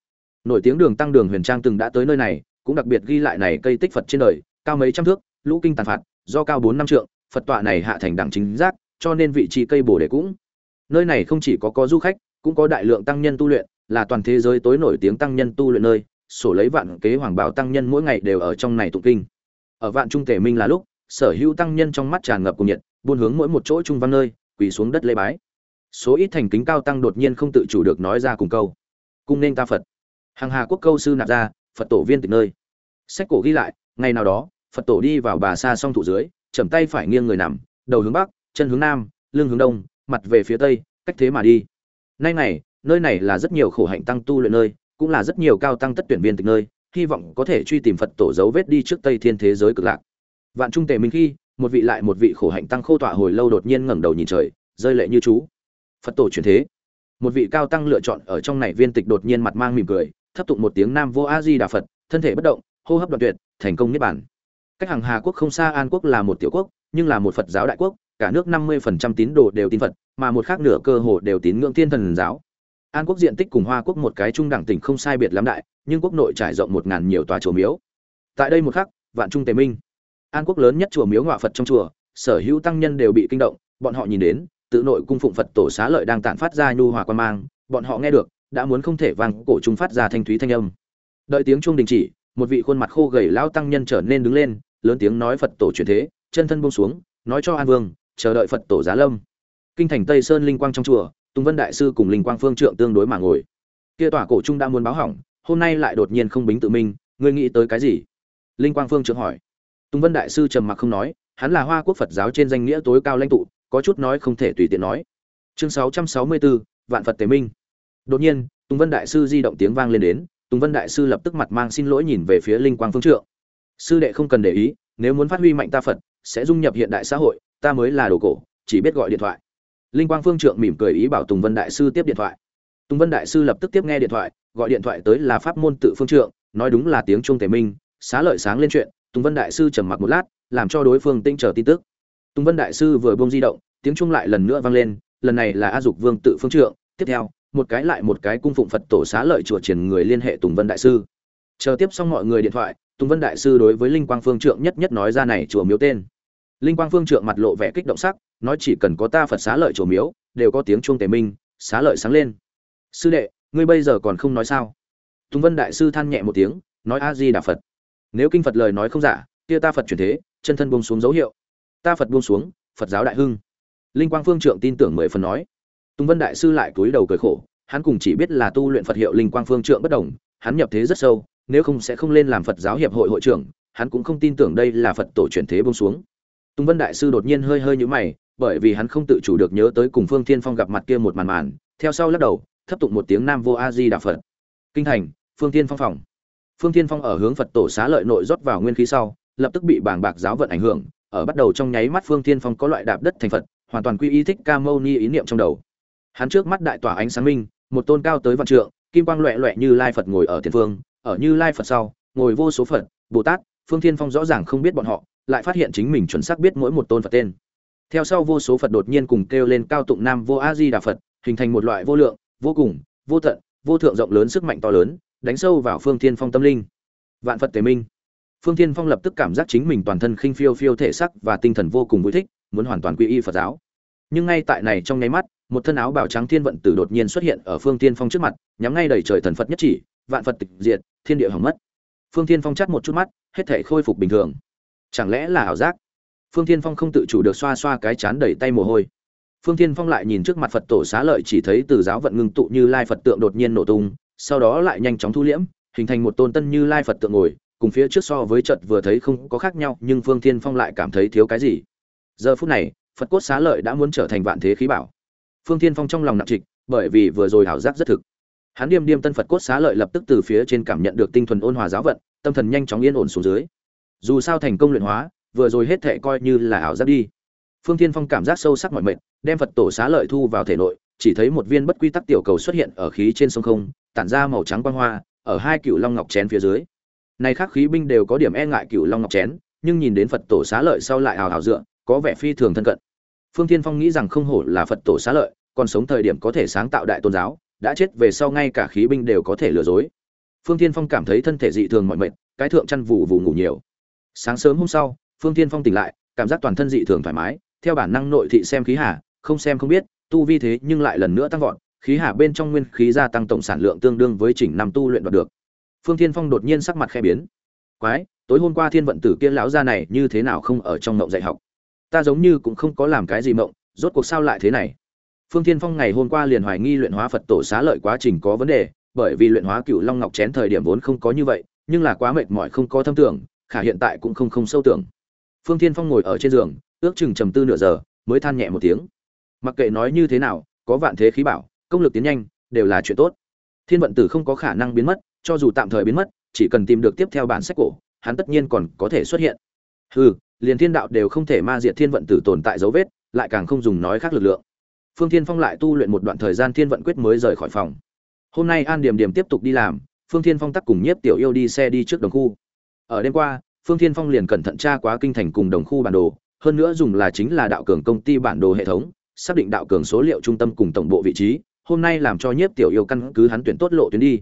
Nổi tiếng đường tăng đường huyền trang từng đã tới nơi này, cũng đặc biệt ghi lại này cây tích phật trên đời, cao mấy trăm thước, lũ kinh tàn phạt, do cao bốn năm trượng, phật tọa này hạ thành đẳng chính giác, cho nên vị trí cây bồ đề cũng. Nơi này không chỉ có có du khách, cũng có đại lượng tăng nhân tu luyện, là toàn thế giới tối nổi tiếng tăng nhân tu luyện nơi, sổ lấy vạn kế hoàng bảo tăng nhân mỗi ngày đều ở trong này tụng kinh. Ở vạn trung tể minh là lúc, sở hữu tăng nhân trong mắt tràn ngập cùng nhiệt, buôn hướng mỗi một chỗ trung văn nơi quỳ xuống đất lê bái. Số ít thành kính cao tăng đột nhiên không tự chủ được nói ra cùng câu. Cung nên ta phật. Hàng hà quốc câu sư nạp ra, phật tổ viên tịch nơi. Sách cổ ghi lại, ngày nào đó, phật tổ đi vào bà sa song thủ dưới chầm tay phải nghiêng người nằm, đầu hướng bắc, chân hướng nam, lưng hướng đông, mặt về phía tây, cách thế mà đi. Nay này, nơi này là rất nhiều khổ hạnh tăng tu luyện nơi, cũng là rất nhiều cao tăng tất tuyển viên tịch nơi, hy vọng có thể truy tìm phật tổ dấu vết đi trước tây thiên thế giới cực lạc. Vạn trung tề minh khi một vị lại một vị khổ hạnh tăng khô tọa hồi lâu đột nhiên ngẩng đầu nhìn trời, rơi lệ như chú. Phật tổ chuyển thế. Một vị cao tăng lựa chọn ở trong này viên tịch đột nhiên mặt mang mỉm cười, thấp tụng một tiếng nam vô a di đà phật, thân thể bất động, hô hấp đoạn tuyệt, thành công niết bản cách hàng hà quốc không xa an quốc là một tiểu quốc, nhưng là một phật giáo đại quốc, cả nước năm mươi phần trăm tín đồ đều tin phật, mà một khác nửa cơ hồ đều tín ngưỡng thiên thần giáo. An quốc diện tích cùng hoa quốc một cái trung đẳng tỉnh không sai biệt lắm đại, nhưng quốc nội trải rộng một ngàn nhiều tòa chùa miếu. Tại đây một khắc, vạn trung tề minh an quốc lớn nhất chùa miếu ngọa phật trong chùa, sở hữu tăng nhân đều bị kinh động, bọn họ nhìn đến, tự nội cung phụng phật tổ xá lợi đang tản phát ra nhu hòa quan mang, bọn họ nghe được, đã muốn không thể vang cổ trung phát ra thanh thúy thanh âm. Đợi tiếng chuông đình chỉ, một vị khuôn mặt khô gầy lão tăng nhân trở nên đứng lên, lớn tiếng nói phật tổ truyền thế, chân thân buông xuống, nói cho an vương, chờ đợi phật tổ giá lâm. Kinh thành tây sơn linh quang trong chùa, tùng vân đại sư cùng linh quang phương trượng tương đối mà ngồi. Kia tỏa cổ trung đã muốn báo hỏng, hôm nay lại đột nhiên không bính tự minh ngươi nghĩ tới cái gì? Linh quang phương trượng hỏi tùng vân đại sư trầm mặc không nói hắn là hoa quốc phật giáo trên danh nghĩa tối cao lãnh tụ có chút nói không thể tùy tiện nói. Chương 664, vạn phật tế minh. Đột nhiên tùng vân đại sư di động tiếng vang lên đến tùng vân đại sư lập tức mặt mang xin lỗi nhìn về phía linh quang phương trượng. Sư đệ không cần để ý nếu muốn phát huy mạnh ta phật sẽ dung nhập hiện đại xã hội ta mới là đồ cổ chỉ biết gọi điện thoại. Linh quang phương trượng mỉm cười ý bảo tùng vân đại sư tiếp điện thoại. Tùng vân đại sư lập tức tiếp nghe điện thoại gọi điện thoại tới là pháp môn tự phương trượng nói đúng là tiếng trung tề minh xá lợi sáng lên chuyện tùng vân đại sư trầm mặc một lát, làm cho đối phương tinh chờ tin tức. Tùng vân đại sư vừa buông di động, tiếng chuông lại lần nữa vang lên, lần này là a dục vương tự phương trượng, tiếp theo, một cái lại một cái cung phụng phật tổ xá lợi chùa triển người liên hệ tùng vân đại sư. Chờ tiếp xong mọi người điện thoại, tùng vân đại sư đối với linh quang phương trượng nhất nhất nói ra này chùa miếu tên. Linh quang phương trượng mặt lộ vẻ kích động sắc, nói chỉ cần có ta phật xá lợi chùa miếu, đều có tiếng chuông tề minh, xá lợi sáng lên. Sư đệ, ngươi bây giờ còn không nói sao? Tùng vân đại sư than nhẹ một tiếng, nói a di đà phật nếu kinh phật lời nói không giả, kia ta phật chuyển thế, chân thân buông xuống dấu hiệu. Ta phật buông xuống, phật giáo đại hưng. Linh quang phương trượng tin tưởng mười phần nói. Tùng vân đại sư lại cúi đầu cười khổ, hắn cùng chỉ biết là tu luyện phật hiệu linh quang phương trượng bất đồng, hắn nhập thế rất sâu, nếu không sẽ không lên làm phật giáo hiệp hội hội trưởng, hắn cũng không tin tưởng đây là phật tổ chuyển thế buông xuống. Tùng vân đại sư đột nhiên hơi hơi nhũ mày, bởi vì hắn không tự chủ được nhớ tới cùng phương thiên phong gặp mặt kia một màn màn, theo sau lắc đầu, thấp tụng một tiếng nam vô a di đà phật. Kinh thành, phương thiên phong phòng phương thiên phong ở hướng phật tổ xá lợi nội rót vào nguyên khí sau, lập tức bị bảng bạc giáo vận ảnh hưởng, ở bắt đầu trong nháy mắt phương thiên phong có loại đạp đất thành phật, hoàn toàn quy y thích ca mâu ni ý niệm trong đầu. Hắn trước mắt đại tỏa ánh sáng minh, một tôn cao tới vạn trượng, kim quang loẹt loẹt như lai phật ngồi ở tiền phương ở như lai phật sau, ngồi vô số phật, bồ tát, phương thiên phong rõ ràng không biết bọn họ, lại phát hiện chính mình chuẩn xác biết mỗi một tôn phật tên. Theo sau vô số phật đột nhiên cùng kêu lên cao tụng nam vô a di đà phật, hình thành một loại vô lượng, vô cùng, vô tận, vô thượng rộng lớn sức mạnh to lớn đánh sâu vào phương thiên phong tâm linh. Vạn phật tề minh. Phương thiên phong lập tức cảm giác chính mình toàn thân khinh phiêu phiêu thể sắc và tinh thần vô cùng vui thích, muốn hoàn toàn quy y phật giáo. Nhưng ngay tại này trong nháy mắt, một thân áo bào trắng thiên vận tử đột nhiên xuất hiện ở phương thiên phong trước mặt, nhắm ngay đầy trời thần phật nhất chỉ, vạn phật tịch diệt, thiên địa hỏng mất. Phương thiên phong chắt một chút mắt, hết thể khôi phục bình thường. Chẳng lẽ là ảo giác? Phương thiên phong không tự chủ được xoa xoa cái chán đầy tay mồ hôi. Phương thiên phong lại nhìn trước mặt phật tổ xá lợi chỉ thấy từ giáo vận ngưng tụ như lai phật tượng đột nhiên nổ tung sau đó lại nhanh chóng thu liễm, hình thành một tôn tân như lai phật tượng ngồi, cùng phía trước so với trận vừa thấy không có khác nhau, nhưng phương thiên phong lại cảm thấy thiếu cái gì. Giờ phút này, phật cốt xá lợi đã muốn trở thành vạn thế khí bảo. Phương thiên phong trong lòng nặng trịch, bởi vì vừa rồi hảo giác rất thực. Hắn điềm điềm tân phật cốt xá lợi lập tức từ phía trên cảm nhận được tinh thuần ôn hòa giáo vận, tâm thần nhanh chóng yên ổn xuống dưới. Dù sao thành công luyện hóa, vừa rồi hết thệ coi như là ảo giác đi. Phương thiên phong cảm giác sâu sắc mọi mệnh đem phật tổ xá lợi thu vào thể nội chỉ thấy một viên bất quy tắc tiểu cầu xuất hiện ở khí trên sông không, tản ra màu trắng quang hoa, ở hai cựu long ngọc chén phía dưới. Này khác khí binh đều có điểm e ngại cựu long ngọc chén, nhưng nhìn đến phật tổ xá lợi sau lại hào hào dựa, có vẻ phi thường thân cận. Phương thiên phong nghĩ rằng không hổ là phật tổ xá lợi, còn sống thời điểm có thể sáng tạo đại tôn giáo, đã chết về sau ngay cả khí binh đều có thể lừa dối. Phương thiên phong cảm thấy thân thể dị thường mọi mệt, cái thượng chăn vụ vụ ngủ nhiều. Sáng sớm hôm sau, phương thiên phong tỉnh lại, cảm giác toàn thân dị thường thoải mái, theo bản năng nội thị xem khí hà, không xem không biết tu vi thế nhưng lại lần nữa tăng vọt, khí hà bên trong nguyên khí gia tăng tổng sản lượng tương đương với chỉnh năm tu luyện đoạt được. Phương thiên phong đột nhiên sắc mặt khẽ biến. Quái, tối hôm qua thiên vận tử kia lão gia này như thế nào không ở trong mộng dạy học? Ta giống như cũng không có làm cái gì mộng, rốt cuộc sao lại thế này? Phương thiên phong ngày hôm qua liền hoài nghi luyện hóa phật tổ xá lợi quá trình có vấn đề, bởi vì luyện hóa cửu long ngọc chén thời điểm vốn không có như vậy, nhưng là quá mệt mỏi không có thâm tưởng, khả hiện tại cũng không không sâu tưởng. Phương thiên phong ngồi ở trên giường, ước chừng trầm tư nửa giờ, mới than nhẹ một tiếng mặc kệ nói như thế nào, có vạn thế khí bảo, công lực tiến nhanh, đều là chuyện tốt. Thiên vận tử không có khả năng biến mất, cho dù tạm thời biến mất, chỉ cần tìm được tiếp theo bản sách cổ, hắn tất nhiên còn có thể xuất hiện. Hừ, liền thiên đạo đều không thể ma diệt thiên vận tử tồn tại dấu vết, lại càng không dùng nói khác lực lượng. Phương thiên phong lại tu luyện một đoạn thời gian thiên vận quyết mới rời khỏi phòng. Hôm nay an điểm điểm tiếp tục đi làm, phương thiên phong tắc cùng nhiếp tiểu yêu đi xe đi trước đồng khu. Ở đêm qua, phương thiên phong liền cẩn thận tra quá kinh thành cùng đồng khu bản đồ, hơn nữa dùng là chính là đạo cường công ty bản đồ hệ thống xác định đạo cường số liệu trung tâm cùng tổng bộ vị trí, hôm nay làm cho nhiếp tiểu yêu căn cứ hắn tuyển tốt lộ tuyến đi.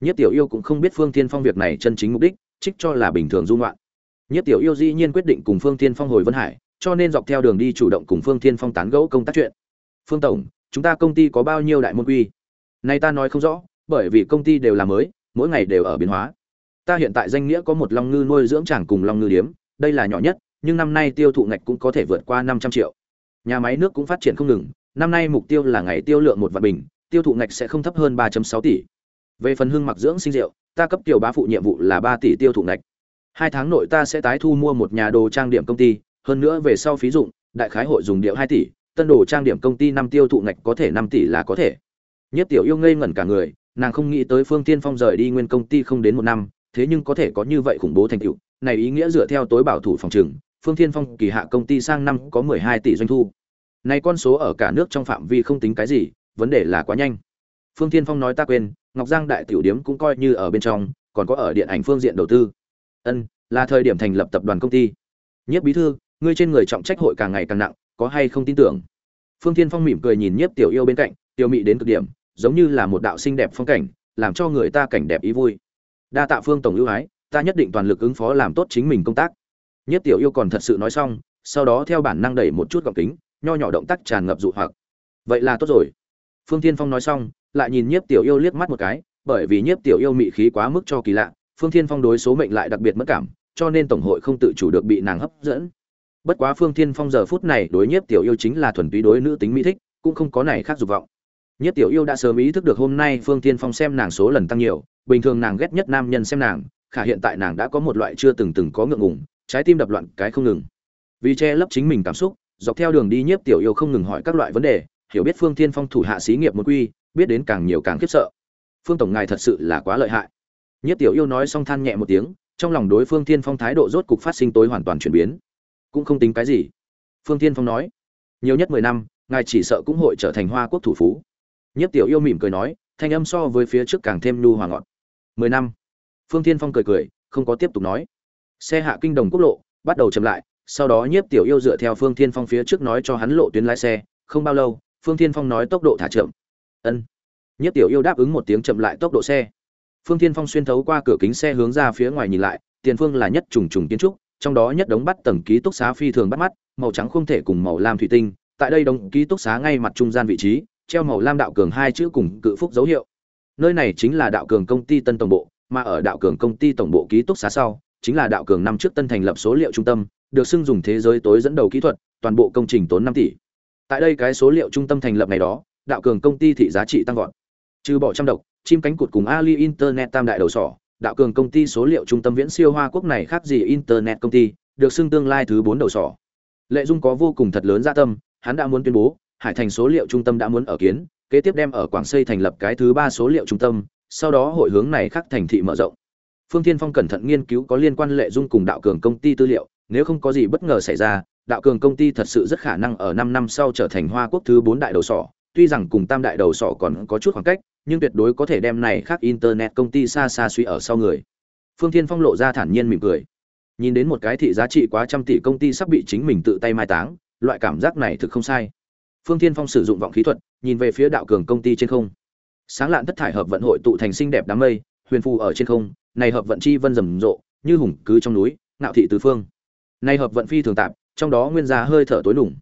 Nhiếp tiểu yêu cũng không biết phương tiên phong việc này chân chính mục đích, trích cho là bình thường dung loạn nhiếp tiểu yêu dĩ nhiên quyết định cùng phương tiên phong hồi vân hải, cho nên dọc theo đường đi chủ động cùng phương tiên phong tán gẫu công tác chuyện. Phương tổng, chúng ta công ty có bao nhiêu đại môn quy? Nay ta nói không rõ, bởi vì công ty đều là mới, mỗi ngày đều ở biến hóa. Ta hiện tại danh nghĩa có một long ngư nuôi dưỡng chẳng cùng long ngư điếm, đây là nhỏ nhất, nhưng năm nay tiêu thụ ngạch cũng có thể vượt qua năm trăm triệu nhà máy nước cũng phát triển không ngừng, năm nay mục tiêu là ngày tiêu lượng một vạn bình, tiêu thụ ngạch sẽ không thấp hơn ba sáu tỷ. Về phần hương mặc dưỡng sinh rượu, ta cấp tiểu bá phụ nhiệm vụ là ba tỷ tiêu thụ ngạch. Hai tháng nội ta sẽ tái thu mua một nhà đồ trang điểm công ty, hơn nữa về sau phí dụng, đại khái hội dùng điệu hai tỷ, tân đồ trang điểm công ty năm tiêu thụ ngạch có thể năm tỷ là có thể. Nhất tiểu yêu ngây ngẩn cả người, nàng không nghĩ tới phương tiên phong rời đi nguyên công ty không đến một năm, thế nhưng có thể có như vậy khủng bố thành tựu. Này ý nghĩa dựa theo tối bảo thủ phòng trừng, phương tiên phong kỳ hạ công ty sang năm có mười hai tỷ doanh thu này con số ở cả nước trong phạm vi không tính cái gì, vấn đề là quá nhanh. Phương Thiên phong nói ta quên, ngọc giang đại tiểu điếm cũng coi như ở bên trong, còn có ở điện ảnh phương diện đầu tư. Ân, là thời điểm thành lập tập đoàn công ty. Nhiếp bí thư, ngươi trên người trọng trách hội càng ngày càng nặng, có hay không tin tưởng? Phương Thiên phong mỉm cười nhìn nhiếp tiểu yêu bên cạnh, tiểu mị đến cực điểm, giống như là một đạo xinh đẹp phong cảnh, làm cho người ta cảnh đẹp ý vui. Đa tạ phương tổng ưu ái, ta nhất định toàn lực ứng phó làm tốt chính mình công tác. Nhất tiểu yêu còn thật sự nói xong, sau đó theo bản năng đẩy một chút gọng kính nho nhỏ động tác tràn ngập dụ hoặc. Vậy là tốt rồi. Phương Thiên phong nói xong, lại nhìn nhiếp tiểu yêu liếc mắt một cái, bởi vì nhiếp tiểu yêu mị khí quá mức cho kỳ lạ, phương thiên phong đối số mệnh lại đặc biệt mất cảm, cho nên tổng hội không tự chủ được bị nàng hấp dẫn. Bất quá phương thiên phong giờ phút này đối nhiếp tiểu yêu chính là thuần túy đối nữ tính mỹ thích, cũng không có này khác dục vọng. Nhiếp tiểu yêu đã sớm ý thức được hôm nay phương thiên phong xem nàng số lần tăng nhiều, bình thường nàng ghét nhất nam nhân xem nàng, khả hiện tại nàng đã có một loại chưa từng từng có ngượng ngùng, trái tim đập loạn cái không ngừng. Vì che lấp chính mình cảm xúc dọc theo đường đi nhiếp tiểu yêu không ngừng hỏi các loại vấn đề, hiểu biết phương thiên phong thủ hạ xí nghiệp một quy, biết đến càng nhiều càng khiếp sợ. Phương tổng ngài thật sự là quá lợi hại. Nhiếp tiểu yêu nói xong than nhẹ một tiếng, trong lòng đối phương thiên phong thái độ rốt cục phát sinh tối hoàn toàn chuyển biến. Cũng không tính cái gì. Phương thiên phong nói, nhiều nhất mười năm, ngài chỉ sợ cũng hội trở thành hoa quốc thủ phú. Nhiếp tiểu yêu mỉm cười nói, thanh âm so với phía trước càng thêm nhu hòa ngọt. Mười năm. Phương thiên phong cười cười, không có tiếp tục nói. Xe hạ kinh đồng quốc lộ, bắt đầu chậm lại sau đó nhiếp tiểu yêu dựa theo phương thiên phong phía trước nói cho hắn lộ tuyến lái xe, không bao lâu, phương thiên phong nói tốc độ thả chậm. Ân. Nhiếp tiểu yêu đáp ứng một tiếng chậm lại tốc độ xe. Phương thiên phong xuyên thấu qua cửa kính xe hướng ra phía ngoài nhìn lại, tiền phương là nhất trùng trùng kiến trúc, trong đó nhất đống bắt tầng ký túc xá phi thường bắt mắt, màu trắng không thể cùng màu lam thủy tinh, tại đây đống ký túc xá ngay mặt trung gian vị trí, treo màu lam đạo cường hai chữ cùng cự phúc dấu hiệu. Nơi này chính là đạo cường công ty tân tổng bộ, mà ở đạo cường công ty tổng bộ ký túc xá sau chính là đạo cường năm trước tân thành lập số liệu trung tâm, được xưng dùng thế giới tối dẫn đầu kỹ thuật, toàn bộ công trình tốn năm tỷ. Tại đây cái số liệu trung tâm thành lập này đó, đạo cường công ty thị giá trị tăng vọt. Trừ bỏ trăm độc, chim cánh cụt cùng ali internet tam đại đầu sỏ, đạo cường công ty số liệu trung tâm viễn siêu hoa quốc này khác gì internet công ty, được xưng tương lai thứ bốn đầu sỏ. Lệ dung có vô cùng thật lớn dạ tâm, hắn đã muốn tuyên bố, hải thành số liệu trung tâm đã muốn ở kiến, kế tiếp đem ở quảng xây thành lập cái thứ ba số liệu trung tâm, sau đó hội hướng này khác thành thị mở rộng phương thiên phong cẩn thận nghiên cứu có liên quan lệ dung cùng đạo cường công ty tư liệu, nếu không có gì bất ngờ xảy ra, đạo cường công ty thật sự rất khả năng ở năm năm sau trở thành hoa quốc thứ bốn đại đầu sỏ. Tuy rằng cùng tam đại đầu sỏ còn có chút khoảng cách, nhưng tuyệt đối có thể đem này khác internet công ty xa xa suy ở sau người. Phương thiên phong lộ ra thản nhiên mỉm cười. Nhìn đến một cái thị giá trị quá trăm tỷ công ty sắp bị chính mình tự tay mai táng, loại cảm giác này thực không sai. Phương thiên phong sử dụng vọng khí thuật, nhìn về phía đạo cường công ty trên không. Sáng lạn thất thải hợp vận hội tụ thành xinh đẹp đám mây huyền phù ở trên không, này hợp vận chi vân rầm rộ, như hùng cứ trong núi, ngạo thị tứ phương. Này hợp vận phi thường tạp, trong đó nguyên gia hơi thở tối lủng.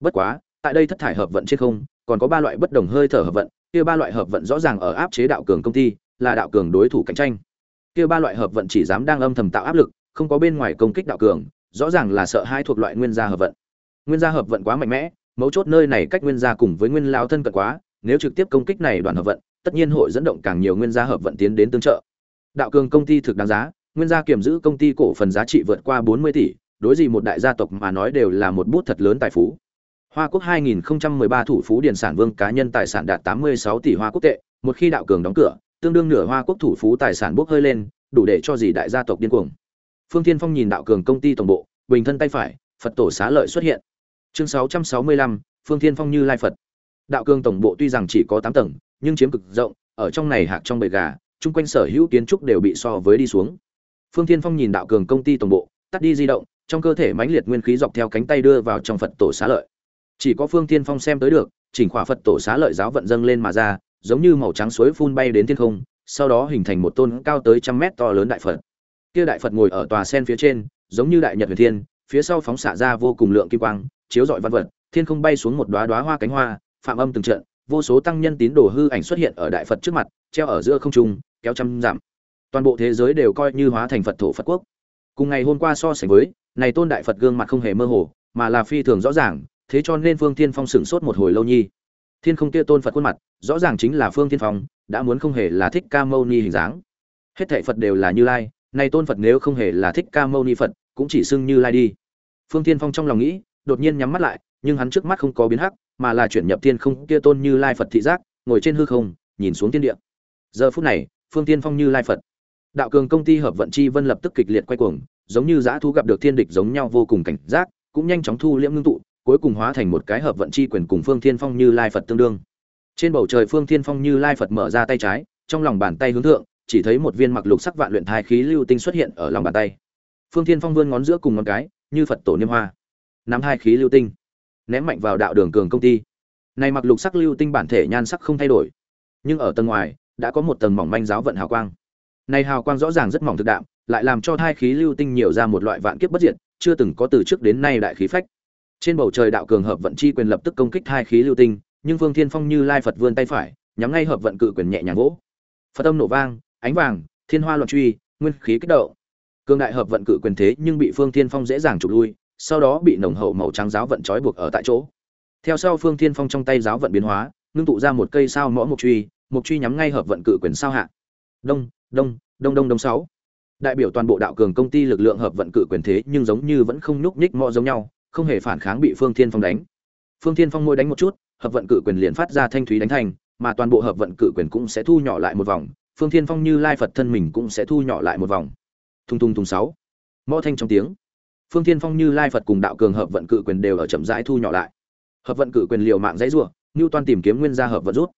bất quá, tại đây thất thải hợp vận trên không, còn có ba loại bất đồng hơi thở hợp vận, kia ba loại hợp vận rõ ràng ở áp chế đạo cường công ty, là đạo cường đối thủ cạnh tranh. Kia ba loại hợp vận chỉ dám đang âm thầm tạo áp lực, không có bên ngoài công kích đạo cường, rõ ràng là sợ hai thuộc loại nguyên gia hợp vận. Nguyên gia hợp vận quá mạnh mẽ, mấu chốt nơi này cách nguyên gia cùng với nguyên lao thân cận quá, nếu trực tiếp công kích này đoàn hợp vận tất nhiên hội dẫn động càng nhiều nguyên gia hợp vận tiến đến tương trợ đạo cường công ty thực đáng giá nguyên gia kiểm giữ công ty cổ phần giá trị vượt qua 40 tỷ đối gì một đại gia tộc mà nói đều là một bút thật lớn tài phú Hoa Quốc 2013 thủ phú điền sản vương cá nhân tài sản đạt 86 tỷ Hoa Quốc tệ, một khi đạo cường đóng cửa, tương đương nửa Hoa Quốc thủ phú tài sản bốc hơi lên, đủ để cho gì đại gia tộc điên cuồng. Phương Thiên Phong nhìn đạo cường công ty tổng bộ, bình thân tay phải, Phật tổ xá lợi xuất hiện. Chương 665, Phương Thiên Phong như lai Phật. Đạo cường tổng bộ tuy rằng chỉ có 8 tầng, nhưng chiếm cực rộng, ở trong này hạc trong bầy gà, chung quanh sở hữu kiến trúc đều bị so với đi xuống. Phương Thiên Phong nhìn đạo cường công ty tổng bộ, tắt đi di động, trong cơ thể mãnh liệt nguyên khí dọc theo cánh tay đưa vào trong Phật tổ xá lợi chỉ có phương thiên phong xem tới được chỉnh khỏa phật tổ xá lợi giáo vận dâng lên mà ra giống như màu trắng suối phun bay đến thiên không sau đó hình thành một tôn cao tới trăm mét to lớn đại phật kia đại phật ngồi ở tòa sen phía trên giống như đại nhật huyền thiên phía sau phóng xạ ra vô cùng lượng kim quang chiếu rọi văn vật thiên không bay xuống một đóa đóa hoa cánh hoa phạm âm từng trận vô số tăng nhân tín đồ hư ảnh xuất hiện ở đại phật trước mặt, treo ở giữa không trung, kéo trăm giảm toàn bộ thế giới đều coi như hóa thành phật thổ phật quốc. Cùng ngày hôm qua so sánh với, này tôn đại phật gương mặt không hề mơ hồ, mà là phi thường rõ ràng, thế cho nên phương thiên phong sửng sốt một hồi lâu nhi. Thiên không kia tôn phật khuôn mặt, rõ ràng chính là phương thiên phong, đã muốn không hề là thích ca mâu ni hình dáng. Hết thệ phật đều là như lai, này tôn phật nếu không hề là thích ca mâu ni phật, cũng chỉ xưng như lai đi. Phương thiên phong trong lòng nghĩ, đột nhiên nhắm mắt lại, nhưng hắn trước mắt không có biến hắc mà là chuyển nhập thiên không kia tôn như lai phật thị giác, ngồi trên hư không, nhìn xuống thiên địa. Giờ phút này, phương tiên phong như lai phật. Đạo cường công ty hợp vận chi vân lập tức kịch liệt quay cuồng, giống như dã thu gặp được thiên địch giống nhau vô cùng cảnh giác, cũng nhanh chóng thu liễm ngưng tụ, cuối cùng hóa thành một cái hợp vận chi quyền cùng phương thiên phong như lai phật tương đương. Trên bầu trời phương thiên phong như lai phật mở ra tay trái, trong lòng bàn tay hướng thượng, chỉ thấy một viên mặc lục sắc vạn luyện thai khí lưu tinh xuất hiện ở lòng bàn tay. Phương thiên phong vươn ngón giữa cùng ngón cái, như phật tổ niêm hoa. Nắm hai khí lưu tinh ném mạnh vào đạo đường cường công ty. Này mặc lục sắc lưu tinh bản thể nhan sắc không thay đổi. Nhưng ở tầng ngoài, đã có một tầng mỏng manh giáo vận hào quang. Này hào quang rõ ràng rất mỏng thực đạm, lại làm cho thai khí lưu tinh nhiều ra một loại vạn kiếp bất diệt, chưa từng có từ trước đến nay đại khí phách. Trên bầu trời đạo cường hợp vận chi quyền lập tức công kích thai khí lưu tinh, nhưng vương thiên phong như lai phật vươn tay phải, nhắm ngay hợp vận cự quyền nhẹ nhàng vỗ. Phật âm nổ vang, ánh vàng, thiên hoa loạn truy, nguyên khí kích động. Cường đại hợp vận cự quyền thế nhưng bị phương thiên phong dễ dàng trục lui sau đó bị nồng hậu màu trắng giáo vận trói buộc ở tại chỗ. Theo sau phương thiên phong trong tay giáo vận biến hóa, ngưng tụ ra một cây sao mõ mộc truy mộc truy nhắm ngay hợp vận cự quyền sao hạ. Đông đông đông đông đông sáu. Đại biểu toàn bộ đạo cường công ty lực lượng hợp vận cự quyền thế nhưng giống như vẫn không nhúc nhích mọ giống nhau, không hề phản kháng bị phương thiên phong đánh. Phương thiên phong môi đánh một chút, hợp vận cự quyền liền phát ra thanh thúy đánh thành, mà toàn bộ hợp vận cự quyền cũng sẽ thu nhỏ lại một vòng. Phương thiên phong như lai phật thân mình cũng sẽ thu nhỏ lại một vòng. Thung thùng thùng sáu. Mõ thanh trong tiếng phương thiên phong như lai phật cùng đạo cường hợp vận cự quyền đều ở chậm rãi thu nhỏ lại. Hợp vận cự quyền liều mạng dãy rủa như Toàn tìm kiếm nguyên gia hợp vận rút.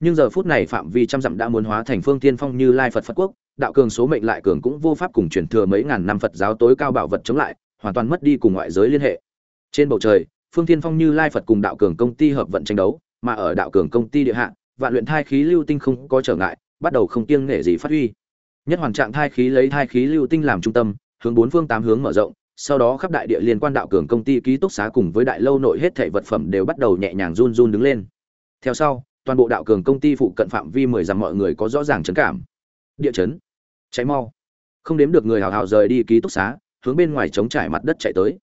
Nhưng giờ phút này phạm vi trăm dặm đã muốn hóa thành phương thiên phong như lai phật phật quốc, đạo cường số mệnh lại cường cũng vô pháp cùng truyền thừa mấy ngàn năm phật giáo tối cao bảo vật chống lại, hoàn toàn mất đi cùng ngoại giới liên hệ. Trên bầu trời, phương thiên phong như lai phật cùng đạo cường công ty hợp vận tranh đấu, mà ở đạo cường công ty địa hạ, vạn luyện thai khí lưu tinh không có trở ngại, bắt đầu không kiêng nể gì phát huy. Nhất hoàn trạng thai khí lấy thai khí lưu tinh làm trung tâm, hướng bốn phương tám hướng mở rộng sau đó khắp đại địa liên quan đạo cường công ty ký túc xá cùng với đại lâu nội hết thảy vật phẩm đều bắt đầu nhẹ nhàng run run đứng lên. Theo sau, toàn bộ đạo cường công ty phụ cận phạm vi mười dặm mọi người có rõ ràng chấn cảm. Địa chấn, cháy mau. Không đếm được người hào hào rời đi ký túc xá, hướng bên ngoài chống trải mặt đất chạy tới.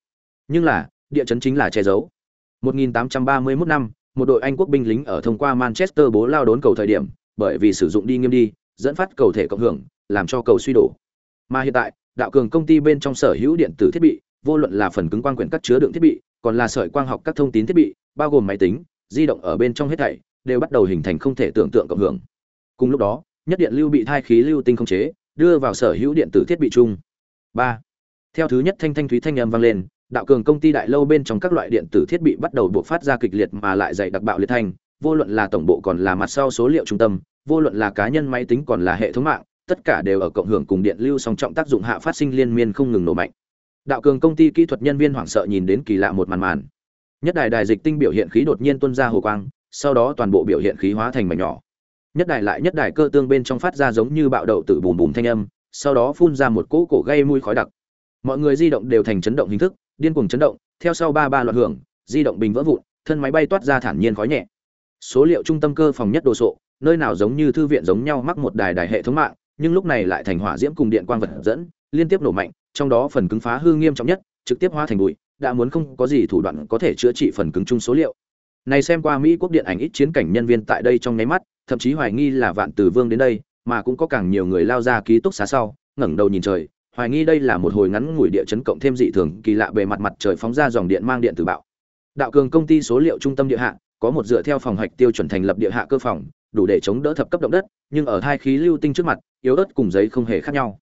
Nhưng là, địa chấn chính là che giấu. 1831 năm, một đội Anh quốc binh lính ở thông qua Manchester bố lao đốn cầu thời điểm, bởi vì sử dụng đi nghiêm đi, dẫn phát cầu thể cộng hưởng, làm cho cầu suy đổ. Mà hiện tại, đạo cường công ty bên trong sở hữu điện tử thiết bị, vô luận là phần cứng quang quyển các chứa đựng thiết bị, còn là sợi quang học các thông tin thiết bị, bao gồm máy tính, di động ở bên trong hết thảy, đều bắt đầu hình thành không thể tưởng tượng cộng hưởng. Cùng lúc đó, nhất điện lưu bị thai khí lưu tinh không chế, đưa vào sở hữu điện tử thiết bị chung. Ba. Theo thứ nhất thanh thanh thúy thanh âm vang lên, đạo cường công ty đại lâu bên trong các loại điện tử thiết bị bắt đầu buộc phát ra kịch liệt mà lại dày đặc bạo liệt thanh, vô luận là tổng bộ còn là mặt sau số liệu trung tâm, vô luận là cá nhân máy tính còn là hệ thống mạng tất cả đều ở cộng hưởng cùng điện lưu song trọng tác dụng hạ phát sinh liên miên không ngừng nổ mạnh. Đạo cường công ty kỹ thuật nhân viên hoảng sợ nhìn đến kỳ lạ một màn màn. Nhất đài đài dịch tinh biểu hiện khí đột nhiên tuôn ra hồ quang, sau đó toàn bộ biểu hiện khí hóa thành mảnh nhỏ. Nhất đài lại nhất đài cơ tương bên trong phát ra giống như bạo đậu tự bùm bùm thanh âm, sau đó phun ra một cỗ cổ gây mùi khói đặc. Mọi người di động đều thành chấn động hình thức, điên cuồng chấn động, theo sau ba ba loạn hưởng, di động bình vỡ vụn, thân máy bay toát ra thản nhiên khói nhẹ. Số liệu trung tâm cơ phòng nhất đồ sộ, nơi nào giống như thư viện giống nhau mắc một đài đài hệ thống mạng, nhưng lúc này lại thành hỏa diễm cùng điện quang vật dẫn, liên tiếp nổ mạnh, trong đó phần cứng phá hư nghiêm trọng nhất, trực tiếp hóa thành bụi, đã muốn không có gì thủ đoạn có thể chữa trị phần cứng chung số liệu. Này xem qua Mỹ quốc điện ảnh ít chiến cảnh nhân viên tại đây trong nháy mắt, thậm chí hoài nghi là Vạn Tử Vương đến đây, mà cũng có càng nhiều người lao ra ký túc xá sau, ngẩng đầu nhìn trời, hoài nghi đây là một hồi ngắn ngủi địa chấn cộng thêm dị thường kỳ lạ bề mặt mặt trời phóng ra dòng điện mang điện từ bạo. Đạo cường công ty số liệu trung tâm địa hạ, có một dựa theo phòng hạch tiêu chuẩn thành lập địa hạ cơ phòng, đủ để chống đỡ thập cấp động đất, nhưng ở hai khí lưu tinh trước mặt, yếu ớt cùng giấy không hề khác nhau.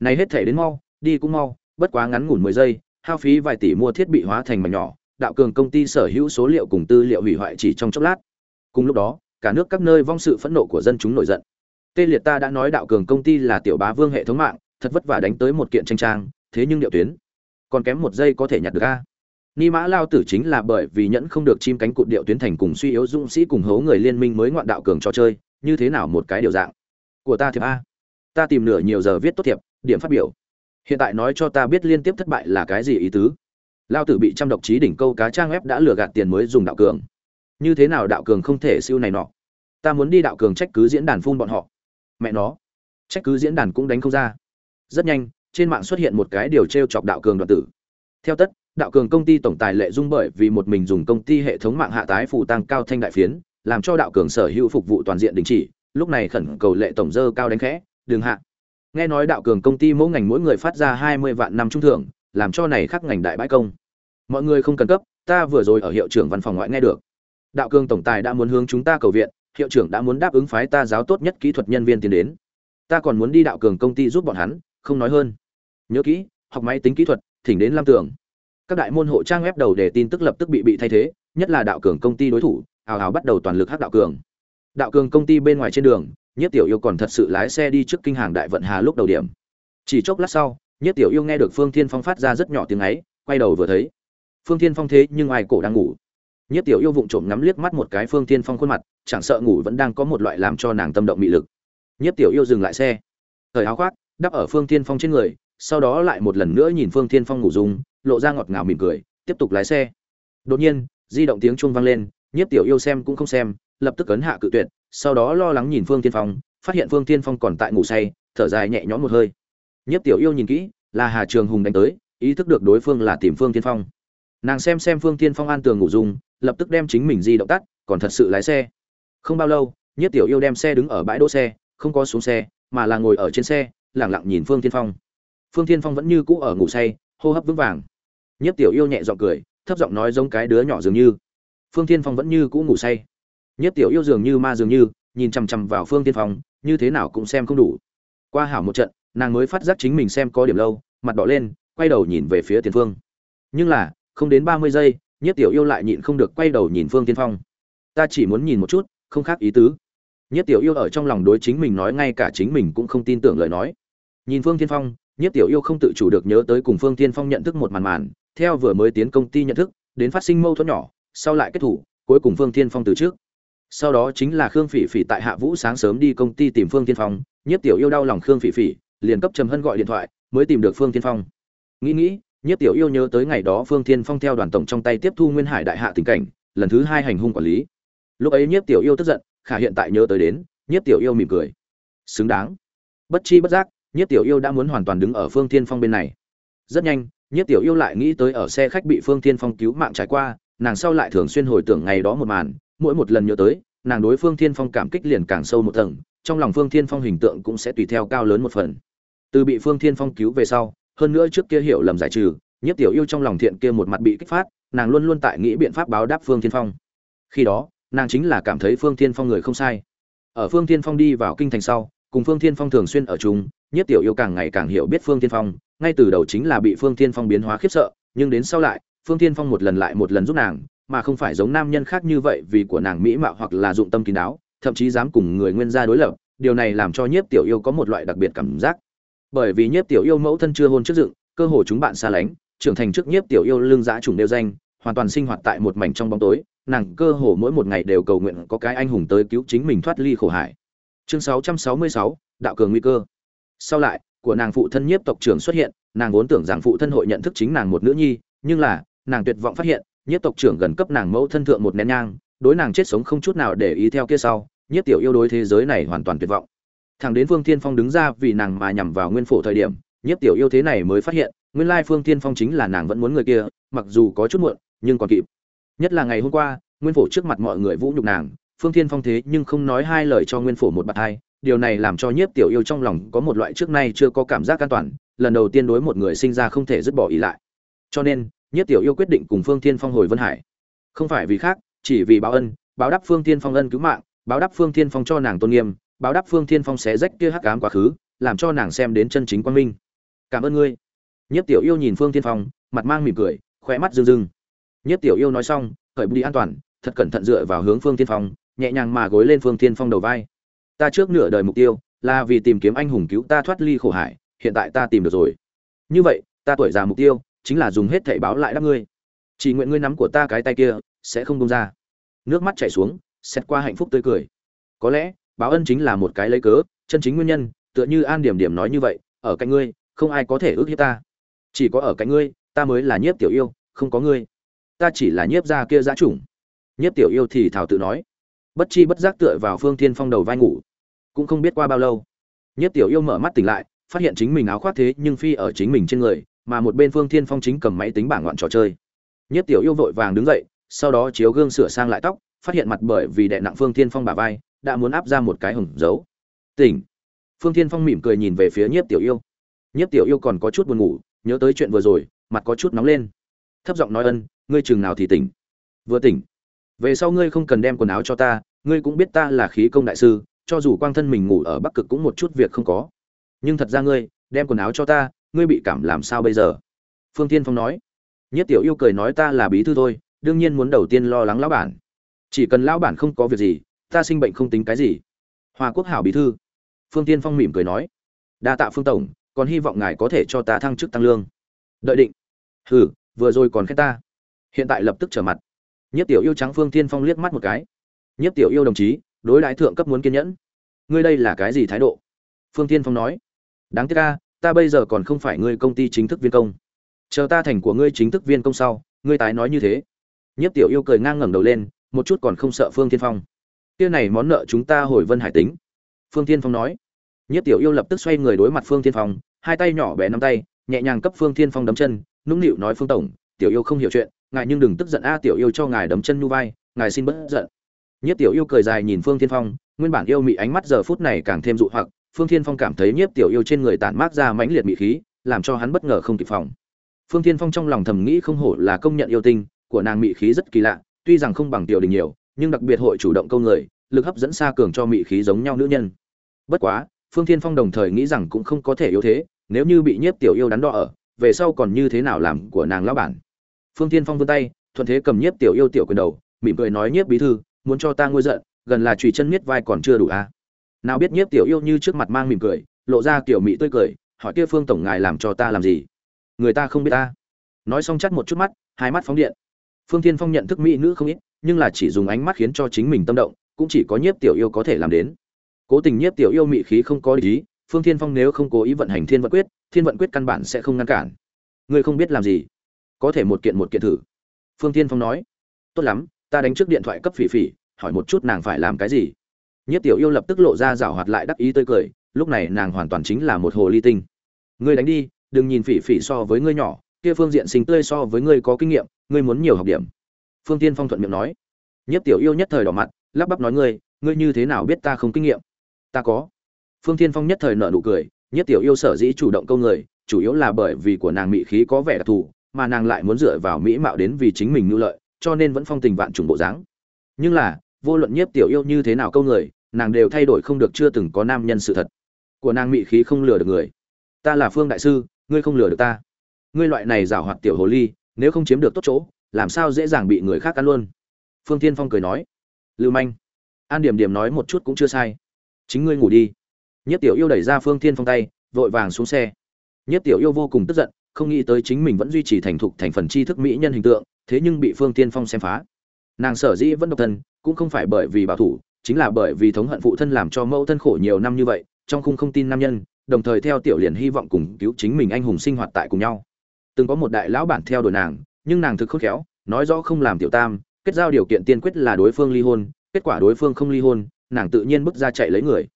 Này hết thể đến mau, đi cũng mau, bất quá ngắn ngủn 10 giây, hao phí vài tỷ mua thiết bị hóa thành mảnh nhỏ, đạo cường công ty sở hữu số liệu cùng tư liệu hủy hoại chỉ trong chốc lát. Cùng lúc đó, cả nước các nơi vong sự phẫn nộ của dân chúng nổi giận. Tê liệt ta đã nói đạo cường công ty là tiểu bá vương hệ thống mạng, thật vất vả đánh tới một kiện tranh trang, thế nhưng điệu tuyến, còn kém một giây có thể nhặt được a ni mã lao tử chính là bởi vì nhẫn không được chim cánh cụt điệu tuyến thành cùng suy yếu dũng sĩ cùng hố người liên minh mới ngoạn đạo cường cho chơi, như thế nào một cái điều dạng? Của ta thiệp a. Ta tìm nửa nhiều giờ viết tốt thiệp, điểm phát biểu. Hiện tại nói cho ta biết liên tiếp thất bại là cái gì ý tứ? Lao tử bị trăm độc trí đỉnh câu cá trang web đã lừa gạt tiền mới dùng đạo cường. Như thế nào đạo cường không thể siêu này nọ? Ta muốn đi đạo cường trách cứ diễn đàn phun bọn họ. Mẹ nó. Trách cứ diễn đàn cũng đánh không ra. Rất nhanh, trên mạng xuất hiện một cái điều t r e o chọc đạo cường đoạn tử. Theo tất đạo cường công ty tổng tài lệ dung bởi vì một mình dùng công ty hệ thống mạng hạ tái phủ tăng cao thanh đại phiến, làm cho đạo cường sở hữu phục vụ toàn diện đình chỉ, lúc này khẩn cầu lệ tổng dơ cao đánh khẽ đường hạ. Nghe nói đạo cường công ty mỗi ngành mỗi người phát ra hai mươi vạn năm trung thưởng, làm cho này khắc ngành đại bãi công. Mọi người không cần cấp, ta vừa rồi ở hiệu trưởng văn phòng ngoại nghe được. Đạo cường tổng tài đã muốn hướng chúng ta cầu viện, hiệu trưởng đã muốn đáp ứng phái ta giáo tốt nhất kỹ thuật nhân viên tiến đến. Ta còn muốn đi đạo cường công ty giúp bọn hắn, không nói hơn. Nhớ kỹ, học máy tính kỹ thuật, thỉnh đến lam tưởng các đại môn hộ trang web đầu để tin tức lập tức bị bị thay thế, nhất là đạo cường công ty đối thủ ào ào bắt đầu toàn lực hắc đạo cường. Đạo cường công ty bên ngoài trên đường nhất tiểu yêu còn thật sự lái xe đi trước kinh hàng đại vận hà lúc đầu điểm. Chỉ chốc lát sau nhất tiểu yêu nghe được phương thiên phong phát ra rất nhỏ tiếng ấy, quay đầu vừa thấy. Phương thiên phong thế nhưng ai cổ đang ngủ? Nhất tiểu yêu vụng trộm ngắm liếc mắt một cái phương thiên phong khuôn mặt, chẳng sợ ngủ vẫn đang có một loại làm cho nàng tâm động mị lực. Nhất tiểu yêu dừng lại xe. Thời áo khoác, đắp ở phương thiên phong trên người, sau đó lại một lần nữa nhìn phương thiên phong ngủ dùng lộ ra ngọt ngào mỉm cười, tiếp tục lái xe. Đột nhiên, di động tiếng chuông vang lên nhất tiểu yêu xem cũng không xem, lập tức ấn hạ cự tuyệt, sau đó lo lắng nhìn phương thiên phong, phát hiện phương thiên phong còn tại ngủ say, thở dài nhẹ nhõm một hơi. Nhất tiểu yêu nhìn kỹ, là hà trường hùng đánh tới, ý thức được đối phương là tìm phương thiên phong. Nàng xem xem phương thiên phong an tường ngủ dùng, lập tức đem chính mình di động tắt, còn thật sự lái xe. Không bao lâu nhất tiểu yêu đem xe đứng ở bãi đỗ xe, không có xuống xe, mà là ngồi ở trên xe lẳng lặng nhìn phương thiên phong. Phương thiên phong vẫn như cũ ở ngủ say hô hấp vững vàng. Nhất tiểu yêu nhẹ giọng cười, thấp giọng nói giống cái đứa nhỏ dường như. Phương thiên phong vẫn như cũ ngủ say. Nhất tiểu yêu dường như ma dường như, nhìn chằm chằm vào phương thiên phong, như thế nào cũng xem không đủ. Qua hảo một trận, nàng mới phát giác chính mình xem có điểm lâu, mặt đỏ lên, quay đầu nhìn về phía tiền phương. Nhưng là, không đến ba mươi giây nhất tiểu yêu lại nhịn không được quay đầu nhìn phương tiên phong. Ta chỉ muốn nhìn một chút, không khác ý tứ. Nhất tiểu yêu ở trong lòng đối chính mình nói ngay cả chính mình cũng không tin tưởng lời nói. Nhìn phương tiên phong nhất tiểu yêu không tự chủ được nhớ tới cùng phương tiên phong nhận thức một màn màn, theo vừa mới tiến công ty nhận thức, đến phát sinh mâu thuẫn nhỏ, sau lại kết thủ, cuối cùng phương tiên phong từ trước. Sau đó chính là khương phỉ phỉ tại hạ vũ sáng sớm đi công ty tìm phương tiên phong nhất tiểu yêu đau lòng khương phỉ phỉ, liền cấp trầm hân gọi điện thoại, mới tìm được phương tiên phong. Nghĩ nghĩ nhất tiểu yêu nhớ tới ngày đó phương tiên phong theo đoàn tổng trong tay tiếp thu nguyên hải đại hạ tình cảnh, lần thứ hai hành hung quản lý. Lúc ấy nhất tiểu yêu tức giận, khả hiện tại nhớ tới đến nhất tiểu yêu mỉm cười. Xứng đáng. Bất chi bất giác nhất tiểu yêu đã muốn hoàn toàn đứng ở phương thiên phong bên này. Rất nhanh nhất tiểu yêu lại nghĩ tới ở xe khách bị phương thiên phong cứu mạng trải qua, nàng sau lại thường xuyên hồi tưởng ngày đó một màn, mỗi một lần nhớ tới, nàng đối phương thiên phong cảm kích liền càng sâu một tầng, trong lòng phương thiên phong hình tượng cũng sẽ tùy theo cao lớn một phần. Từ bị phương thiên phong cứu về sau, hơn nữa trước kia hiểu lầm giải trừ nhất tiểu yêu trong lòng thiện kia một mặt bị kích phát, nàng luôn luôn tại nghĩ biện pháp báo đáp phương thiên phong. Khi đó, nàng chính là cảm thấy phương thiên phong người không sai. Ở phương thiên phong đi vào kinh thành sau, cùng phương thiên phong thường xuyên ở chung nhất tiểu yêu càng ngày càng hiểu biết phương thiên phong ngay từ đầu chính là bị phương thiên phong biến hóa khiếp sợ nhưng đến sau lại phương thiên phong một lần lại một lần giúp nàng mà không phải giống nam nhân khác như vậy vì của nàng mỹ mạo hoặc là dụng tâm kín đáo thậm chí dám cùng người nguyên gia đối lập điều này làm cho nhiếp tiểu yêu có một loại đặc biệt cảm giác. Bởi vì nhiếp tiểu yêu mẫu thân chưa hôn trước dựng cơ hồ chúng bạn xa lánh trưởng thành trước nhiếp tiểu yêu lương giã trùng nêu danh hoàn toàn sinh hoạt tại một mảnh trong bóng tối nàng cơ hồ mỗi một ngày đều cầu nguyện có cái anh hùng tới cứu chính mình thoát ly khổ hải. Chương 666, đạo cường nguy cơ sau lại, của nàng phụ thân nhiếp tộc trưởng xuất hiện, nàng vốn tưởng rằng phụ thân hội nhận thức chính nàng một nữ nhi, nhưng là, nàng tuyệt vọng phát hiện, nhiếp tộc trưởng gần cấp nàng mẫu thân thượng một nén nhang, đối nàng chết sống không chút nào để ý theo kia sau, nhiếp tiểu yêu đối thế giới này hoàn toàn tuyệt vọng. Thằng đến phương thiên phong đứng ra vì nàng mà nhằm vào nguyên phổ thời điểm, nhiếp tiểu yêu thế này mới phát hiện, nguyên lai phương thiên phong chính là nàng vẫn muốn người kia, mặc dù có chút muộn, nhưng còn kịp. Nhất là ngày hôm qua, nguyên phổ trước mặt mọi người vũ nhục nàng, phương thiên phong thế nhưng không nói hai lời cho nguyên phổ một bạt hai điều này làm cho nhiếp tiểu yêu trong lòng có một loại trước nay chưa có cảm giác an toàn lần đầu tiên đối một người sinh ra không thể dứt bỏ ý lại cho nên nhiếp Tiểu Yêu quyết định cùng Phương Thiên Phong hồi Vân Hải. Không phải vì khác, chỉ vì báo ân, báo đáp Phương Thiên Phong ân cứu mạng, báo đáp Phương Thiên Phong cho nàng tôn nghiêm, báo đáp Phương Thiên Phong xé rách kia hắc ám quá khứ, làm cho nàng xem đến chân chính quan minh. Cảm ơn ngươi. nhiếp Tiểu Yêu nhìn Phương Thiên Phong, mặt mang mỉm cười, khóe mắt rưng rưng. nhiếp Tiểu Yêu nói xong, cởi đi an toàn, thật cẩn thận dựa vào hướng Phương Thiên Phong, nhẹ nhàng mà gối lên Phương Thiên Phong đầu vai. Ta trước nửa đời mục tiêu là vì tìm kiếm anh hùng cứu ta thoát ly khổ hải, hiện tại ta tìm được rồi. Như vậy, ta tuổi già mục tiêu chính là dùng hết thảy báo lại đáp ngươi. Chỉ nguyện ngươi nắm của ta cái tay kia sẽ không bông ra. Nước mắt chảy xuống xét qua hạnh phúc tươi cười. Có lẽ báo ân chính là một cái lấy cớ chân chính nguyên nhân tựa như an điểm điểm nói như vậy ở cạnh ngươi không ai có thể ước hiếp ta. Chỉ có ở cạnh ngươi ta mới là nhiếp tiểu yêu không có ngươi. Ta chỉ là nhiếp gia kia giá chủng. Nhiếp tiểu yêu thì thảo tự nói bất chi bất giác tựa vào phương thiên phong đầu vai ngủ. Cũng không biết qua bao lâu nhất tiểu yêu mở mắt tỉnh lại, phát hiện chính mình áo khoác thế nhưng phi ở chính mình trên người, mà một bên phương thiên phong chính cầm máy tính bảng loạn trò chơi. Nhất tiểu yêu vội vàng đứng dậy, sau đó chiếu gương sửa sang lại tóc, phát hiện mặt bởi vì đệ nặng phương thiên phong bả vai, đã muốn áp ra một cái hồng dấu. Tỉnh. Phương thiên phong mỉm cười nhìn về phía nhiếp tiểu yêu. Nhiếp tiểu yêu còn có chút buồn ngủ, nhớ tới chuyện vừa rồi, mặt có chút nóng lên. Thấp giọng nói ân, ngươi chừng nào thì tỉnh. Vừa tỉnh. Về sau ngươi không cần đem quần áo cho ta ngươi cũng biết ta là khí công đại sư, cho dù quang thân mình ngủ ở bắc cực cũng một chút việc không có. Nhưng thật ra ngươi, đem quần áo cho ta, ngươi bị cảm làm sao bây giờ? Phương tiên phong nói. Nhất tiểu yêu cười nói ta là bí thư thôi, đương nhiên muốn đầu tiên lo lắng lão bản. Chỉ cần lão bản không có việc gì, ta sinh bệnh không tính cái gì. Hoa quốc hảo bí thư. Phương tiên phong mỉm cười nói. Đa tạ phương tổng, còn hy vọng ngài có thể cho ta thăng chức tăng lương. Đợi định. Hừ, vừa rồi còn khen ta. Hiện tại lập tức trở mặt. Nhất tiểu yêu trắng phương tiên phong liếc mắt một cái nhất tiểu yêu đồng chí, đối đại thượng cấp muốn kiên nhẫn. Ngươi đây là cái gì thái độ? Phương tiên phong nói. Đáng tiếc ca ta bây giờ còn không phải ngươi công ty chính thức viên công. Chờ ta thành của ngươi chính thức viên công sau, ngươi tái nói như thế. Nhất tiểu yêu cười ngang ngẩng đầu lên, một chút còn không sợ phương tiên phong. Kia này món nợ chúng ta hồi vân hải tính. Phương tiên phong nói. Nhất tiểu yêu lập tức xoay người đối mặt phương tiên phong, hai tay nhỏ bé nắm tay, nhẹ nhàng cấp phương tiên phong đấm chân, nũng nịu nói phương tổng, tiểu yêu không hiểu chuyện, ngài nhưng đừng tức giận a, tiểu yêu cho ngài đấm chân nu vai, ngài xin bớt giận. Nhiếp tiểu yêu cười dài nhìn phương Thiên phong, nguyên bản yêu mị ánh mắt giờ phút này càng thêm dụ hoặc, phương thiên phong cảm thấy nhiếp tiểu yêu trên người tản mát ra mãnh liệt mị khí, làm cho hắn bất ngờ không kịp phòng. Phương thiên phong trong lòng thầm nghĩ không hổ là công nhận yêu tinh, của nàng mị khí rất kỳ lạ, tuy rằng không bằng tiểu đình nhiều, nhưng đặc biệt hội chủ động câu người, lực hấp dẫn xa cường cho mị khí giống nhau nữ nhân. Bất quá, phương thiên phong đồng thời nghĩ rằng cũng không có thể yếu thế, nếu như bị nhiếp tiểu yêu đắn đo ở, về sau còn như thế nào làm của nàng lão bản. Phương thiên phong vươn tay, thuận thế cầm nhiếp tiểu yêu tiểu quyền đầu, mỉm cười nói, nhiếp bí thư muốn cho ta ngôi giận, gần là chùy chân miết vai còn chưa đủ à? Nào biết nhiếp tiểu yêu như trước mặt mang mỉm cười, lộ ra kiểu mị tươi cười, hỏi kia phương tổng ngài làm cho ta làm gì? Người ta không biết ta. Nói xong chắt một chút mắt, hai mắt phóng điện. Phương thiên phong nhận thức mỹ nữ không ít, nhưng là chỉ dùng ánh mắt khiến cho chính mình tâm động, cũng chỉ có nhiếp tiểu yêu có thể làm đến. Cố tình nhiếp tiểu yêu mị khí không có ý phương thiên phong nếu không cố ý vận hành thiên vận quyết, thiên vận quyết căn bản sẽ không ngăn cản. Ngươi không biết làm gì. Có thể một kiện một kiện thử. Phương thiên phong nói. Tốt lắm ta đánh trước điện thoại cấp phỉ phỉ hỏi một chút nàng phải làm cái gì Nhất Tiểu Yêu lập tức lộ ra rảo hoạt lại đắc ý tươi cười, lúc này nàng hoàn toàn chính là một hồ ly tinh. Ngươi đánh đi, đừng nhìn Phỉ Phỉ so với ngươi nhỏ, kia phương diện sinh tươi so với ngươi có kinh nghiệm, ngươi muốn nhiều học điểm. Phương Tiên Phong thuận miệng nói. Nhất Tiểu Yêu nhất thời đỏ mặt, lắp bắp nói ngươi, ngươi như thế nào biết ta không kinh nghiệm? Ta có. Phương Tiên Phong nhất thời nở nụ cười, Nhất Tiểu Yêu sở dĩ chủ động câu người, chủ yếu là bởi vì của nàng mỹ khí có vẻ đặc thù, mà nàng lại muốn dựa vào mỹ mạo đến vì chính mình nhu lợi, cho nên vẫn phong tình vạn trùng bộ dáng. Nhưng là, vô luận Nhiếp Tiểu Yêu như thế nào câu người, nàng đều thay đổi không được chưa từng có nam nhân sự thật. Của nàng mị khí không lừa được người. Ta là phương đại sư ngươi không lừa được ta. Ngươi loại này giảo hoạt tiểu hồ ly nếu không chiếm được tốt chỗ làm sao dễ dàng bị người khác ăn luôn? Phương tiên phong cười nói. Lưu manh. An điểm điểm nói một chút cũng chưa sai. Chính ngươi ngủ đi. Nhất tiểu yêu đẩy ra phương tiên phong tay vội vàng xuống xe. Nhất tiểu yêu vô cùng tức giận không nghĩ tới chính mình vẫn duy trì thành thục thành phần tri thức mỹ nhân hình tượng thế nhưng bị phương tiên phong xem phá. Nàng sở dĩ vẫn độc thân, cũng không phải bởi vì bảo thủ, chính là bởi vì thống hận phụ thân làm cho mẫu thân khổ nhiều năm như vậy, trong khung không tin nam nhân, đồng thời theo tiểu liền hy vọng cùng cứu chính mình anh hùng sinh hoạt tại cùng nhau. Từng có một đại lão bản theo đuổi nàng, nhưng nàng thực khôn khéo, nói rõ không làm tiểu tam, kết giao điều kiện tiên quyết là đối phương ly hôn, kết quả đối phương không ly hôn, nàng tự nhiên bước ra chạy lấy người.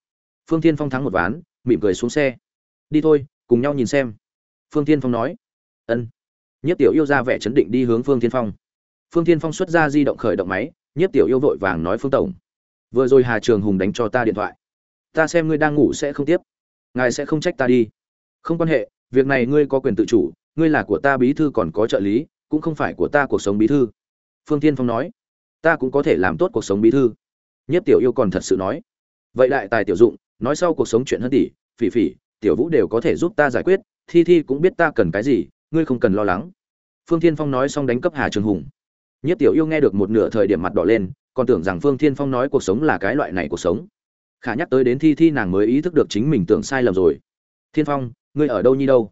Phương tiên phong thắng một ván, mỉm cười xuống xe. Đi thôi, cùng nhau nhìn xem. Phương tiên phong nói. Ân nhất tiểu yêu ra vẻ chấn định đi hướng phương Thiên phong. Phương Thiên phong xuất ra di động khởi động máy nhất tiểu yêu vội vàng nói, phương tổng, vừa rồi hà trường hùng đánh cho ta điện thoại. Ta xem ngươi đang ngủ sẽ không tiếp. Ngài sẽ không trách ta đi. Không quan hệ, việc này ngươi có quyền tự chủ, ngươi là của ta bí thư còn có trợ lý, cũng không phải của ta cuộc sống bí thư. Phương Thiên phong nói, ta cũng có thể làm tốt cuộc sống bí thư. Nhất tiểu yêu còn thật sự nói, vậy đại tài tiểu dụng, nói sau cuộc sống chuyện hơn tỷ, phỉ phỉ, tiểu vũ đều có thể giúp ta giải quyết, thi thi cũng biết ta cần cái gì ngươi không cần lo lắng. Phương thiên phong nói xong đánh cấp hà trường hùng. Nhất tiểu yêu nghe được một nửa thời điểm mặt đỏ lên, còn tưởng rằng phương thiên phong nói cuộc sống là cái loại này cuộc sống. Khả nhắc tới đến thi thi nàng mới ý thức được chính mình tưởng sai lầm rồi. Thiên phong, ngươi ở đâu nhi đâu?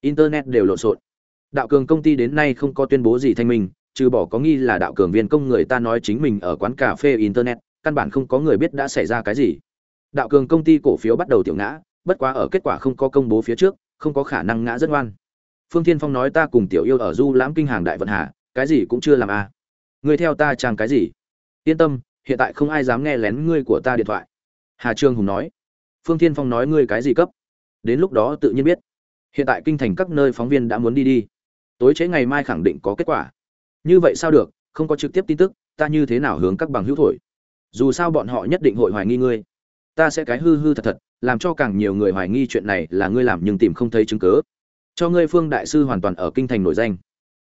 Internet đều lộn xộn. Đạo cường công ty đến nay không có tuyên bố gì thanh minh, trừ bỏ có nghi là đạo cường viên công người ta nói chính mình ở quán cà phê internet, căn bản không có người biết đã xảy ra cái gì. Đạo cường công ty cổ phiếu bắt đầu tiểu ngã, bất quá ở kết quả không có công bố phía trước, không có khả năng ngã rất ngoan phương thiên phong nói ta cùng tiểu yêu ở du lãm kinh hàng đại vận hà, cái gì cũng chưa làm a à. người theo ta trang cái gì? Yên tâm, hiện tại không ai dám nghe lén ngươi của ta điện thoại. Hà trương hùng nói. Phương thiên phong nói ngươi cái gì cấp? Đến lúc đó tự nhiên biết. Hiện tại kinh thành các nơi phóng viên đã muốn đi đi. Tối chế ngày mai khẳng định có kết quả. Như vậy sao được? Không có trực tiếp tin tức, ta như thế nào hướng các bằng hữu thổi? Dù sao bọn họ nhất định hội hoài nghi ngươi. Ta sẽ cái hư hư thật thật, làm cho càng nhiều người hoài nghi chuyện này là ngươi làm nhưng tìm không thấy chứng cớ cho ngươi phương đại sư hoàn toàn ở kinh thành nổi danh.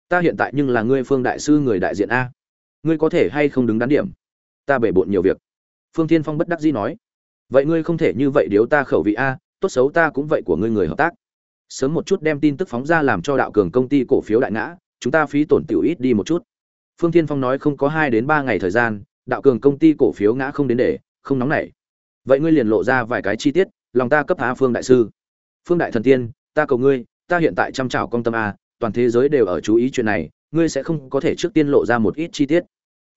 Ta hiện tại nhưng là ngươi phương đại sư người đại diện a. Ngươi có thể hay không đứng đắn điểm? Ta bể bộn nhiều việc. Phương thiên phong bất đắc dĩ nói. Vậy ngươi không thể như vậy điếu ta khẩu vị a, tốt xấu ta cũng vậy của ngươi người hợp tác. Sớm một chút đem tin tức phóng ra làm cho đạo cường công ty cổ phiếu đại ngã, chúng ta phí tổn tiểu ít đi một chút. Phương thiên phong nói không có hai đến ba ngày thời gian, đạo cường công ty cổ phiếu ngã không đến để, không nóng nảy. Vậy ngươi liền lộ ra vài cái chi tiết, lòng ta cấp há phương đại sư. Phương đại thần tiên, ta cầu ngươi ta hiện tại chăm chào công tâm a, toàn thế giới đều ở chú ý chuyện này, ngươi sẽ không có thể trước tiên lộ ra một ít chi tiết.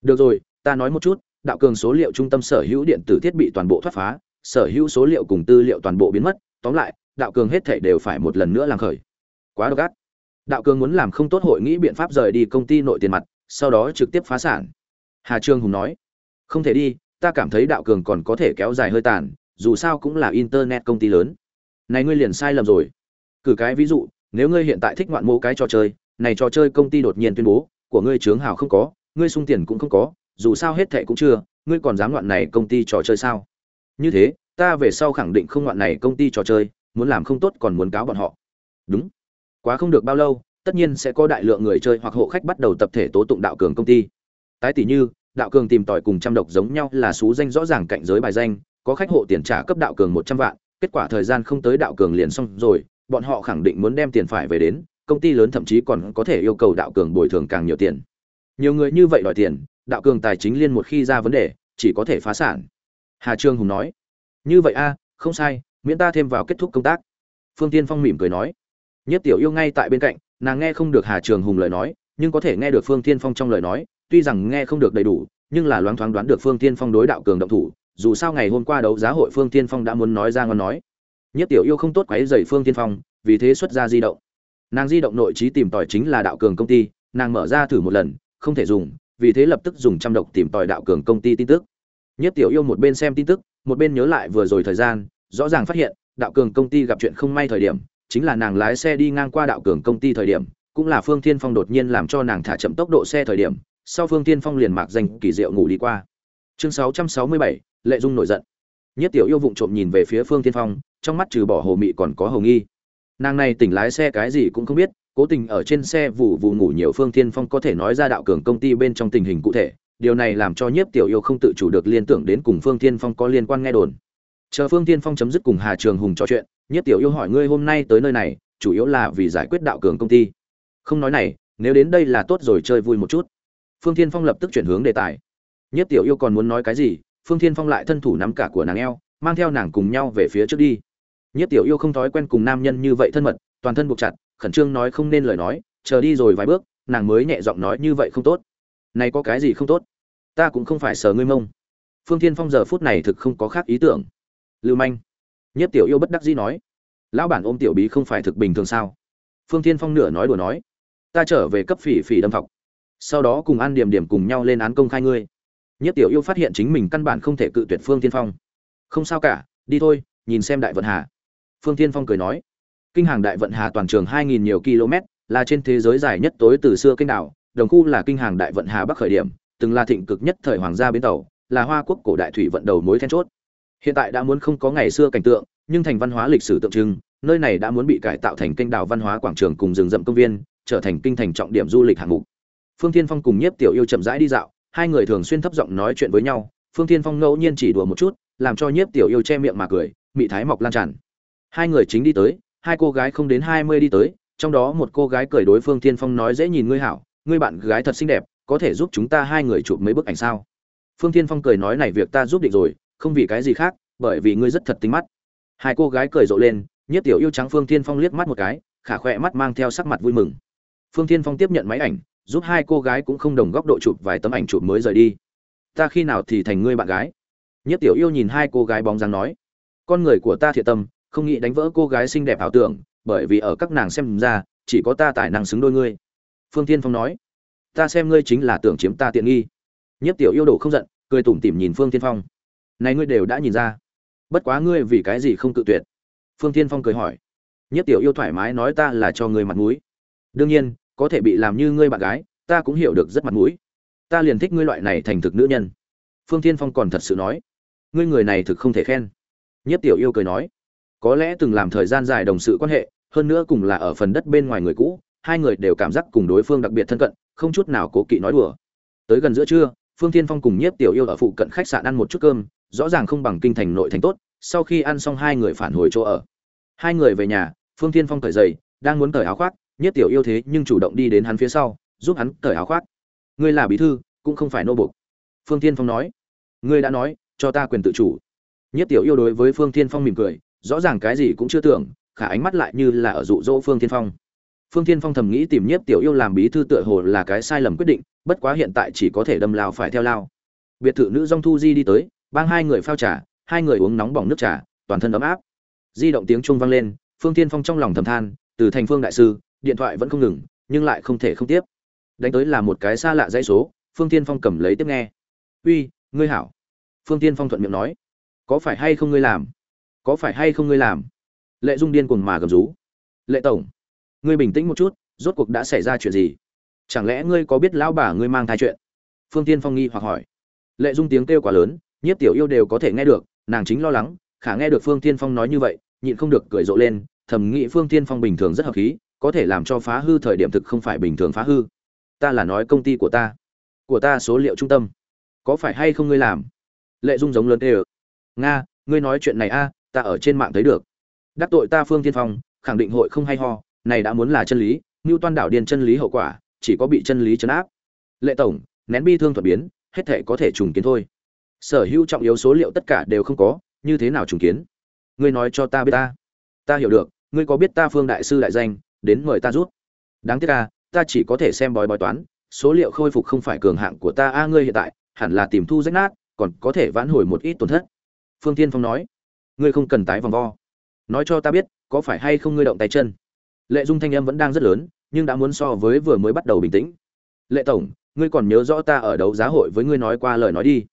Được rồi, ta nói một chút, đạo cường số liệu trung tâm sở hữu điện tử thiết bị toàn bộ thoát phá, sở hữu số liệu cùng tư liệu toàn bộ biến mất, tóm lại, đạo cường hết thảy đều phải một lần nữa làm khởi. Quá độc ác. Đạo cường muốn làm không tốt hội nghĩ biện pháp rời đi công ty nội tiền mặt, sau đó trực tiếp phá sản. Hà trương hùng nói, không thể đi, ta cảm thấy đạo cường còn có thể kéo dài hơi tàn, dù sao cũng là internet công ty lớn. Này ngươi liền sai lầm rồi cử cái ví dụ, nếu ngươi hiện tại thích ngoạn mô cái trò chơi, này trò chơi công ty đột nhiên tuyên bố, của ngươi chướng hào không có, ngươi sung tiền cũng không có, dù sao hết thệ cũng chưa, ngươi còn dám ngoạn này công ty trò chơi sao? Như thế, ta về sau khẳng định không ngoạn này công ty trò chơi, muốn làm không tốt còn muốn cáo bọn họ. Đúng. Quá không được bao lâu, tất nhiên sẽ có đại lượng người chơi hoặc hộ khách bắt đầu tập thể tố tụng đạo cường công ty. Tái tỷ như, đạo cường tìm tòi cùng trăm độc giống nhau là xú danh rõ ràng cạnh giới bài danh, có khách hộ tiền trả cấp đạo cường một trăm vạn, kết quả thời gian không tới đạo cường liền xong rồi bọn họ khẳng định muốn đem tiền phải về đến, công ty lớn thậm chí còn có thể yêu cầu đạo cường bồi thường càng nhiều tiền. Nhiều người như vậy đòi tiền, đạo cường tài chính liên một khi ra vấn đề, chỉ có thể phá sản. Hà trương hùng nói, như vậy a, không sai, miễn ta thêm vào kết thúc công tác. Phương tiên phong mỉm cười nói, nhất tiểu yêu ngay tại bên cạnh, nàng nghe không được hà trường hùng lời nói, nhưng có thể nghe được phương tiên phong trong lời nói, tuy rằng nghe không được đầy đủ, nhưng là loáng thoáng đoán được phương tiên phong đối đạo cường động thủ, dù sao ngày hôm qua đấu giá hội phương tiên phong đã muốn nói ra ngon nói nhất tiểu yêu không tốt quấy dày phương tiên phong vì thế xuất ra di động. Nàng di động nội trí tìm tòi chính là đạo cường công ty nàng mở ra thử một lần không thể dùng vì thế lập tức dùng trăm độc tìm tòi đạo cường công ty tin tức. Nhất tiểu yêu một bên xem tin tức một bên nhớ lại vừa rồi thời gian rõ ràng phát hiện đạo cường công ty gặp chuyện không may thời điểm chính là nàng lái xe đi ngang qua đạo cường công ty thời điểm cũng là phương thiên phong đột nhiên làm cho nàng thả chậm tốc độ xe thời điểm sau phương thiên phong liền mạc danh kỳ diệu ngủ đi qua. Chương 667, lệ dung nổi giận nhất tiểu yêu vụng trộm nhìn về phía phương thiên phong, trong mắt trừ bỏ hồ mị còn có hồ nghi. Nàng này tỉnh lái xe cái gì cũng không biết, cố tình ở trên xe vụ vụ ngủ nhiều phương thiên phong có thể nói ra đạo cường công ty bên trong tình hình cụ thể, điều này làm cho nhiếp tiểu yêu không tự chủ được liên tưởng đến cùng phương thiên phong có liên quan nghe đồn. Chờ phương thiên phong chấm dứt cùng hà trường hùng trò chuyện nhiếp tiểu yêu hỏi ngươi hôm nay tới nơi này, chủ yếu là vì giải quyết đạo cường công ty. Không nói này, nếu đến đây là tốt rồi chơi vui một chút. Phương thiên phong lập tức chuyển hướng đề tài. Nhiếp tiểu yêu còn muốn nói cái gì phương thiên phong lại thân thủ nắm cả của nàng eo, mang theo nàng cùng nhau về phía trước đi. Nhiếp tiểu yêu không thói quen cùng nam nhân như vậy thân mật, toàn thân buộc chặt, khẩn trương nói không nên lời nói, chờ đi rồi vài bước, nàng mới nhẹ giọng nói như vậy không tốt. Này có cái gì không tốt? Ta cũng không phải sờ ngươi mông. Phương thiên phong giờ phút này thực không có khác ý tưởng. Lưu manh. Nhất tiểu yêu bất đắc dĩ nói. Lão bản ôm tiểu bí không phải thực bình thường sao? Phương thiên phong nửa nói đùa nói. Ta trở về cấp phỉ phỉ đâm học sau đó cùng an điểm điểm cùng nhau lên án công khai ngươi nhất tiểu yêu phát hiện chính mình căn bản không thể cự tuyệt phương thiên phong. Không sao cả, đi thôi, nhìn xem đại vận hà. Phương thiên phong cười nói, kinh hàng đại vận hà toàn trường 2.000 nhiều km, là trên thế giới dài nhất tối từ xưa kinh đảo, đồng khu là kinh hàng đại vận hà bắc khởi điểm, từng là thịnh cực nhất thời hoàng gia bến tàu, là hoa quốc cổ đại thủy vận đầu mối then chốt. Hiện tại đã muốn không có ngày xưa cảnh tượng, nhưng thành văn hóa lịch sử tượng trưng, nơi này đã muốn bị cải tạo thành kênh đảo văn hóa quảng trường cùng rừng rậm công viên, trở thành kinh thành trọng điểm du lịch hạng mục. Phương thiên phong cùng nhiếp tiểu yêu chậm rãi đi dạo hai người thường xuyên thấp giọng nói chuyện với nhau, phương thiên phong ngẫu nhiên chỉ đùa một chút, làm cho nhiếp tiểu yêu che miệng mà cười, mị thái mọc lan tràn. Hai người chính đi tới, hai cô gái không đến hai mươi đi tới, trong đó một cô gái cười đối phương thiên phong nói dễ nhìn ngươi hảo, ngươi bạn gái thật xinh đẹp, có thể giúp chúng ta hai người chụp mấy bức ảnh sao? Phương thiên phong cười nói này việc ta giúp định rồi, không vì cái gì khác, bởi vì ngươi rất thật tính mắt. Hai cô gái cười rộ lên, nhiếp tiểu yêu trắng phương thiên phong liếc mắt một cái, khả khỏe mắt mang theo sắc mặt vui mừng. Phương thiên phong tiếp nhận máy ảnh giúp hai cô gái cũng không đồng góc độ chụp vài tấm ảnh chụp mới rời đi. Ta khi nào thì thành ngươi bạn gái? Nhất tiểu yêu nhìn hai cô gái bóng dáng nói. Con người của ta thiệt tâm, không nghĩ đánh vỡ cô gái xinh đẹp ảo tưởng, bởi vì ở các nàng xem ra, chỉ có ta tài năng xứng đôi ngươi. Phương tiên phong nói. Ta xem ngươi chính là tưởng chiếm ta tiện nghi. Nhất tiểu yêu đổ không giận, cười tủm tỉm nhìn phương tiên phong. Này ngươi đều đã nhìn ra. Bất quá ngươi vì cái gì không cự tuyệt? Phương tiên phong cười hỏi. Nhất tiểu yêu thoải mái nói ta là cho ngươi mặt mũi. Đương nhiên có thể bị làm như ngươi bạn gái, ta cũng hiểu được rất mặt mũi. Ta liền thích ngươi loại này thành thực nữ nhân. Phương Thiên phong còn thật sự nói, ngươi người này thực không thể khen. Nhất tiểu yêu cười nói, có lẽ từng làm thời gian dài đồng sự quan hệ, hơn nữa cùng là ở phần đất bên ngoài người cũ, hai người đều cảm giác cùng đối phương đặc biệt thân cận, không chút nào cố kỵ nói đùa. Tới gần giữa trưa, phương Thiên phong cùng nhiếp tiểu yêu ở phụ cận khách sạn ăn một chút cơm, rõ ràng không bằng kinh thành nội thành tốt, sau khi ăn xong hai người phản hồi chỗ ở. Hai người về nhà, phương Thiên phong cởi giày, đang muốn cởi áo khoác nhất tiểu yêu thế nhưng chủ động đi đến hắn phía sau, giúp hắn cởi áo khoác. Ngươi là bí thư, cũng không phải nô bộc. Phương tiên phong nói. Ngươi đã nói, cho ta quyền tự chủ. Nhất tiểu yêu đối với phương tiên phong mỉm cười, rõ ràng cái gì cũng chưa tưởng, khả ánh mắt lại như là ở dụ dỗ phương tiên phong. Phương tiên phong thầm nghĩ tìm nhất tiểu yêu làm bí thư tựa hồ là cái sai lầm quyết định, bất quá hiện tại chỉ có thể đâm lao phải theo lao. Biệt thự nữ dong thu di đi tới, bang hai người phao trà, hai người uống nóng bỏng nước trà, toàn thân ấm áp. Di động tiếng chuông vang lên, phương tiên phong trong lòng thầm than, từ thành phương đại sư điện thoại vẫn không ngừng, nhưng lại không thể không tiếp. Đánh tới là một cái xa lạ dãy số, phương tiên phong cầm lấy tiếp nghe. Uy, ngươi hảo. Phương tiên phong thuận miệng nói. Có phải hay không ngươi làm? Có phải hay không ngươi làm? Lệ dung điên cuồng mà gầm rú. Lệ tổng, ngươi bình tĩnh một chút, rốt cuộc đã xảy ra chuyện gì? Chẳng lẽ ngươi có biết lão bà ngươi mang thai chuyện? Phương tiên phong nghi hoặc hỏi. Lệ dung tiếng kêu quá lớn, nhiếp tiểu yêu đều có thể nghe được, nàng chính lo lắng, khả nghe được phương tiên phong nói như vậy, nhịn không được cười rộ lên, thầm nghĩ phương tiên phong bình thường rất hợp khí có thể làm cho phá hư thời điểm thực không phải bình thường phá hư. Ta là nói công ty của ta của ta số liệu trung tâm. Có phải hay không ngươi làm? Lệ dung giống lớn tê ơ nga, ngươi nói chuyện này a, ta ở trên mạng thấy được. Đắc tội ta phương tiên phong, khẳng định hội không hay ho, này đã muốn là chân lý như toan đảo điền chân lý hậu quả, chỉ có bị chân lý chấn áp. Lệ tổng, nén bi thương thuật biến, hết thể có thể trùng kiến thôi. Sở hữu trọng yếu số liệu tất cả đều không có, như thế nào trùng kiến? Ngươi nói cho ta biết ta. Ta hiểu được, ngươi có biết ta phương đại sư đại danh đến mời ta rút đáng tiếc a ta chỉ có thể xem bói bói toán, số liệu khôi phục không phải cường hạng của ta a ngươi hiện tại, hẳn là tìm thu rách nát, còn có thể vãn hồi một ít tổn thất. Phương tiên phong nói. Ngươi không cần tái vòng vo. Nói cho ta biết, có phải hay không ngươi động tay chân? Lệ dung thanh âm vẫn đang rất lớn, nhưng đã muốn so với vừa mới bắt đầu bình tĩnh. Lệ tổng, ngươi còn nhớ rõ ta ở đấu giá hội với ngươi nói qua lời nói đi.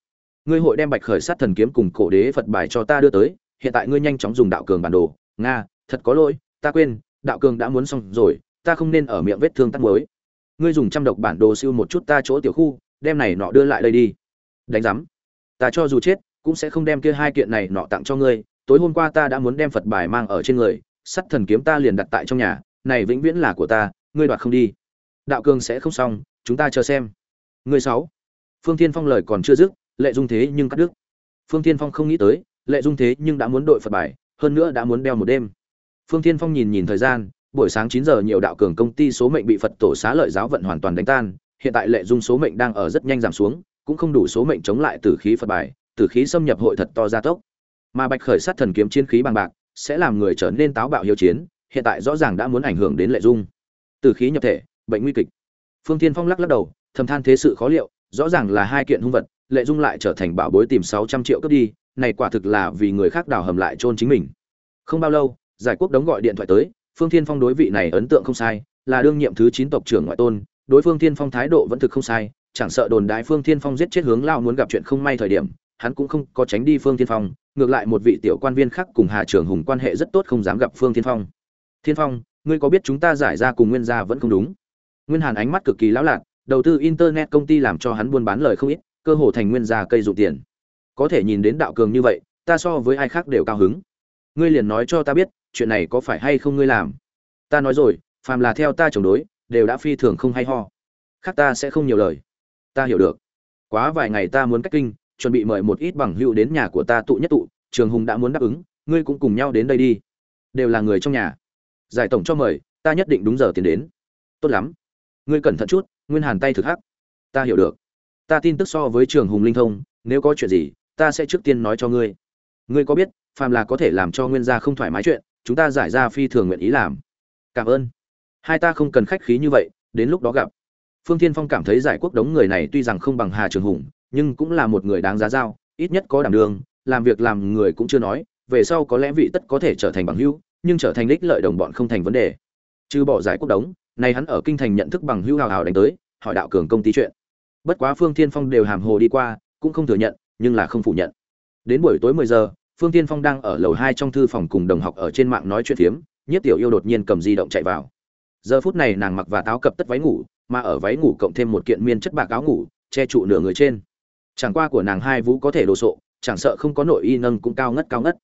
Ngươi hội đem bạch khởi sát thần kiếm cùng cổ đế phật bài cho ta đưa tới, hiện tại ngươi nhanh chóng dùng đạo cường bản đồ. Nga, thật có lỗi, ta quên đạo cường đã muốn xong rồi, ta không nên ở miệng vết thương tắt mới ngươi dùng trăm độc bản đồ siêu một chút ta chỗ tiểu khu, đem này nọ đưa lại đây đi. Đánh giám. Ta cho dù chết, cũng sẽ không đem kia hai kiện này nọ tặng cho ngươi. Tối hôm qua ta đã muốn đem phật bài mang ở trên người, sắt thần kiếm ta liền đặt tại trong nhà, này vĩnh viễn là của ta, ngươi đoạt không đi. Đạo cường sẽ không xong, chúng ta chờ xem. Ngươi sáu. Phương thiên phong lời còn chưa dứt, lệ dung thế nhưng cắt đứt. Phương thiên phong không nghĩ tới, lệ dung thế nhưng đã muốn đội phật bài, hơn nữa đã muốn đeo một đêm phương thiên phong nhìn nhìn thời gian, buổi sáng chín giờ nhiều đạo cường công ty số mệnh bị phật tổ xá lợi giáo vận hoàn toàn đánh tan, hiện tại lệ dung số mệnh đang ở rất nhanh giảm xuống, cũng không đủ số mệnh chống lại tử khí phật bài, tử khí xâm nhập hội thật to gia tốc. Mà bạch khởi sát thần kiếm chiến khí bằng bạc, sẽ làm người trở nên táo bạo hiếu chiến, hiện tại rõ ràng đã muốn ảnh hưởng đến lệ dung. Tử khí nhập thể, bệnh nguy kịch. Phương thiên phong lắc lắc đầu, thầm than thế sự khó liệu, rõ ràng là hai kiện hung vật, lệ dung lại trở thành bảo bối tìm sáu trăm triệu cướp đi, này quả thực là vì người khác đào hầm lại chôn chính mình. Không bao lâu giải quốc đống gọi điện thoại tới, phương thiên phong đối vị này ấn tượng không sai, là đương nhiệm thứ chín tộc trưởng ngoại tôn, đối phương thiên phong thái độ vẫn thực không sai, chẳng sợ đồn đại phương thiên phong giết chết hướng lao muốn gặp chuyện không may thời điểm, hắn cũng không có tránh đi phương thiên phong, ngược lại một vị tiểu quan viên khác cùng hà trưởng hùng quan hệ rất tốt không dám gặp phương thiên phong. Thiên phong, ngươi có biết chúng ta giải ra cùng nguyên gia vẫn không đúng? Nguyên hàn ánh mắt cực kỳ lão lạc đầu tư internet công ty làm cho hắn buôn bán lời không ít, cơ hồ thành nguyên gia cây dụ tiền. Có thể nhìn đến đạo cường như vậy, ta so với ai khác đều cao hứng. Ngươi liền nói cho ta biết chuyện này có phải hay không ngươi làm? Ta nói rồi, phàm là theo ta chống đối, đều đã phi thường không hay ho. Khác ta sẽ không nhiều lời. Ta hiểu được. Quá vài ngày ta muốn cách kinh, chuẩn bị mời một ít bằng hữu đến nhà của ta tụ nhất tụ, trường hùng đã muốn đáp ứng, ngươi cũng cùng nhau đến đây đi. Đều là người trong nhà. Giải tổng cho mời, ta nhất định đúng giờ tiến đến. Tốt lắm. Ngươi cẩn thận chút, nguyên hàn tay thực hắc. Ta hiểu được. Ta tin tức so với trường hùng linh thông, nếu có chuyện gì, ta sẽ trước tiên nói cho ngươi. Ngươi có biết, phàm là có thể làm cho nguyên gia không thoải mái chuyện chúng ta giải ra phi thường nguyện ý làm. Cảm ơn. Hai ta không cần khách khí như vậy, đến lúc đó gặp. Phương thiên phong cảm thấy giải quốc đống người này tuy rằng không bằng hà trường hùng, nhưng cũng là một người đáng giá giao, ít nhất có đảm đường làm việc làm người cũng chưa nói, về sau có lẽ vị tất có thể trở thành bằng hữu, nhưng trở thành đích lợi đồng bọn không thành vấn đề. Chứ bỏ giải quốc đống này hắn ở kinh thành nhận thức bằng hữu hào hào đánh tới, hỏi đạo cường công ty chuyện. Bất quá phương thiên phong đều hàm hồ đi qua, cũng không thừa nhận, nhưng là không phủ nhận. Đến buổi tối 10 giờ phương thiên phong đang ở lầu 2 trong thư phòng cùng đồng học ở trên mạng nói chuyện phiếm nhất tiểu yêu đột nhiên cầm di động chạy vào. Giờ phút này nàng mặc và táo cập tất váy ngủ, mà ở váy ngủ cộng thêm một kiện miên chất bạc áo ngủ, che trụ nửa người trên. Chẳng qua của nàng hai vũ có thể đồ sộ, chẳng sợ không có nội y nâng cũng cao ngất cao ngất.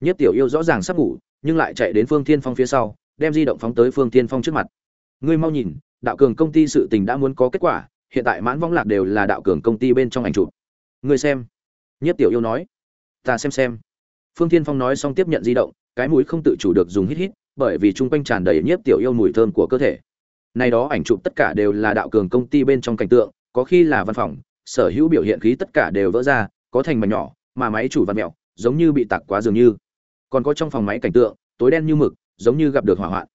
Nhất tiểu yêu rõ ràng sắp ngủ, nhưng lại chạy đến phương thiên phong phía sau, đem di động phóng tới phương thiên phong trước mặt. Ngươi mau nhìn, đạo cường công ty sự tình đã muốn có kết quả, hiện tại mãn vong lạc đều là đạo cường công ty bên trong ảnh chụp. Ngươi xem. Nhất tiểu yêu nói. Ta xem xem phương thiên phong nói xong tiếp nhận di động, cái mũi không tự chủ được dùng hít hít, bởi vì chung quanh tràn đầy nhiếp tiểu yêu mùi thơm của cơ thể. Này đó ảnh chụp tất cả đều là đạo cường công ty bên trong cảnh tượng, có khi là văn phòng, sở hữu biểu hiện khí tất cả đều vỡ ra, có thành mảnh nhỏ, mà máy chủ văn mẹo, giống như bị tặc quá dường như. Còn có trong phòng máy cảnh tượng, tối đen như mực, giống như gặp được hỏa hoạn.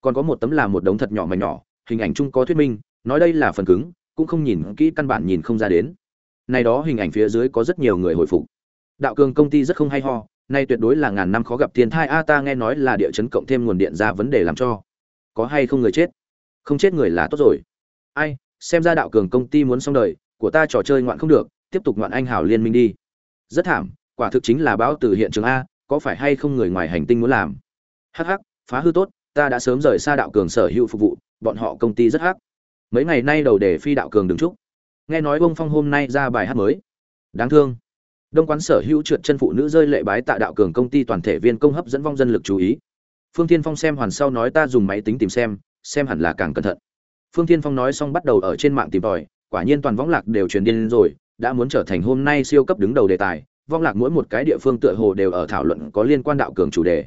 Còn có một tấm là một đống thật nhỏ mảnh nhỏ, hình ảnh chung có thuyết minh, nói đây là phần cứng, cũng không nhìn kỹ căn bản nhìn không ra đến. Này đó hình ảnh phía dưới có rất nhiều người hồi phục. Đạo cường công ty rất không hay ho nay tuyệt đối là ngàn năm khó gặp thiên thai. A, ta nghe nói là địa chấn cộng thêm nguồn điện ra vấn đề làm cho có hay không người chết? Không chết người là tốt rồi. Ai, xem ra đạo cường công ty muốn xong đời, của ta trò chơi ngoạn không được, tiếp tục ngoạn anh hảo liên minh đi. Rất thảm, quả thực chính là báo từ hiện trường a, có phải hay không người ngoài hành tinh muốn làm? Hắc hắc, phá hư tốt, ta đã sớm rời xa đạo cường sở hữu phục vụ, bọn họ công ty rất hắc. Mấy ngày nay đầu để phi đạo cường đứng trúc nghe nói bông phong hôm nay ra bài hát mới. Đáng thương đông quán sở hữu trượt chân phụ nữ rơi lệ bái tạ đạo cường công ty toàn thể viên công hấp dẫn vong dân lực chú ý. Phương tiên phong xem hoàn sau nói ta dùng máy tính tìm xem xem hẳn là càng cẩn thận. Phương tiên phong nói xong bắt đầu ở trên mạng tìm tòi quả nhiên toàn võng lạc đều truyền điên rồi đã muốn trở thành hôm nay siêu cấp đứng đầu đề tài vong lạc mỗi một cái địa phương tựa hồ đều ở thảo luận có liên quan đạo cường chủ đề.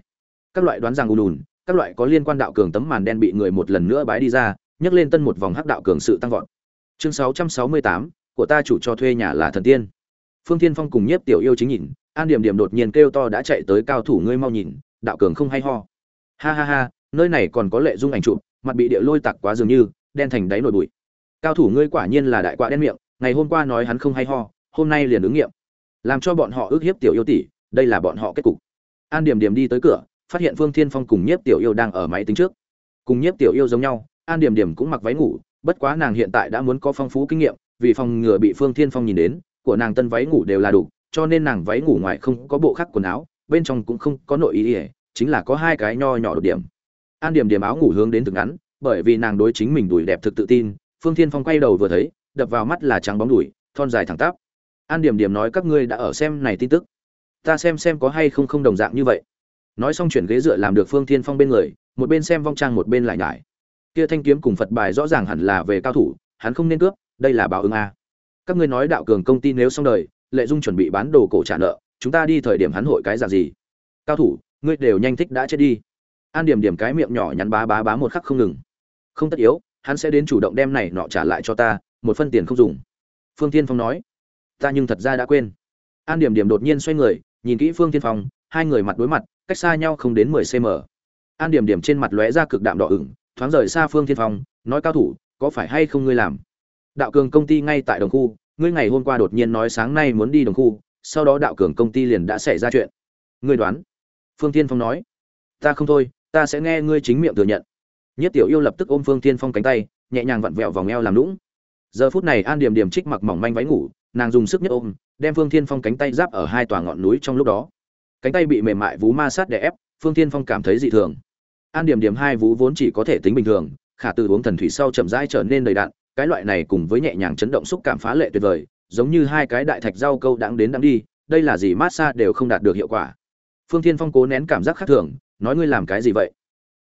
Các loại đoán rằng u đùn các loại có liên quan đạo cường tấm màn đen bị người một lần nữa bái đi ra nhấc lên tân một vòng hắc đạo cường sự tăng vọt. Chương 668, của ta chủ cho thuê nhà là thần tiên phương thiên phong cùng nhiếp tiểu yêu chính nhìn, an điểm điểm đột nhiên kêu to đã chạy tới cao thủ ngươi mau nhìn, đạo cường không hay ho. Ha ha ha, nơi này còn có lệ dung ảnh chụp, mặt bị địa lôi tặc quá dường như, đen thành đáy nổi bụi. Cao thủ ngươi quả nhiên là đại quạ đen miệng, ngày hôm qua nói hắn không hay ho, hôm nay liền ứng nghiệm. Làm cho bọn họ ước hiếp tiểu yêu tỷ, đây là bọn họ kết cục. An điểm điểm đi tới cửa, phát hiện phương thiên phong cùng nhiếp tiểu yêu đang ở máy tính trước. Cùng nhiếp tiểu yêu giống nhau, an điểm điểm cũng mặc váy ngủ, bất quá nàng hiện tại đã muốn có phong phú kinh nghiệm, vì phòng ngừa bị phương thiên phong nhìn đến của nàng tân váy ngủ đều là đủ, cho nên nàng váy ngủ ngoài không có bộ khác quần áo, bên trong cũng không có nội ý ỉa chính là có hai cái nho nhỏ đột điểm. An điểm điểm áo ngủ hướng đến thực ngắn, bởi vì nàng đối chính mình đùi đẹp thực tự tin, phương thiên phong quay đầu vừa thấy, đập vào mắt là trắng bóng đùi, thon dài thẳng tắp. An điểm điểm nói, các ngươi đã ở xem này tin tức. Ta xem xem có hay không không đồng dạng như vậy. Nói xong chuyển ghế dựa làm được phương thiên phong bên người, một bên xem vong trang một bên lại nhải. Kia thanh kiếm cùng phật bài rõ ràng hẳn là về cao thủ, hắn không nên cướp, đây là báo ứng a các ngươi nói đạo cường công ty nếu xong đời, lệ dung chuẩn bị bán đồ cổ trả nợ, chúng ta đi thời điểm hắn hội cái giả gì? Cao thủ, ngươi đều nhanh thích đã chết đi. An điểm điểm cái miệng nhỏ nhắn bá bá bá một khắc không ngừng. Không tất yếu, hắn sẽ đến chủ động đem này nọ trả lại cho ta, một phân tiền không dùng. Phương tiên phong nói. Ta nhưng thật ra đã quên. An điểm điểm đột nhiên xoay người, nhìn kỹ phương tiên phong, hai người mặt đối mặt, cách xa nhau không đến mười cm an điểm điểm trên mặt lóe ra cực đạm đỏ ửng, thoáng rời xa phương tiên phong, nói cao thủ, có phải hay không ngươi làm? Đạo cường công ty ngay tại đồng khu, ngươi ngày hôm qua đột nhiên nói sáng nay muốn đi đồng khu, sau đó đạo cường công ty liền đã xảy ra chuyện. Ngươi đoán? Phương tiên phong nói. Ta không thôi, ta sẽ nghe ngươi chính miệng thừa nhận. Nhất tiểu yêu lập tức ôm phương tiên phong cánh tay, nhẹ nhàng vặn vẹo vòng eo làm lũng giờ phút này an điểm điểm trích mặc mỏng manh váy ngủ, nàng dùng sức nhất ôm, đem phương tiên phong cánh tay giáp ở hai tòa ngọn núi trong lúc đó. Cánh tay bị mềm mại vú ma sát đè ép, phương tiên phong cảm thấy dị thường. An điểm điểm hai vú vốn chỉ có thể tính bình thường, khả từ uống thần thủy sau chậm rãi trở nên đầy đạn cái loại này cùng với nhẹ nhàng chấn động xúc cảm phá lệ tuyệt vời, giống như hai cái đại thạch rau câu đáng đến đáng đi, đây là gì mát xa đều không đạt được hiệu quả. Phương thiên phong cố nén cảm giác khác thường, nói ngươi làm cái gì vậy?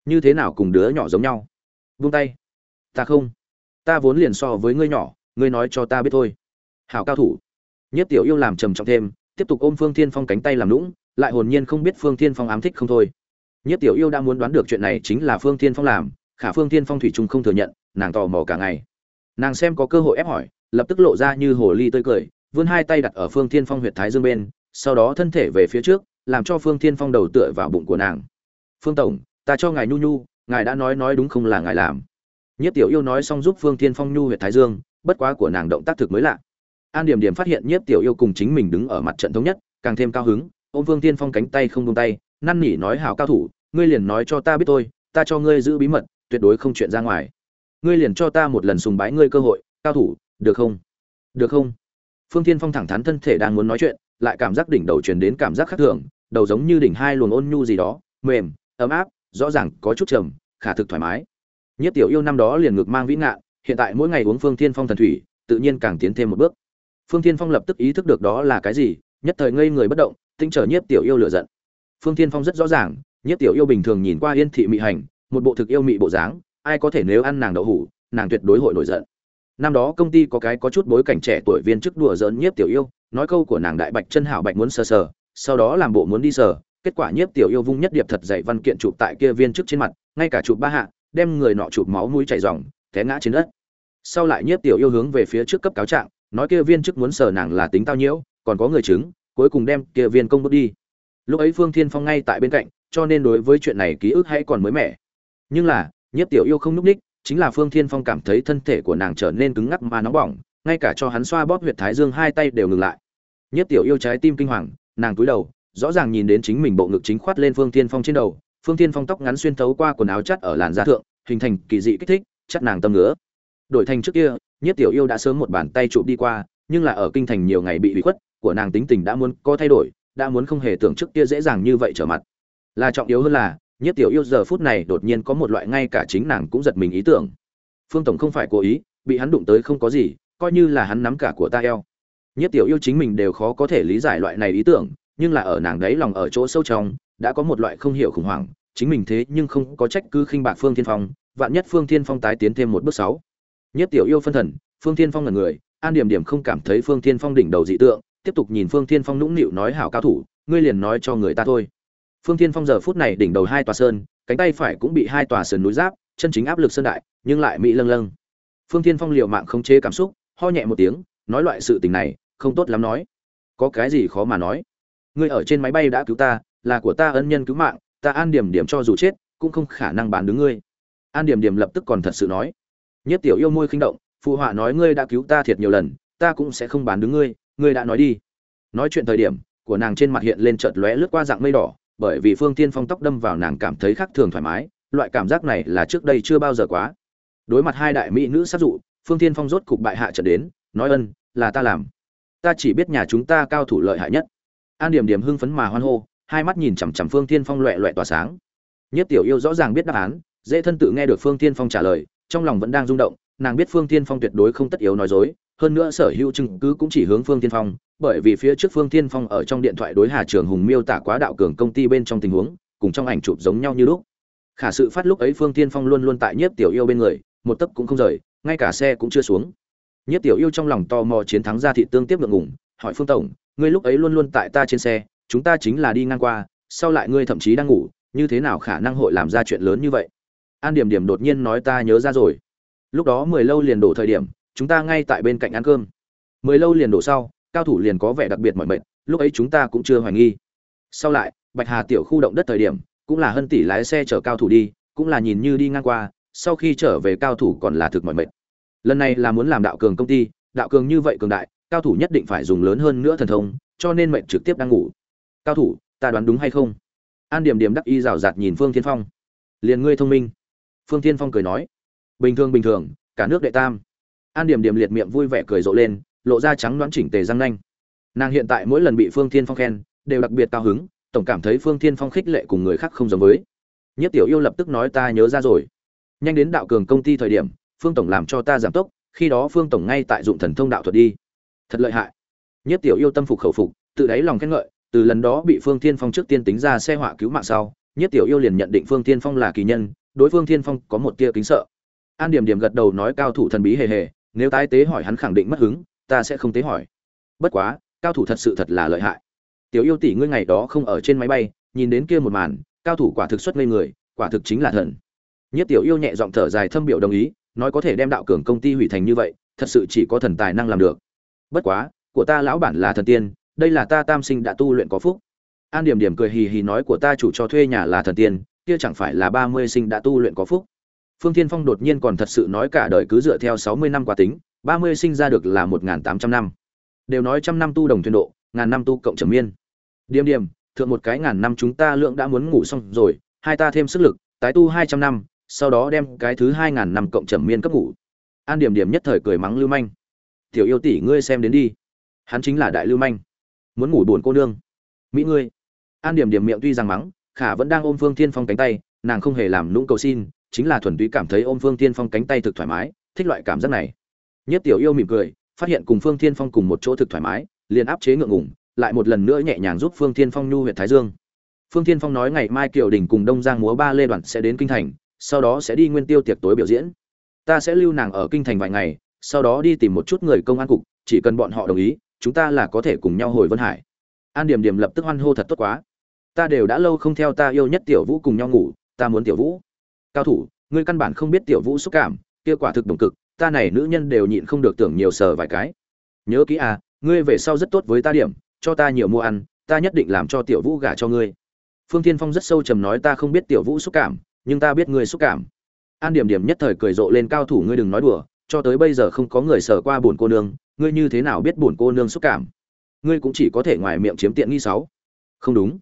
Như thế nào cùng đứa nhỏ giống nhau? Vung tay. Ta không. Ta vốn liền so với ngươi nhỏ, ngươi nói cho ta biết thôi. Hảo cao thủ. Nhất tiểu yêu làm trầm trọng thêm, tiếp tục ôm phương thiên phong cánh tay làm lũng lại hồn nhiên không biết phương thiên phong ám thích không thôi. Nhất tiểu yêu đã muốn đoán được chuyện này chính là phương thiên phong làm, khả phương thiên phong thủy trung không thừa nhận, nàng tò mò cả ngày nàng xem có cơ hội ép hỏi lập tức lộ ra như hồ ly tươi cười vươn hai tay đặt ở phương thiên phong huyệt thái dương bên sau đó thân thể về phía trước làm cho phương thiên phong đầu tựa vào bụng của nàng phương tổng ta cho ngài nhu nhu ngài đã nói nói đúng không là ngài làm Nhiếp Tiểu Yêu nói xong giúp Phương Thiên Phong nhu huyệt thái dương, bất quá của nàng động tác thực mới lạ. An Điểm Điểm phát hiện Nhiếp Tiểu Yêu cùng chính mình đứng ở mặt trận thống nhất, càng thêm cao hứng, ôm Phương Thiên Phong cánh tay không buông tay, năn nỉ nói hảo cao thủ, ngươi liền nói cho ta biết tôi, ta cho ngươi giữ bí mật, tuyệt đối không chuyện ra ngoài. Ngươi liền cho ta một lần sùng bái ngươi cơ hội, cao thủ, được không? Được không? Phương Thiên Phong thẳng thắn thân thể đang muốn nói chuyện, lại cảm giác đỉnh đầu truyền đến cảm giác khác thường, đầu giống như đỉnh hai luồng ôn nhu gì đó, mềm, ấm áp, rõ ràng có chút trầm, khả thực thoải mái. Nhất tiểu yêu năm đó liền ngược mang vĩ ngạn, hiện tại mỗi ngày uống Phương Thiên Phong thần thủy, tự nhiên càng tiến thêm một bước. Phương Thiên Phong lập tức ý thức được đó là cái gì, nhất thời ngây người bất động, tinh trở Nhiếp tiểu yêu lửa giận. Phương Thiên Phong rất rõ ràng, Nhiếp tiểu yêu bình thường nhìn qua yên thị mị hành, một bộ thực yêu mị bộ dáng, ai có thể nếu ăn nàng đậu hủ, nàng tuyệt đối hội nổi giận. Năm đó công ty có cái có chút bối cảnh trẻ tuổi viên chức đùa giỡn Nhiếp tiểu yêu, nói câu của nàng đại bạch chân hảo bạch muốn sờ sờ, sau đó làm bộ muốn đi sờ, kết quả Nhiếp tiểu yêu vung nhất điệp thật dạy văn kiện chụp tại kia viên chức trên mặt, ngay cả chụp ba hạ, đem người nọ chụp máu mũi chảy ròng, té ngã trên đất. Sau lại Nhiếp tiểu yêu hướng về phía trước cấp cáo trạng, nói kia viên chức muốn sờ nàng là tính tao nhiễu, còn có người chứng, cuối cùng đem kia viên công bước đi. Lúc ấy Phương Thiên Phong ngay tại bên cạnh, cho nên đối với chuyện này ký ức hay còn mới mẻ. Nhưng là, Nhiếp tiểu yêu không núp đích, chính là Phương Thiên Phong cảm thấy thân thể của nàng trở nên cứng ngắc mà nóng bỏng, ngay cả cho hắn xoa bóp huyệt thái dương hai tay đều ngừng lại. Nhiếp tiểu yêu trái tim kinh hoàng, nàng cúi đầu, rõ ràng nhìn đến chính mình bộ ngực chính khoát lên Phương Thiên Phong trên đầu, Phương Thiên Phong tóc ngắn xuyên thấu qua quần áo chắt ở làn da thượng, hình thành kỳ dị kích thích, chắt nàng tâm ngứa. Đổi thành trước kia, Nhiếp Tiểu Yêu đã sớm một bàn tay chụp đi qua, nhưng là ở kinh thành nhiều ngày bị bị khuất, của nàng tính tình đã muốn có thay đổi, đã muốn không hề tưởng trước kia dễ dàng như vậy trở mặt. Là trọng yếu hơn là, Nhất Tiểu Yêu giờ phút này đột nhiên có một loại ngay cả chính nàng cũng giật mình ý tưởng. Phương tổng không phải cố ý, bị hắn đụng tới không có gì, coi như là hắn nắm cả của ta eo. Nhất Tiểu Yêu chính mình đều khó có thể lý giải loại này ý tưởng, nhưng là ở nàng đấy lòng ở chỗ sâu trong, đã có một loại không hiểu khủng hoảng, chính mình thế nhưng không có trách cứ khinh bạc Phương Thiên Phong, vạn nhất Phương Thiên Phong tái tiến thêm một bước sáu. Nhất tiểu yêu phân thần, Phương Thiên Phong là người, An Điểm Điểm không cảm thấy Phương Thiên Phong đỉnh đầu dị tượng, tiếp tục nhìn Phương Thiên Phong nũng nịu nói hảo cao thủ, ngươi liền nói cho người ta thôi. Phương Thiên Phong giờ phút này đỉnh đầu hai tòa sơn, cánh tay phải cũng bị hai tòa sơn núi giáp, chân chính áp lực sơn đại, nhưng lại mỹ lâng lâng. Phương Thiên Phong liều mạng không chế cảm xúc, ho nhẹ một tiếng, nói loại sự tình này, không tốt lắm nói. Có cái gì khó mà nói. Ngươi ở trên máy bay đã cứu ta, là của ta ân nhân cứu mạng, ta An Điểm Điểm cho dù chết, cũng không khả năng bán đứng ngươi. An Điểm Điểm lập tức còn thật sự nói. Nhất tiểu yêu môi khinh động, phụ họa nói ngươi đã cứu ta thiệt nhiều lần, ta cũng sẽ không bán đứng ngươi, ngươi đã nói đi. Nói chuyện thời điểm, của nàng trên mặt hiện lên chợt lóe lướt qua dạng mây đỏ, bởi vì Phương thiên Phong tóc đâm vào nàng cảm thấy khác thường thoải mái, loại cảm giác này là trước đây chưa bao giờ quá. Đối mặt hai đại mỹ nữ sát dụ, Phương thiên Phong rốt cục bại hạ trận đến, nói ân, là ta làm. Ta chỉ biết nhà chúng ta cao thủ lợi hại nhất. An Điểm Điểm hưng phấn mà hoan hô, hai mắt nhìn chằm chằm Phương thiên Phong loẹt loẹt tỏa sáng. Nhất Tiểu Yêu rõ ràng biết đáp án, dễ thân tự nghe được Phương thiên Phong trả lời, trong lòng vẫn đang rung động, nàng biết Phương thiên Phong tuyệt đối không tất yếu nói dối, hơn nữa sở hữu chứng cứ cũng chỉ hướng Phương Tiên Phong, bởi vì phía trước Phương Tiên Phong ở trong điện thoại đối Hà Trường Hùng miêu tả quá đạo cường công ty bên trong tình huống, cùng trong ảnh chụp giống nhau như lúc. Khả sự phát lúc ấy Phương Tiên Phong luôn luôn tại Nhiếp Tiểu Yêu bên người, một tấc cũng không rời, ngay cả xe cũng chưa xuống. Nhiếp Tiểu Yêu trong lòng tò mò chiến thắng ra thị tương tiếp ngượng ngùng, hỏi Phương tổng, ngươi lúc ấy luôn luôn tại ta trên xe, chúng ta chính là đi ngang qua, sau lại ngươi thậm chí đang ngủ, như thế nào khả năng hội làm ra chuyện lớn như vậy? An Điểm Điểm đột nhiên nói ta nhớ ra rồi lúc đó mười lâu liền đổ thời điểm chúng ta ngay tại bên cạnh ăn cơm. Mười lâu liền đổ sau, cao thủ liền có vẻ đặc biệt mọi mệt, lúc ấy chúng ta cũng chưa hoài nghi. Sau lại, bạch hà tiểu khu động đất thời điểm, cũng là hân tỷ lái xe chở cao thủ đi, cũng là nhìn như đi ngang qua, sau khi trở về cao thủ còn là thực mọi mệt. Lần này là muốn làm đạo cường công ty, đạo cường như vậy cường đại, cao thủ nhất định phải dùng lớn hơn nữa thần thông, cho nên mệnh trực tiếp đang ngủ. Cao thủ, ta đoán đúng hay không? An điểm điểm đắc y rào rạt nhìn phương thiên phong. Liền ngươi thông minh. Phương thiên phong cười nói. Bình thường bình thường, cả nước đệ tam an điểm điểm liệt miệng vui vẻ cười rộ lên, lộ ra trắng đoán chỉnh tề răng nanh. Nàng hiện tại mỗi lần bị phương thiên phong khen, đều đặc biệt cao hứng, tổng cảm thấy phương thiên phong khích lệ cùng người khác không giống với. Nhất tiểu yêu lập tức nói ta nhớ ra rồi. Nhanh đến đạo cường công ty thời điểm, phương tổng làm cho ta giảm tốc, khi đó phương tổng ngay tại dụng thần thông đạo thuật đi. Thật lợi hại. Nhất tiểu yêu tâm phục khẩu phục, tự đáy lòng khen ngợi, từ lần đó bị phương thiên phong trước tiên tính ra xe họa cứu mạng sau, nhất tiểu yêu liền nhận định phương thiên phong là kỳ nhân, đối phương thiên phong có một tia kính sợ. An điểm điểm gật đầu nói cao thủ thần bí hề hề nếu tái tế hỏi hắn khẳng định mất hứng, ta sẽ không tế hỏi. Bất quá, cao thủ thật sự thật là lợi hại. Tiểu yêu tỷ ngươi ngày đó không ở trên máy bay, nhìn đến kia một màn, cao thủ quả thực xuất ngây người, quả thực chính là thần. Nhất tiểu yêu nhẹ giọng thở dài thâm biểu đồng ý, nói có thể đem đạo cường công ty hủy thành như vậy, thật sự chỉ có thần tài năng làm được. Bất quá, của ta lão bản là thần tiên, đây là ta tam sinh đã tu luyện có phúc. An điểm điểm cười hì hì nói của ta chủ cho thuê nhà là thần tiên, kia chẳng phải là ba mươi sinh đã tu luyện có phúc phương thiên phong đột nhiên còn thật sự nói cả đời cứ dựa theo sáu mươi năm quá tính, ba mươi sinh ra được là một tám trăm năm. Đều nói trăm năm tu đồng thuyền độ, ngàn năm tu cộng trầm miên. Điềm điềm, thượng một cái ngàn năm chúng ta lượng đã muốn ngủ xong rồi, hai ta thêm sức lực, tái tu hai trăm năm, sau đó đem cái thứ hai ngàn năm cộng trầm miên cấp ngủ. An điểm điểm nhất thời cười mắng lưu manh. Tiểu yêu tỷ, ngươi xem đến đi. Hắn chính là đại lưu manh. Muốn ngủ buồn cô nương. Mỹ ngươi. An điểm điểm miệng tuy rằng mắng, khả vẫn đang ôm phương thiên phong cánh tay, nàng không hề làm nũng cầu xin chính là thuần túy cảm thấy ôm phương thiên phong cánh tay thực thoải mái, thích loại cảm giác này. Nhất tiểu yêu mỉm cười, phát hiện cùng phương thiên phong cùng một chỗ thực thoải mái, liền áp chế ngượng ngùng, lại một lần nữa nhẹ nhàng giúp phương thiên phong nhu huyệt thái dương. Phương thiên phong nói ngày mai kiều đình cùng đông giang múa ba lê đoàn sẽ đến kinh thành, sau đó sẽ đi nguyên tiêu tiệc tối biểu diễn. Ta sẽ lưu nàng ở kinh thành vài ngày, sau đó đi tìm một chút người công an cục, chỉ cần bọn họ đồng ý, chúng ta là có thể cùng nhau hồi vân hải. An điểm điểm lập tức hoan hô thật tốt quá. Ta đều đã lâu không theo ta yêu nhất tiểu vũ cùng nhau ngủ, ta muốn tiểu vũ cao thủ, ngươi căn bản không biết tiểu vũ xúc cảm, kia quả thực đồng cực, ta này nữ nhân đều nhịn không được tưởng nhiều sờ vài cái. Nhớ kỹ à ngươi về sau rất tốt với ta điểm, cho ta nhiều mua ăn, ta nhất định làm cho tiểu vũ gả cho ngươi. Phương tiên phong rất sâu trầm nói ta không biết tiểu vũ xúc cảm, nhưng ta biết ngươi xúc cảm. An điểm điểm nhất thời cười rộ lên cao thủ ngươi đừng nói đùa, cho tới bây giờ không có người sờ qua buồn cô nương, ngươi như thế nào biết buồn cô nương xúc cảm? Ngươi cũng chỉ có thể ngoài miệng chiếm tiện nghi sáu. Không đúng.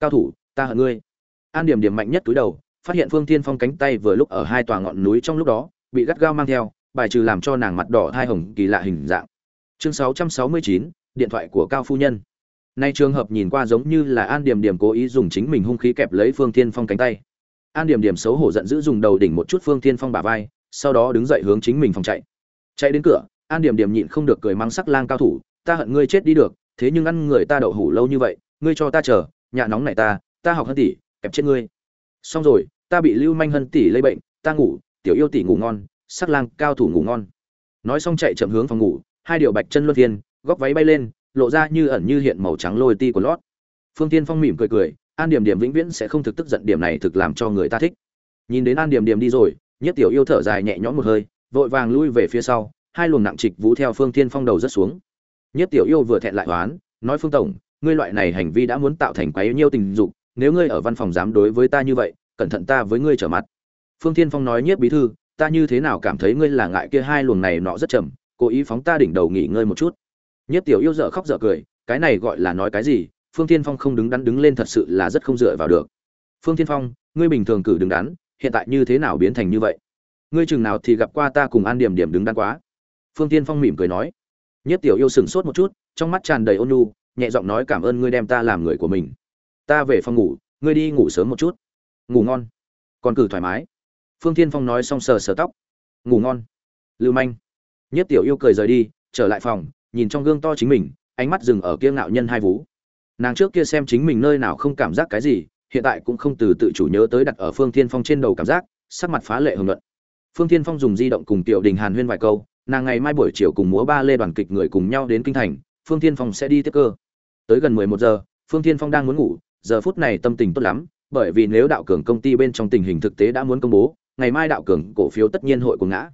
Cao thủ, ta hận ngươi. An điểm điểm mạnh nhất túi đầu phát hiện phương thiên phong cánh tay vừa lúc ở hai tòa ngọn núi trong lúc đó bị gắt gao mang theo bài trừ làm cho nàng mặt đỏ thai hồng kỳ lạ hình dạng. Chương 669, điện thoại của cao phu nhân. Nay trường hợp nhìn qua giống như là an điểm điểm cố ý dùng chính mình hung khí kẹp lấy phương thiên phong cánh tay. An điểm điểm xấu hổ giận dữ dùng đầu đỉnh một chút phương thiên phong bả vai sau đó đứng dậy hướng chính mình phòng chạy. Chạy đến cửa an điểm điểm nhịn không được cười mắng sắc lang cao thủ ta hận ngươi chết đi được thế nhưng ăn người ta đậu hủ lâu như vậy ngươi cho ta chờ nhà nóng này ta ta học hơn tỷ kẹp chết ngươi xong rồi, ta bị lưu manh hân tỷ lây bệnh, ta ngủ, tiểu yêu tỷ ngủ ngon, sắc lang cao thủ ngủ ngon. Nói xong chạy chậm hướng phòng ngủ, hai điều bạch chân luân phiên, góc váy bay lên, lộ ra như ẩn như hiện màu trắng lôi ti của lót. Phương tiên phong mỉm cười cười, an điểm điểm vĩnh viễn sẽ không thực tức giận điểm này thực làm cho người ta thích. Nhìn đến an điểm điểm đi rồi, nhất tiểu yêu thở dài nhẹ nhõm một hơi, vội vàng lui về phía sau, hai luồng nặng trịch vũ theo phương tiên phong đầu rất xuống. Nhất tiểu yêu vừa thẹn lại hoán, nói phương tổng, ngươi loại này hành vi đã muốn tạo thành quá yêu nhiêu tình dục nếu ngươi ở văn phòng dám đối với ta như vậy, cẩn thận ta với ngươi trở mặt. Phương Thiên phong nói nhiếp bí thư, ta như thế nào cảm thấy ngươi là ngại kia hai luồng này nọ rất chậm cố ý phóng ta đỉnh đầu nghỉ ngơi một chút. Nhiếp tiểu yêu dở khóc dở cười, cái này gọi là nói cái gì, phương Thiên phong không đứng đắn đứng lên thật sự là rất không dựa vào được. Phương Thiên phong, ngươi bình thường cử đứng đắn, hiện tại như thế nào biến thành như vậy? Ngươi chừng nào thì gặp qua ta cùng an điểm điểm đứng đắn quá? Phương tiên phong mỉm cười nói. Nhất tiểu yêu sừng sốt một chút, trong mắt tràn đầy ôn nhu, nhẹ giọng nói cảm ơn ngươi đem ta làm người của mình ta về phòng ngủ, ngươi đi ngủ sớm một chút. Ngủ ngon. Còn cử thoải mái. Phương Thiên phong nói xong sờ sờ tóc. Ngủ ngon. Lưu manh. Nhất tiểu yêu cười rời đi, trở lại phòng, nhìn trong gương to chính mình, ánh mắt dừng ở kia ngạo nhân hai vú. Nàng trước kia xem chính mình nơi nào không cảm giác cái gì, hiện tại cũng không từ tự chủ nhớ tới đặt ở phương Thiên phong trên đầu cảm giác, sắc mặt phá lệ hưởng luận phương Thiên phong dùng di động cùng tiểu đình hàn huyên vài câu, nàng ngày mai buổi chiều cùng múa ba lê đoàn kịch người cùng nhau đến kinh thành, phương Thiên phong sẽ đi tiếp cơ. Tới gần mười một giờ, phương Thiên phong đang muốn ngủ giờ phút này tâm tình tốt lắm, bởi vì nếu đạo cường công ty bên trong tình hình thực tế đã muốn công bố, ngày mai đạo cường cổ phiếu tất nhiên hội của ngã.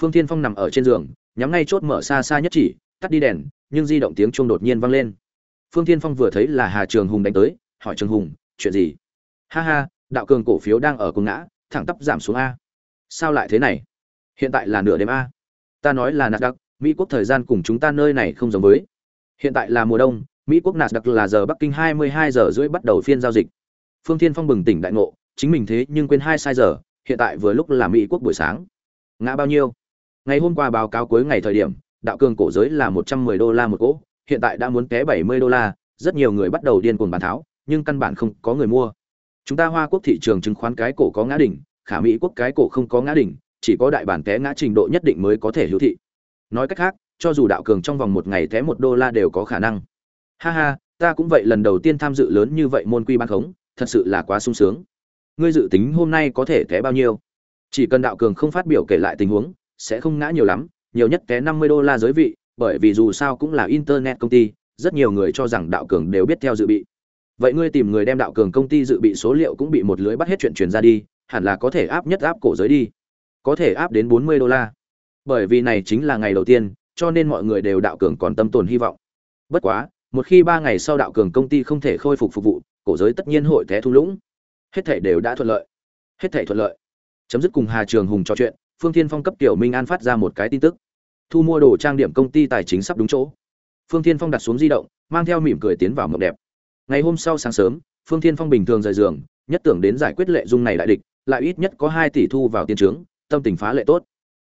Phương Thiên phong nằm ở trên giường, nhắm ngay chốt mở xa xa nhất chỉ, tắt đi đèn, nhưng di động tiếng chuông đột nhiên vang lên. Phương Thiên phong vừa thấy là hà trường hùng đánh tới, hỏi trường hùng, chuyện gì? Ha ha, đạo cường cổ phiếu đang ở cùng ngã, thẳng tắp giảm xuống a. Sao lại thế này? Hiện tại là nửa đêm a. Ta nói là nạt đặc mỹ quốc thời gian cùng chúng ta nơi này không giống với. Hiện tại là mùa đông mỹ quốc nạt đặc là giờ bắc kinh hai mươi hai giờ rưỡi bắt đầu phiên giao dịch. Phương thiên phong bừng tỉnh đại ngộ, chính mình thế nhưng quên hai sai giờ, hiện tại vừa lúc là mỹ quốc buổi sáng. Ngã bao nhiêu? Ngày hôm qua báo cáo cuối ngày thời điểm, đạo cường cổ giới là một trăm mười đô la một cỗ, hiện tại đã muốn té bảy mươi đô la, rất nhiều người bắt đầu điên cuồng bán tháo, nhưng căn bản không có người mua. Chúng ta hoa quốc thị trường chứng khoán cái cổ có ngã đỉnh, khả mỹ quốc cái cổ không có ngã đỉnh, chỉ có đại bản té ngã trình độ nhất định mới có thể hữu thị. Nói cách khác, cho dù đạo cường trong vòng một ngày té một đô la đều có khả năng ha ha, ta cũng vậy, lần đầu tiên tham dự lớn như vậy môn quy ban khống, thật sự là quá sung sướng. Ngươi dự tính hôm nay có thể té bao nhiêu? Chỉ cần đạo cường không phát biểu kể lại tình huống, sẽ không ngã nhiều lắm, nhiều nhất té năm mươi đô la giới vị, bởi vì dù sao cũng là internet công ty, rất nhiều người cho rằng đạo cường đều biết theo dự bị. Vậy ngươi tìm người đem đạo cường công ty dự bị số liệu cũng bị một lưới bắt hết chuyện truyền ra đi, hẳn là có thể áp nhất áp cổ giới đi. Có thể áp đến bốn mươi đô la. Bởi vì này chính là ngày đầu tiên, cho nên mọi người đều đạo cường còn tâm tồn hy vọng. Bất quá một khi ba ngày sau đạo cường công ty không thể khôi phục phục vụ, cổ giới tất nhiên hội té thu lũng. Hết thể đều đã thuận lợi. Hết thể thuận lợi. Chấm dứt cùng hà trường hùng trò chuyện, phương thiên phong cấp tiểu minh an phát ra một cái tin tức. Thu mua đồ trang điểm công ty tài chính sắp đúng chỗ. Phương thiên phong đặt xuống di động, mang theo mỉm cười tiến vào mộng đẹp. Ngày hôm sau sáng sớm, phương thiên phong bình thường rời giường, nhất tưởng đến giải quyết lệ dung này đại địch, lại ít nhất có hai tỷ thu vào tiền trướng, tâm tình phá lệ tốt.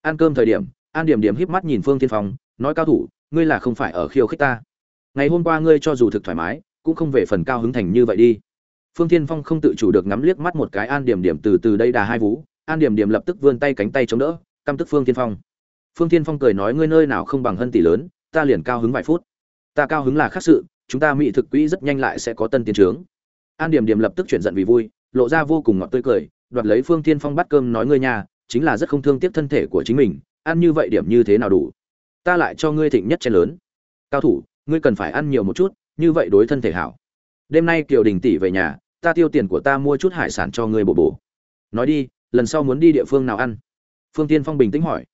Ăn cơm thời điểm, an điểm điểm híp mắt nhìn phương thiên phong, nói cao thủ, ngươi là không phải ở khiêu khích ta ngày hôm qua ngươi cho dù thực thoải mái, cũng không về phần cao hứng thành như vậy đi. Phương thiên phong không tự chủ được ngắm liếc mắt một cái an điểm điểm từ từ đây đà hai vú. An điểm điểm lập tức vươn tay cánh tay chống đỡ, căm tức phương thiên phong. Phương thiên phong cười nói ngươi nơi nào không bằng hân tỷ lớn, ta liền cao hứng vài phút. Ta cao hứng là khác sự, chúng ta mỹ thực quỹ rất nhanh lại sẽ có tân tiến trướng. An điểm điểm lập tức chuyển giận vì vui, lộ ra vô cùng ngọt tươi cười, đoạt lấy phương thiên phong bắt cơm nói ngươi nhà, chính là rất không thương tiếc thân thể của chính mình, ăn như vậy điểm như thế nào đủ? Ta lại cho ngươi thịnh nhất chén lớn. Cao thủ ngươi cần phải ăn nhiều một chút, như vậy đối thân thể hảo. Đêm nay kiều đình tỷ về nhà, ta tiêu tiền của ta mua chút hải sản cho ngươi bổ bổ. Nói đi, lần sau muốn đi địa phương nào ăn? Phương tiên phong bình tĩnh hỏi.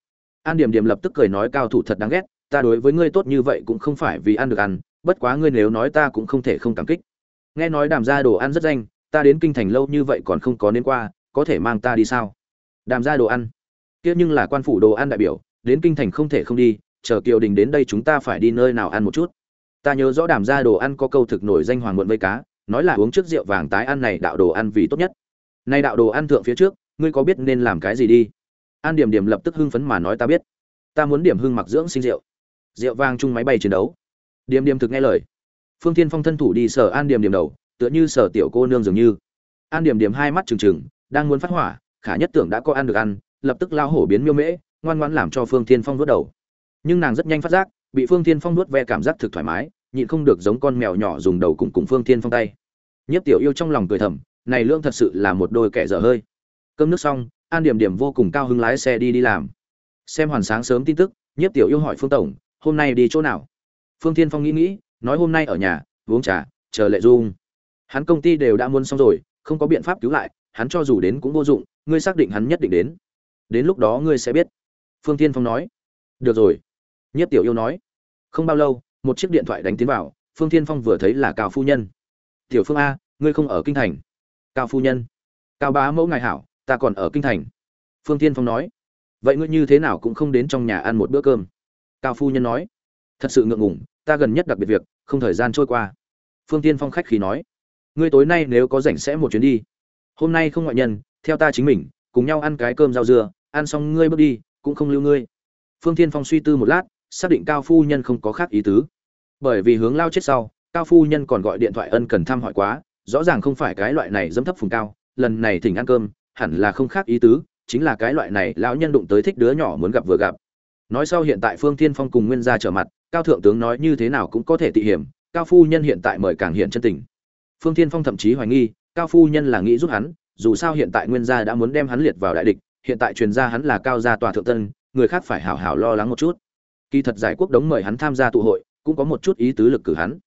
An điểm điểm lập tức cười nói cao thủ thật đáng ghét, ta đối với ngươi tốt như vậy cũng không phải vì ăn được ăn, bất quá ngươi nếu nói ta cũng không thể không cảm kích. Nghe nói đàm ra đồ ăn rất danh, ta đến kinh thành lâu như vậy còn không có nên qua, có thể mang ta đi sao? Đàm ra đồ ăn. Kia nhưng là quan phủ đồ ăn đại biểu, đến kinh thành không thể không đi, chờ kiều đình đến đây chúng ta phải đi nơi nào ăn một chút? Ta nhớ rõ đàm ra đồ ăn có câu thực nổi danh hoàng muộn vây cá, nói là uống trước rượu vàng tái ăn này đạo đồ ăn vì tốt nhất. Nay đạo đồ ăn thượng phía trước, ngươi có biết nên làm cái gì đi? An điểm điểm lập tức hưng phấn mà nói ta biết. Ta muốn điểm hưng mặc dưỡng sinh rượu. Rượu vang chung máy bay chiến đấu. Điểm điểm thực nghe lời. Phương thiên phong thân thủ đi sở an điểm điểm đầu, tựa như sở tiểu cô nương dường như. An điểm điểm hai mắt trừng trừng, đang muốn phát hỏa, khả nhất tưởng đã có ăn được ăn, lập tức lao hổ biến miêu mễ, ngoan ngoãn làm cho phương thiên phong vớt đầu. Nhưng nàng rất nhanh phát giác bị phương thiên phong nuốt ve cảm giác thực thoải mái, nhịn không được giống con mèo nhỏ dùng đầu cùng cùng phương thiên phong tay. Nhiếp tiểu yêu trong lòng cười thầm, này lương thật sự là một đôi kẻ dở hơi. Cơm nước xong, an điểm điểm vô cùng cao hứng lái xe đi đi làm. Xem hoàn sáng sớm tin tức, nhiếp tiểu yêu hỏi phương tổng, hôm nay đi chỗ nào? Phương thiên phong nghĩ nghĩ, nói, hôm nay ở nhà, uống trà, chờ lệ dung. Hắn công ty đều đã muốn xong rồi, không có biện pháp cứu lại, hắn cho dù đến cũng vô dụng, ngươi xác định hắn nhất định đến. Đến lúc đó ngươi sẽ biết. Phương thiên phong nói, được rồi nhất tiểu yêu nói, không bao lâu, một chiếc điện thoại đánh tiến vào, phương thiên phong vừa thấy là cao phu nhân. Tiểu phương a, ngươi không ở kinh thành. Cao phu nhân. Cao bá mẫu ngài hảo, ta còn ở kinh thành. Phương thiên phong nói, vậy ngươi như thế nào cũng không đến trong nhà ăn một bữa cơm. Cao phu nhân nói, thật sự ngượng ngùng, ta gần nhất đặc biệt việc, không thời gian trôi qua. Phương Thiên phong khách khí nói, ngươi tối nay nếu có rảnh sẽ một chuyến đi. Hôm nay không ngoại nhân, theo ta chính mình, cùng nhau ăn cái cơm rau dưa, ăn xong ngươi bước đi, cũng không lưu ngươi. Phương Thiên phong suy tư một lát xác định cao phu nhân không có khác ý tứ. Bởi vì hướng lao chết sau, cao phu nhân còn gọi điện thoại ân cần thăm hỏi quá, rõ ràng không phải cái loại này dẫm thấp phùng cao, lần này thỉnh ăn cơm, hẳn là không khác ý tứ, chính là cái loại này lão nhân đụng tới thích đứa nhỏ muốn gặp vừa gặp. Nói sau hiện tại phương thiên phong cùng nguyên gia trở mặt, cao thượng tướng nói như thế nào cũng có thể tị hiểm, cao phu nhân hiện tại mời càng hiện chân tình. Phương thiên phong thậm chí hoài nghi, cao phu nhân là nghĩ giúp hắn, dù sao hiện tại nguyên gia đã muốn đem hắn liệt vào đại địch, hiện tại truyền ra hắn là cao gia tòa thượng tân, người khác phải hảo hảo lo lắng một chút kỳ thật giải quốc đống mời hắn tham gia tụ hội, cũng có một chút ý tứ lực cử hắn.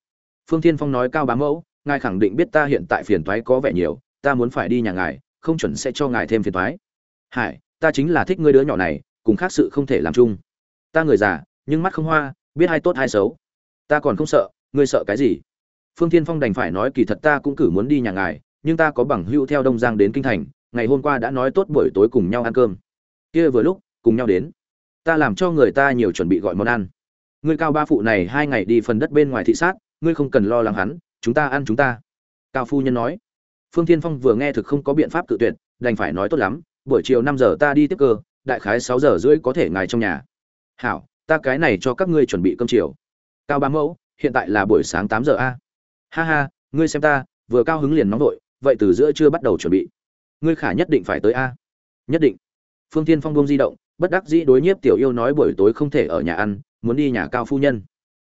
Phương thiên phong nói cao bá mẫu, ngài khẳng định biết ta hiện tại phiền toái có vẻ nhiều, ta muốn phải đi nhà ngài, không chuẩn sẽ cho ngài thêm phiền toái. Hải, ta chính là thích ngươi đứa nhỏ này, cùng khác sự không thể làm chung. Ta người già, nhưng mắt không hoa, biết hai tốt hai xấu. Ta còn không sợ, ngươi sợ cái gì? Phương Thiên phong đành phải nói kỳ thật ta cũng cử muốn đi nhà ngài, nhưng ta có bằng hữu theo đông giang đến kinh thành, ngày hôm qua đã nói tốt buổi tối cùng nhau ăn cơm. Kia vừa lúc, cùng nhau đến ta làm cho người ta nhiều chuẩn bị gọi món ăn. Ngươi cao ba phụ này hai ngày đi phần đất bên ngoài thị sát, ngươi không cần lo lắng hắn, chúng ta ăn chúng ta. Cao phu nhân nói. Phương tiên phong vừa nghe thực không có biện pháp tự tuyệt, đành phải nói tốt lắm, buổi chiều năm giờ ta đi tiếp cơ, đại khái sáu giờ rưỡi có thể ngài trong nhà. Hảo, ta cái này cho các ngươi chuẩn bị cơm chiều. Cao ba mẫu, hiện tại là buổi sáng tám giờ a. Ha ha, ngươi xem ta, vừa cao hứng liền nóng vội, vậy từ giữa chưa bắt đầu chuẩn bị. Ngươi khả nhất định phải tới a. Nhất định. Phương tiên phong buông di động bất đắc dĩ đối nhiếp tiểu yêu nói buổi tối không thể ở nhà ăn, muốn đi nhà cao phu nhân.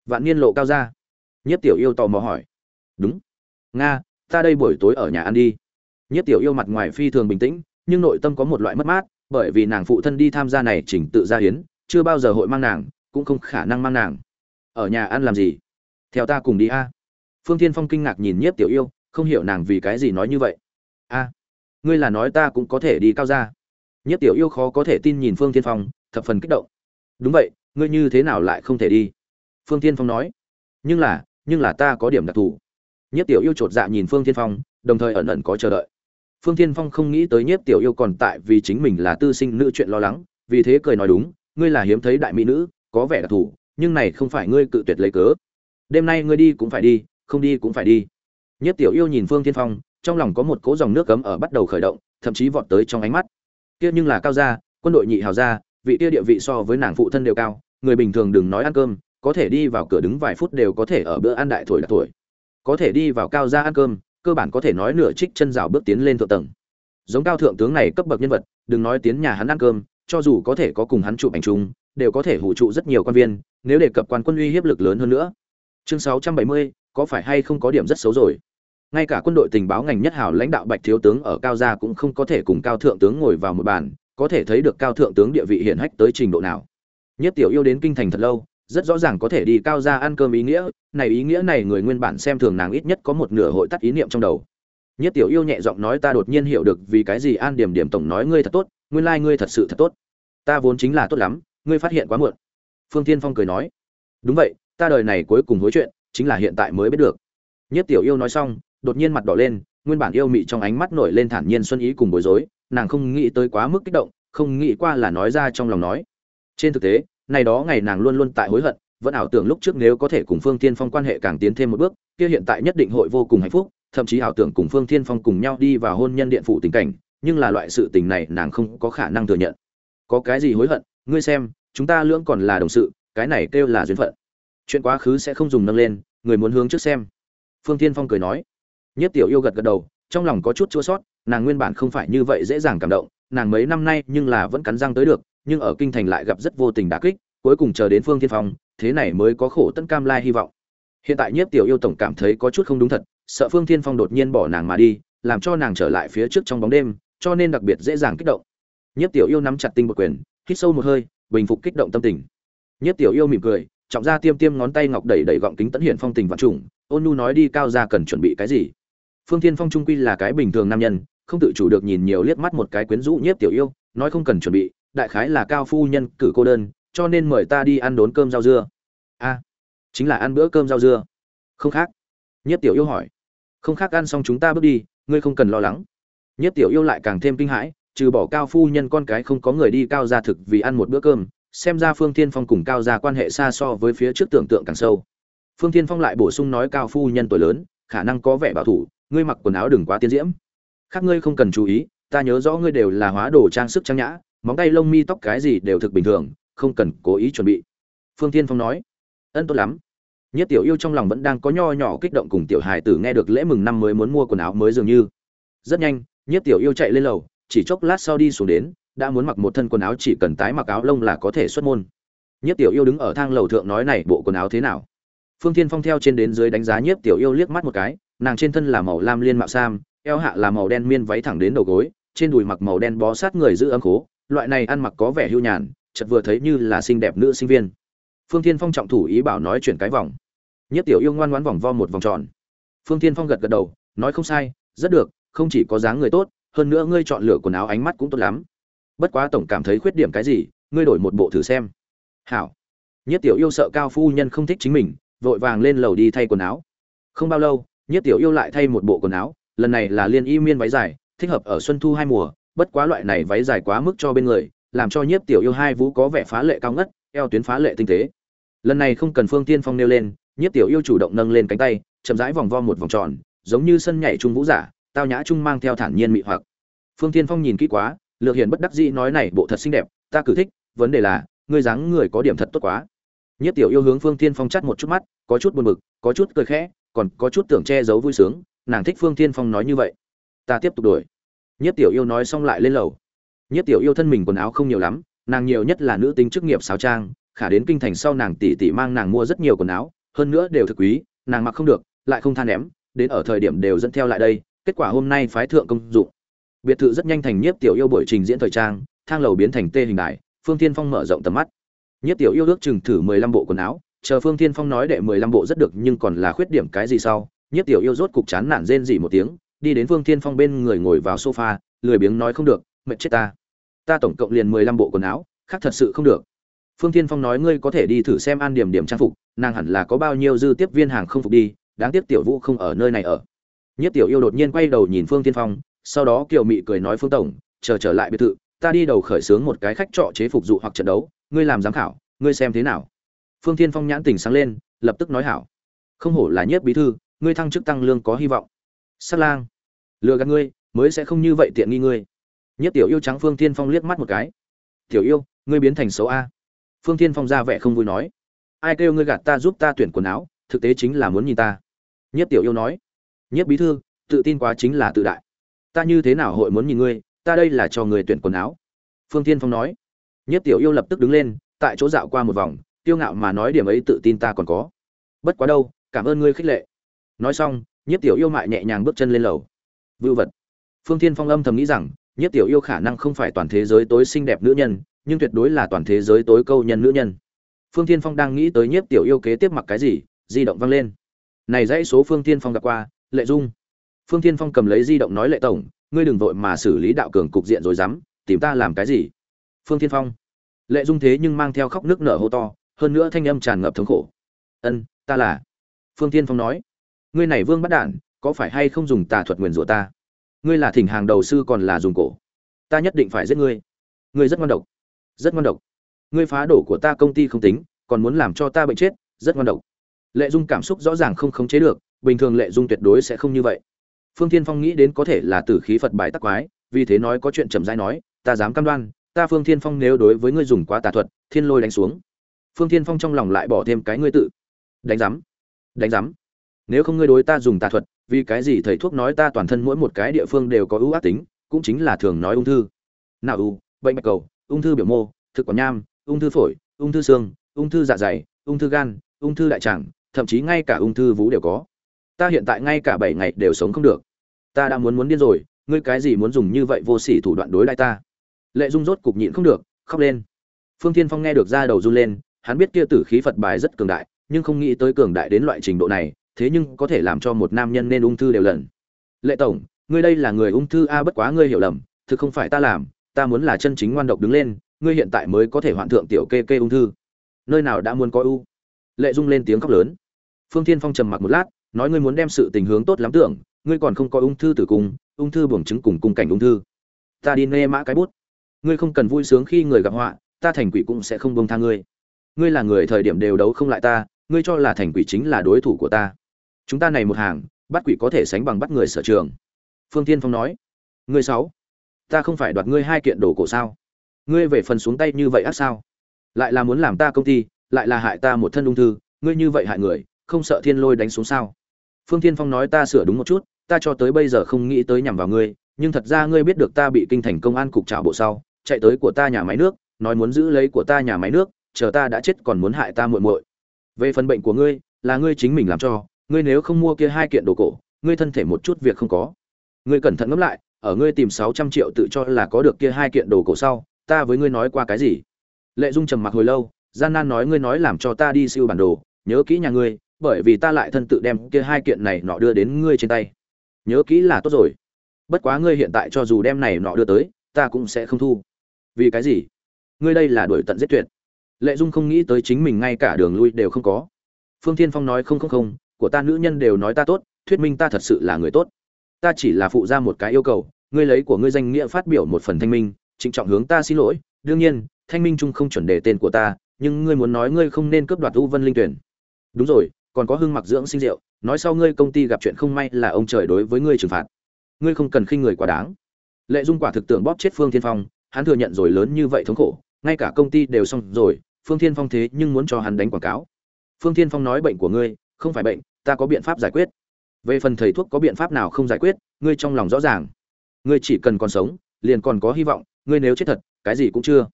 Vạn niên lộ cao ra. Nhiếp tiểu yêu tò mò hỏi. Đúng. Nga, ta đây buổi tối ở nhà ăn đi. Nhiếp tiểu yêu mặt ngoài phi thường bình tĩnh, nhưng nội tâm có một loại mất mát, bởi vì nàng phụ thân đi tham gia này chỉnh tự gia hiến, chưa bao giờ hội mang nàng, cũng không khả năng mang nàng. Ở nhà ăn làm gì? Theo ta cùng đi a. Phương thiên phong kinh ngạc nhìn nhiếp tiểu yêu, không hiểu nàng vì cái gì nói như vậy. A. Ngươi là nói ta cũng có thể đi cao ra nhiếp tiểu yêu khó có thể tin nhìn phương thiên phong, thập phần kích động. Đúng vậy, ngươi như thế nào lại không thể đi? Phương thiên phong nói. Nhưng là nhưng là ta có điểm đặc thù. Nhiếp tiểu yêu chột dạ nhìn phương thiên phong, đồng thời ẩn ẩn có chờ đợi. Phương thiên phong không nghĩ tới nhiếp tiểu yêu còn tại vì chính mình là tư sinh nữ chuyện lo lắng, vì thế cười nói đúng, ngươi là hiếm thấy đại mỹ nữ, có vẻ đặc thù, nhưng này không phải ngươi cự tuyệt lấy cớ. Đêm nay ngươi đi cũng phải đi, không đi cũng phải đi. Nhiếp tiểu yêu nhìn phương thiên phong, trong lòng có một cỗ dòng nước cấm ở bắt đầu khởi động, thậm chí vọt tới trong ánh mắt kia nhưng là cao gia quân đội nhị hào gia vị kia địa vị so với nàng phụ thân đều cao người bình thường đừng nói ăn cơm có thể đi vào cửa đứng vài phút đều có thể ở bữa ăn đại thổi là tuổi có thể đi vào cao gia ăn cơm cơ bản có thể nói nửa trích chân rào bước tiến lên thượng tầng. Giống cao thượng tướng này cấp bậc nhân vật đừng nói tiến nhà hắn ăn cơm cho dù có thể có cùng hắn chụp ảnh chung đều có thể hủ trụ rất nhiều quan viên nếu đề cập quan quân uy hiếp lực lớn hơn nữa. Chương 670, có phải hay không có điểm rất xấu rồi? Ngay cả quân đội tình báo ngành nhất hảo lãnh đạo bạch thiếu tướng ở cao gia cũng không có thể cùng cao thượng tướng ngồi vào một bàn, có thể thấy được cao thượng tướng địa vị hiển hách tới trình độ nào. Nhất tiểu yêu đến kinh thành thật lâu, rất rõ ràng có thể đi cao gia ăn cơm ý nghĩa, này ý nghĩa này người nguyên bản xem thường nàng ít nhất có một nửa hội tắt ý niệm trong đầu. Nhất tiểu yêu nhẹ giọng nói ta đột nhiên hiểu được vì cái gì an điểm điểm tổng nói ngươi thật tốt, nguyên lai ngươi thật sự thật tốt. Ta vốn chính là tốt lắm, ngươi phát hiện quá muộn. Phương thiên phong cười nói, đúng vậy, ta đời này cuối cùng hối chuyện chính là hiện tại mới biết được. Nhất tiểu yêu nói xong đột nhiên mặt đỏ lên, nguyên bản yêu mị trong ánh mắt nổi lên thản nhiên xuân ý cùng bối rối, nàng không nghĩ tới quá mức kích động, không nghĩ qua là nói ra trong lòng nói. Trên thực tế, này đó ngày nàng luôn luôn tại hối hận, vẫn ảo tưởng lúc trước nếu có thể cùng phương tiên phong quan hệ càng tiến thêm một bước, kia hiện tại nhất định hội vô cùng hạnh phúc, thậm chí ảo tưởng cùng phương tiên phong cùng nhau đi vào hôn nhân điện phụ tình cảnh, nhưng là loại sự tình này nàng không có khả năng thừa nhận. Có cái gì hối hận, ngươi xem, chúng ta lưỡng còn là đồng sự, cái này kêu là duyên phận. Chuyện quá khứ sẽ không dùng nâng lên, người muốn hướng trước xem. Phương tiên phong cười nói nhất tiểu yêu gật gật đầu, trong lòng có chút chua sót, nàng nguyên bản không phải như vậy dễ dàng cảm động, nàng mấy năm nay nhưng là vẫn cắn răng tới được, nhưng ở kinh thành lại gặp rất vô tình đả kích, cuối cùng chờ đến phương Thiên phong, thế này mới có khổ tận cam lai hy vọng. Hiện tại Nhiếp tiểu yêu tổng cảm thấy có chút không đúng thật, sợ phương Thiên phong đột nhiên bỏ nàng mà đi, làm cho nàng trở lại phía trước trong bóng đêm, cho nên đặc biệt dễ dàng kích động. Nhiếp tiểu yêu nắm chặt tinh một quyền, hít sâu một hơi, bình phục kích động tâm tình. Nhiếp tiểu yêu mỉm cười, trọng ra tiêm tiêm ngón tay ngọc đẩy đẩy gọng kính tận hiện phong tình vạn trùng, ôn nhu nói đi, cao ra cần chuẩn bị cái gì? Phương thiên phong trung quy là cái bình thường nam nhân, không tự chủ được nhìn nhiều liếc mắt một cái quyến rũ nhiếp tiểu yêu, nói không cần chuẩn bị, đại khái là cao phu nhân cử cô đơn, cho nên mời ta đi ăn đốn cơm rau dưa. A, chính là ăn bữa cơm rau dưa. Không khác. Nhiếp tiểu yêu hỏi. Không khác ăn xong chúng ta bước đi, ngươi không cần lo lắng. Nhiếp tiểu yêu lại càng thêm kinh hãi, trừ bỏ cao phu nhân con cái không có người đi cao gia thực vì ăn một bữa cơm, xem ra phương thiên phong cùng cao gia quan hệ xa so với phía trước tưởng tượng càng sâu. Phương thiên phong lại bổ sung nói cao phu nhân tuổi lớn, khả năng có vẻ bảo thủ ngươi mặc quần áo đừng quá tiến diễm. Khác ngươi không cần chú ý, ta nhớ rõ ngươi đều là hóa đồ trang sức trang nhã, móng tay lông mi tóc cái gì đều thực bình thường, không cần cố ý chuẩn bị. Phương thiên phong nói. Ân tốt lắm. Nhất tiểu yêu trong lòng vẫn đang có nho nhỏ kích động cùng tiểu hài tử nghe được lễ mừng năm mới muốn mua quần áo mới dường như. Rất nhanh, nhất tiểu yêu chạy lên lầu, chỉ chốc lát sau đi xuống đến, đã muốn mặc một thân quần áo chỉ cần tái mặc áo lông là có thể xuất môn. Nhất tiểu yêu đứng ở thang lầu thượng nói này, bộ quần áo thế nào? Phương thiên phong theo trên đến dưới đánh giá nhất tiểu yêu liếc mắt một cái nàng trên thân là màu lam liên mạo sam, eo hạ là màu đen miên váy thẳng đến đầu gối, trên đùi mặc màu đen bó sát người giữ ấm khố, loại này ăn mặc có vẻ hưu nhàn, chợt vừa thấy như là xinh đẹp nữ sinh viên. Phương thiên phong trọng thủ ý bảo nói chuyển cái vòng. Nhất tiểu yêu ngoan ngoãn vòng vo một vòng tròn. Phương thiên phong gật gật đầu, nói không sai, rất được, không chỉ có dáng người tốt, hơn nữa ngươi chọn lựa quần áo ánh mắt cũng tốt lắm. Bất quá tổng cảm thấy khuyết điểm cái gì, ngươi đổi một bộ thử xem. Hảo. Nhất tiểu yêu sợ cao phu nhân không thích chính mình, vội vàng lên lầu đi thay quần áo. Không bao lâu nhất tiểu yêu lại thay một bộ quần áo, lần này là liên y miên váy dài, thích hợp ở xuân thu hai mùa, bất quá loại này váy dài quá mức cho bên người, làm cho nhiếp tiểu yêu hai vũ có vẻ phá lệ cao ngất, eo tuyến phá lệ tinh tế. Lần này không cần phương tiên phong nêu lên nhiếp tiểu yêu chủ động nâng lên cánh tay, chậm rãi vòng vo một vòng tròn, giống như sân nhảy trung vũ giả, tao nhã trung mang theo thản nhiên mị hoặc. Phương tiên phong nhìn kỹ quá, lược hiền bất đắc dĩ nói này, bộ thật xinh đẹp, ta cử thích, vấn đề là, ngươi dáng người có điểm thật tốt quá. Nhiếp tiểu yêu hướng phương tiên phong chắt một chút mắt, có chút buồn bực, có chút cười khẽ còn có chút tưởng che giấu vui sướng, nàng thích phương Thiên phong nói như vậy. Ta tiếp tục đuổi nhiếp tiểu yêu nói xong lại lên lầu. Nhiếp tiểu yêu thân mình quần áo không nhiều lắm, nàng nhiều nhất là nữ tính chức nghiệp sáo trang, khả đến kinh thành sau nàng tỷ tỷ mang nàng mua rất nhiều quần áo, hơn nữa đều thực quý, nàng mặc không được, lại không than ném, đến ở thời điểm đều dẫn theo lại đây, kết quả hôm nay phái thượng công dụng. Biệt thự rất nhanh thành nhiếp tiểu yêu buổi trình diễn thời trang, thang lầu biến thành tê hình đài, phương tiên phong mở rộng tầm mắt. Nhiếp tiểu yêu ước chừng thử mười lăm bộ quần áo chờ phương thiên phong nói đệ mười lăm bộ rất được, nhưng còn là khuyết điểm cái gì sau? Nhiếp tiểu yêu rốt cục chán nản rên dỉ một tiếng, đi đến phương thiên phong bên người ngồi vào sofa, lười biếng nói không được, mệt chết ta. Ta tổng cộng liền mười lăm bộ quần áo, khác thật sự không được. Phương thiên phong nói, ngươi có thể đi thử xem an điểm điểm trang phục, nàng hẳn là có bao nhiêu dư tiếp viên hàng không phục đi, đáng tiếc tiểu vũ không ở nơi này ở. Nhất tiểu yêu đột nhiên quay đầu nhìn phương thiên phong, sau đó kiều mị cười nói, phương tổng, chờ trở lại biệt thự, ta đi đầu khởi sướng một cái khách trọ chế phục dụ hoặc trận đấu, ngươi làm giám khảo, ngươi xem thế nào? Phương thiên phong nhãn tỉnh sáng lên, lập tức nói hảo. Không hổ là nhiếp bí thư, ngươi thăng chức tăng lương có hy vọng. Sát lang, lừa gạt ngươi, mới sẽ không như vậy tiện nghi ngươi. Nhất tiểu yêu trắng phương Thiên phong liếc mắt một cái. Tiểu yêu, ngươi biến thành xấu a. Phương Thiên phong ra vẻ không vui nói. Ai kêu ngươi gạt ta giúp ta tuyển quần áo, thực tế chính là muốn nhìn ta. Nhất tiểu yêu nói. Nhất bí thư, tự tin quá chính là tự đại. Ta như thế nào hội muốn nhìn ngươi, ta đây là cho người tuyển quần áo. Phương Thiên phong nói. Nhất tiểu yêu lập tức đứng lên, tại chỗ dạo qua một vòng tiêu ngạo mà nói điểm ấy tự tin ta còn có. Bất quá đâu, cảm ơn ngươi khích lệ. Nói xong nhất tiểu yêu mại nhẹ nhàng bước chân lên lầu. Vưu vật. Phương thiên phong âm thầm nghĩ rằng nhất tiểu yêu khả năng không phải toàn thế giới tối xinh đẹp nữ nhân, nhưng tuyệt đối là toàn thế giới tối câu nhân nữ nhân. Phương thiên phong đang nghĩ tới nhất tiểu yêu kế tiếp mặc cái gì, di động vang lên. Này dãy số phương thiên phong gặp qua, lệ dung. Phương thiên phong cầm lấy di động nói lệ tổng, ngươi đừng vội mà xử lý đạo cường cục diện rồi dám, tìm ta làm cái gì? Phương thiên phong. Lệ dung thế nhưng mang theo khóc nước nở hô to hơn nữa thanh âm tràn ngập thống khổ. Ân, ta là. Phương thiên phong nói. Ngươi này vương bắt đản có phải hay không dùng tà thuật nguyền rủa ta? Ngươi là thỉnh hàng đầu sư còn là dùng cổ? Ta nhất định phải giết ngươi. Ngươi rất ngon độc. Rất ngon độc. Ngươi phá đổ của ta công ty không tính, còn muốn làm cho ta bệnh chết, rất ngon độc. Lệ dung cảm xúc rõ ràng không khống chế được, bình thường lệ dung tuyệt đối sẽ không như vậy. Phương thiên phong nghĩ đến có thể là tử khí phật bài tắc quái, vì thế nói có chuyện chậm rãi nói, ta dám cam đoan, ta phương thiên phong nếu đối với ngươi dùng quá tà thuật, thiên lôi đánh xuống phương thiên phong trong lòng lại bỏ thêm cái ngươi tự. Đánh giám. Đánh giám. Nếu không ngươi đối ta dùng tà thuật vì cái gì thầy thuốc nói ta toàn thân mỗi một cái địa phương đều có ưu ác tính cũng chính là thường nói ung thư. Nào u, bệnh bạch cầu ung thư biểu mô thực quản nham ung thư phổi ung thư xương ung thư dạ dày ung thư gan ung thư đại tràng thậm chí ngay cả ung thư vú đều có. Ta hiện tại ngay cả bảy ngày đều sống không được. Ta đã muốn muốn điên rồi ngươi cái gì muốn dùng như vậy vô sỉ thủ đoạn đối lại ta? Lệ dung rốt cục nhịn không được khóc lên. Phương thiên phong nghe được ra đầu run lên hắn biết kia tử khí phật bài rất cường đại, nhưng không nghĩ tới cường đại đến loại trình độ này, thế nhưng có thể làm cho một nam nhân nên ung thư đều lần. Lệ tổng, ngươi đây là người ung thư a bất quá ngươi hiểu lầm, thực không phải ta làm, ta muốn là chân chính ngoan độc đứng lên, ngươi hiện tại mới có thể hoạn thượng tiểu kê kê ung thư. Nơi nào đã muốn có u lệ dung lên tiếng khóc lớn. Phương thiên phong trầm mặc một lát, nói ngươi muốn đem sự tình hướng tốt lắm tưởng, ngươi còn không có ung thư tử cung, ung thư buồng trứng cùng cung cảnh ung thư. Ta đi nê mã cái bút. Ngươi không cần vui sướng khi người gặp họa, ta thành quỷ cũng sẽ không buông tha ngươi ngươi là người thời điểm đều đấu không lại ta, ngươi cho là thành quỷ chính là đối thủ của ta. Chúng ta này một hàng, bắt quỷ có thể sánh bằng bắt người sở trường. Phương tiên phong nói. Ngươi sáu, ta không phải đoạt ngươi hai kiện đồ cổ sao? Ngươi về phần xuống tay như vậy ác sao? Lại là muốn làm ta công ty, lại là hại ta một thân ung thư, ngươi như vậy hại người, không sợ thiên lôi đánh xuống sao? Phương tiên phong nói ta sửa đúng một chút, ta cho tới bây giờ không nghĩ tới nhằm vào ngươi, nhưng thật ra ngươi biết được ta bị kinh thành công an cục trảo bộ sau, chạy tới của ta nhà máy nước, nói muốn giữ lấy của ta nhà máy nước chờ ta đã chết còn muốn hại ta muội muội. Về phần bệnh của ngươi, là ngươi chính mình làm cho, ngươi nếu không mua kia hai kiện đồ cổ, ngươi thân thể một chút việc không có. Ngươi cẩn thận ngẫm lại, ở ngươi tìm sáu trăm triệu tự cho là có được kia hai kiện đồ cổ sau, ta với ngươi nói qua cái gì? Lệ dung trầm mặc hồi lâu, gian nan nói ngươi nói làm cho ta đi siêu bản đồ, nhớ kỹ nhà ngươi, bởi vì ta lại thân tự đem kia hai kiện này nọ đưa đến ngươi trên tay. Nhớ kỹ là tốt rồi. Bất quá ngươi hiện tại cho dù đem này nọ đưa tới, ta cũng sẽ không thu. Vì cái gì? Ngươi đây là đuổi tận giết tuyệt lệ dung không nghĩ tới chính mình ngay cả đường lui đều không có. Phương thiên phong nói không không không, của ta nữ nhân đều nói ta tốt, thuyết minh ta thật sự là người tốt. Ta chỉ là phụ ra một cái yêu cầu, ngươi lấy của ngươi danh nghĩa phát biểu một phần thanh minh, trịnh trọng hướng ta xin lỗi. Đương nhiên, thanh minh chung không chuẩn đề tên của ta, nhưng ngươi muốn nói ngươi không nên cướp đoạt u vân linh tuyển. Đúng rồi, còn có hưng mặc dưỡng sinh rượu nói sau ngươi công ty gặp chuyện không may là ông trời đối với ngươi trừng phạt. Ngươi không cần khinh người quá đáng. Lệ dung quả thực tưởng bóp chết phương thiên phong, hắn thừa nhận rồi lớn như vậy thống khổ, ngay cả công ty đều xong rồi phương thiên phong thế nhưng muốn cho hắn đánh quảng cáo. Phương thiên phong nói bệnh của ngươi, không phải bệnh, ta có biện pháp giải quyết. Về phần thầy thuốc có biện pháp nào không giải quyết, ngươi trong lòng rõ ràng. Ngươi chỉ cần còn sống, liền còn có hy vọng, ngươi nếu chết thật, cái gì cũng chưa.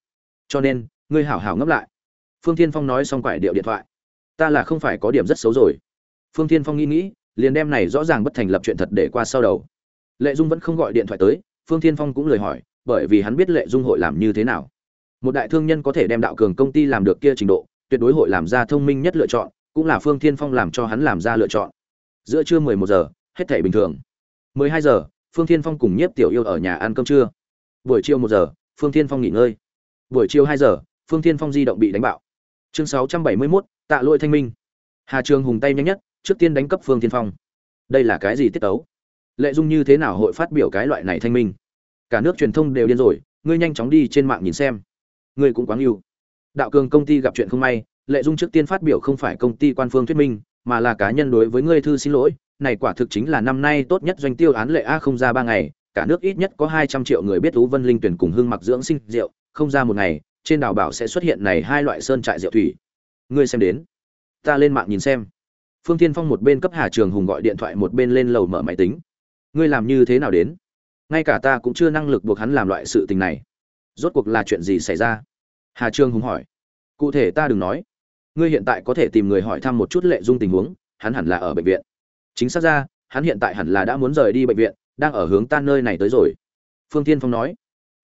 Cho nên, ngươi hảo hảo ngấp lại. Phương thiên phong nói xong quải điệu điện thoại. Ta là không phải có điểm rất xấu rồi. Phương thiên phong nghĩ nghĩ, liền đem này rõ ràng bất thành lập chuyện thật để qua sau đầu. Lệ dung vẫn không gọi điện thoại tới, phương thiên phong cũng lời hỏi, bởi vì hắn biết lệ dung hội làm như thế nào một đại thương nhân có thể đem đạo cường công ty làm được kia trình độ tuyệt đối hội làm ra thông minh nhất lựa chọn cũng là phương thiên phong làm cho hắn làm ra lựa chọn. Giữa trưa 11 giờ hết thể bình thường. 12 giờ phương thiên phong cùng nhiếp tiểu yêu ở nhà ăn cơm trưa. Buổi chiều 1 giờ phương thiên phong nghỉ ngơi. Buổi chiều 2 giờ phương thiên phong di động bị đánh bạo. Chương 671, tạ lỗi thanh minh. Hà trường hùng tay nhanh nhất trước tiên đánh cấp phương thiên phong. Đây là cái gì tiết tấu? Lệ dung như thế nào hội phát biểu cái loại này thanh minh? Cả nước truyền thông đều điên rồi ngươi nhanh chóng đi trên mạng nhìn xem ngươi cũng quá ưu đạo cường công ty gặp chuyện không may lệ dung trước tiên phát biểu không phải công ty quan phương thuyết minh mà là cá nhân đối với ngươi thư xin lỗi này quả thực chính là năm nay tốt nhất doanh tiêu án lệ a không ra ba ngày cả nước ít nhất có hai trăm triệu người biết Tú Vân Linh tuyển cùng hương mặc dưỡng sinh rượu, không ra một ngày, trên đảo bảo sẽ xuất hiện này hai loại sơn trại rượu thủy. Ngươi xem đến. Ta lên mạng nhìn xem. Phương Thiên Phong một bên cấp Hà Trường Hùng gọi điện thoại một bên lên lầu mở máy tính. Ngươi làm như thế nào đến? Ngay cả ta cũng chưa năng lực buộc hắn làm loại sự tình này. Rốt cuộc là chuyện gì xảy ra? Hà Trường Hùng hỏi. Cụ thể ta đừng nói. Ngươi hiện tại có thể tìm người hỏi thăm một chút lệ dung tình huống, hắn hẳn là ở bệnh viện. Chính xác ra, hắn hiện tại hẳn là đã muốn rời đi bệnh viện, đang ở hướng ta nơi này tới rồi. Phương tiên phong nói.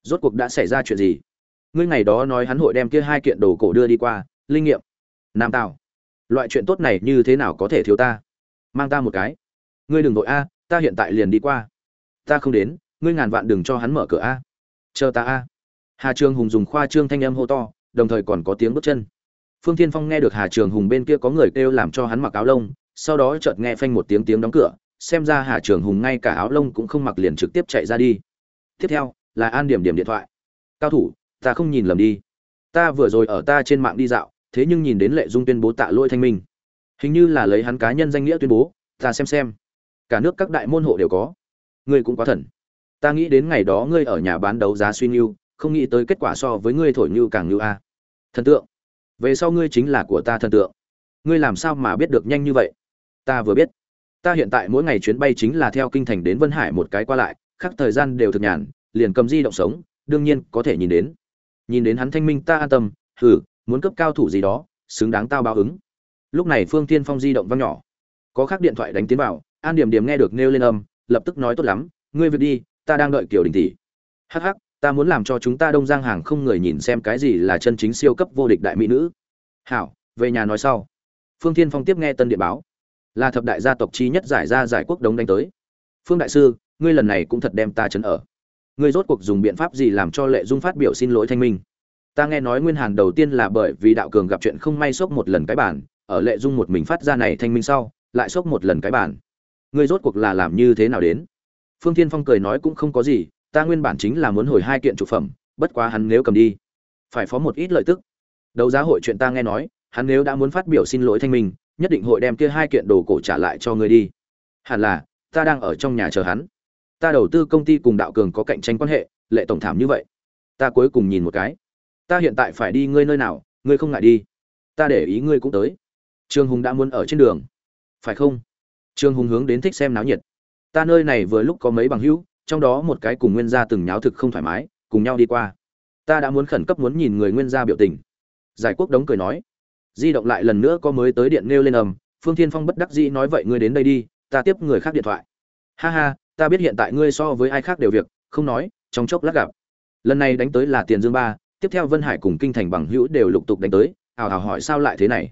Rốt cuộc đã xảy ra chuyện gì? Ngươi ngày đó nói hắn hội đem kia hai kiện đồ cổ đưa đi qua linh nghiệm. Nam tào. Loại chuyện tốt này như thế nào có thể thiếu ta? Mang ta một cái. Ngươi đừng vội a ta hiện tại liền đi qua. Ta không đến ngươi ngàn vạn đừng cho hắn mở cửa a. Chờ ta a hà trường hùng dùng khoa trương thanh âm hô to đồng thời còn có tiếng bước chân phương Thiên phong nghe được hà trường hùng bên kia có người kêu làm cho hắn mặc áo lông sau đó chợt nghe phanh một tiếng tiếng đóng cửa xem ra Hà Trường Hùng ngay cả áo lông cũng không mặc liền trực tiếp chạy ra đi. Tiếp theo, là An Điểm điểm điện thoại. "Cao thủ, ta không nhìn lầm đi. Ta vừa rồi ở ta trên mạng đi dạo, thế nhưng nhìn đến Lệ Dung tuyên bố tạ lỗi thanh minh. Hình như là lấy hắn cá nhân danh nghĩa tuyên bố, ta xem xem. Cả nước các đại môn hộ đều có. Ngươi cũng quá thần. Ta nghĩ đến ngày đó ngươi ở nhà bán đấu giá suy nưu, không nghĩ tới kết quả so với ngươi thổi như càng như a. Thần tượng. Về sau ngươi chính là của ta thần tượng. Ngươi làm sao mà biết được nhanh như vậy? Ta vừa biết ta hiện tại mỗi ngày chuyến bay chính là theo kinh thành đến vân hải một cái qua lại khác thời gian đều thực nhàn, liền cầm di động sống, đương nhiên có thể nhìn đến nhìn đến hắn thanh minh ta an tâm, hừ, muốn cấp cao thủ gì đó, xứng đáng tao báo ứng lúc này phương tiên phong di động văng nhỏ có khác điện thoại đánh tiến vào, an điểm điểm nghe được nêu lên âm, lập tức nói tốt lắm, ngươi việc đi, ta đang đợi kiểu đình tỷ hắc hắc ta muốn làm cho chúng ta đông giang hàng không người nhìn xem cái gì là chân chính siêu cấp vô địch đại mỹ nữ. Hảo, về nhà nói sau. Phương thiên phong tiếp nghe tân điện báo. Là thập đại gia tộc chi nhất giải ra giải quốc đống đánh tới. Phương đại sư, ngươi lần này cũng thật đem ta chấn ở. Ngươi rốt cuộc dùng biện pháp gì làm cho lệ dung phát biểu xin lỗi thanh minh? Ta nghe nói nguyên hàn đầu tiên là bởi vì đạo cường gặp chuyện không may sốc một lần cái bản, ở lệ dung một mình phát ra này thanh minh sau, lại sốc một lần cái bản. Ngươi rốt cuộc là làm như thế nào đến? Phương thiên phong cười nói cũng không có gì ta nguyên bản chính là muốn hồi hai kiện trục phẩm, bất quá hắn nếu cầm đi, phải phó một ít lợi tức. Đấu giá hội chuyện ta nghe nói, hắn nếu đã muốn phát biểu xin lỗi thanh minh, nhất định hội đem kia hai kiện đồ cổ trả lại cho ngươi đi. Hẳn là, ta đang ở trong nhà chờ hắn. Ta đầu tư công ty cùng đạo cường có cạnh tranh quan hệ, lệ tổng thảm như vậy. Ta cuối cùng nhìn một cái. Ta hiện tại phải đi ngươi nơi nào, ngươi không ngại đi. Ta để ý ngươi cũng tới. Trương hùng đã muốn ở trên đường. Phải không? Trương hùng hướng đến thích xem náo nhiệt. Ta nơi này vừa lúc có mấy bằng hữu trong đó một cái cùng nguyên gia từng nháo thực không thoải mái, cùng nhau đi qua. Ta đã muốn khẩn cấp muốn nhìn người nguyên gia biểu tình. Giải quốc đống cười nói. Di động lại lần nữa có mới tới điện nêu lên ầm phương thiên phong bất đắc dĩ nói vậy ngươi đến đây đi, ta tiếp người khác điện thoại. Ha ha, ta biết hiện tại ngươi so với ai khác đều việc, không nói, trong chốc lát gặp. Lần này đánh tới là tiền dương ba, tiếp theo vân hải cùng kinh thành bằng hữu đều lục tục đánh tới, ào ào hỏi sao lại thế này.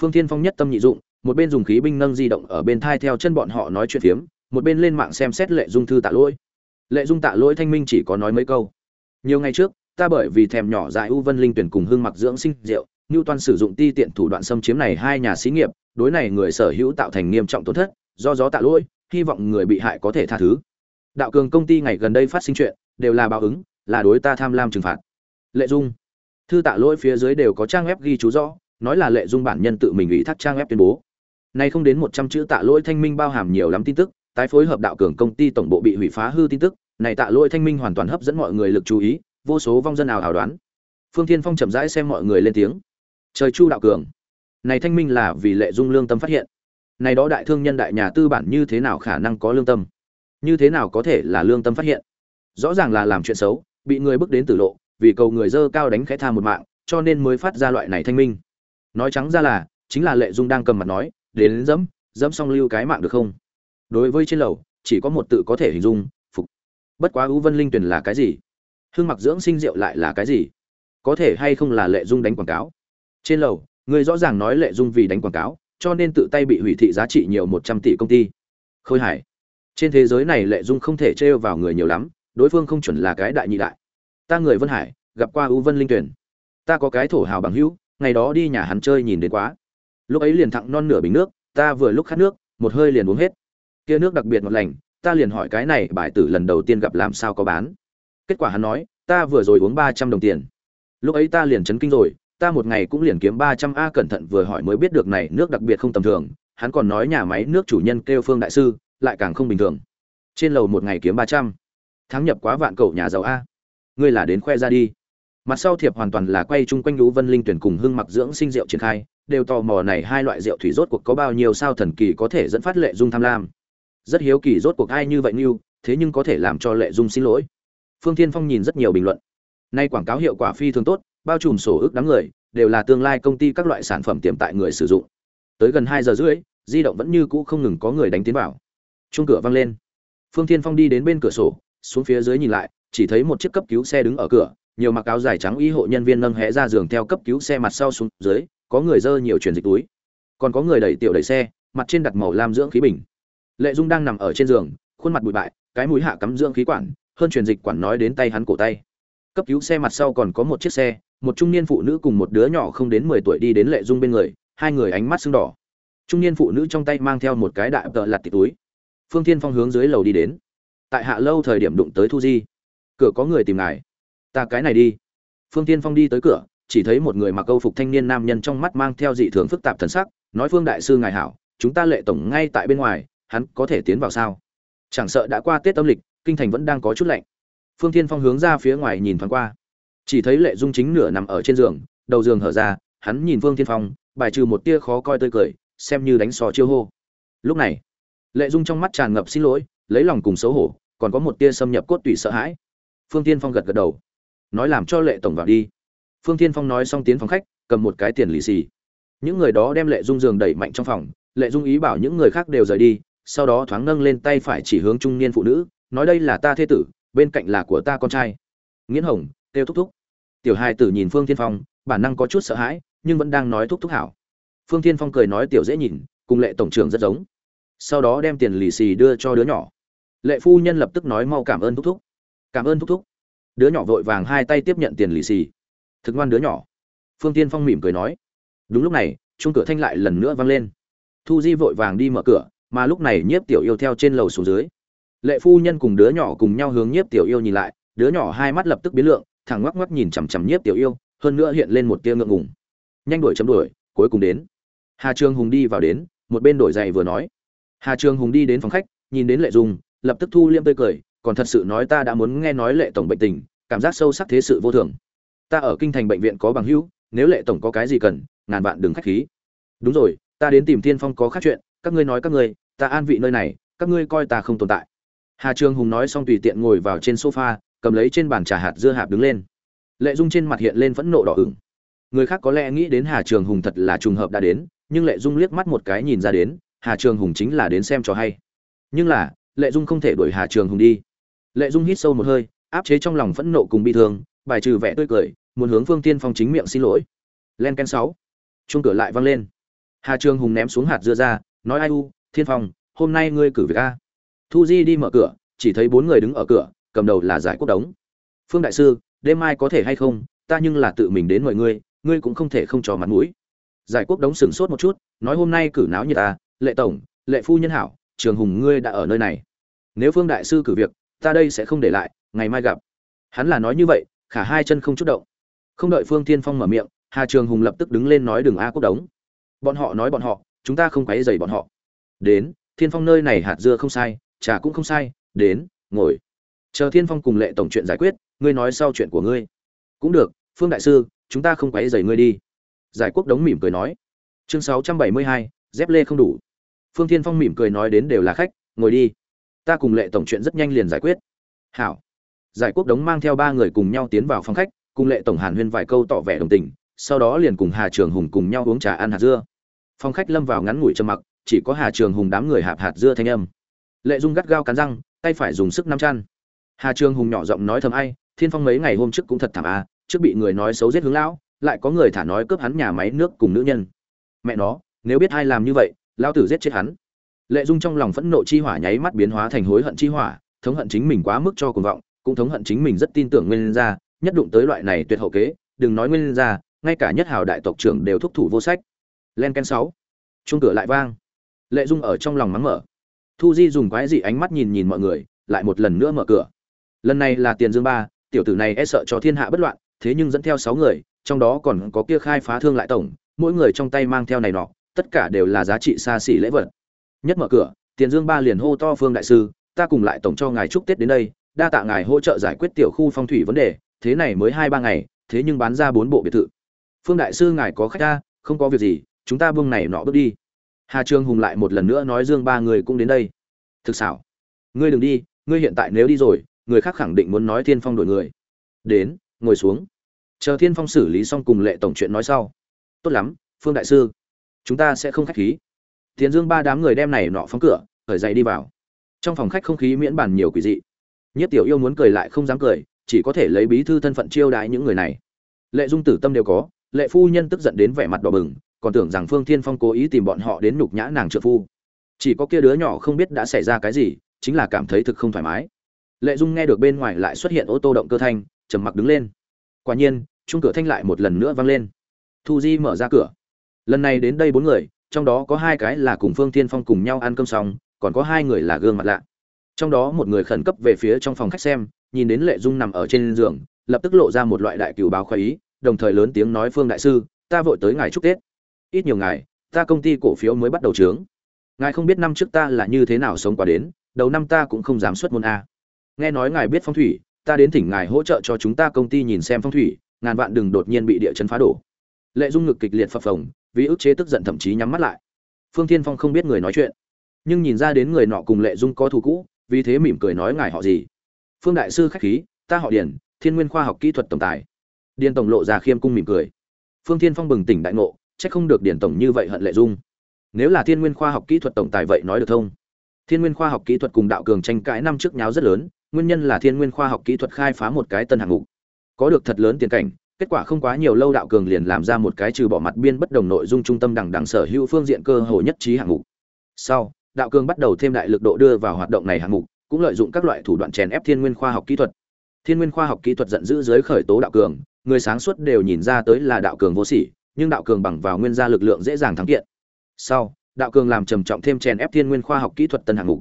Phương thiên phong nhất tâm nhị dụng, một bên dùng khí binh nâng di động ở bên thai theo chân bọn họ nói chuyện phiếm, một bên lên mạng xem xét lệ dung thư tạ lỗi lệ dung tạ lỗi thanh minh chỉ có nói mấy câu nhiều ngày trước ta bởi vì thèm nhỏ dại u vân linh tuyển cùng hương mặc dưỡng sinh rượu Ngưu Toàn sử dụng ti tiện thủ đoạn xâm chiếm này hai nhà xí nghiệp, đối này người sở hữu tạo thành nghiêm trọng tổn thất, do gió tạ lỗi, hy vọng người bị hại có thể tha thứ. Đạo cường công ty ngày gần đây phát sinh chuyện, đều là báo ứng, là đối ta tham lam trừng phạt. Lệ Dung, thư tạ lỗi phía dưới đều có trang web ghi chú rõ, nói là Lệ Dung bản nhân tự mình ủy thác trang web tuyên bố. Nay không đến 100 chữ tạ lỗi thanh minh bao hàm nhiều lắm tin tức, tái phối hợp đạo cường công ty tổng bộ bị hủy phá hư tin tức, này tạ lỗi thanh minh hoàn toàn hấp dẫn mọi người lực chú ý, vô số vong dân ảo hào đoán. Phương Thiên Phong chậm rãi xem mọi người lên tiếng. Trời chu đạo cường. Này thanh minh là vì lệ dung lương tâm phát hiện. Này đó đại thương nhân đại nhà tư bản như thế nào khả năng có lương tâm? Như thế nào có thể là lương tâm phát hiện? Rõ ràng là làm chuyện xấu bị người bước đến tử lộ vì cầu người dơ cao đánh khẽ tha một mạng cho nên mới phát ra loại này thanh minh. Nói trắng ra là chính là lệ dung đang cầm mặt nói đến dẫm dẫm xong lưu cái mạng được không? Đối với trên lầu, chỉ có một tự có thể hình dung, phục. Bất quá ưu vân linh tuyển là cái gì? Hương mặc dưỡng sinh rượu lại là cái gì? Có thể hay không là lệ dung đánh quảng cáo? Trên lầu, người rõ ràng nói lệ dung vì đánh quảng cáo, cho nên tự tay bị hủy thị giá trị nhiều một trăm tỷ công ty. Khôi hải, trên thế giới này lệ dung không thể trêu vào người nhiều lắm, đối phương không chuẩn là cái đại nhị đại. Ta người vân hải, gặp qua ưu vân linh tuyển ta có cái thổ hào bằng hữu, ngày đó đi nhà hắn chơi nhìn đến quá. Lúc ấy liền thẳng non nửa bình nước, ta vừa lúc khát nước, một hơi liền uống hết kia nước đặc biệt ngọt lành, ta liền hỏi cái này, bài tử lần đầu tiên gặp làm sao có bán? Kết quả hắn nói, ta vừa rồi uống ba trăm đồng tiền. Lúc ấy ta liền chấn kinh rồi, ta một ngày cũng liền kiếm ba trăm a cẩn thận vừa hỏi mới biết được này nước đặc biệt không tầm thường, hắn còn nói nhà máy nước chủ nhân kêu phương đại sư, lại càng không bình thường. Trên lầu một ngày kiếm ba trăm. Tháng nhập quá vạn cậu nhà giàu a. Ngươi là đến khoe ra đi. Mặt sau thiệp hoàn toàn là quay chung quanh lũ vân linh tuyển cùng hưng mặc dưỡng sinh rượu triển khai, đều tò mò này hai loại rượu thủy rốt cuộc có bao nhiêu sao thần kỳ có thể dẫn phát lệ dung tham lam rất hiếu kỳ rốt cuộc ai như vậy như thế nhưng có thể làm cho lệ dung xin lỗi. Phương thiên phong nhìn rất nhiều bình luận. Nay quảng cáo hiệu quả phi thường tốt, bao trùm sổ ước đám người, đều là tương lai công ty các loại sản phẩm tiềm tại người sử dụng. Tới gần hai giờ rưỡi, di động vẫn như cũ không ngừng có người đánh tiến vào. Chung cửa văng lên. Phương thiên phong đi đến bên cửa sổ, xuống phía dưới nhìn lại, chỉ thấy một chiếc cấp cứu xe đứng ở cửa, nhiều mặc áo dài trắng y hộ nhân viên nâng hẽ ra giường theo cấp cứu xe mặt sau xuống dưới, có người dơ nhiều truyền dịch túi. Còn có người đẩy tiểu đẩy xe, mặt trên đặt màu lam dưỡng khí bình lệ dung đang nằm ở trên giường, khuôn mặt bụi bại, cái mũi hạ cắm dưỡng khí quản, hơn truyền dịch quản nói đến tay hắn cổ tay. Cấp cứu xe mặt sau còn có một chiếc xe, một trung niên phụ nữ cùng một đứa nhỏ không đến mười tuổi đi đến lệ dung bên người, hai người ánh mắt sưng đỏ. Trung niên phụ nữ trong tay mang theo một cái đại tợ lặt tịt túi. Phương thiên phong hướng dưới lầu đi đến. Tại hạ lâu thời điểm đụng tới thu di. Cửa có người tìm ngài. Ta cái này đi. Phương tiên phong đi tới cửa, chỉ thấy một người mặc câu phục thanh niên nam nhân trong mắt mang theo dị thường phức tạp thần sắc, nói, phương đại sư ngài hảo, chúng ta lệ tổng ngay tại bên ngoài hắn có thể tiến vào sao? Chẳng sợ đã qua tết âm lịch, kinh thành vẫn đang có chút lạnh. Phương thiên phong hướng ra phía ngoài nhìn thoáng qua. Chỉ thấy lệ dung chính nửa nằm ở trên giường, đầu giường hở ra, hắn nhìn phương thiên phong, bài trừ một tia khó coi tươi cười, xem như đánh sò chiêu hô. Lúc này, lệ dung trong mắt tràn ngập xin lỗi, lấy lòng cùng xấu hổ, còn có một tia xâm nhập cốt tủy sợ hãi. Phương tiên phong gật gật đầu. Nói làm cho lệ tổng vào đi. Phương tiên phong nói xong tiến phòng khách, cầm một cái tiền lì xì. Những người đó đem lệ dung giường đẩy mạnh trong phòng, lệ dung ý bảo những người khác đều rời đi sau đó thoáng nâng lên tay phải chỉ hướng trung niên phụ nữ, nói đây là ta thê tử, bên cạnh là của ta con trai. Nghiễn hồng, kêu thúc thúc. Tiểu hai tử nhìn phương tiên phong, bản năng có chút sợ hãi, nhưng vẫn đang nói thúc thúc hảo. Phương tiên phong cười nói tiểu dễ nhìn, cùng lệ tổng trưởng rất giống. Sau đó đem tiền lì xì đưa cho đứa nhỏ. Lệ phu nhân lập tức nói mau cảm ơn thúc thúc. Cảm ơn thúc thúc. Đứa nhỏ vội vàng hai tay tiếp nhận tiền lì xì. Thực ngoan đứa nhỏ. Phương tiên phong mỉm cười nói. Đúng lúc này chung cửa thanh lại lần nữa vang lên. Thu di vội vàng đi mở cửa mà lúc này nhiếp tiểu yêu theo trên lầu xuống dưới. Lệ phu nhân cùng đứa nhỏ cùng nhau hướng nhiếp tiểu yêu nhìn lại, đứa nhỏ hai mắt lập tức biến lượng, thẳng ngoắc ngoắc nhìn chằm chằm nhiếp tiểu yêu, hơn nữa hiện lên một tia ngượng ngùng. Nhanh đuổi, chấm đuổi, cuối cùng đến. Hà trương hùng đi vào đến, một bên đổi giày vừa nói. Hà trương hùng đi đến phòng khách, nhìn đến lệ dung, lập tức thu liêm tươi cười, còn thật sự nói ta đã muốn nghe nói lệ tổng bệnh tình, cảm giác sâu sắc thế sự vô thường. Ta ở kinh thành bệnh viện có bằng hữu, nếu lệ tổng có cái gì cần, ngàn vạn đừng khách khí. Đúng rồi, ta đến tìm tiên phong có khác chuyện các ngươi nói các ngươi, ta an vị nơi này, các ngươi coi ta không tồn tại. Hà trường hùng nói xong tùy tiện ngồi vào trên sofa, cầm lấy trên bàn trà hạt dưa hạp đứng lên. Lệ dung trên mặt hiện lên phẫn nộ đỏ ửng. Người khác có lẽ nghĩ đến hà trường hùng thật là trùng hợp đã đến, nhưng lệ dung liếc mắt một cái nhìn ra đến, hà trường hùng chính là đến xem cho hay. Nhưng là, lệ dung không thể đuổi hà trường hùng đi. Lệ dung hít sâu một hơi, áp chế trong lòng phẫn nộ cùng bi thương, bài trừ vẻ tươi cười, muốn hướng phương tiên phong chính miệng xin lỗi. Len ken sáu. Chung cửa lại văng lên. Hà trường hùng ném xuống hạt dưa ra nói ai u, thiên phong, hôm nay ngươi cử việc a. Thu di đi mở cửa, chỉ thấy bốn người đứng ở cửa, cầm đầu là giải quốc đống. Phương đại sư, đêm mai có thể hay không? Ta nhưng là tự mình đến mời ngươi ngươi cũng không thể không cho mặt mũi. Giải quốc đống sửng sốt một chút, nói hôm nay cử náo như ta à, lệ tổng, lệ phu nhân hảo, trường hùng ngươi đã ở nơi này. Nếu phương đại sư cử việc, ta đây sẽ không để lại, ngày mai gặp. Hắn là nói như vậy, khả hai chân không chút động. Không đợi phương tiên phong mở miệng, hà trường hùng lập tức đứng lên nói đừng a quốc đống. Bọn họ nói bọn họ chúng ta không quấy rầy bọn họ. Đến, thiên phong nơi này hạt dưa không sai, trà cũng không sai, đến, ngồi. Chờ thiên phong cùng lệ tổng chuyện giải quyết, ngươi nói sau chuyện của ngươi. Cũng được, phương đại sư, chúng ta không quấy rầy ngươi đi. Giải quốc đống mỉm cười nói. Chương sáu trăm bảy mươi hai, dép lê không đủ. Phương thiên phong mỉm cười nói đến đều là khách, ngồi đi. Ta cùng lệ tổng chuyện rất nhanh liền giải quyết. Hảo. Giải quốc đống mang theo ba người cùng nhau tiến vào phòng khách, cùng lệ tổng hàn huyên vài câu tỏ vẻ đồng tình, sau đó liền cùng hà trường hùng cùng nhau uống trà ăn hạt dưa. Phong khách lâm vào ngắn ngủi trầm mặc, chỉ có hà trường hùng đám người hạp hạt dưa thanh âm. Lệ dung gắt gao cắn răng, tay phải dùng sức năm chăn. Hà trường hùng nhỏ giọng nói thầm ai, thiên phong mấy ngày hôm trước cũng thật thảm a trước bị người nói xấu giết hướng lão, lại có người thả nói cướp hắn nhà máy nước cùng nữ nhân. Mẹ nó, nếu biết ai làm như vậy, lão tử giết chết hắn. Lệ dung trong lòng phẫn nộ chi hỏa nháy mắt biến hóa thành hối hận chi hỏa, thống hận chính mình quá mức cho cuồng vọng, cũng thống hận chính mình rất tin tưởng nguyên gia, nhất đụng tới loại này tuyệt hậu kế, đừng nói nguyên gia, ngay cả nhất hào đại tộc trưởng đều thúc thủ vô sách len ken sáu. Chuông cửa lại vang. Lệ dung ở trong lòng mắng mở. Thu di dùng quái dị ánh mắt nhìn nhìn mọi người, lại một lần nữa mở cửa. Lần này là tiền dương ba, tiểu tử này e sợ cho thiên hạ bất loạn, thế nhưng dẫn theo sáu người, trong đó còn có kia khai phá thương lại tổng, mỗi người trong tay mang theo này nọ, tất cả đều là giá trị xa xỉ lễ vật. Nhất mở cửa, tiền dương ba liền hô to phương đại sư, ta cùng lại tổng cho ngài chúc tết đến đây, đa tạ ngài hỗ trợ giải quyết tiểu khu phong thủy vấn đề, thế này mới hai ba ngày, thế nhưng bán ra bốn bộ biệt thự. Phương đại sư, ngài có khách ta không có việc gì chúng ta buông này nọ bước đi. Hà trương hùng lại một lần nữa nói dương ba người cũng đến đây. Thực xảo. Ngươi đừng đi, ngươi hiện tại nếu đi rồi, người khác khẳng định muốn nói thiên phong đổi người. Đến, ngồi xuống. Chờ thiên phong xử lý xong cùng lệ tổng chuyện nói sau. Tốt lắm, phương đại sư. Chúng ta sẽ không khách khí. Tiền dương ba đám người đem này nọ phóng cửa, khởi dậy đi vào. Trong phòng khách không khí miễn bàn nhiều quỷ dị. Nhất tiểu yêu muốn cười lại không dám cười, chỉ có thể lấy bí thư thân phận chiêu đãi những người này. Lệ dung tử tâm đều có, lệ phu nhân tức giận đến vẻ mặt đỏ bừng còn tưởng rằng phương thiên phong cố ý tìm bọn họ đến nhục nhã nàng trợ phu. Chỉ có kia đứa nhỏ không biết đã xảy ra cái gì, chính là cảm thấy thực không thoải mái. Lệ dung nghe được bên ngoài lại xuất hiện ô tô động cơ thanh, trầm mặc đứng lên. Quả nhiên chung cửa thanh lại một lần nữa vang lên. Thu di mở ra cửa. Lần này đến đây bốn người, trong đó có hai cái là cùng phương thiên phong cùng nhau ăn cơm xong, còn có hai người là gương mặt lạ. Trong đó một người khẩn cấp về phía trong phòng khách xem, nhìn đến lệ dung nằm ở trên giường, lập tức lộ ra một loại đại cửu báo khoái ý, đồng thời lớn tiếng nói, phương đại sư, ta vội tới ngài chúc tết ít nhiều ngài, ta công ty cổ phiếu mới bắt đầu trướng. Ngài không biết năm trước ta là như thế nào sống qua đến, đầu năm ta cũng không dám xuất môn a. Nghe nói ngài biết phong thủy, ta đến thỉnh ngài hỗ trợ cho chúng ta công ty nhìn xem phong thủy, ngàn vạn đừng đột nhiên bị địa chấn phá đổ. Lệ dung ngực kịch liệt phập phồng, vì ức chế tức giận thậm chí nhắm mắt lại. Phương thiên phong không biết người nói chuyện, nhưng nhìn ra đến người nọ cùng lệ dung có thù cũ, vì thế mỉm cười nói ngài họ gì? Phương đại sư khách khí, ta họ điền, thiên nguyên khoa học kỹ thuật tổng tài. Điền tổng lộ ra khiêm cung mỉm cười. Phương thiên phong bừng tỉnh đại ngộ chắc không được điển tổng như vậy hận lệ dung. Nếu là thiên nguyên khoa học kỹ thuật tổng tài vậy nói được thông. Thiên nguyên khoa học kỹ thuật cùng đạo cường tranh cãi năm trước nháo rất lớn, nguyên nhân là thiên nguyên khoa học kỹ thuật khai phá một cái tân hạng mục. Có được thật lớn tiền cảnh, kết quả không quá nhiều lâu đạo cường liền làm ra một cái trừ bỏ mặt biên bất đồng nội dung trung tâm đẳng đẳng sở hữu phương diện cơ hồ nhất trí hạng mục. Sau, đạo cường bắt đầu thêm đại lực độ đưa vào hoạt động này hạng mục, cũng lợi dụng các loại thủ đoạn chèn ép thiên nguyên khoa học kỹ thuật. Thiên nguyên khoa học kỹ thuật giận dữ dưới khởi tố đạo cường, người sáng suốt đều nhìn ra tới là đạo cường vô sỉ nhưng đạo cường bằng vào nguyên gia lực lượng dễ dàng thắng kiện. Sau, đạo cường làm trầm trọng thêm chèn ép thiên nguyên khoa học kỹ thuật tân hạng mục.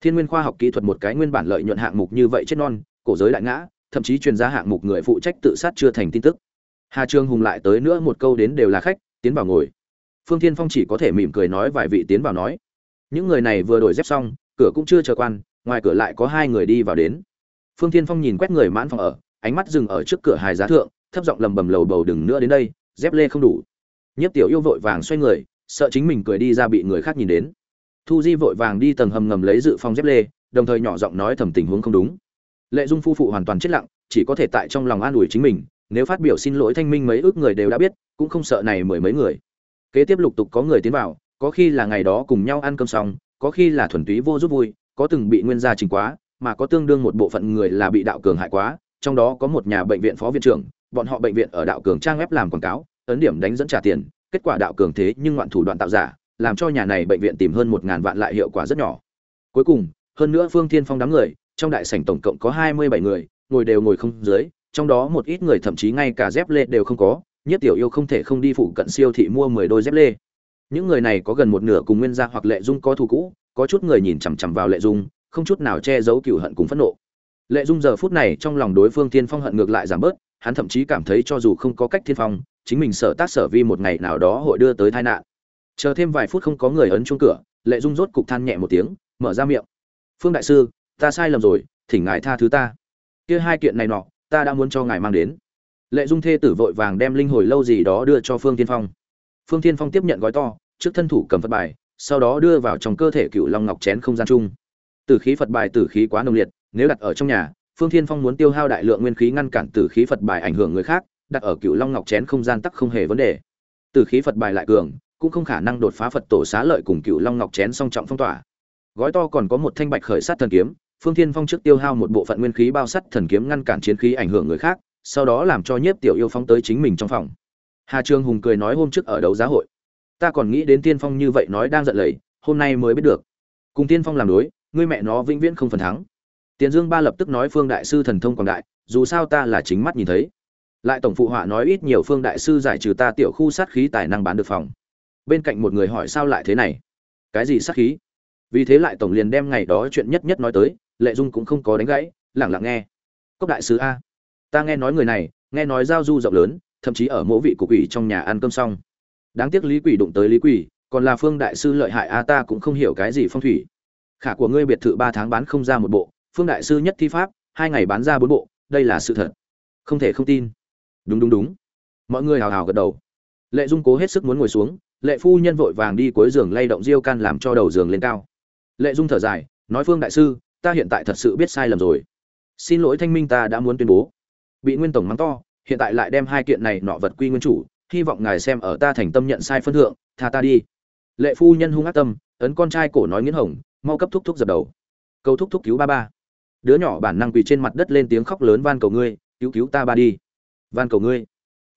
Thiên nguyên khoa học kỹ thuật một cái nguyên bản lợi nhuận hạng mục như vậy chết non, cổ giới đại ngã, thậm chí chuyên gia hạng mục người phụ trách tự sát chưa thành tin tức. Hà trương hùng lại tới nữa một câu đến đều là khách, tiến vào ngồi. Phương thiên phong chỉ có thể mỉm cười nói vài vị tiến vào nói. Những người này vừa đổi dép xong, cửa cũng chưa chờ quan, ngoài cửa lại có hai người đi vào đến. Phương thiên phong nhìn quét người mãn phòng ở, ánh mắt dừng ở trước cửa hài giá thượng, thấp giọng lầm bầm lầu bầu đừng nữa đến đây dép lê không đủ. Nhiếp tiểu yêu vội vàng xoay người, sợ chính mình cười đi ra bị người khác nhìn đến. Thu di vội vàng đi tầng hầm ngầm lấy dự phòng dép lê, đồng thời nhỏ giọng nói thầm tình huống không đúng. Lệ dung phu phụ hoàn toàn chết lặng, chỉ có thể tại trong lòng an ủi chính mình, nếu phát biểu xin lỗi thanh minh mấy ước người đều đã biết, cũng không sợ này mười mấy người. Kế tiếp lục tục có người tiến vào, có khi là ngày đó cùng nhau ăn cơm xong, có khi là thuần túy vô giúp vui, có từng bị nguyên gia trình quá, mà có tương đương một bộ phận người là bị đạo cường hại quá, trong đó có một nhà bệnh viện phó viện trưởng bọn họ bệnh viện ở đạo cường trang web làm quảng cáo, ấn điểm đánh dẫn trả tiền, kết quả đạo cường thế nhưng ngoạn thủ đoạn tạo giả, làm cho nhà này bệnh viện tìm hơn một ngàn vạn lại hiệu quả rất nhỏ. Cuối cùng, hơn nữa phương thiên phong đám người, trong đại sảnh tổng cộng có hai mươi bảy người, ngồi đều ngồi không dưới, trong đó một ít người thậm chí ngay cả dép lê đều không có, nhất tiểu yêu không thể không đi phụ cận siêu thị mua mười đôi dép lê. Những người này có gần một nửa cùng nguyên gia hoặc lệ dung có thù cũ, có chút người nhìn chằm chằm vào lệ dung, không chút nào che giấu cựu hận cùng phẫn nộ. Lệ dung giờ phút này trong lòng đối phương thiên phong hận ngược lại giảm bớt hắn thậm chí cảm thấy cho dù không có cách thiên phong, chính mình sợ tác sở vi một ngày nào đó hội đưa tới tai nạn. Chờ thêm vài phút không có người ấn chuông cửa, lệ dung rốt cục than nhẹ một tiếng, mở ra miệng. Phương đại sư, ta sai lầm rồi, thỉnh ngài tha thứ ta. Kia hai kiện này nọ, ta đã muốn cho ngài mang đến. Lệ dung thê tử vội vàng đem linh hồi lâu gì đó đưa cho phương tiên phong. Phương tiên phong tiếp nhận gói to, trước thân thủ cầm phật bài, sau đó đưa vào trong cơ thể cựu long ngọc chén không gian chung. Tử khí phật bài tử khí quá nồng liệt, nếu đặt ở trong nhà phương thiên phong muốn tiêu hao đại lượng nguyên khí ngăn cản tử khí phật bài ảnh hưởng người khác, đặt ở cựu long ngọc chén không gian tắc không hề vấn đề. Tử khí phật bài lại cường, cũng không khả năng đột phá phật tổ xá lợi cùng cựu long ngọc chén song trọng phong tỏa. Gói to còn có một thanh bạch khởi sát thần kiếm, phương thiên phong trước tiêu hao một bộ phận nguyên khí bao sắt thần kiếm ngăn cản chiến khí ảnh hưởng người khác, sau đó làm cho nhiếp tiểu yêu phong tới chính mình trong phòng. Hà trương hùng cười nói hôm trước ở đấu giá hội, ta còn nghĩ đến tiên phong như vậy nói đang giận lầy, hôm nay mới biết được. Cùng tiên phong làm đối, ngươi mẹ nó vĩnh viễn không phần thắng tiền dương ba lập tức nói phương đại sư thần thông quảng đại, dù sao ta là chính mắt nhìn thấy. Lại tổng phụ họa nói ít nhiều phương đại sư giải trừ ta tiểu khu sát khí tài năng bán được phòng. Bên cạnh một người hỏi sao lại thế này? Cái gì sát khí? Vì thế lại tổng liền đem ngày đó chuyện nhất nhất nói tới, lệ dung cũng không có đánh gãy, lặng lặng nghe. Cốc đại sứ a, ta nghe nói người này, nghe nói giao du rộng lớn, thậm chí ở mỗi vị của quỷ trong nhà ăn cơm xong. Đáng tiếc lý quỷ đụng tới lý quỷ, còn là phương đại sư lợi hại a, ta cũng không hiểu cái gì phong thủy. Khả của ngươi biệt thự ba tháng bán không ra một bộ phương đại sư nhất thi pháp, hai ngày bán ra bốn bộ, đây là sự thật. Không thể không tin. Đúng đúng đúng. Mọi người hào hào gật đầu. Lệ dung cố hết sức muốn ngồi xuống, lệ phu nhân vội vàng đi cuối giường lay động diêu can làm cho đầu giường lên cao. Lệ dung thở dài, nói phương đại sư, ta hiện tại thật sự biết sai lầm rồi. Xin lỗi thanh minh ta đã muốn tuyên bố. Bị nguyên tổng mắng to, hiện tại lại đem hai kiện này nọ vật quy nguyên chủ, hy vọng ngài xem ở ta thành tâm nhận sai phân thượng, tha ta đi. Lệ phu nhân hung ác tâm, ấn con trai cổ nói nghiến hồng, mau cấp thúc thúc dập đầu. Câu thúc thúc cứu ba ba đứa nhỏ bản năng quỳ trên mặt đất lên tiếng khóc lớn, van cầu ngươi, cứu cứu ta ba đi. Van cầu ngươi.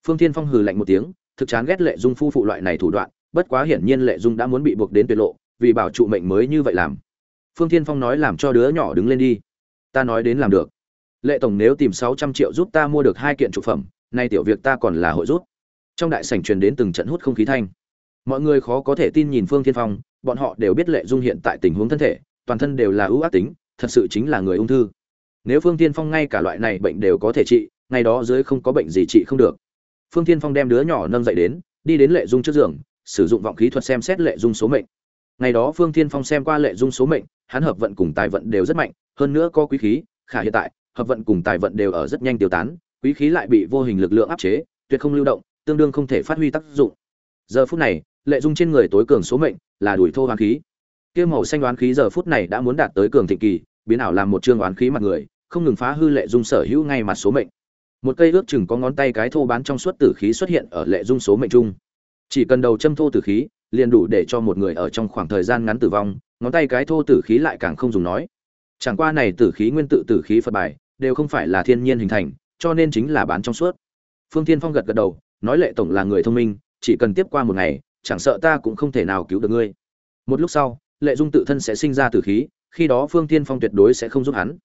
Phương thiên phong hừ lạnh một tiếng, thực chán ghét lệ dung phu phụ loại này thủ đoạn, bất quá hiển nhiên lệ dung đã muốn bị buộc đến tuyệt lộ, vì bảo trụ mệnh mới như vậy làm. Phương thiên phong nói làm cho đứa nhỏ đứng lên đi. Ta nói đến làm được. Lệ tổng nếu tìm sáu trăm triệu giúp ta mua được hai kiện trụ phẩm, nay tiểu việc ta còn là hội rút trong đại sảnh truyền đến từng trận hút không khí thanh. Mọi người khó có thể tin nhìn phương thiên phong, bọn họ đều biết lệ dung hiện tại tình huống thân thể, toàn thân đều là ưu ác tính thật sự chính là người ung thư. Nếu phương thiên phong ngay cả loại này bệnh đều có thể trị, ngày đó dưới không có bệnh gì trị không được. Phương thiên phong đem đứa nhỏ nâng dậy đến, đi đến lệ dung trước giường, sử dụng vọng khí thuật xem xét lệ dung số mệnh. Ngày đó phương thiên phong xem qua lệ dung số mệnh, hắn hợp vận cùng tài vận đều rất mạnh, hơn nữa có quý khí, khả hiện tại, hợp vận cùng tài vận đều ở rất nhanh tiêu tán, quý khí lại bị vô hình lực lượng áp chế, tuyệt không lưu động, tương đương không thể phát huy tác dụng. Giờ phút này, lệ dung trên người tối cường số mệnh là đuổi thô hoán khí kia màu xanh đoán khí giờ phút này đã muốn đạt tới cường thịnh kỳ, biến ảo làm một chương đoán khí mặt người, không ngừng phá hư lệ dung sở hữu ngay mặt số mệnh. Một cây ước chừng có ngón tay cái thô bán trong suốt tử khí xuất hiện ở lệ dung số mệnh chung chỉ cần đầu châm thô tử khí, liền đủ để cho một người ở trong khoảng thời gian ngắn tử vong, ngón tay cái thô tử khí lại càng không dùng nói. Chẳng qua này tử khí nguyên tự tử khí phật bài, đều không phải là thiên nhiên hình thành, cho nên chính là bán trong suốt. Phương thiên phong gật gật đầu, nói lệ tổng là người thông minh, chỉ cần tiếp qua một ngày, chẳng sợ ta cũng không thể nào cứu được ngươi. Một lúc sau lệ dung tự thân sẽ sinh ra tử khí, khi đó phương thiên phong tuyệt đối sẽ không giúp hắn.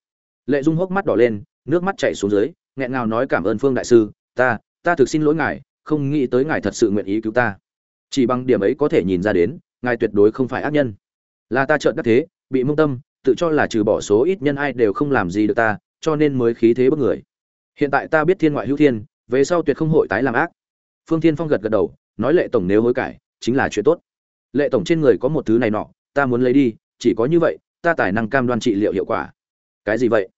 Lệ dung hốc mắt đỏ lên, nước mắt chảy xuống dưới, nghẹn ngào nói cảm ơn phương đại sư, ta ta thực xin lỗi ngài, không nghĩ tới ngài thật sự nguyện ý cứu ta. Chỉ bằng điểm ấy có thể nhìn ra đến, ngài tuyệt đối không phải ác nhân. Là ta trợn đắc thế, bị mông tâm, tự cho là trừ bỏ số ít nhân ai đều không làm gì được ta, cho nên mới khí thế bất người. Hiện tại ta biết thiên ngoại hữu thiên, về sau tuyệt không hội tái làm ác. Phương thiên phong gật gật đầu, nói lệ tổng nếu hối cải, chính là chuyện tốt. Lệ tổng trên người có một thứ này nọ ta muốn lấy đi, chỉ có như vậy, ta tài năng cam đoan trị liệu hiệu quả. Cái gì vậy?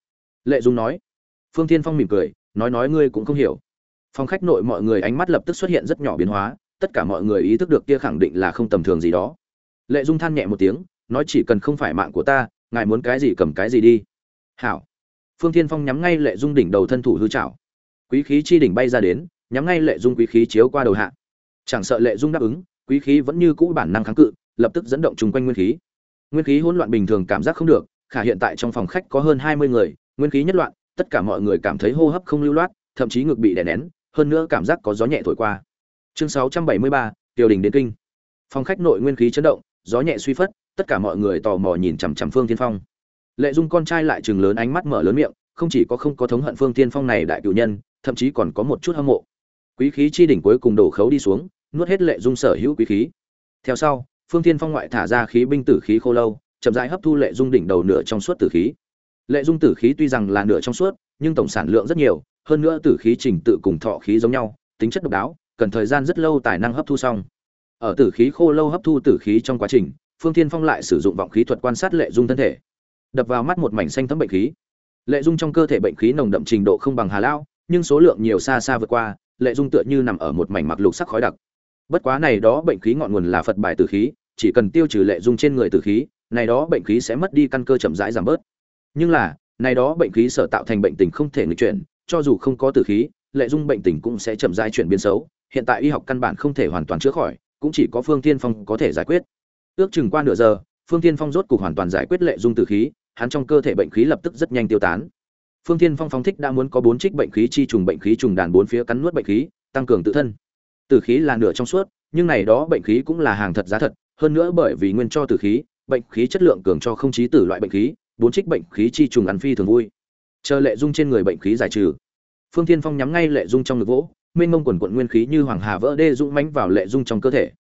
Lệ dung nói. Phương thiên phong mỉm cười, nói nói ngươi cũng không hiểu. Phòng khách nội mọi người ánh mắt lập tức xuất hiện rất nhỏ biến hóa, tất cả mọi người ý thức được kia khẳng định là không tầm thường gì đó. Lệ dung than nhẹ một tiếng, nói chỉ cần không phải mạng của ta, ngài muốn cái gì cầm cái gì đi. Hảo. Phương thiên phong nhắm ngay lệ dung đỉnh đầu thân thủ hư trảo. Quý khí chi đỉnh bay ra đến, nhắm ngay lệ dung quý khí chiếu qua đầu hạ. Chẳng sợ lệ dung đáp ứng, quý khí vẫn như cũ bản năng kháng cự lập tức dẫn động chung quanh nguyên khí. Nguyên khí hỗn loạn bình thường cảm giác không được, khả hiện tại trong phòng khách có hơn hai mươi người, nguyên khí nhất loạn, tất cả mọi người cảm thấy hô hấp không lưu loát, thậm chí ngực bị đè nén, hơn nữa cảm giác có gió nhẹ thổi qua. Chương sáu trăm bảy mươi ba, tiểu đình đến kinh. Phòng khách nội nguyên khí chấn động, gió nhẹ suy phất, tất cả mọi người tò mò nhìn chằm chằm phương tiên phong. Lệ dung con trai lại chừng lớn ánh mắt mở lớn miệng, không chỉ có không có thống hận phương tiên phong này đại cựu nhân, thậm chí còn có một chút hâm mộ. Quý khí chi đỉnh cuối cùng đổ khấu đi xuống, nuốt hết lệ dung sở hữu quý khí. Theo sau phương Thiên phong ngoại thả ra khí binh tử khí khô lâu, chậm rãi hấp thu lệ dung đỉnh đầu nửa trong suốt tử khí. Lệ dung tử khí tuy rằng là nửa trong suốt, nhưng tổng sản lượng rất nhiều, hơn nữa tử khí trình tự cùng thọ khí giống nhau, tính chất độc đáo, cần thời gian rất lâu tài năng hấp thu xong. Ở tử khí khô lâu hấp thu tử khí trong quá trình, phương thiên phong lại sử dụng vọng khí thuật quan sát lệ dung thân thể. Đập vào mắt một mảnh xanh thấm bệnh khí. Lệ dung trong cơ thể bệnh khí nồng đậm trình độ không bằng hà lão, nhưng số lượng nhiều xa xa vượt qua, lệ dung tựa như nằm ở một mảnh mặc lục sắc khói đặc bất quá này đó bệnh khí ngọn nguồn là phật bài tử khí, chỉ cần tiêu trừ lệ dung trên người tử khí, này đó bệnh khí sẽ mất đi căn cơ chậm rãi giảm bớt. Nhưng là, này đó bệnh khí sở tạo thành bệnh tình không thể nghịch chuyển, cho dù không có tử khí, lệ dung bệnh tình cũng sẽ chậm rãi chuyển biến xấu. Hiện tại y học căn bản không thể hoàn toàn chữa khỏi, cũng chỉ có phương tiên phong có thể giải quyết. Ước chừng qua nửa giờ, phương tiên phong rốt cục hoàn toàn giải quyết lệ dung tử khí, hắn trong cơ thể bệnh khí lập tức rất nhanh tiêu tán. Phương tiên phong phong thích đã muốn có bốn trích bệnh khí chi trùng bệnh khí trùng đàn bốn phía cắn nuốt bệnh khí, tăng cường tự thân tử khí là nửa trong suốt, nhưng này đó bệnh khí cũng là hàng thật giá thật, hơn nữa bởi vì nguyên cho tử khí, bệnh khí chất lượng cường cho không chí tử loại bệnh khí, bốn trích bệnh khí chi trùng ăn phi thường vui. Chờ lệ dung trên người bệnh khí giải trừ. Phương thiên phong nhắm ngay lệ dung trong ngực vỗ mênh mông quần quận nguyên khí như hoàng hà vỡ đê dũng mãnh vào lệ dung trong cơ thể.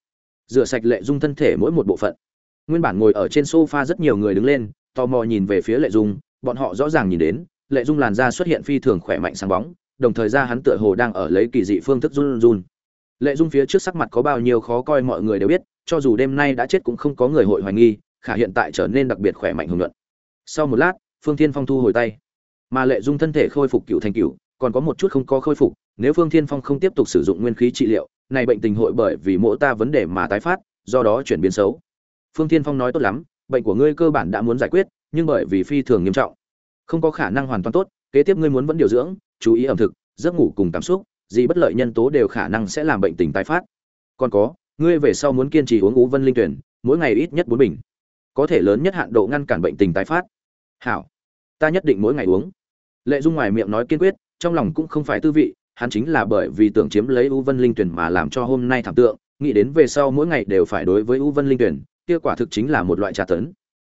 Rửa sạch lệ dung thân thể mỗi một bộ phận. Nguyên bản ngồi ở trên sofa rất nhiều người đứng lên, tò mò nhìn về phía lệ dung, bọn họ rõ ràng nhìn đến, lệ dung làn da xuất hiện phi thường khỏe mạnh sáng bóng, đồng thời ra hắn tựa hồ đang ở lấy kỳ dị phương thức run run lệ dung phía trước sắc mặt có bao nhiêu khó coi mọi người đều biết, cho dù đêm nay đã chết cũng không có người hội hoài nghi, khả hiện tại trở nên đặc biệt khỏe mạnh hùng luận sau một lát, phương thiên phong thu hồi tay. Mà lệ dung thân thể khôi phục cựu thành cựu, còn có một chút không có khôi phục, nếu phương thiên phong không tiếp tục sử dụng nguyên khí trị liệu, này bệnh tình hội bởi vì mỗ ta vấn đề mà tái phát, do đó chuyển biến xấu. Phương thiên phong nói tốt lắm, bệnh của ngươi cơ bản đã muốn giải quyết, nhưng bởi vì phi thường nghiêm trọng. Không có khả năng hoàn toàn tốt, kế tiếp ngươi muốn vẫn điều dưỡng, chú ý ẩm thực, giấc ngủ cùng cảm xúc gì bất lợi nhân tố đều khả năng sẽ làm bệnh tình tái phát. Còn có, ngươi về sau muốn kiên trì uống ú vân linh tuyển, mỗi ngày ít nhất bốn bình. Có thể lớn nhất hạn độ ngăn cản bệnh tình tái phát. Hảo, ta nhất định mỗi ngày uống. Lệ dung ngoài miệng nói kiên quyết, trong lòng cũng không phải tư vị, hắn chính là bởi vì tưởng chiếm lấy u vân linh tuyển mà làm cho hôm nay thảm tượng, nghĩ đến về sau mỗi ngày đều phải đối với u vân linh tuyển, kia quả thực chính là một loại trà tấn.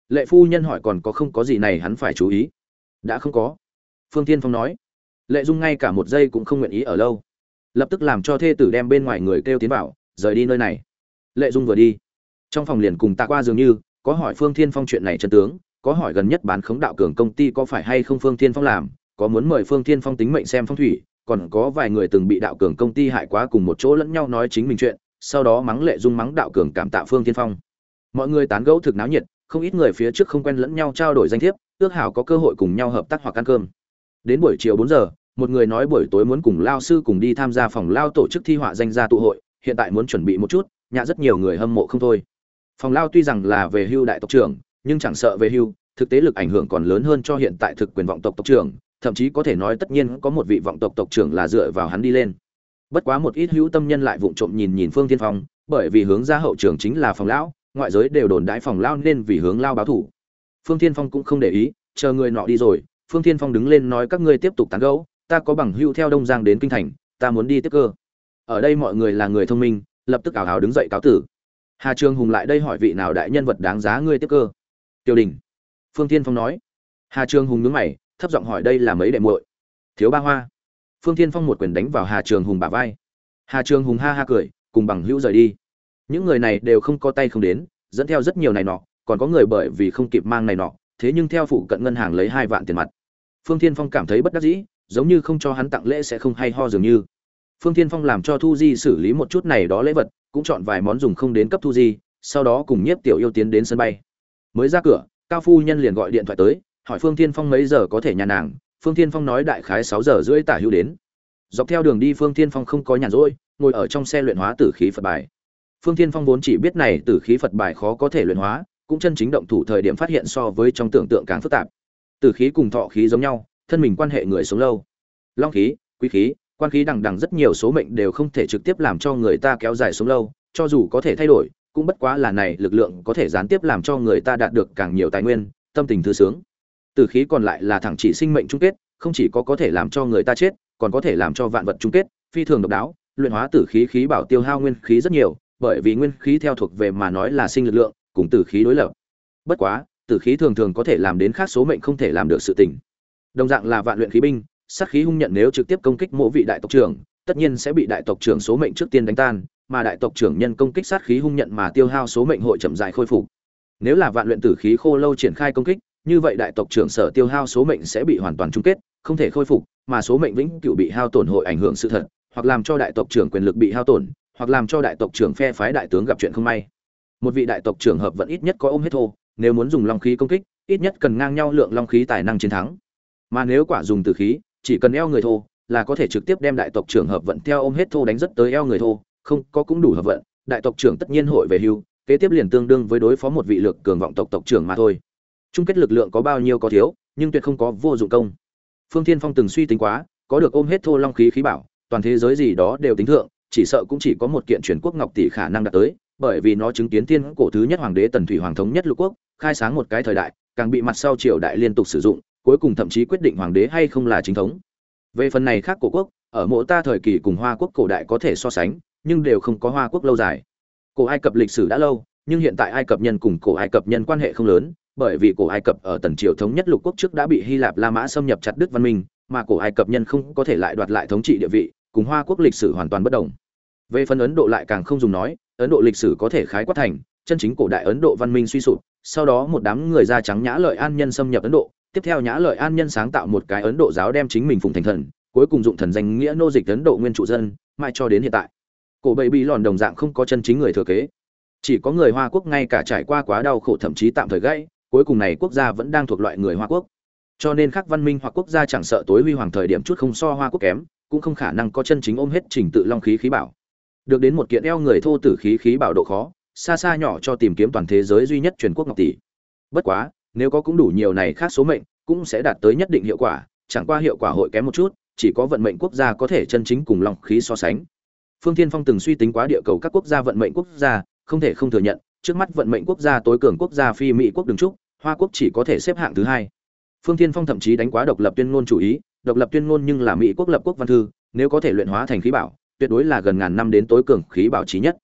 Lệ phu nhân hỏi còn có không có gì này hắn phải chú ý? Đã không có. Phương tiên phong nói lệ dung ngay cả một giây cũng không nguyện ý ở lâu. Lập tức làm cho thê tử đem bên ngoài người kêu tiến vào, rời đi nơi này. Lệ dung vừa đi, trong phòng liền cùng tạ qua dường như, có hỏi phương thiên phong chuyện này chân tướng, có hỏi gần nhất bán khống đạo cường công ty có phải hay không phương thiên phong làm, có muốn mời phương thiên phong tính mệnh xem phong thủy, còn có vài người từng bị đạo cường công ty hại quá cùng một chỗ lẫn nhau nói chính mình chuyện, sau đó mắng lệ dung mắng đạo cường cảm tạ phương thiên phong. Mọi người tán gẫu thực náo nhiệt, không ít người phía trước không quen lẫn nhau trao đổi danh thiếp, ước hảo có cơ hội cùng nhau hợp tác hoặc ăn cơm đến buổi chiều bốn giờ, một người nói buổi tối muốn cùng lao sư cùng đi tham gia phòng lao tổ chức thi họa danh gia tụ hội, hiện tại muốn chuẩn bị một chút nhà rất nhiều người hâm mộ không thôi. Phòng lao tuy rằng là về hưu đại tộc trưởng, nhưng chẳng sợ về hưu, thực tế lực ảnh hưởng còn lớn hơn cho hiện tại thực quyền vọng tộc tộc trưởng, thậm chí có thể nói tất nhiên có một vị vọng tộc tộc trưởng là dựa vào hắn đi lên. Bất quá một ít hữu tâm nhân lại vụng trộm nhìn nhìn phương Thiên phong, bởi vì hướng ra hậu trường chính là phòng lão, ngoại giới đều đồn đãi phòng lao nên vì hướng lao báo thủ. Phương Thiên phong cũng không để ý, chờ người nọ đi rồi phương Thiên phong đứng lên nói các ngươi tiếp tục tán gẫu, ta có bằng hữu theo đông giang đến kinh thành, ta muốn đi tiếp cơ. Ở đây mọi người là người thông minh, lập tức ảo ảo đứng dậy cáo tử. Hà trường hùng lại đây hỏi vị nào đại nhân vật đáng giá ngươi tiếp cơ. Tiêu đình. Phương Thiên phong nói. Hà trường hùng nhướng mày, thấp giọng hỏi đây là mấy đệ muội? Thiếu ba hoa. Phương Thiên phong một quyền đánh vào hà trường hùng bả vai. Hà trường hùng ha ha cười, cùng bằng hữu rời đi. Những người này đều không có tay không đến, dẫn theo rất nhiều này nọ, còn có người bởi vì không kịp mang này nọ, thế nhưng theo phụ cận ngân hàng lấy hai vạn tiền mặt phương Thiên phong cảm thấy bất đắc dĩ, giống như không cho hắn tặng lễ sẽ không hay ho dường như. Phương Thiên phong làm cho thu di xử lý một chút này đó lễ vật, cũng chọn vài món dùng không đến cấp thu di, sau đó cùng nhiếp tiểu yêu tiến đến sân bay. Mới ra cửa, cao phu nhân liền gọi điện thoại tới, hỏi phương Thiên phong mấy giờ có thể nhà nàng. Phương Thiên phong nói đại khái sáu giờ rưỡi tả hữu đến. Dọc theo đường đi phương Thiên phong không có nhàn rỗi, ngồi ở trong xe luyện hóa tử khí phật bài. Phương Thiên phong vốn chỉ biết này tử khí phật bài khó có thể luyện hóa, cũng chân chính động thủ thời điểm phát hiện so với trong tưởng tượng càng phức tạp tử khí cùng thọ khí giống nhau, thân mình quan hệ người sống lâu. Long khí, quý khí, quan khí đằng đằng rất nhiều số mệnh đều không thể trực tiếp làm cho người ta kéo dài sống lâu, cho dù có thể thay đổi, cũng bất quá là này lực lượng có thể gián tiếp làm cho người ta đạt được càng nhiều tài nguyên, tâm tình thư sướng. Tử khí còn lại là thẳng chỉ sinh mệnh chung kết, không chỉ có có thể làm cho người ta chết, còn có thể làm cho vạn vật chung kết, phi thường độc đáo, luyện hóa tử khí khí bảo tiêu hao nguyên khí rất nhiều, bởi vì nguyên khí theo thuộc về mà nói là sinh lực lượng, cùng tử khí đối lập. Bất quá tử khí thường thường có thể làm đến khác số mệnh không thể làm được sự tình. Đồng dạng là vạn luyện khí binh, sát khí hung nhận nếu trực tiếp công kích mộ vị đại tộc trưởng, tất nhiên sẽ bị đại tộc trưởng số mệnh trước tiên đánh tan, mà đại tộc trưởng nhân công kích sát khí hung nhận mà tiêu hao số mệnh hội chậm dài khôi phục. Nếu là vạn luyện tử khí khô lâu triển khai công kích, như vậy đại tộc trưởng sở tiêu hao số mệnh sẽ bị hoàn toàn chung kết, không thể khôi phục, mà số mệnh vĩnh cửu bị hao tổn hội ảnh hưởng sự thật, hoặc làm cho đại tộc trưởng quyền lực bị hao tổn, hoặc làm cho đại tộc trưởng phe phái đại tướng gặp chuyện không may. Một vị đại tộc trưởng hợp vẫn ít nhất có ôm hết thô nếu muốn dùng long khí công kích, ít nhất cần ngang nhau lượng long khí tài năng chiến thắng. Mà nếu quả dùng tử khí, chỉ cần eo người thô, là có thể trực tiếp đem đại tộc trưởng hợp vận theo ôm hết thô đánh rất tới eo người thô, không, có cũng đủ hợp vận. Đại tộc trưởng tất nhiên hội về hưu, kế tiếp liền tương đương với đối phó một vị lực cường vọng tộc tộc trưởng mà thôi. Chung kết lực lượng có bao nhiêu có thiếu, nhưng tuyệt không có vô dụng công. Phương thiên phong từng suy tính quá, có được ôm hết thô long khí khí bảo, toàn thế giới gì đó đều tính thượng, chỉ sợ cũng chỉ có một kiện truyền quốc ngọc tỷ khả năng đạt tới bởi vì nó chứng kiến thiên cổ thứ nhất hoàng đế tần thủy hoàng thống nhất lục quốc, khai sáng một cái thời đại, càng bị mặt sau triều đại liên tục sử dụng, cuối cùng thậm chí quyết định hoàng đế hay không là chính thống. Về phần này khác cổ quốc, ở mỗi ta thời kỳ cùng hoa quốc cổ đại có thể so sánh, nhưng đều không có hoa quốc lâu dài. Cổ ai cập lịch sử đã lâu, nhưng hiện tại ai cập nhân cùng cổ ai cập nhân quan hệ không lớn, bởi vì cổ ai cập ở tần triều thống nhất lục quốc trước đã bị hy lạp la mã xâm nhập chặt đức văn minh, mà cổ ai cập nhân không có thể lại đoạt lại thống trị địa vị, cùng hoa quốc lịch sử hoàn toàn bất đồng. Về phần ấn độ lại càng không dùng nói ấn độ lịch sử có thể khái quát thành, chân chính cổ đại ấn độ văn minh suy sụp, sau đó một đám người da trắng nhã lợi an nhân xâm nhập ấn độ, tiếp theo nhã lợi an nhân sáng tạo một cái ấn độ giáo đem chính mình phụng thành thần, cuối cùng dụng thần danh nghĩa nô dịch ấn độ nguyên trụ dân, mãi cho đến hiện tại. Cổ bậy bị lòn đồng dạng không có chân chính người thừa kế. Chỉ có người hoa quốc ngay cả trải qua quá đau khổ thậm chí tạm thời gãy, cuối cùng này quốc gia vẫn đang thuộc loại người hoa quốc. Cho nên khác văn minh hoặc quốc gia chẳng sợ tối huy hoàng thời điểm chút không so hoa quốc kém, cũng không khả năng có chân chính ôm hết trình tự long khí khí bảo được đến một kiện eo người thô tử khí khí bảo độ khó, xa xa nhỏ cho tìm kiếm toàn thế giới duy nhất truyền quốc ngọc tỷ. Bất quá, nếu có cũng đủ nhiều này khác số mệnh, cũng sẽ đạt tới nhất định hiệu quả, chẳng qua hiệu quả hội kém một chút, chỉ có vận mệnh quốc gia có thể chân chính cùng long khí so sánh. Phương thiên phong từng suy tính quá địa cầu các quốc gia vận mệnh quốc gia, không thể không thừa nhận, trước mắt vận mệnh quốc gia tối cường quốc gia phi mỹ quốc đứng trúc, hoa quốc chỉ có thể xếp hạng thứ hai. Phương thiên phong thậm chí đánh quá độc lập tuyên ngôn chủ ý, độc lập tuyên ngôn nhưng là mỹ quốc lập quốc văn thư, nếu có thể luyện hóa thành khí bảo tuyệt đối là gần ngàn năm đến tối cường khí bảo trí nhất.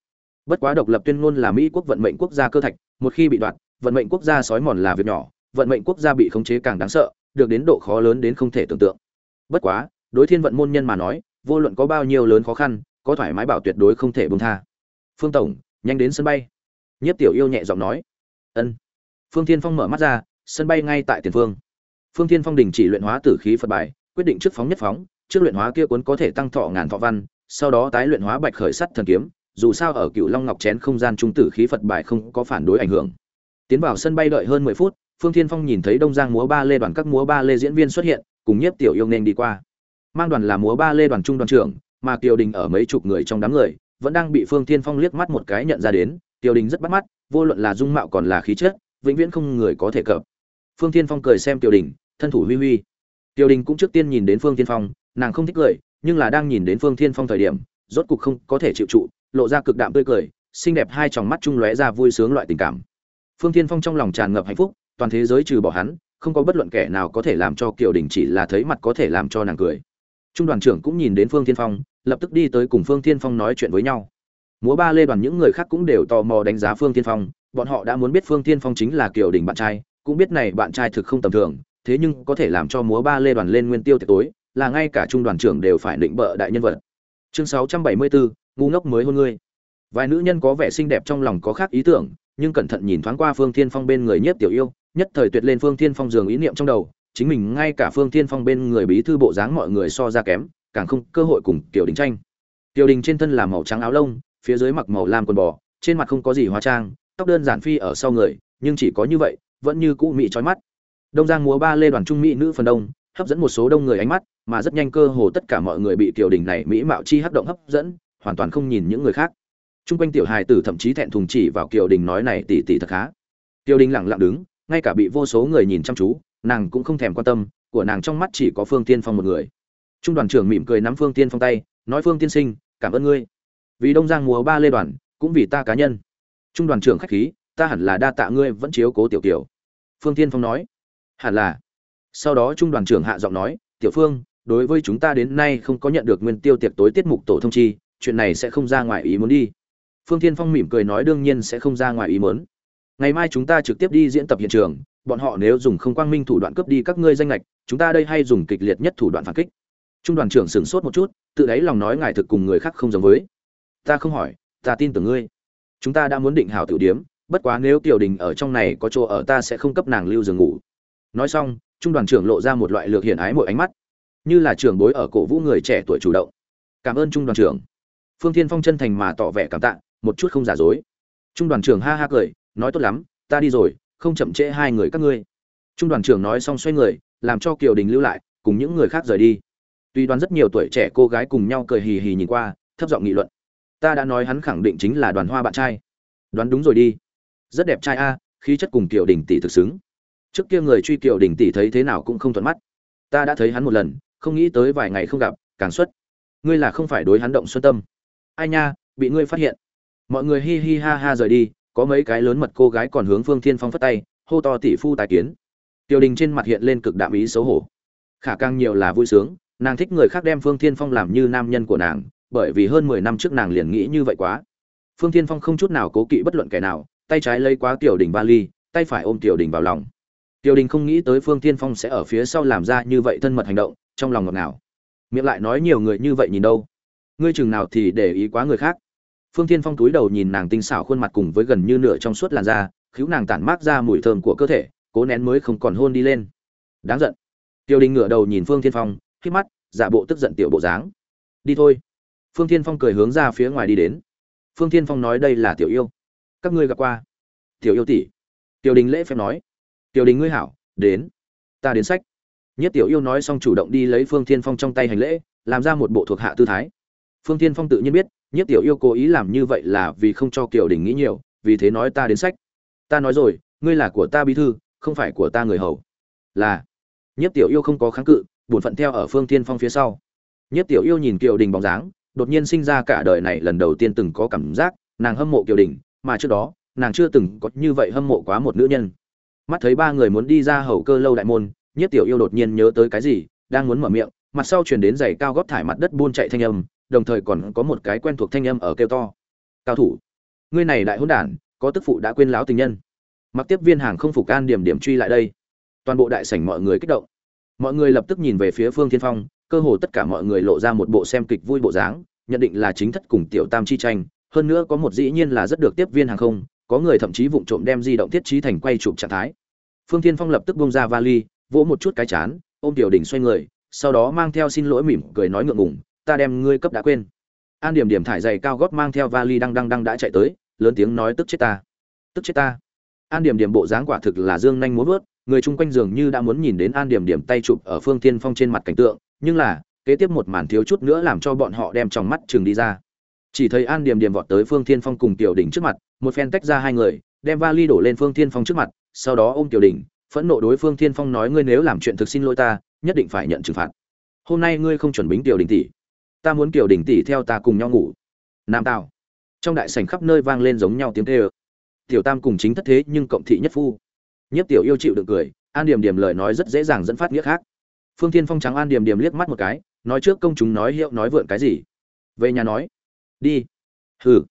Bất quá độc lập tuyên ngôn là mỹ quốc vận mệnh quốc gia cơ thạch, một khi bị đoạt, vận mệnh quốc gia sói mòn là việc nhỏ, vận mệnh quốc gia bị khống chế càng đáng sợ, được đến độ khó lớn đến không thể tưởng tượng. Bất quá, đối thiên vận môn nhân mà nói, vô luận có bao nhiêu lớn khó khăn, có thoải mái bảo tuyệt đối không thể buông tha. Phương tổng, nhanh đến sân bay. Nhất tiểu yêu nhẹ giọng nói. Ân. Phương thiên phong mở mắt ra, sân bay ngay tại tiền phương. Phương thiên phong đình chỉ luyện hóa tử khí phật bài, quyết định trước phóng nhất phóng, trước luyện hóa kia cuốn có thể tăng thọ ngàn thọ văn sau đó tái luyện hóa bạch khởi sắt thần kiếm, dù sao ở cựu long ngọc chén không gian trung tử khí phật bài không có phản đối ảnh hưởng. Tiến vào sân bay đợi hơn mười phút, phương thiên phong nhìn thấy đông giang múa ba lê đoàn các múa ba lê diễn viên xuất hiện, cùng nhiếp tiểu yêu nên đi qua. Mang đoàn là múa ba lê đoàn trung đoàn trưởng, mà kiều đình ở mấy chục người trong đám người, vẫn đang bị phương thiên phong liếc mắt một cái nhận ra đến, kiều đình rất bắt mắt, vô luận là dung mạo còn là khí chất, vĩnh viễn không người có thể cập. Phương thiên phong cười xem kiều đình, thân thủ huy huy. Kiều đình cũng trước tiên nhìn đến phương thiên phong, nàng không thích cười nhưng là đang nhìn đến phương thiên phong thời điểm, rốt cục không có thể chịu trụ, lộ ra cực đạm tươi cười, xinh đẹp hai tròng mắt trung lóe ra vui sướng loại tình cảm. Phương thiên phong trong lòng tràn ngập hạnh phúc, toàn thế giới trừ bỏ hắn, không có bất luận kẻ nào có thể làm cho kiều đình chỉ là thấy mặt có thể làm cho nàng cười. Trung đoàn trưởng cũng nhìn đến phương thiên phong, lập tức đi tới cùng phương thiên phong nói chuyện với nhau. Múa ba lê đoàn những người khác cũng đều tò mò đánh giá phương thiên phong, bọn họ đã muốn biết phương thiên phong chính là kiều đình bạn trai, cũng biết này bạn trai thực không tầm thường, thế nhưng có thể làm cho múa ba lê đoàn lên nguyên tiêu tiệc tối là ngay cả trung đoàn trưởng đều phải định bợ đại nhân vật. Chương 674, ngu ngốc mới hôn ngươi. Vài nữ nhân có vẻ xinh đẹp trong lòng có khác ý tưởng nhưng cẩn thận nhìn thoáng qua phương thiên phong bên người nhất tiểu yêu nhất thời tuyệt lên phương thiên phong dường ý niệm trong đầu chính mình ngay cả phương thiên phong bên người bí thư bộ dáng mọi người so ra kém càng không cơ hội cùng tiểu đình tranh. Tiểu đình trên thân là màu trắng áo lông phía dưới mặc màu lam quần bò trên mặt không có gì hóa trang tóc đơn giản phi ở sau người nhưng chỉ có như vậy vẫn như cũ mỹ trói mắt. Đông giang múa ba lê đoàn trung mỹ nữ phần đông hấp dẫn một số đông người ánh mắt mà rất nhanh cơ hồ tất cả mọi người bị tiểu đình này mỹ mạo chi hấp động hấp dẫn hoàn toàn không nhìn những người khác Trung quanh tiểu hài tử thậm chí thẹn thùng chỉ vào Kiều Đình nói này tỷ tỷ thật khá. Kiều Đình lặng lặng đứng, ngay cả bị vô số người nhìn chăm chú, nàng cũng không thèm quan tâm, của nàng trong mắt chỉ có Phương Tiên Phong một người. Trung đoàn trưởng mỉm cười nắm Phương Tiên Phong tay, nói Phương tiên sinh, cảm ơn ngươi. Vì Đông Giang mùa ba lê đoàn, cũng vì ta cá nhân. Trung đoàn trưởng khách khí, ta hẳn là đa tạ ngươi vẫn chiếu cố tiểu Kiều. Phương Tiên Phong nói, hẳn là. Sau đó Trung đoàn trưởng hạ giọng nói, tiểu Phương, đối với chúng ta đến nay không có nhận được nguyên tiêu tiệc tối tiết mục tổ thông chi, chuyện này sẽ không ra ngoài ý muốn đi. Phương thiên phong mỉm cười nói đương nhiên sẽ không ra ngoài ý muốn. Ngày mai chúng ta trực tiếp đi diễn tập hiện trường bọn họ nếu dùng không quang minh thủ đoạn cướp đi các ngươi danh lệch chúng ta đây hay dùng kịch liệt nhất thủ đoạn phản kích. Trung đoàn trưởng sửng sốt một chút tự đáy lòng nói ngài thực cùng người khác không giống với. Ta không hỏi ta tin tưởng ngươi. Chúng ta đã muốn định hảo tiểu điếm bất quá nếu tiểu đình ở trong này có chỗ ở ta sẽ không cấp nàng lưu giường ngủ. Nói xong trung đoàn trưởng lộ ra một loại lược hiển ái mỗi ánh mắt, như là trưởng bối ở cổ vũ người trẻ tuổi chủ động. Cảm ơn trung đoàn trưởng. Phương thiên phong chân thành mà tỏ vẻ cảm tạ, một chút không giả dối. Trung đoàn trưởng ha ha cười, nói tốt lắm, ta đi rồi, không chậm trễ hai người các ngươi. Trung đoàn trưởng nói xong xoay người, làm cho kiều đình lưu lại, cùng những người khác rời đi. Tuy đoàn rất nhiều tuổi trẻ cô gái cùng nhau cười hì hì nhìn qua, thấp giọng nghị luận. Ta đã nói hắn khẳng định chính là đoàn hoa bạn trai. Đoán đúng rồi đi. Rất đẹp trai a, khí chất cùng kiều đình tỷ thực xứng trước kia người truy kiều đình tỷ thấy thế nào cũng không thuận mắt. Ta đã thấy hắn một lần, không nghĩ tới vài ngày không gặp, càng xuất. Ngươi là không phải đối hắn động xuân tâm. Ai nha, bị ngươi phát hiện. Mọi người hi hi ha ha rời đi, có mấy cái lớn mật cô gái còn hướng phương thiên phong phất tay, hô to tỷ phu tài kiến. Tiểu đình trên mặt hiện lên cực đạm ý xấu hổ. Khả càng nhiều là vui sướng, nàng thích người khác đem phương thiên phong làm như nam nhân của nàng, bởi vì hơn mười năm trước nàng liền nghĩ như vậy quá. Phương thiên phong không chút nào cố kỵ bất luận kẻ nào, tay trái lấy quá tiểu đình vali, tay phải ôm tiểu đình vào lòng. Tiêu đình không nghĩ tới phương thiên phong sẽ ở phía sau làm ra như vậy thân mật hành động, trong lòng ngọt ngào. Miệng lại nói nhiều người như vậy nhìn đâu? Ngươi chừng nào thì để ý quá người khác. Phương thiên phong túi đầu nhìn nàng tinh xảo khuôn mặt cùng với gần như nửa trong suốt làn da khiếu nàng tản mát ra mùi thơm của cơ thể, cố nén mới không còn hôn đi lên. Đáng giận. Tiêu đình ngửa đầu nhìn phương thiên phong khi mắt, giả bộ tức giận tiểu bộ dáng. Đi thôi. Phương thiên phong cười hướng ra phía ngoài đi đến. Phương thiên phong nói đây là tiểu yêu. Các ngươi gặp qua. Tiểu yêu tỷ. Tiêu đình lễ phép nói tiểu đình ngươi hảo, đến. Ta đến sách. Nhất tiểu yêu nói xong chủ động đi lấy phương thiên phong trong tay hành lễ, làm ra một bộ thuộc hạ tư thái. Phương thiên phong tự nhiên biết, nhất tiểu yêu cố ý làm như vậy là vì không cho kiều đình nghĩ nhiều, vì thế nói ta đến sách. Ta nói rồi, ngươi là của ta bí thư, không phải của ta người hầu. Là. Nhất tiểu yêu không có kháng cự, bổn phận theo ở phương thiên phong phía sau. Nhất tiểu yêu nhìn kiều đình bóng dáng, đột nhiên sinh ra cả đời này lần đầu tiên từng có cảm giác, nàng hâm mộ kiều đình, mà trước đó, nàng chưa từng có như vậy hâm mộ quá một nữ nhân mắt thấy ba người muốn đi ra hầu cơ lâu đại môn nhất tiểu yêu đột nhiên nhớ tới cái gì, đang muốn mở miệng, mặt sau chuyển đến giày cao góp thải mặt đất buôn chạy thanh âm, đồng thời còn có một cái quen thuộc thanh âm ở kêu to. Cao thủ, ngươi này đại hôn đản, có tức phụ đã quên láo tình nhân. Mặc tiếp viên hàng không phục can điểm điểm truy lại đây. Toàn bộ đại sảnh mọi người kích động. Mọi người lập tức nhìn về phía phương thiên phong, cơ hồ tất cả mọi người lộ ra một bộ xem kịch vui bộ dáng, nhận định là chính thất cùng tiểu tam chi tranh, hơn nữa có một dĩ nhiên là rất được tiếp viên hàng không có người thậm chí vụng trộm đem di động thiết trí thành quay chụp trạng thái. Phương thiên phong lập tức bông ra vali, vỗ một chút cái chán, ôm tiểu đỉnh xoay người, sau đó mang theo xin lỗi mỉm cười nói ngượng ngùng, ta đem ngươi cấp đã quên. An điểm điểm thải giày cao gót mang theo vali đang đang đang đã chạy tới, lớn tiếng nói, tức chết ta, tức chết ta. An điểm điểm bộ dáng quả thực là dương nhanh muốn vớt, người chung quanh dường như đã muốn nhìn đến an điểm điểm tay chụp ở phương thiên phong trên mặt cảnh tượng, nhưng là, kế tiếp một màn thiếu chút nữa làm cho bọn họ đem trong mắt chừng đi ra chỉ thấy an điểm điểm vọt tới phương thiên phong cùng tiểu đỉnh trước mặt, một phen tách ra hai người, đem vali đổ lên phương thiên phong trước mặt, sau đó ôm tiểu đỉnh, phẫn nộ đối phương thiên phong nói, ngươi nếu làm chuyện thực xin lỗi ta, nhất định phải nhận trừng phạt. Hôm nay ngươi không chuẩn bính tiểu đình tỷ. Ta muốn tiểu đình tỷ theo ta cùng nhau ngủ. Nam tào. Trong đại sảnh khắp nơi vang lên giống nhau tiếng kêu. Tiểu tam cùng chính thất thế nhưng cộng thị nhất phu. Nhất tiểu yêu chịu được cười, an điểm điểm lời nói rất dễ dàng dẫn phát nghĩa khác. Phương thiên phong trắng an điểm điểm liếc mắt một cái, nói trước công chúng nói hiệu nói vượn cái gì. Về nhà nói đi. Hừ.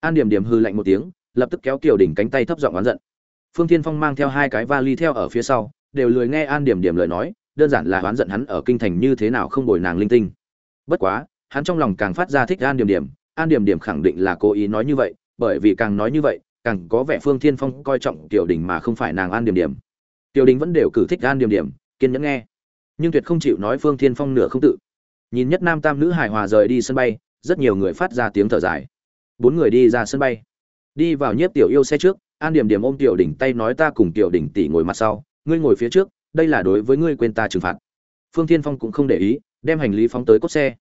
An điểm điểm hừ lạnh một tiếng, lập tức kéo kiều đỉnh cánh tay thấp giọng oán giận. Phương thiên phong mang theo hai cái vali theo ở phía sau, đều lười nghe an điểm điểm lời nói, đơn giản là oán giận hắn ở kinh thành như thế nào không bồi nàng linh tinh. Bất quá, hắn trong lòng càng phát ra thích an điểm điểm, an điểm điểm khẳng định là cố ý nói như vậy, bởi vì càng nói như vậy, càng có vẻ phương thiên phong coi trọng tiểu đình mà không phải nàng an điểm điểm. Tiểu đình vẫn đều cử thích an điểm điểm, kiên nhẫn nghe. Nhưng tuyệt không chịu nói phương thiên phong nửa không tự. Nhìn nhất nam tam nữ hài hòa rời đi sân bay rất nhiều người phát ra tiếng thở dài. Bốn người đi ra sân bay. Đi vào nhiếp tiểu yêu xe trước, an điểm điểm ôm tiểu đỉnh tay nói ta cùng tiểu đỉnh tỷ ngồi mặt sau, ngươi ngồi phía trước, đây là đối với ngươi quên ta trừng phạt. Phương thiên phong cũng không để ý, đem hành lý phóng tới cốt xe.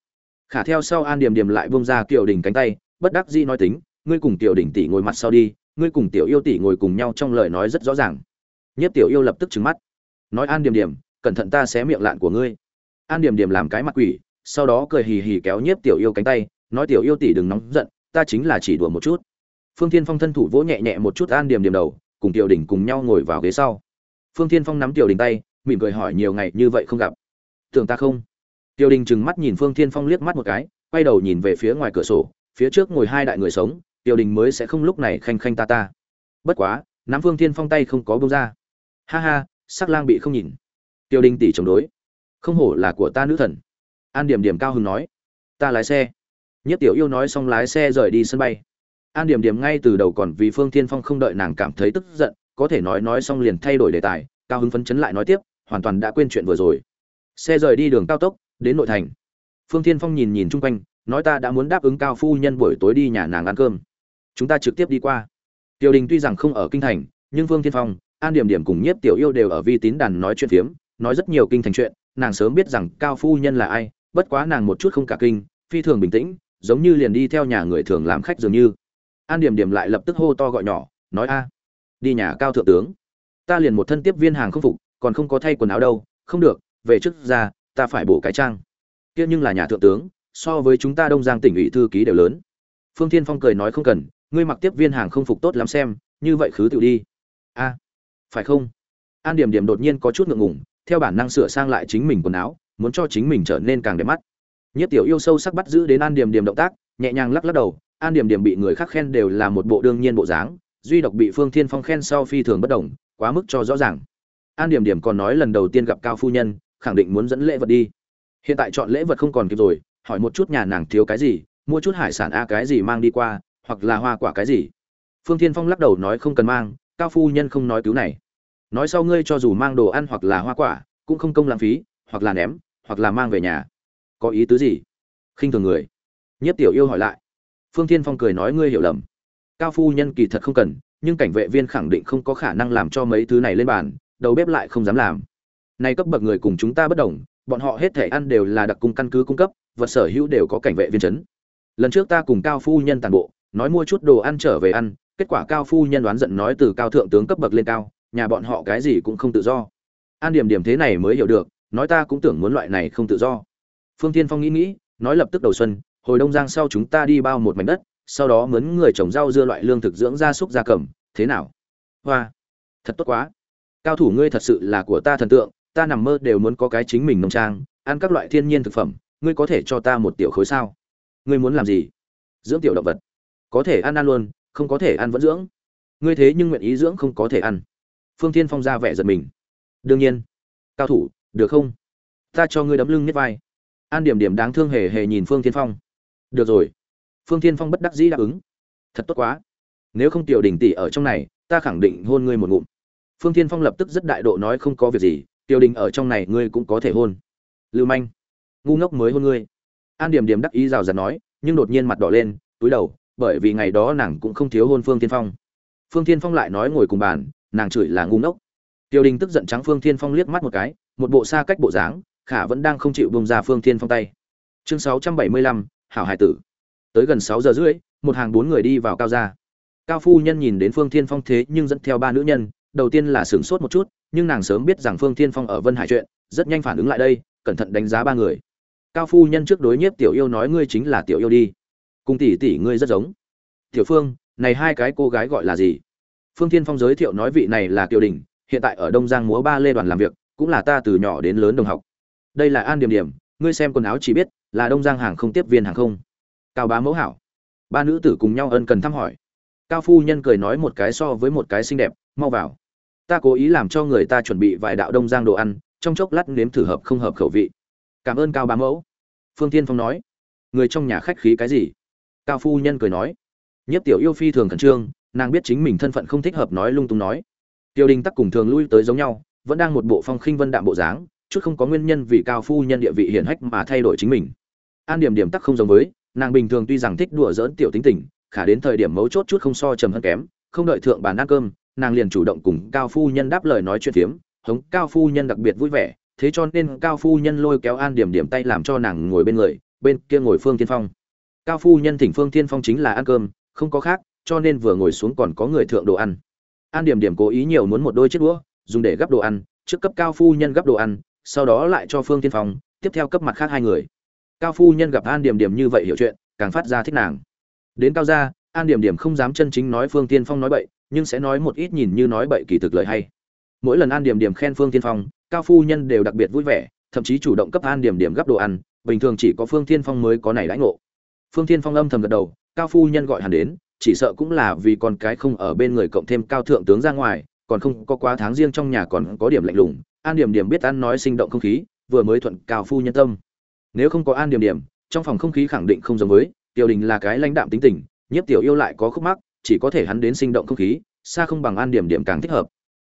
Khả theo sau an điểm điểm lại bông ra tiểu đỉnh cánh tay, bất đắc dĩ nói tính, ngươi cùng tiểu đỉnh tỷ ngồi mặt sau đi, ngươi cùng tiểu yêu tỷ ngồi cùng nhau trong lời nói rất rõ ràng. Nhiếp tiểu yêu lập tức trừng mắt, nói an điểm điểm, cẩn thận ta xé miệng lạn của ngươi. An điểm điểm làm cái mặt quỷ sau đó cười hì hì kéo nhiếp tiểu yêu cánh tay, nói tiểu yêu tỷ đừng nóng giận, ta chính là chỉ đùa một chút. Phương thiên phong thân thủ vỗ nhẹ nhẹ một chút an điểm điểm đầu, cùng tiểu đỉnh cùng nhau ngồi vào ghế sau. Phương thiên phong nắm tiểu đỉnh tay, mỉm cười hỏi nhiều ngày như vậy không gặp. Tưởng ta không? Tiểu đình trừng mắt nhìn phương thiên phong liếc mắt một cái, quay đầu nhìn về phía ngoài cửa sổ, phía trước ngồi hai đại người sống, tiểu đình mới sẽ không lúc này khanh khanh ta ta. Bất quá, nắm phương thiên phong tay không có bông ra. Ha ha, sắc lang bị không nhìn. Tiểu đình tỷ chống đối. Không hổ là của ta nữ thần an điểm điểm cao hứng nói, ta lái xe. Nhất tiểu yêu nói xong lái xe rời đi sân bay. An điểm điểm ngay từ đầu còn vì phương thiên phong không đợi nàng cảm thấy tức giận, có thể nói nói xong liền thay đổi đề tài, cao hứng phấn chấn lại nói tiếp, hoàn toàn đã quên chuyện vừa rồi. Xe rời đi đường cao tốc, đến nội thành. Phương thiên phong nhìn nhìn chung quanh, nói ta đã muốn đáp ứng cao phu nhân buổi tối đi nhà nàng ăn cơm. Chúng ta trực tiếp đi qua. Tiểu đình tuy rằng không ở kinh thành, nhưng phương thiên phong, an điểm điểm cùng nhiếp tiểu yêu đều ở vi tín đàn nói chuyện phiếm, nói rất nhiều kinh thành chuyện, nàng sớm biết rằng cao phu nhân là ai bất quá nàng một chút không cả kinh, phi thường bình tĩnh, giống như liền đi theo nhà người thường làm khách dường như. An điểm điểm lại lập tức hô to gọi nhỏ, nói, a, đi nhà cao thượng tướng. Ta liền một thân tiếp viên hàng không phục, còn không có thay quần áo đâu. Không được, về trước ra, ta phải bổ cái trang. Kia nhưng là nhà thượng tướng, so với chúng ta đông giang tỉnh ủy thư ký đều lớn. Phương thiên phong cười nói, không cần, ngươi mặc tiếp viên hàng không phục tốt lắm xem, như vậy khứ tự đi. A, phải không? An điểm điểm đột nhiên có chút ngượng ngùng, theo bản năng sửa sang lại chính mình quần áo muốn cho chính mình trở nên càng đẹp mắt. Nhất tiểu yêu sâu sắc bắt giữ đến an điểm điểm động tác, nhẹ nhàng lắc lắc đầu, an điểm điểm bị người khác khen đều là một bộ đương nhiên bộ dáng, duy độc bị phương thiên phong khen sau phi thường bất đồng, quá mức cho rõ ràng. An điểm điểm còn nói lần đầu tiên gặp cao phu nhân, khẳng định muốn dẫn lễ vật đi. Hiện tại chọn lễ vật không còn kịp rồi, hỏi một chút nhà nàng thiếu cái gì, mua chút hải sản a cái gì mang đi qua, hoặc là hoa quả cái gì. Phương thiên phong lắc đầu nói không cần mang, cao phu nhân không nói cứu này. Nói sau ngươi cho dù mang đồ ăn hoặc là hoa quả, cũng không công lãng phí hoặc là ném, hoặc là mang về nhà. Có ý tứ gì? Khinh thường người. Nhất tiểu yêu hỏi lại. Phương thiên phong cười nói ngươi hiểu lầm. Cao phu nhân kỳ thật không cần, nhưng cảnh vệ viên khẳng định không có khả năng làm cho mấy thứ này lên bàn, đầu bếp lại không dám làm. Nay cấp bậc người cùng chúng ta bất đồng, bọn họ hết thể ăn đều là đặc cung căn cứ cung cấp, vật sở hữu đều có cảnh vệ viên chấn. Lần trước ta cùng cao phu nhân tàn bộ, nói mua chút đồ ăn trở về ăn, kết quả cao phu nhân đoán giận nói từ cao thượng tướng cấp bậc lên cao, nhà bọn họ cái gì cũng không tự do. An điểm điểm thế này mới hiểu được nói ta cũng tưởng muốn loại này không tự do. Phương tiên phong nghĩ nghĩ, nói lập tức đầu xuân, hồi đông giang sau chúng ta đi bao một mảnh đất, sau đó mướn người trồng rau dưa loại lương thực dưỡng gia súc gia cầm, thế nào? Hoa, thật tốt quá. Cao thủ ngươi thật sự là của ta thần tượng, ta nằm mơ đều muốn có cái chính mình nông trang, ăn các loại thiên nhiên thực phẩm, ngươi có thể cho ta một tiểu khối sao? Ngươi muốn làm gì? Dưỡng tiểu động vật. Có thể ăn ăn luôn, không có thể ăn vẫn dưỡng. Ngươi thế nhưng nguyện ý dưỡng không có thể ăn. Phương thiên phong ra vẻ giật mình. Đương nhiên, cao thủ được không? Ta cho ngươi đấm lưng nhất vai. An điểm điểm đáng thương hề hề nhìn phương thiên phong. Được rồi. Phương thiên phong bất đắc dĩ đáp ứng. Thật tốt quá. Nếu không tiểu đình tỷ ở trong này, ta khẳng định hôn ngươi một ngụm. Phương thiên phong lập tức rất đại độ nói không có việc gì, tiểu đình ở trong này ngươi cũng có thể hôn. Lưu manh, ngu ngốc mới hôn ngươi. An điểm điểm đắc ý rào rạt nói, nhưng đột nhiên mặt đỏ lên, túi đầu, bởi vì ngày đó nàng cũng không thiếu hôn phương thiên phong. Phương thiên phong lại nói ngồi cùng bàn, nàng chửi là ngu ngốc. Tiểu đình tức giận trắng phương thiên phong liếc mắt một cái một bộ xa cách bộ dáng, khả vẫn đang không chịu bông ra phương thiên phong tay. Chương sáu trăm bảy mươi lăm, hảo hải tử. Tới gần sáu giờ rưỡi, một hàng bốn người đi vào cao gia. Cao phu nhân nhìn đến phương thiên phong thế nhưng dẫn theo ba nữ nhân, đầu tiên là sửng sốt một chút, nhưng nàng sớm biết rằng phương thiên phong ở vân hải chuyện, rất nhanh phản ứng lại đây, cẩn thận đánh giá ba người. Cao phu nhân trước đối nhiếp tiểu yêu nói ngươi chính là tiểu yêu đi. Cùng tỷ tỷ ngươi rất giống. Tiểu phương, này hai cái cô gái gọi là gì? Phương thiên phong giới thiệu nói vị này là kiều đình, hiện tại ở đông giang múa ba lê đoàn làm việc cũng là ta từ nhỏ đến lớn đồng học. Đây là an điểm điểm, ngươi xem quần áo chỉ biết là đông giang hàng không tiếp viên hàng không. Cao bá mẫu hảo. Ba nữ tử cùng nhau ân cần thăm hỏi. Cao phu nhân cười nói một cái so với một cái xinh đẹp, mau vào. Ta cố ý làm cho người ta chuẩn bị vài đạo đông giang đồ ăn, trong chốc lát nếm thử hợp không hợp khẩu vị. Cảm ơn cao bá mẫu. Phương tiên phong nói. Người trong nhà khách khí cái gì? Cao phu nhân cười nói. Nhất tiểu yêu phi thường khẩn trương, nàng biết chính mình thân phận không thích hợp nói lung tung nói. Tiêu đình tắc cùng thường lui tới giống nhau vẫn đang một bộ phong khinh vân đạm bộ dáng, chút không có nguyên nhân vì cao phu nhân địa vị hiển hách mà thay đổi chính mình. An điểm điểm tắc không giống với, nàng bình thường tuy rằng thích đùa giỡn tiểu tính tình, khả đến thời điểm mấu chốt chút không so trầm hơn kém, không đợi thượng bàn ăn cơm, nàng liền chủ động cùng cao phu nhân đáp lời nói chuyện phiếm, hống cao phu nhân đặc biệt vui vẻ, thế cho nên cao phu nhân lôi kéo an điểm điểm tay làm cho nàng ngồi bên người, bên kia ngồi phương tiên phong. Cao phu nhân thỉnh phương tiên phong chính là ăn cơm, không có khác, cho nên vừa ngồi xuống còn có người thượng đồ ăn. An điểm điểm cố ý nhiều muốn một đôi chiếc đũa dùng để gấp đồ ăn, trước cấp cao phu nhân gấp đồ ăn, sau đó lại cho phương tiên phong, tiếp theo cấp mặt khác hai người. Cao phu nhân gặp an điểm điểm như vậy hiểu chuyện, càng phát ra thích nàng. Đến cao gia, an điểm điểm không dám chân chính nói phương tiên phong nói bậy, nhưng sẽ nói một ít nhìn như nói bậy kỳ thực lời hay. Mỗi lần an điểm điểm khen phương tiên phong, cao phu nhân đều đặc biệt vui vẻ, thậm chí chủ động cấp an điểm điểm gấp đồ ăn, bình thường chỉ có phương tiên phong mới có này đãi ngộ. Phương tiên phong âm thầm gật đầu, cao phu nhân gọi hắn đến, chỉ sợ cũng là vì con cái không ở bên người cộng thêm cao thượng tướng ra ngoài còn không có quá tháng riêng trong nhà còn có điểm lạnh lùng, an điểm điểm biết ăn nói sinh động không khí, vừa mới thuận cao phu nhân tâm. Nếu không có an điểm điểm, trong phòng không khí khẳng định không giống với, tiểu đình là cái lãnh đạm tính tình, nhiếp tiểu yêu lại có khúc mắc, chỉ có thể hắn đến sinh động không khí, xa không bằng an điểm điểm càng thích hợp.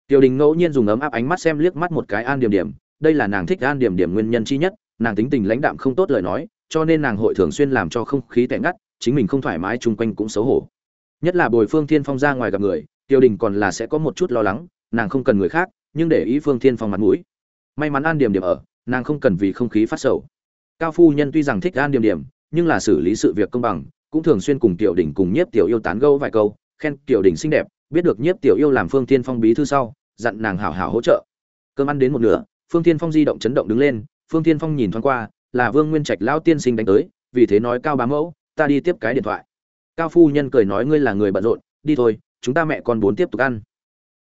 Tiểu đình ngẫu nhiên dùng ấm áp ánh mắt xem liếc mắt một cái an điểm điểm, đây là nàng thích an điểm điểm nguyên nhân chi nhất, nàng tính tình lãnh đạm không tốt lời nói, cho nên nàng hội thường xuyên làm cho không khí tẻ ngắt, chính mình không thoải mái chung quanh cũng xấu hổ. Nhất là bồi phương thiên phong ra ngoài gặp người tiểu đình còn là sẽ có một chút lo lắng, nàng không cần người khác, nhưng để ý phương thiên phong mặt mũi. May mắn an điểm điểm ở, nàng không cần vì không khí phát sầu. Cao phu nhân tuy rằng thích an điểm điểm, nhưng là xử lý sự việc công bằng, cũng thường xuyên cùng tiểu đình cùng nhiếp tiểu yêu tán gẫu vài câu, khen tiểu đình xinh đẹp, biết được nhiếp tiểu yêu làm phương Thiên phong bí thư sau, dặn nàng hảo hảo hỗ trợ. Cơm ăn đến một nửa, phương Thiên phong di động chấn động đứng lên, phương Thiên phong nhìn thoáng qua, là vương nguyên trạch lão tiên sinh đánh tới, vì thế nói cao bá mẫu, ta đi tiếp cái điện thoại. Cao phu nhân cười nói ngươi là người bận rộn, đi thôi chúng ta mẹ con bốn tiếp tục ăn.